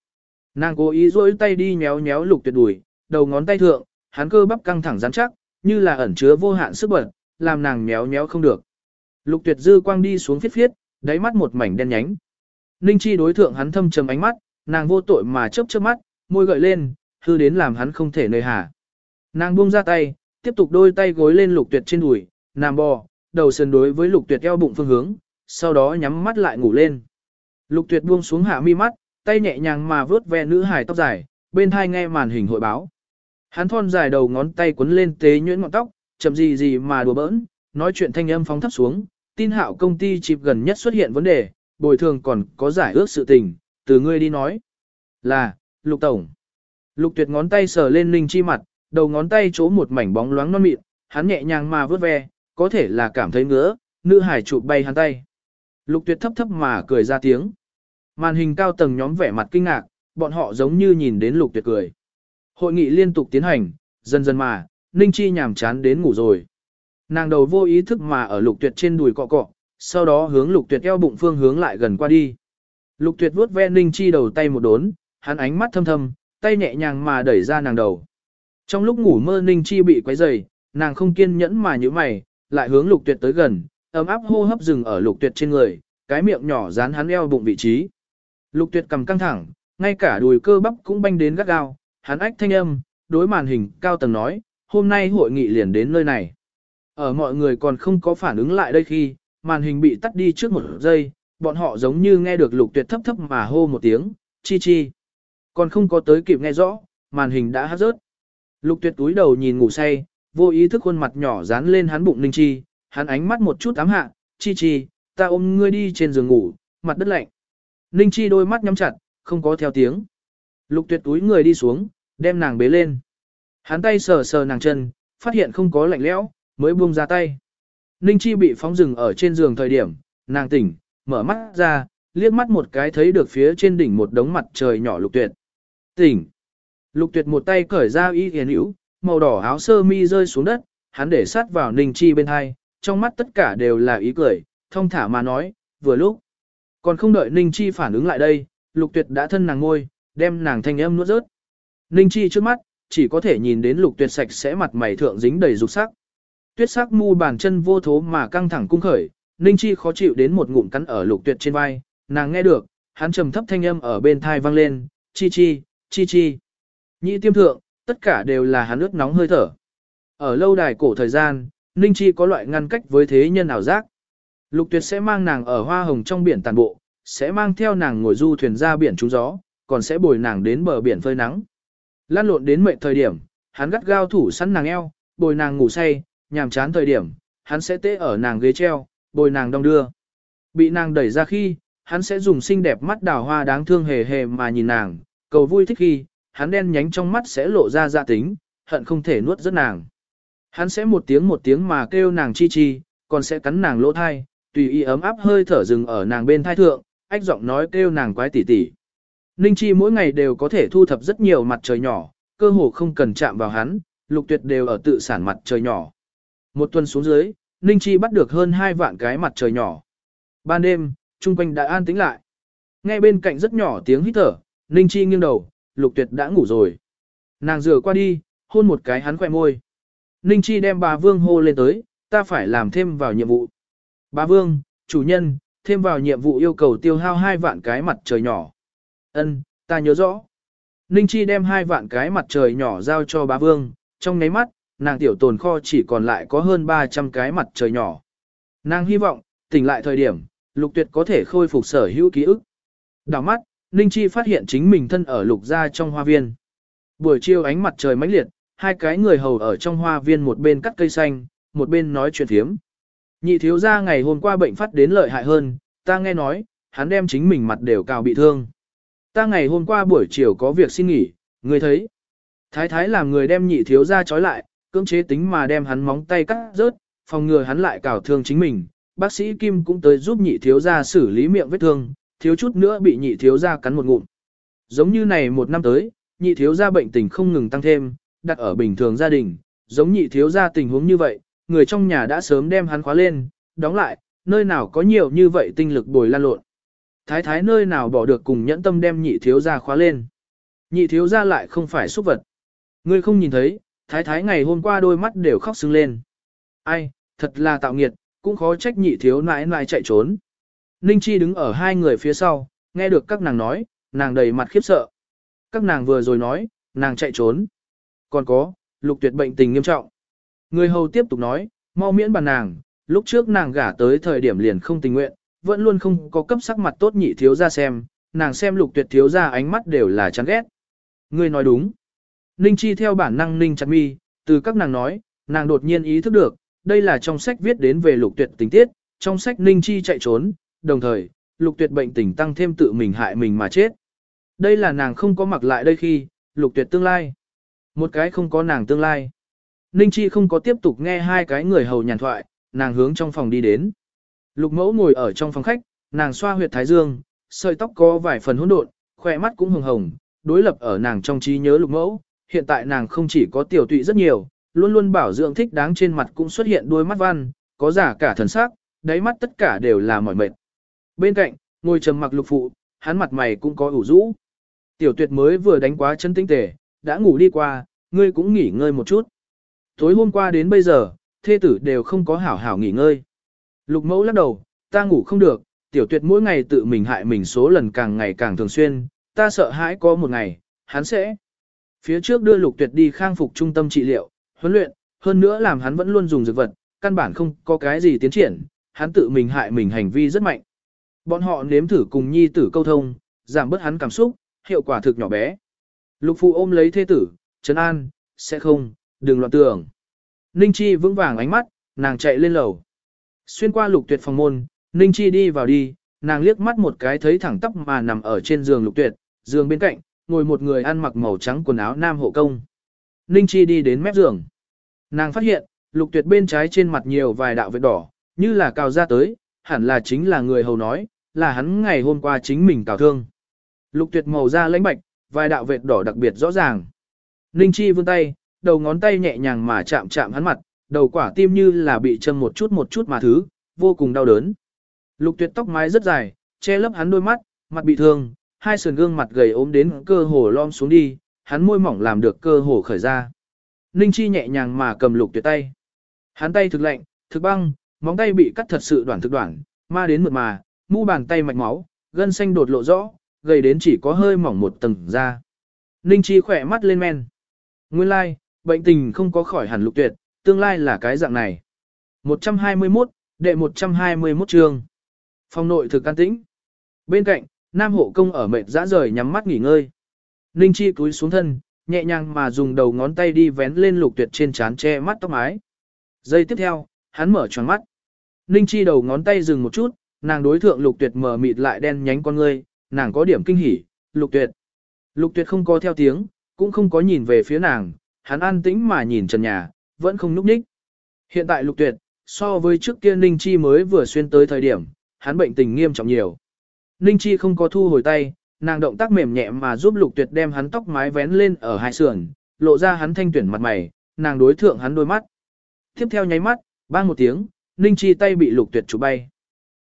Nàng cố ý rỗi tay đi nhéo nhéo Lục Tuyệt đùi, đầu ngón tay thượng, hắn cơ bắp căng thẳng rắn chắc, như là ẩn chứa vô hạn sức bật, làm nàng nhéo nhéo không được. Lục Tuyệt dư quang đi xuống phiết phiết, đáy mắt một mảnh đen nhánh. Ninh Chi đối thượng hắn thâm trầm ánh mắt, nàng vô tội mà chớp chớp mắt, môi gợi lên, hư đến làm hắn không thể nơi hà. Nàng buông ra tay, tiếp tục đôi tay gối lên lục tuyệt trên đùi, nàng bò, đầu sườn đối với lục tuyệt eo bụng phương hướng, sau đó nhắm mắt lại ngủ lên. Lục tuyệt buông xuống hạ mi mắt, tay nhẹ nhàng mà vớt ve nữ hài tóc dài, bên thai nghe màn hình hội báo. Hắn thon dài đầu ngón tay quấn lên tế nhuyễn ngọn tóc, chậm gì gì mà đùa bỡn, nói chuyện thanh âm phóng thấp xuống, tin hạo công ty chịp gần nhất xuất hiện vấn đề, bồi thường còn có giải ước sự tình, từ ngươi đi nói. Là, lục tổng. Lục tuyệt ngón tay sờ lên Ninh Chi mặt, đầu ngón tay chỗ một mảnh bóng loáng non mịn, hắn nhẹ nhàng mà vớt ve, có thể là cảm thấy ngứa, nữ hải chụp bay hắn tay. Lục tuyệt thấp thấp mà cười ra tiếng. Màn hình cao tầng nhóm vẻ mặt kinh ngạc, bọn họ giống như nhìn đến lục tuyệt cười. Hội nghị liên tục tiến hành, dần dần mà, Ninh Chi nhàm chán đến ngủ rồi. Nàng đầu vô ý thức mà ở lục tuyệt trên đùi cọ cọ, sau đó hướng lục tuyệt eo bụng phương hướng lại gần qua đi. Lục tuyệt vuốt ve Ninh Chi đầu tay một đốn, hắn ánh mắt thâm thâm, tay nhẹ nhàng mà đẩy ra nàng đầu. Trong lúc ngủ mơ Ninh Chi bị quấy rầy, nàng không kiên nhẫn mà như mày, lại hướng lục tuyệt tới gần, ấm áp hô hấp dừng ở lục tuyệt trên người, cái miệng nhỏ dán hắn eo bụng vị trí. Lục tuyệt cầm căng thẳng, ngay cả đùi cơ bắp cũng banh đến gắt gao, hắn ách thanh âm, đối màn hình cao tầng nói, hôm nay hội nghị liền đến nơi này. Ở mọi người còn không có phản ứng lại đây khi, màn hình bị tắt đi trước một giây, bọn họ giống như nghe được lục tuyệt thấp thấp mà hô một tiếng, chi chi. Còn không có tới kịp nghe rõ, màn hình đã hát rớt. Lục tuyệt túi đầu nhìn ngủ say, vô ý thức khuôn mặt nhỏ dán lên hắn bụng Ninh Chi, hắn ánh mắt một chút ám hạ, chi chi, ta ôm ngươi đi trên giường ngủ, mặt đất lạnh. Ninh Chi đôi mắt nhắm chặt, không có theo tiếng. Lục tuyệt túi người đi xuống, đem nàng bế lên. Hắn tay sờ sờ nàng chân, phát hiện không có lạnh lẽo, mới buông ra tay. Ninh Chi bị phóng rừng ở trên giường thời điểm, nàng tỉnh, mở mắt ra, liếc mắt một cái thấy được phía trên đỉnh một đống mặt trời nhỏ lục tuyệt. Tỉnh. Lục tuyệt một tay cởi ra y hiền hữu, màu đỏ áo sơ mi rơi xuống đất, hắn để sát vào Ninh Chi bên hai, trong mắt tất cả đều là ý cười, thông thả mà nói, vừa lúc. Còn không đợi Ninh Chi phản ứng lại đây, lục tuyệt đã thân nàng ngôi, đem nàng thanh âm nuốt rớt. Ninh Chi trước mắt, chỉ có thể nhìn đến lục tuyệt sạch sẽ mặt mày thượng dính đầy dục sắc. Tuyết sắc mu bàn chân vô thố mà căng thẳng cung khởi, Ninh Chi khó chịu đến một ngụm cắn ở lục tuyệt trên vai, nàng nghe được, hắn trầm thấp thanh âm ở bên thai vang lên, chi chi, chi chi. Nhị tiêm thượng, tất cả đều là hắn ướt nóng hơi thở. Ở lâu đài cổ thời gian, Ninh Chi có loại ngăn cách với thế nhân ảo giác. Lục tuyệt sẽ mang nàng ở hoa hồng trong biển tàn bộ, sẽ mang theo nàng ngồi du thuyền ra biển trú gió, còn sẽ bồi nàng đến bờ biển phơi nắng. Lan lộn đến mệnh thời điểm, hắn gắt gao thủ săn nàng eo, bồi nàng ngủ say, nhàm chán thời điểm, hắn sẽ tê ở nàng ghế treo, bồi nàng đong đưa. Bị nàng đẩy ra khi, hắn sẽ dùng xinh đẹp mắt đào hoa đáng thương hề hề mà nhìn nàng, cầu vui thích khi, hắn đen nhánh trong mắt sẽ lộ ra dạ tính, hận không thể nuốt rất nàng. Hắn sẽ một tiếng một tiếng mà kêu nàng chi chi, còn sẽ cắn nàng lỗ thai, tùy ý ấm áp hơi thở rừng ở nàng bên thai thượng, ách giọng nói kêu nàng quái tỉ tỉ. Ninh Chi mỗi ngày đều có thể thu thập rất nhiều mặt trời nhỏ, cơ hồ không cần chạm vào hắn, lục tuyệt đều ở tự sản mặt trời nhỏ. Một tuần xuống dưới, Ninh Chi bắt được hơn hai vạn cái mặt trời nhỏ. Ban đêm, chung quanh đã an tĩnh lại. Nghe bên cạnh rất nhỏ tiếng hít thở, Ninh Chi nghiêng đầu, lục tuyệt đã ngủ rồi. Nàng rửa qua đi, hôn một cái hắn khỏe môi. Ninh Chi đem bà Vương hô lên tới, ta phải làm thêm vào nhiệm vụ. Bà Vương, chủ nhân, thêm vào nhiệm vụ yêu cầu tiêu hao hai vạn cái mặt trời nhỏ. Ân, ta nhớ rõ. Ninh Chi đem hai vạn cái mặt trời nhỏ giao cho bà Vương, trong ngáy mắt, nàng tiểu tồn kho chỉ còn lại có hơn 300 cái mặt trời nhỏ. Nàng hy vọng, tỉnh lại thời điểm, lục tuyệt có thể khôi phục sở hữu ký ức. Đào mắt, Ninh Chi phát hiện chính mình thân ở lục gia trong hoa viên. Buổi chiều ánh mặt trời mãnh liệt, hai cái người hầu ở trong hoa viên một bên cắt cây xanh, một bên nói chuyện thiếm. Nhị thiếu gia ngày hôm qua bệnh phát đến lợi hại hơn, ta nghe nói, hắn đem chính mình mặt đều cào bị thương. Ta ngày hôm qua buổi chiều có việc xin nghỉ, người thấy. Thái thái làm người đem nhị thiếu gia trói lại, cưỡng chế tính mà đem hắn móng tay cắt rớt, phòng ngừa hắn lại cào thương chính mình. Bác sĩ Kim cũng tới giúp nhị thiếu gia xử lý miệng vết thương, thiếu chút nữa bị nhị thiếu gia cắn một ngụm. Giống như này một năm tới, nhị thiếu gia bệnh tình không ngừng tăng thêm, đặt ở bình thường gia đình, giống nhị thiếu gia tình huống như vậy, người trong nhà đã sớm đem hắn khóa lên, đóng lại, nơi nào có nhiều như vậy tinh lực bồi lan lộn. Thái thái nơi nào bỏ được cùng nhẫn tâm đem nhị thiếu gia khóa lên. Nhị thiếu gia lại không phải xúc vật. Ngươi không nhìn thấy, thái thái ngày hôm qua đôi mắt đều khóc sưng lên. Ai, thật là tạo nghiệt, cũng khó trách nhị thiếu nãi nãi chạy trốn. Ninh Chi đứng ở hai người phía sau, nghe được các nàng nói, nàng đầy mặt khiếp sợ. Các nàng vừa rồi nói, nàng chạy trốn. Còn có, lục tuyệt bệnh tình nghiêm trọng. Người hầu tiếp tục nói, mau miễn bàn nàng, lúc trước nàng gả tới thời điểm liền không tình nguyện, vẫn luôn không có cấp sắc mặt tốt nhị thiếu ra xem, nàng xem lục tuyệt thiếu ra ánh mắt đều là chán ghét. Người nói đúng. Ninh Chi theo bản năng Ninh chặt mi, từ các nàng nói, nàng đột nhiên ý thức được, đây là trong sách viết đến về lục tuyệt tình tiết, trong sách Ninh Chi chạy trốn, đồng thời, lục tuyệt bệnh tình tăng thêm tự mình hại mình mà chết. Đây là nàng không có mặc lại đây khi, lục tuyệt tương lai. Một cái không có nàng tương lai. Ninh Chi không có tiếp tục nghe hai cái người hầu nhàn thoại, nàng hướng trong phòng đi đến. Lục mẫu ngồi ở trong phòng khách, nàng xoa huyệt thái dương, sợi tóc có vài phần hỗn độn, khỏe mắt cũng hồng hồng, đối lập ở nàng trong trí nhớ lục mẫu, hiện tại nàng không chỉ có tiểu tụy rất nhiều, luôn luôn bảo dưỡng thích đáng trên mặt cũng xuất hiện đôi mắt văn, có giả cả thần sắc, đáy mắt tất cả đều là mỏi mệt. Bên cạnh, ngồi trầm mặc lục phụ, hắn mặt mày cũng có ủ rũ. Tiểu tuyệt mới vừa đánh quá chân tinh tề, đã ngủ đi qua, ngươi cũng nghỉ ngơi một chút. Tối hôm qua đến bây giờ, thê tử đều không có hảo hảo nghỉ ngơi. Lục mẫu lắc đầu, ta ngủ không được, tiểu tuyệt mỗi ngày tự mình hại mình số lần càng ngày càng thường xuyên, ta sợ hãi có một ngày, hắn sẽ. Phía trước đưa lục tuyệt đi khang phục trung tâm trị liệu, huấn luyện, hơn nữa làm hắn vẫn luôn dùng dược vật, căn bản không có cái gì tiến triển, hắn tự mình hại mình hành vi rất mạnh. Bọn họ nếm thử cùng nhi tử câu thông, giảm bớt hắn cảm xúc, hiệu quả thực nhỏ bé. Lục phụ ôm lấy thê tử, trấn an, sẽ không, đừng loạn tưởng. Ninh Chi vững vàng ánh mắt, nàng chạy lên lầu. Xuyên qua lục tuyệt phòng môn, Ninh Chi đi vào đi, nàng liếc mắt một cái thấy thẳng tóc mà nằm ở trên giường lục tuyệt, giường bên cạnh, ngồi một người ăn mặc màu trắng quần áo nam hộ công. Ninh Chi đi đến mép giường. Nàng phát hiện, lục tuyệt bên trái trên mặt nhiều vài đạo vết đỏ, như là cào ra tới, hẳn là chính là người hầu nói, là hắn ngày hôm qua chính mình cào thương. Lục tuyệt màu da lãnh bạch, vài đạo vệt đỏ đặc biệt rõ ràng. Ninh Chi vươn tay, đầu ngón tay nhẹ nhàng mà chạm chạm hắn mặt, đầu quả tim như là bị châm một chút một chút mà thứ, vô cùng đau đớn. Lục tuyệt tóc mái rất dài, che lấp hắn đôi mắt, mặt bị thương, hai sườn gương mặt gầy ốm đến cơ hồ lom xuống đi, hắn môi mỏng làm được cơ hồ khởi ra. Ninh Chi nhẹ nhàng mà cầm lục tuyệt tay. Hắn tay thực lạnh, thực băng, móng tay bị cắt thật sự đoạn thực đoạn, ma đến mượt mà, mu bàn tay mạch máu, gân xanh đột lộ rõ, gầy đến chỉ có hơi mỏng một tầng da. Ninh Chi khỏe mắt lên men. Nguyên lai, like, bệnh tình không có khỏi hẳn lục tuyệt, tương lai là cái dạng này. 121, đệ 121 chương. Phòng nội thực an tĩnh. Bên cạnh, nam hộ công ở mệt dã rời nhắm mắt nghỉ ngơi. Ninh Chi cúi xuống thân, nhẹ nhàng mà dùng đầu ngón tay đi vén lên lục tuyệt trên trán che mắt tóc mái. Giây tiếp theo, hắn mở tròn mắt. Ninh Chi đầu ngón tay dừng một chút, nàng đối thượng lục tuyệt mở mịt lại đen nhánh con ngươi, nàng có điểm kinh hỉ, lục tuyệt. Lục tuyệt không có theo tiếng, cũng không có nhìn về phía nàng, hắn an tĩnh mà nhìn trần nhà, vẫn không núp ních. Hiện tại lục tuyệt, so với trước kia Ninh Chi mới vừa xuyên tới thời điểm, hắn bệnh tình nghiêm trọng nhiều. Ninh Chi không có thu hồi tay, nàng động tác mềm nhẹ mà giúp lục tuyệt đem hắn tóc mái vén lên ở hai sườn, lộ ra hắn thanh tuyển mặt mày, nàng đối thượng hắn đôi mắt. Tiếp theo nháy mắt, bang một tiếng, Ninh Chi tay bị lục tuyệt chụp bay.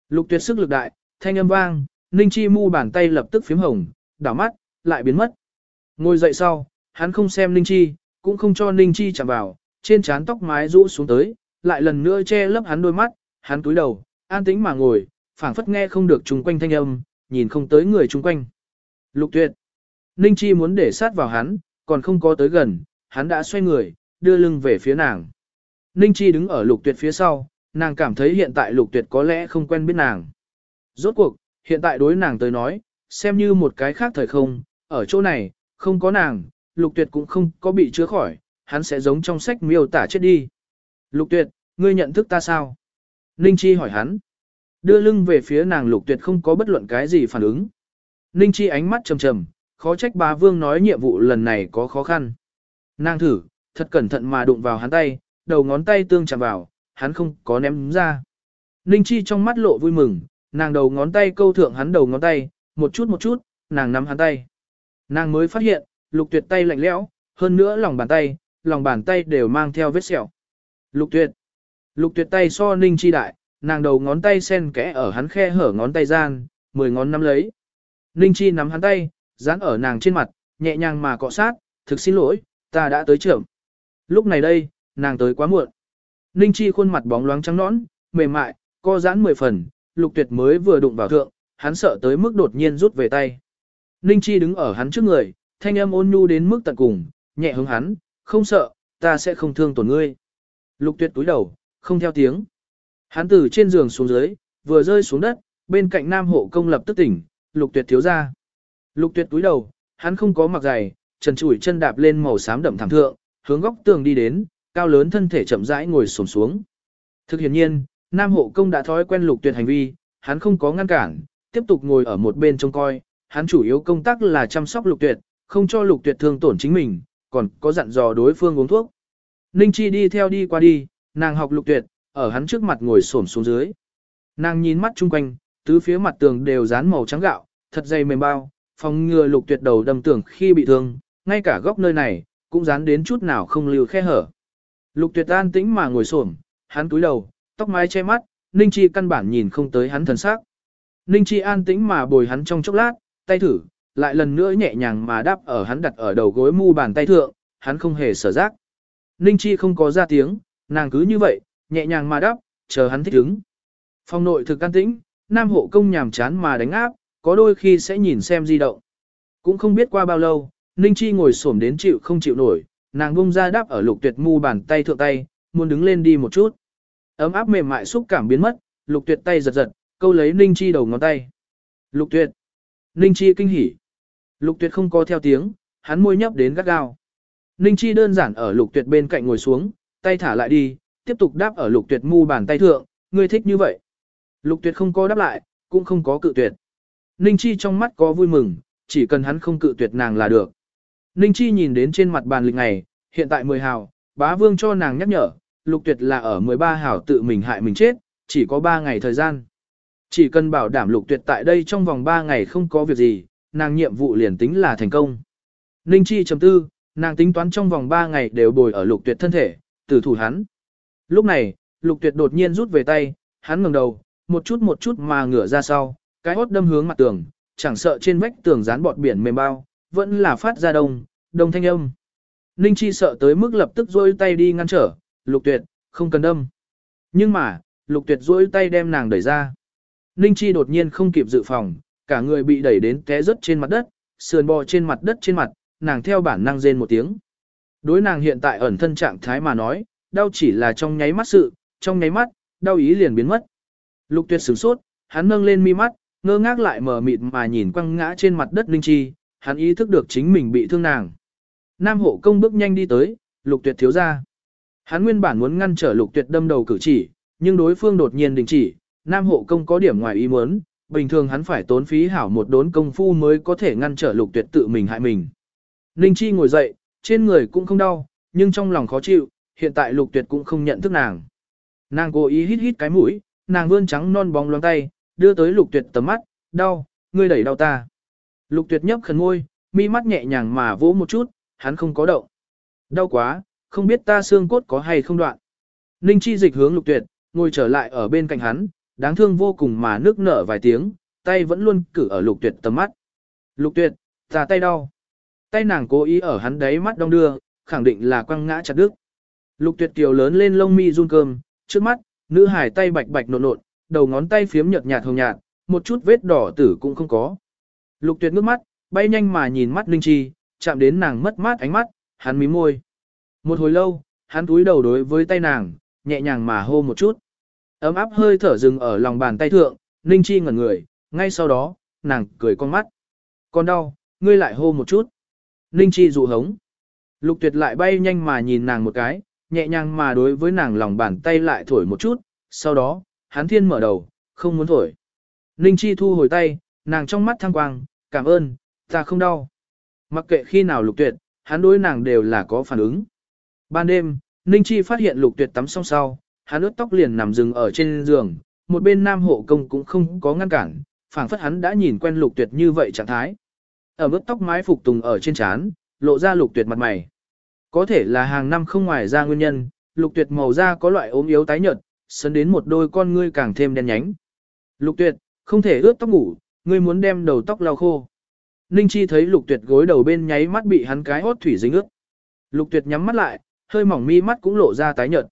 Lục tuyệt sức lực đại, thanh âm vang, Ninh Chi mu bàn tay lập tức phím hồng, đảo mắt, lại biến mất. Ngồi dậy sau, hắn không xem Ninh Chi, cũng không cho Ninh Chi chạm vào, trên trán tóc mái rũ xuống tới, lại lần nữa che lấp hắn đôi mắt, hắn túi đầu, an tĩnh mà ngồi, phảng phất nghe không được chung quanh thanh âm, nhìn không tới người chung quanh. Lục tuyệt. Ninh Chi muốn để sát vào hắn, còn không có tới gần, hắn đã xoay người, đưa lưng về phía nàng. Ninh Chi đứng ở lục tuyệt phía sau, nàng cảm thấy hiện tại lục tuyệt có lẽ không quen biết nàng. Rốt cuộc, hiện tại đối nàng tới nói, xem như một cái khác thời không, ở chỗ này, không có nàng, lục tuyệt cũng không có bị chữa khỏi, hắn sẽ giống trong sách miêu tả chết đi. Lục tuyệt, ngươi nhận thức ta sao? Ninh Chi hỏi hắn. Đưa lưng về phía nàng lục tuyệt không có bất luận cái gì phản ứng. Ninh Chi ánh mắt trầm trầm, khó trách bá vương nói nhiệm vụ lần này có khó khăn. Nàng thử, thật cẩn thận mà đụng vào hắn tay, đầu ngón tay tương chạm vào, hắn không có ném ra. Ninh Chi trong mắt lộ vui mừng, nàng đầu ngón tay câu thượng hắn đầu ngón tay, một chút một chút, nàng nắm hắn tay. Nàng mới phát hiện, lục tuyệt tay lạnh lẽo, hơn nữa lòng bàn tay, lòng bàn tay đều mang theo vết sẹo. Lục tuyệt. Lục tuyệt tay so ninh chi đại, nàng đầu ngón tay sen kẽ ở hắn khe hở ngón tay gian, mười ngón nắm lấy. Ninh chi nắm hắn tay, dán ở nàng trên mặt, nhẹ nhàng mà cọ sát, thực xin lỗi, ta đã tới trưởng. Lúc này đây, nàng tới quá muộn. Ninh chi khuôn mặt bóng loáng trắng nõn, mềm mại, co giãn mười phần, lục tuyệt mới vừa đụng vào thượng, hắn sợ tới mức đột nhiên rút về tay. Ninh chi đứng ở hắn trước người, thanh âm ôn nhu đến mức tận cùng, nhẹ hướng hắn, không sợ, ta sẽ không thương tổn ngươi. Lục tuyệt túi đầu, không theo tiếng. Hắn từ trên giường xuống dưới, vừa rơi xuống đất, bên cạnh nam hộ công lập tức tỉnh, lục tuyệt thiếu ra. Lục tuyệt túi đầu, hắn không có mặc giày, trần trụi chân đạp lên màu xám đậm thảm thượng, hướng góc tường đi đến, cao lớn thân thể chậm rãi ngồi xổm xuống. Thực hiện nhiên, nam hộ công đã thói quen lục tuyệt hành vi, hắn không có ngăn cản, tiếp tục ngồi ở một bên trông coi, hắn chủ yếu công tác là chăm sóc lục tuyệt, không cho lục tuyệt thương tổn chính mình, còn có dặn dò đối phương uống thuốc. Ninh Chi đi theo đi qua đi, nàng học lục tuyệt, ở hắn trước mặt ngồi xổm xuống dưới. Nàng nhìn mắt chung quanh, tứ phía mặt tường đều dán màu trắng gạo, thật dày mềm bao, phòng ngừa lục tuyệt đầu đâm tưởng khi bị thương, ngay cả góc nơi này, cũng dán đến chút nào không lưu khe hở. Lục tuyệt an tĩnh mà ngồi xổm, hắn túi đầu, tóc mái che mắt, Ninh Chi căn bản nhìn không tới hắn thần sắc. Ninh Chi an tĩnh mà bồi hắn trong chốc lát, tay thử, lại lần nữa nhẹ nhàng mà đáp ở hắn đặt ở đầu gối mu bàn tay thượng, hắn không hề sở giác. Ninh Chi không có ra tiếng, nàng cứ như vậy, nhẹ nhàng mà đáp, chờ hắn thích ứng. Phòng nội thực can tĩnh, nam hộ công nhàm chán mà đánh áp, có đôi khi sẽ nhìn xem di động. Cũng không biết qua bao lâu, Ninh Chi ngồi xổm đến chịu không chịu nổi, nàng bung ra đáp ở lục tuyệt mu bàn tay thượng tay, muốn đứng lên đi một chút. Ấm áp mềm mại xúc cảm biến mất, lục tuyệt tay giật giật, câu lấy Ninh Chi đầu ngón tay. Lục tuyệt. Ninh Chi kinh hỉ. Lục tuyệt không có theo tiếng, hắn môi nhấp đến gắt gao. Ninh Chi đơn giản ở lục tuyệt bên cạnh ngồi xuống, tay thả lại đi, tiếp tục đáp ở lục tuyệt mu bàn tay thượng, ngươi thích như vậy. Lục tuyệt không có đáp lại, cũng không có cự tuyệt. Ninh Chi trong mắt có vui mừng, chỉ cần hắn không cự tuyệt nàng là được. Ninh Chi nhìn đến trên mặt bàn lịch ngày, hiện tại 10 hào, bá vương cho nàng nhắc nhở, lục tuyệt là ở 13 hào tự mình hại mình chết, chỉ có 3 ngày thời gian. Chỉ cần bảo đảm lục tuyệt tại đây trong vòng 3 ngày không có việc gì, nàng nhiệm vụ liền tính là thành công. Ninh Chi chấm tư, nàng tính toán trong vòng 3 ngày đều bồi ở lục tuyệt thân thể, tử thủ hắn. Lúc này, lục tuyệt đột nhiên rút về tay, hắn ngẩng đầu, một chút một chút mà ngửa ra sau, cái hốt đâm hướng mặt tường, chẳng sợ trên vách tường dán bọt biển mềm bao, vẫn là phát ra đông, đông thanh âm. Ninh Chi sợ tới mức lập tức rôi tay đi ngăn trở, lục tuyệt, không cần đâm. Nhưng mà, lục tuyệt rôi tay đem nàng đẩy ra. Ninh Chi đột nhiên không kịp dự phòng, cả người bị đẩy đến té rớt trên mặt đất, sườn bò trên mặt đất trên mặt, nàng theo bản năng rên một tiếng. Đối nàng hiện tại ẩn thân trạng thái mà nói, đau chỉ là trong nháy mắt sự, trong nháy mắt, đau ý liền biến mất. Lục tuyệt sửng sốt, hắn nâng lên mi mắt, ngơ ngác lại mở mịt mà nhìn quăng ngã trên mặt đất Linh Chi, hắn ý thức được chính mình bị thương nàng. Nam hộ công bước nhanh đi tới, lục tuyệt thiếu ra. Hắn nguyên bản muốn ngăn trở lục tuyệt đâm đầu cử chỉ, nhưng đối phương đột nhiên đình chỉ, Nam hộ công có điểm ngoài ý muốn, bình thường hắn phải tốn phí hảo một đốn công phu mới có thể ngăn trở lục tuyệt tự mình hại mình. Ninh Chi ngồi dậy, trên người cũng không đau, nhưng trong lòng khó chịu, hiện tại lục tuyệt cũng không nhận thức nàng. Nàng cố ý hít hít cái mũi, nàng vươn trắng non bóng loáng tay, đưa tới lục tuyệt tầm mắt, đau, ngươi đẩy đau ta. Lục tuyệt nhấp khẩn ngôi, mi mắt nhẹ nhàng mà vỗ một chút, hắn không có động. Đau quá, không biết ta xương cốt có hay không đoạn. Ninh Chi dịch hướng lục tuyệt, ngồi trở lại ở bên cạnh hắn, đáng thương vô cùng mà nước nở vài tiếng, tay vẫn luôn cử ở lục tuyệt tầm mắt. Lục tuyệt, ta tay đau. Tay nàng cố ý ở hắn đấy mắt đong đưa, khẳng định là quăng ngã chặt đứt. Lục tuyệt kiều lớn lên lông mi run cơm, trước mắt, nữ hải tay bạch bạch nộn nộn, đầu ngón tay phiếm nhợt nhạt hồng nhạt, một chút vết đỏ tử cũng không có. Lục tuyệt ngước mắt, bay nhanh mà nhìn mắt Linh Chi, chạm đến nàng mất mát ánh mắt, hắn mím môi. Một hồi lâu, hắn túi đầu đối với tay nàng, nhẹ nhàng mà hô một chút. Ấm áp hơi thở dừng ở lòng bàn tay thượng, Ninh Chi ngẩn người, ngay sau đó, nàng cười con mắt. Con đau, ngươi lại hô một chút. Ninh Chi dụ hống. Lục tuyệt lại bay nhanh mà nhìn nàng một cái, nhẹ nhàng mà đối với nàng lòng bàn tay lại thổi một chút, sau đó, hắn thiên mở đầu, không muốn thổi. Ninh Chi thu hồi tay, nàng trong mắt thăng quang, cảm ơn, ta không đau. Mặc kệ khi nào lục tuyệt, hắn đối nàng đều là có phản ứng. Ban đêm, Ninh Chi phát hiện lục tuyệt tắm xong sau, hắn ướt tóc liền nằm dừng ở trên giường, một bên nam hộ công cũng không có ngăn cản, phảng phất hắn đã nhìn quen lục tuyệt như vậy trạng thái. Ở ướt tóc mái phục tùng ở trên trán, lộ ra lục tuyệt mặt mày. Có thể là hàng năm không ngoài ra nguyên nhân, lục tuyệt màu da có loại ốm yếu tái nhợt, sấn đến một đôi con ngươi càng thêm đen nhánh. Lục tuyệt, không thể ướt tóc ngủ, ngươi muốn đem đầu tóc lau khô. Ninh Chi thấy lục tuyệt gối đầu bên nháy mắt bị hắn cái hốt thủy dính ướt. Lục tuyệt nhắm mắt lại, hơi mỏng mi mắt cũng lộ ra tái nhợt.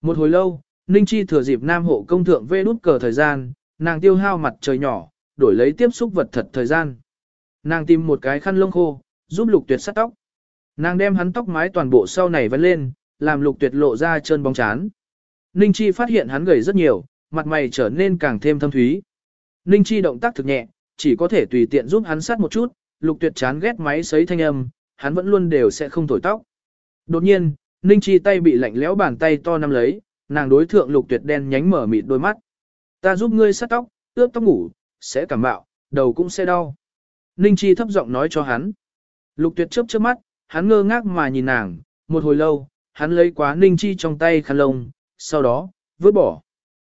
Một hồi lâu, Ninh Chi thừa dịp nam hộ công thượng vê đút cờ thời gian, nàng tiêu hao mặt trời nhỏ, đổi lấy tiếp xúc vật thật thời gian. Nàng tìm một cái khăn lông khô, giúp lục tuyệt sắt tóc. Nàng đem hắn tóc mái toàn bộ sau này vấn lên, làm lục tuyệt lộ ra trơn bóng chán. Ninh Chi phát hiện hắn gầy rất nhiều, mặt mày trở nên càng thêm thâm thúy. Ninh Chi động tác thực nhẹ, chỉ có thể tùy tiện giúp hắn sát một chút, lục tuyệt chán ghét máy sấy thanh âm, hắn vẫn luôn đều sẽ không thổi tóc. Đột nhiên, Ninh Chi tay bị lạnh lẽo bàn tay to nắm lấy, nàng đối thượng lục tuyệt đen nhánh mở mịt đôi mắt. Ta giúp ngươi sát tóc, ướp tóc ngủ, sẽ cảm bạo, đầu cũng sẽ đau. Ninh Chi thấp giọng nói cho hắn. Lục tuyệt chớp chớp mắt, hắn ngơ ngác mà nhìn nàng, một hồi lâu, hắn lấy quá Ninh Chi trong tay khăn lông, sau đó, vứt bỏ.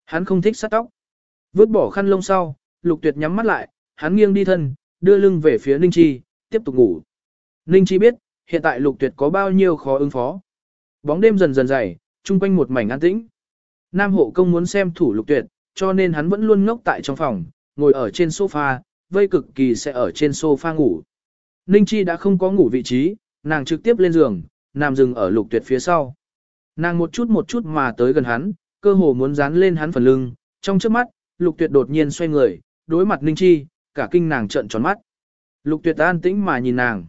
Hắn không thích sát tóc. Vứt bỏ khăn lông sau, lục tuyệt nhắm mắt lại, hắn nghiêng đi thân, đưa lưng về phía Ninh Chi, tiếp tục ngủ. Ninh Chi biết, hiện tại lục tuyệt có bao nhiêu khó ứng phó. Bóng đêm dần dần dày, chung quanh một mảnh an tĩnh. Nam hộ công muốn xem thủ lục tuyệt, cho nên hắn vẫn luôn ngốc tại trong phòng, ngồi ở trên sofa, vây cực kỳ sẽ ở trên sofa ngủ. Ninh Chi đã không có ngủ vị trí, nàng trực tiếp lên giường, nằm dừng ở lục tuyệt phía sau. Nàng một chút một chút mà tới gần hắn, cơ hồ muốn dán lên hắn phần lưng, trong trước mắt, lục tuyệt đột nhiên xoay người, đối mặt Ninh Chi, cả kinh nàng trợn tròn mắt. Lục tuyệt an tĩnh mà nhìn nàng.